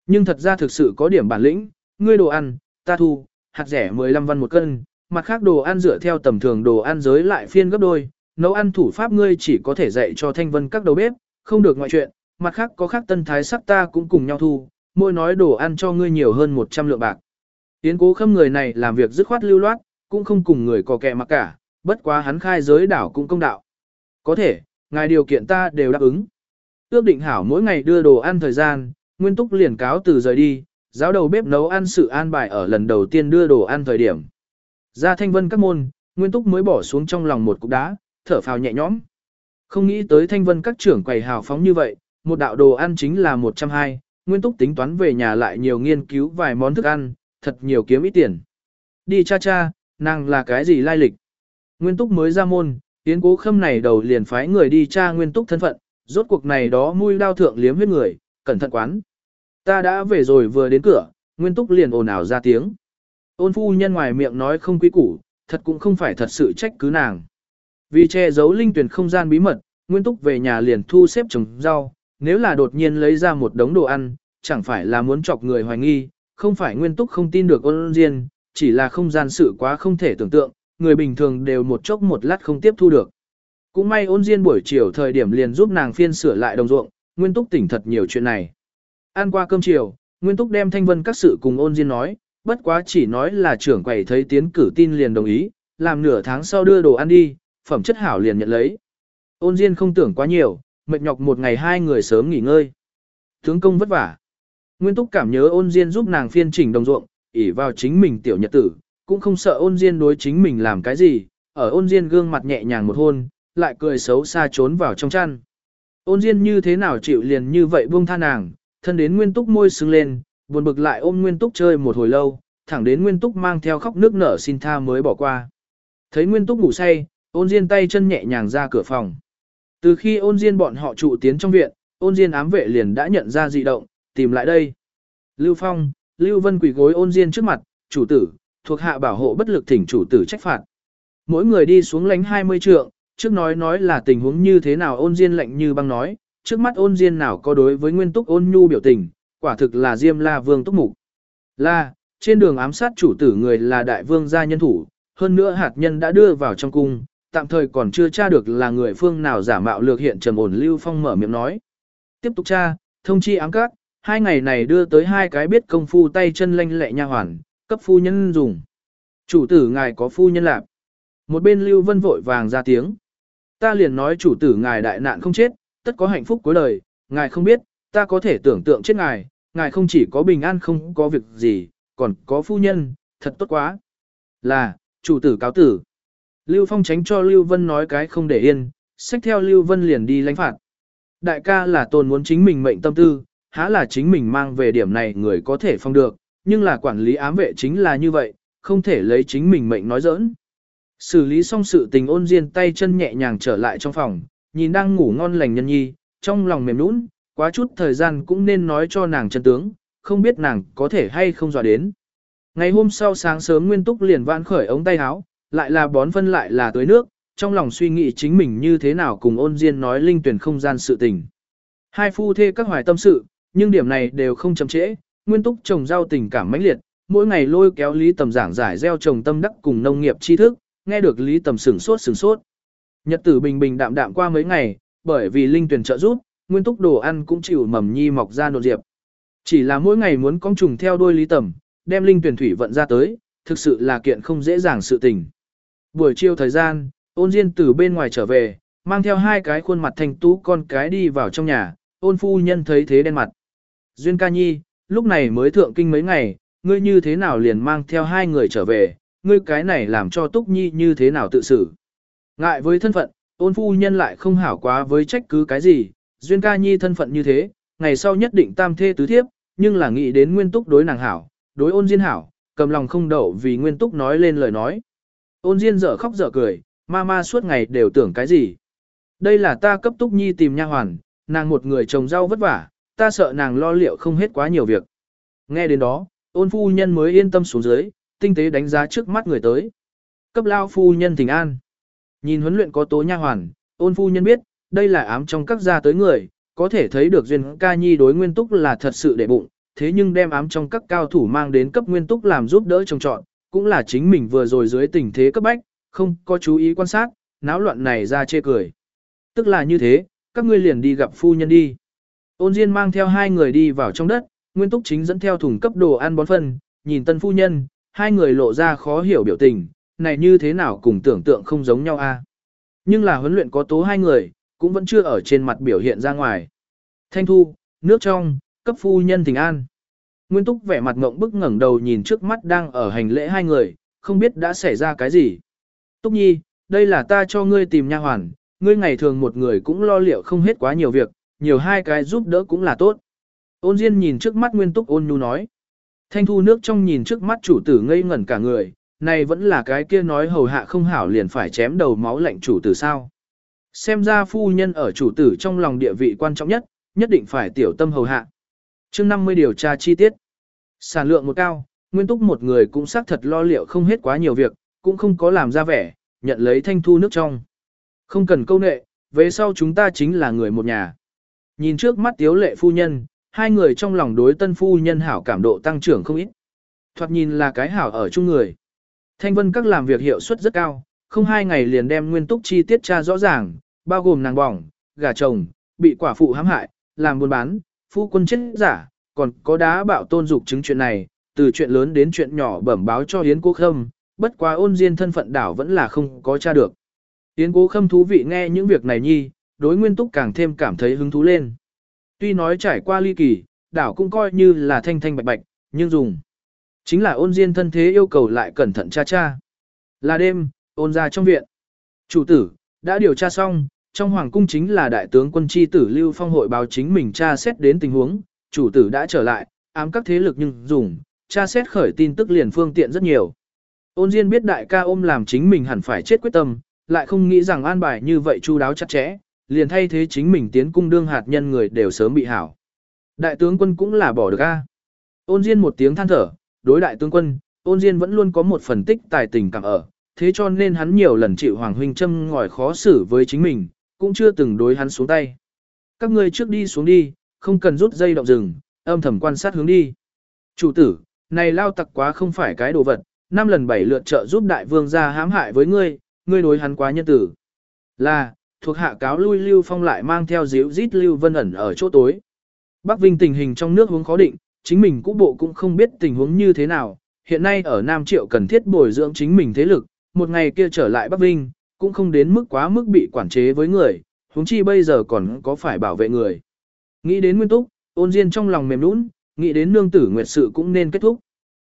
Nhưng thật ra thực sự có điểm bản lĩnh, ngươi đồ ăn, ta thu, hạt rẻ 15 văn một cân, mặt khác đồ ăn dựa theo tầm thường đồ ăn giới lại phiên gấp đôi, nấu ăn thủ pháp ngươi chỉ có thể dạy cho thanh vân các đầu bếp, không được ngoại chuyện, mặt khác có khác tân thái sắc ta cũng cùng nhau thu, mỗi nói đồ ăn cho ngươi nhiều hơn 100 lượng bạc. Tiến cố khâm người này làm việc dứt khoát lưu loát, cũng không cùng người có kẻ mặc cả, bất quá hắn khai giới đảo cũng công đạo. Có thể, ngài điều kiện ta đều đáp ứng. Ước định hảo mỗi ngày đưa đồ ăn thời gian, Nguyên Túc liền cáo từ rời đi, giáo đầu bếp nấu ăn sự an bài ở lần đầu tiên đưa đồ ăn thời điểm. Ra thanh vân các môn, Nguyên Túc mới bỏ xuống trong lòng một cục đá, thở phào nhẹ nhõm. Không nghĩ tới thanh vân các trưởng quầy hào phóng như vậy, một đạo đồ ăn chính là 120, Nguyên Túc tính toán về nhà lại nhiều nghiên cứu vài món thức ăn, thật nhiều kiếm ít tiền. Đi cha cha, nàng là cái gì lai lịch? Nguyên Túc mới ra môn, tiến cố khâm này đầu liền phái người đi tra Nguyên Túc thân phận, rốt cuộc này đó mui đao thượng liếm huyết người, cẩn thận quán. Ta đã về rồi vừa đến cửa, Nguyên Túc liền ồn ào ra tiếng. Ôn phu nhân ngoài miệng nói không quý củ, thật cũng không phải thật sự trách cứ nàng. Vì che giấu linh tuyển không gian bí mật, Nguyên Túc về nhà liền thu xếp trồng rau, nếu là đột nhiên lấy ra một đống đồ ăn, chẳng phải là muốn chọc người hoài nghi, không phải Nguyên Túc không tin được ôn diên, chỉ là không gian sự quá không thể tưởng tượng, người bình thường đều một chốc một lát không tiếp thu được. Cũng may ôn diên buổi chiều thời điểm liền giúp nàng phiên sửa lại đồng ruộng, Nguyên Túc tỉnh thật nhiều chuyện này. Ăn qua cơm chiều, Nguyên Túc đem thanh vân các sự cùng ôn diên nói, bất quá chỉ nói là trưởng quầy thấy tiến cử tin liền đồng ý, làm nửa tháng sau đưa đồ ăn đi, phẩm chất hảo liền nhận lấy. Ôn diên không tưởng quá nhiều, mệt nhọc một ngày hai người sớm nghỉ ngơi. Tướng công vất vả. Nguyên Túc cảm nhớ ôn diên giúp nàng phiên chỉnh đồng ruộng, ỷ vào chính mình tiểu nhật tử, cũng không sợ ôn diên đối chính mình làm cái gì, ở ôn diên gương mặt nhẹ nhàng một hôn, lại cười xấu xa trốn vào trong chăn. Ôn diên như thế nào chịu liền như vậy buông tha nàng, thân đến nguyên túc môi sưng lên, buồn bực lại ôm nguyên túc chơi một hồi lâu, thẳng đến nguyên túc mang theo khóc nước nở xin tha mới bỏ qua. Thấy nguyên túc ngủ say, ôn diên tay chân nhẹ nhàng ra cửa phòng. Từ khi ôn diên bọn họ trụ tiến trong viện, ôn diên ám vệ liền đã nhận ra dị động, tìm lại đây. Lưu Phong, Lưu Vân quỳ gối ôn diên trước mặt, chủ tử, thuộc hạ bảo hộ bất lực thỉnh chủ tử trách phạt. Mỗi người đi xuống lánh 20 trượng, trước nói nói là tình huống như thế nào ôn diên lạnh như băng nói, trước mắt ôn diên nào có đối với nguyên túc ôn nhu biểu tình, quả thực là diêm la vương túc mục. La, trên đường ám sát chủ tử người là đại vương gia nhân thủ, hơn nữa hạt nhân đã đưa vào trong cung, tạm thời còn chưa tra được là người phương nào giả mạo lược hiện trầm ổn lưu phong mở miệng nói. Tiếp tục tra, thông chi ám các, hai ngày này đưa tới hai cái biết công phu tay chân lanh lẹ nha hoàn, cấp phu nhân dùng. Chủ tử ngài có phu nhân lạp. Một bên Lưu Vân vội vàng ra tiếng. Ta liền nói chủ tử ngài đại nạn không chết, tất có hạnh phúc cuối đời, ngài không biết, ta có thể tưởng tượng chết ngài, ngài không chỉ có bình an không có việc gì, còn có phu nhân, thật tốt quá. Là, chủ tử cáo tử. Lưu Phong tránh cho Lưu Vân nói cái không để yên, xách theo Lưu Vân liền đi lãnh phạt. Đại ca là tồn muốn chính mình mệnh tâm tư, há là chính mình mang về điểm này người có thể phong được, nhưng là quản lý ám vệ chính là như vậy, không thể lấy chính mình mệnh nói giỡn. Xử lý xong sự tình ôn diên tay chân nhẹ nhàng trở lại trong phòng, nhìn đang ngủ ngon lành nhân nhi, trong lòng mềm nũng, quá chút thời gian cũng nên nói cho nàng chân tướng, không biết nàng có thể hay không dọa đến. Ngày hôm sau sáng sớm Nguyên Túc liền vãn khởi ống tay áo, lại là bón phân lại là tưới nước, trong lòng suy nghĩ chính mình như thế nào cùng ôn diên nói linh tuyển không gian sự tình. Hai phu thê các hoài tâm sự, nhưng điểm này đều không chậm trễ, Nguyên Túc trồng rau tình cảm mãnh liệt, mỗi ngày lôi kéo Lý Tầm giảng giải gieo trồng tâm đắc cùng nông nghiệp tri thức, nghe được Lý Tầm sửng sốt sửng sốt. Nhật tử bình bình đạm đạm qua mấy ngày, bởi vì linh tuyển trợ giúp, Nguyên Túc đồ ăn cũng chịu mầm nhi mọc ra nộn diệp. Chỉ là mỗi ngày muốn con trùng theo đôi Lý Tầm, đem linh tuyển thủy vận ra tới, thực sự là kiện không dễ dàng sự tình. Buổi chiều thời gian, ôn diên từ bên ngoài trở về, mang theo hai cái khuôn mặt thành tú con cái đi vào trong nhà, ôn phu nhân thấy thế đen mặt. Duyên ca nhi, lúc này mới thượng kinh mấy ngày, ngươi như thế nào liền mang theo hai người trở về, ngươi cái này làm cho túc nhi như thế nào tự xử. Ngại với thân phận, ôn phu nhân lại không hảo quá với trách cứ cái gì, duyên ca nhi thân phận như thế, ngày sau nhất định tam thê tứ thiếp, nhưng là nghĩ đến nguyên túc đối nàng hảo, đối ôn diên hảo, cầm lòng không đậu vì nguyên túc nói lên lời nói. Ôn diên dở khóc dở cười, ma ma suốt ngày đều tưởng cái gì. Đây là ta cấp túc nhi tìm nha hoàn, nàng một người trồng rau vất vả, ta sợ nàng lo liệu không hết quá nhiều việc. Nghe đến đó, ôn phu nhân mới yên tâm xuống dưới, tinh tế đánh giá trước mắt người tới. Cấp lao phu nhân thỉnh an. Nhìn huấn luyện có tố nha hoàn, ôn phu nhân biết, đây là ám trong các gia tới người, có thể thấy được duyên ca nhi đối nguyên túc là thật sự để bụng, thế nhưng đem ám trong các cao thủ mang đến cấp nguyên túc làm giúp đỡ trồng trọn, cũng là chính mình vừa rồi dưới tình thế cấp bách, không có chú ý quan sát, náo loạn này ra chê cười. Tức là như thế, các ngươi liền đi gặp phu nhân đi. Ôn Diên mang theo hai người đi vào trong đất, Nguyên Túc chính dẫn theo thùng cấp đồ ăn bón phân, nhìn tân phu nhân, hai người lộ ra khó hiểu biểu tình, này như thế nào cùng tưởng tượng không giống nhau a. Nhưng là huấn luyện có tố hai người, cũng vẫn chưa ở trên mặt biểu hiện ra ngoài. Thanh thu, nước trong, cấp phu nhân thỉnh an. Nguyên Túc vẻ mặt ngộng bức ngẩng đầu nhìn trước mắt đang ở hành lễ hai người, không biết đã xảy ra cái gì. Túc Nhi, đây là ta cho ngươi tìm nha hoàn, ngươi ngày thường một người cũng lo liệu không hết quá nhiều việc, nhiều hai cái giúp đỡ cũng là tốt. Ôn Diên nhìn trước mắt Nguyên Túc ôn nhu nói. Thanh thu nước trong nhìn trước mắt chủ tử ngây ngẩn cả người, này vẫn là cái kia nói hầu hạ không hảo liền phải chém đầu máu lạnh chủ tử sao. Xem ra phu nhân ở chủ tử trong lòng địa vị quan trọng nhất, nhất định phải tiểu tâm hầu hạ. chương 50 điều tra chi tiết. Sản lượng một cao, nguyên túc một người cũng xác thật lo liệu không hết quá nhiều việc, cũng không có làm ra vẻ, nhận lấy thanh thu nước trong. Không cần câu nệ, về sau chúng ta chính là người một nhà. Nhìn trước mắt tiếu lệ phu nhân, hai người trong lòng đối tân phu nhân hảo cảm độ tăng trưởng không ít. Thoạt nhìn là cái hảo ở chung người. Thanh vân các làm việc hiệu suất rất cao, không hai ngày liền đem nguyên túc chi tiết tra rõ ràng, bao gồm nàng bỏng, gà chồng, bị quả phụ hãm hại, làm buôn bán, phu quân chết giả, còn có đá bạo tôn dục chứng chuyện này, từ chuyện lớn đến chuyện nhỏ bẩm báo cho Yến Cố Khâm, bất quá ôn diên thân phận đảo vẫn là không có tra được. Yến Cố Khâm thú vị nghe những việc này nhi, đối nguyên túc càng thêm cảm thấy hứng thú lên. Tuy nói trải qua ly kỳ, đảo cũng coi như là thanh thanh bạch bạch, nhưng dùng. Chính là ôn diên thân thế yêu cầu lại cẩn thận cha cha. Là đêm, ôn ra trong viện. Chủ tử, đã điều tra xong, trong hoàng cung chính là đại tướng quân chi tử Lưu Phong hội báo chính mình tra xét đến tình huống, chủ tử đã trở lại, ám các thế lực nhưng dùng, tra xét khởi tin tức liền phương tiện rất nhiều. Ôn Diên biết đại ca ôm làm chính mình hẳn phải chết quyết tâm, lại không nghĩ rằng an bài như vậy chu đáo chặt chẽ, liền thay thế chính mình tiến cung đương hạt nhân người đều sớm bị hảo. Đại tướng quân cũng là bỏ được a. Ôn Diên một tiếng than thở, đối đại tướng quân, Ôn Diên vẫn luôn có một phần tích tài tình cảm ở, thế cho nên hắn nhiều lần chịu Hoàng huynh châm ngòi khó xử với chính mình, cũng chưa từng đối hắn xuống tay. Các ngươi trước đi xuống đi, không cần rút dây động rừng, âm thầm quan sát hướng đi. Chủ tử, này lao tặc quá không phải cái đồ vật, năm lần bảy lượt trợ giúp đại vương ra hãm hại với ngươi, ngươi đối hắn quá nhân tử. Là, thuộc hạ cáo lui Lưu Phong lại mang theo díu rít Lưu Vân ẩn ở chỗ tối. Bắc Vinh tình hình trong nước hướng khó định, chính mình cũ bộ cũng không biết tình huống như thế nào, hiện nay ở Nam Triệu cần thiết bồi dưỡng chính mình thế lực, một ngày kia trở lại Bắc Vinh, cũng không đến mức quá mức bị quản chế với người, huống chi bây giờ còn có phải bảo vệ người. Nghĩ đến Nguyên Túc, ôn Diên trong lòng mềm nũng, nghĩ đến nương tử nguyệt sự cũng nên kết thúc.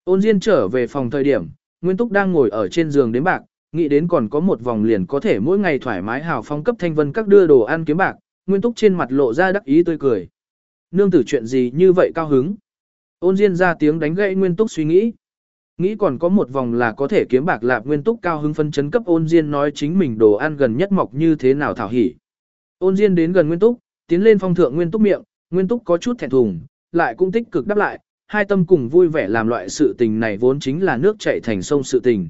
Ôn Diên trở về phòng thời điểm, Nguyên Túc đang ngồi ở trên giường đến bạc, nghĩ đến còn có một vòng liền có thể mỗi ngày thoải mái hào phong cấp thanh vân các đưa đồ ăn kiếm bạc, Nguyên Túc trên mặt lộ ra đắc ý tươi cười. Nương tử chuyện gì như vậy cao hứng? Ôn Diên ra tiếng đánh gãy Nguyên Túc suy nghĩ. Nghĩ còn có một vòng là có thể kiếm bạc lạp Nguyên Túc cao hứng phân chấn cấp Ôn Diên nói chính mình đồ ăn gần nhất mọc như thế nào thảo hỉ. Ôn Diên đến gần Nguyên Túc, tiến lên phong thượng Nguyên Túc miệng, Nguyên Túc có chút thẹn thùng, lại cũng tích cực đáp lại, hai tâm cùng vui vẻ làm loại sự tình này vốn chính là nước chảy thành sông sự tình.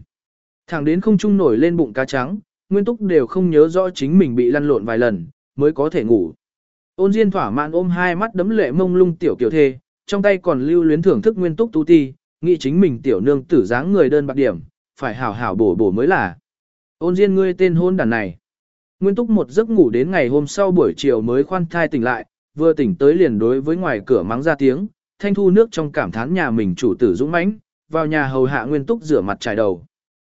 Thẳng đến không trung nổi lên bụng cá trắng, Nguyên Túc đều không nhớ rõ chính mình bị lăn lộn vài lần, mới có thể ngủ. Ôn Diên thỏa mãn ôm hai mắt đấm lệ mông lung tiểu kiểu thê, trong tay còn lưu luyến thưởng thức Nguyên Túc tu ti, nghĩ chính mình tiểu nương tử dáng người đơn bạc điểm, phải hảo hảo bổ bổ mới là. Ôn Diên ngươi tên hôn đàn này. Nguyên Túc một giấc ngủ đến ngày hôm sau buổi chiều mới khoan thai tỉnh lại, vừa tỉnh tới liền đối với ngoài cửa mắng ra tiếng, thanh thu nước trong cảm thán nhà mình chủ tử dũng mãnh, vào nhà hầu hạ Nguyên Túc rửa mặt trải đầu.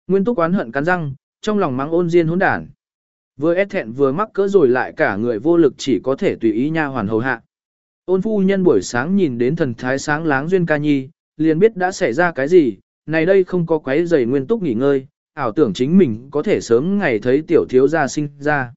Nguyên Túc oán hận cắn răng, trong lòng mắng ôn diên hỗn đản. Vừa ép thẹn vừa mắc cỡ rồi lại cả người vô lực chỉ có thể tùy ý nha hoàn hầu hạ. Ôn phu nhân buổi sáng nhìn đến thần thái sáng láng duyên ca nhi, liền biết đã xảy ra cái gì, này đây không có quấy giày Nguyên Túc nghỉ ngơi, ảo tưởng chính mình có thể sớm ngày thấy tiểu thiếu gia sinh ra.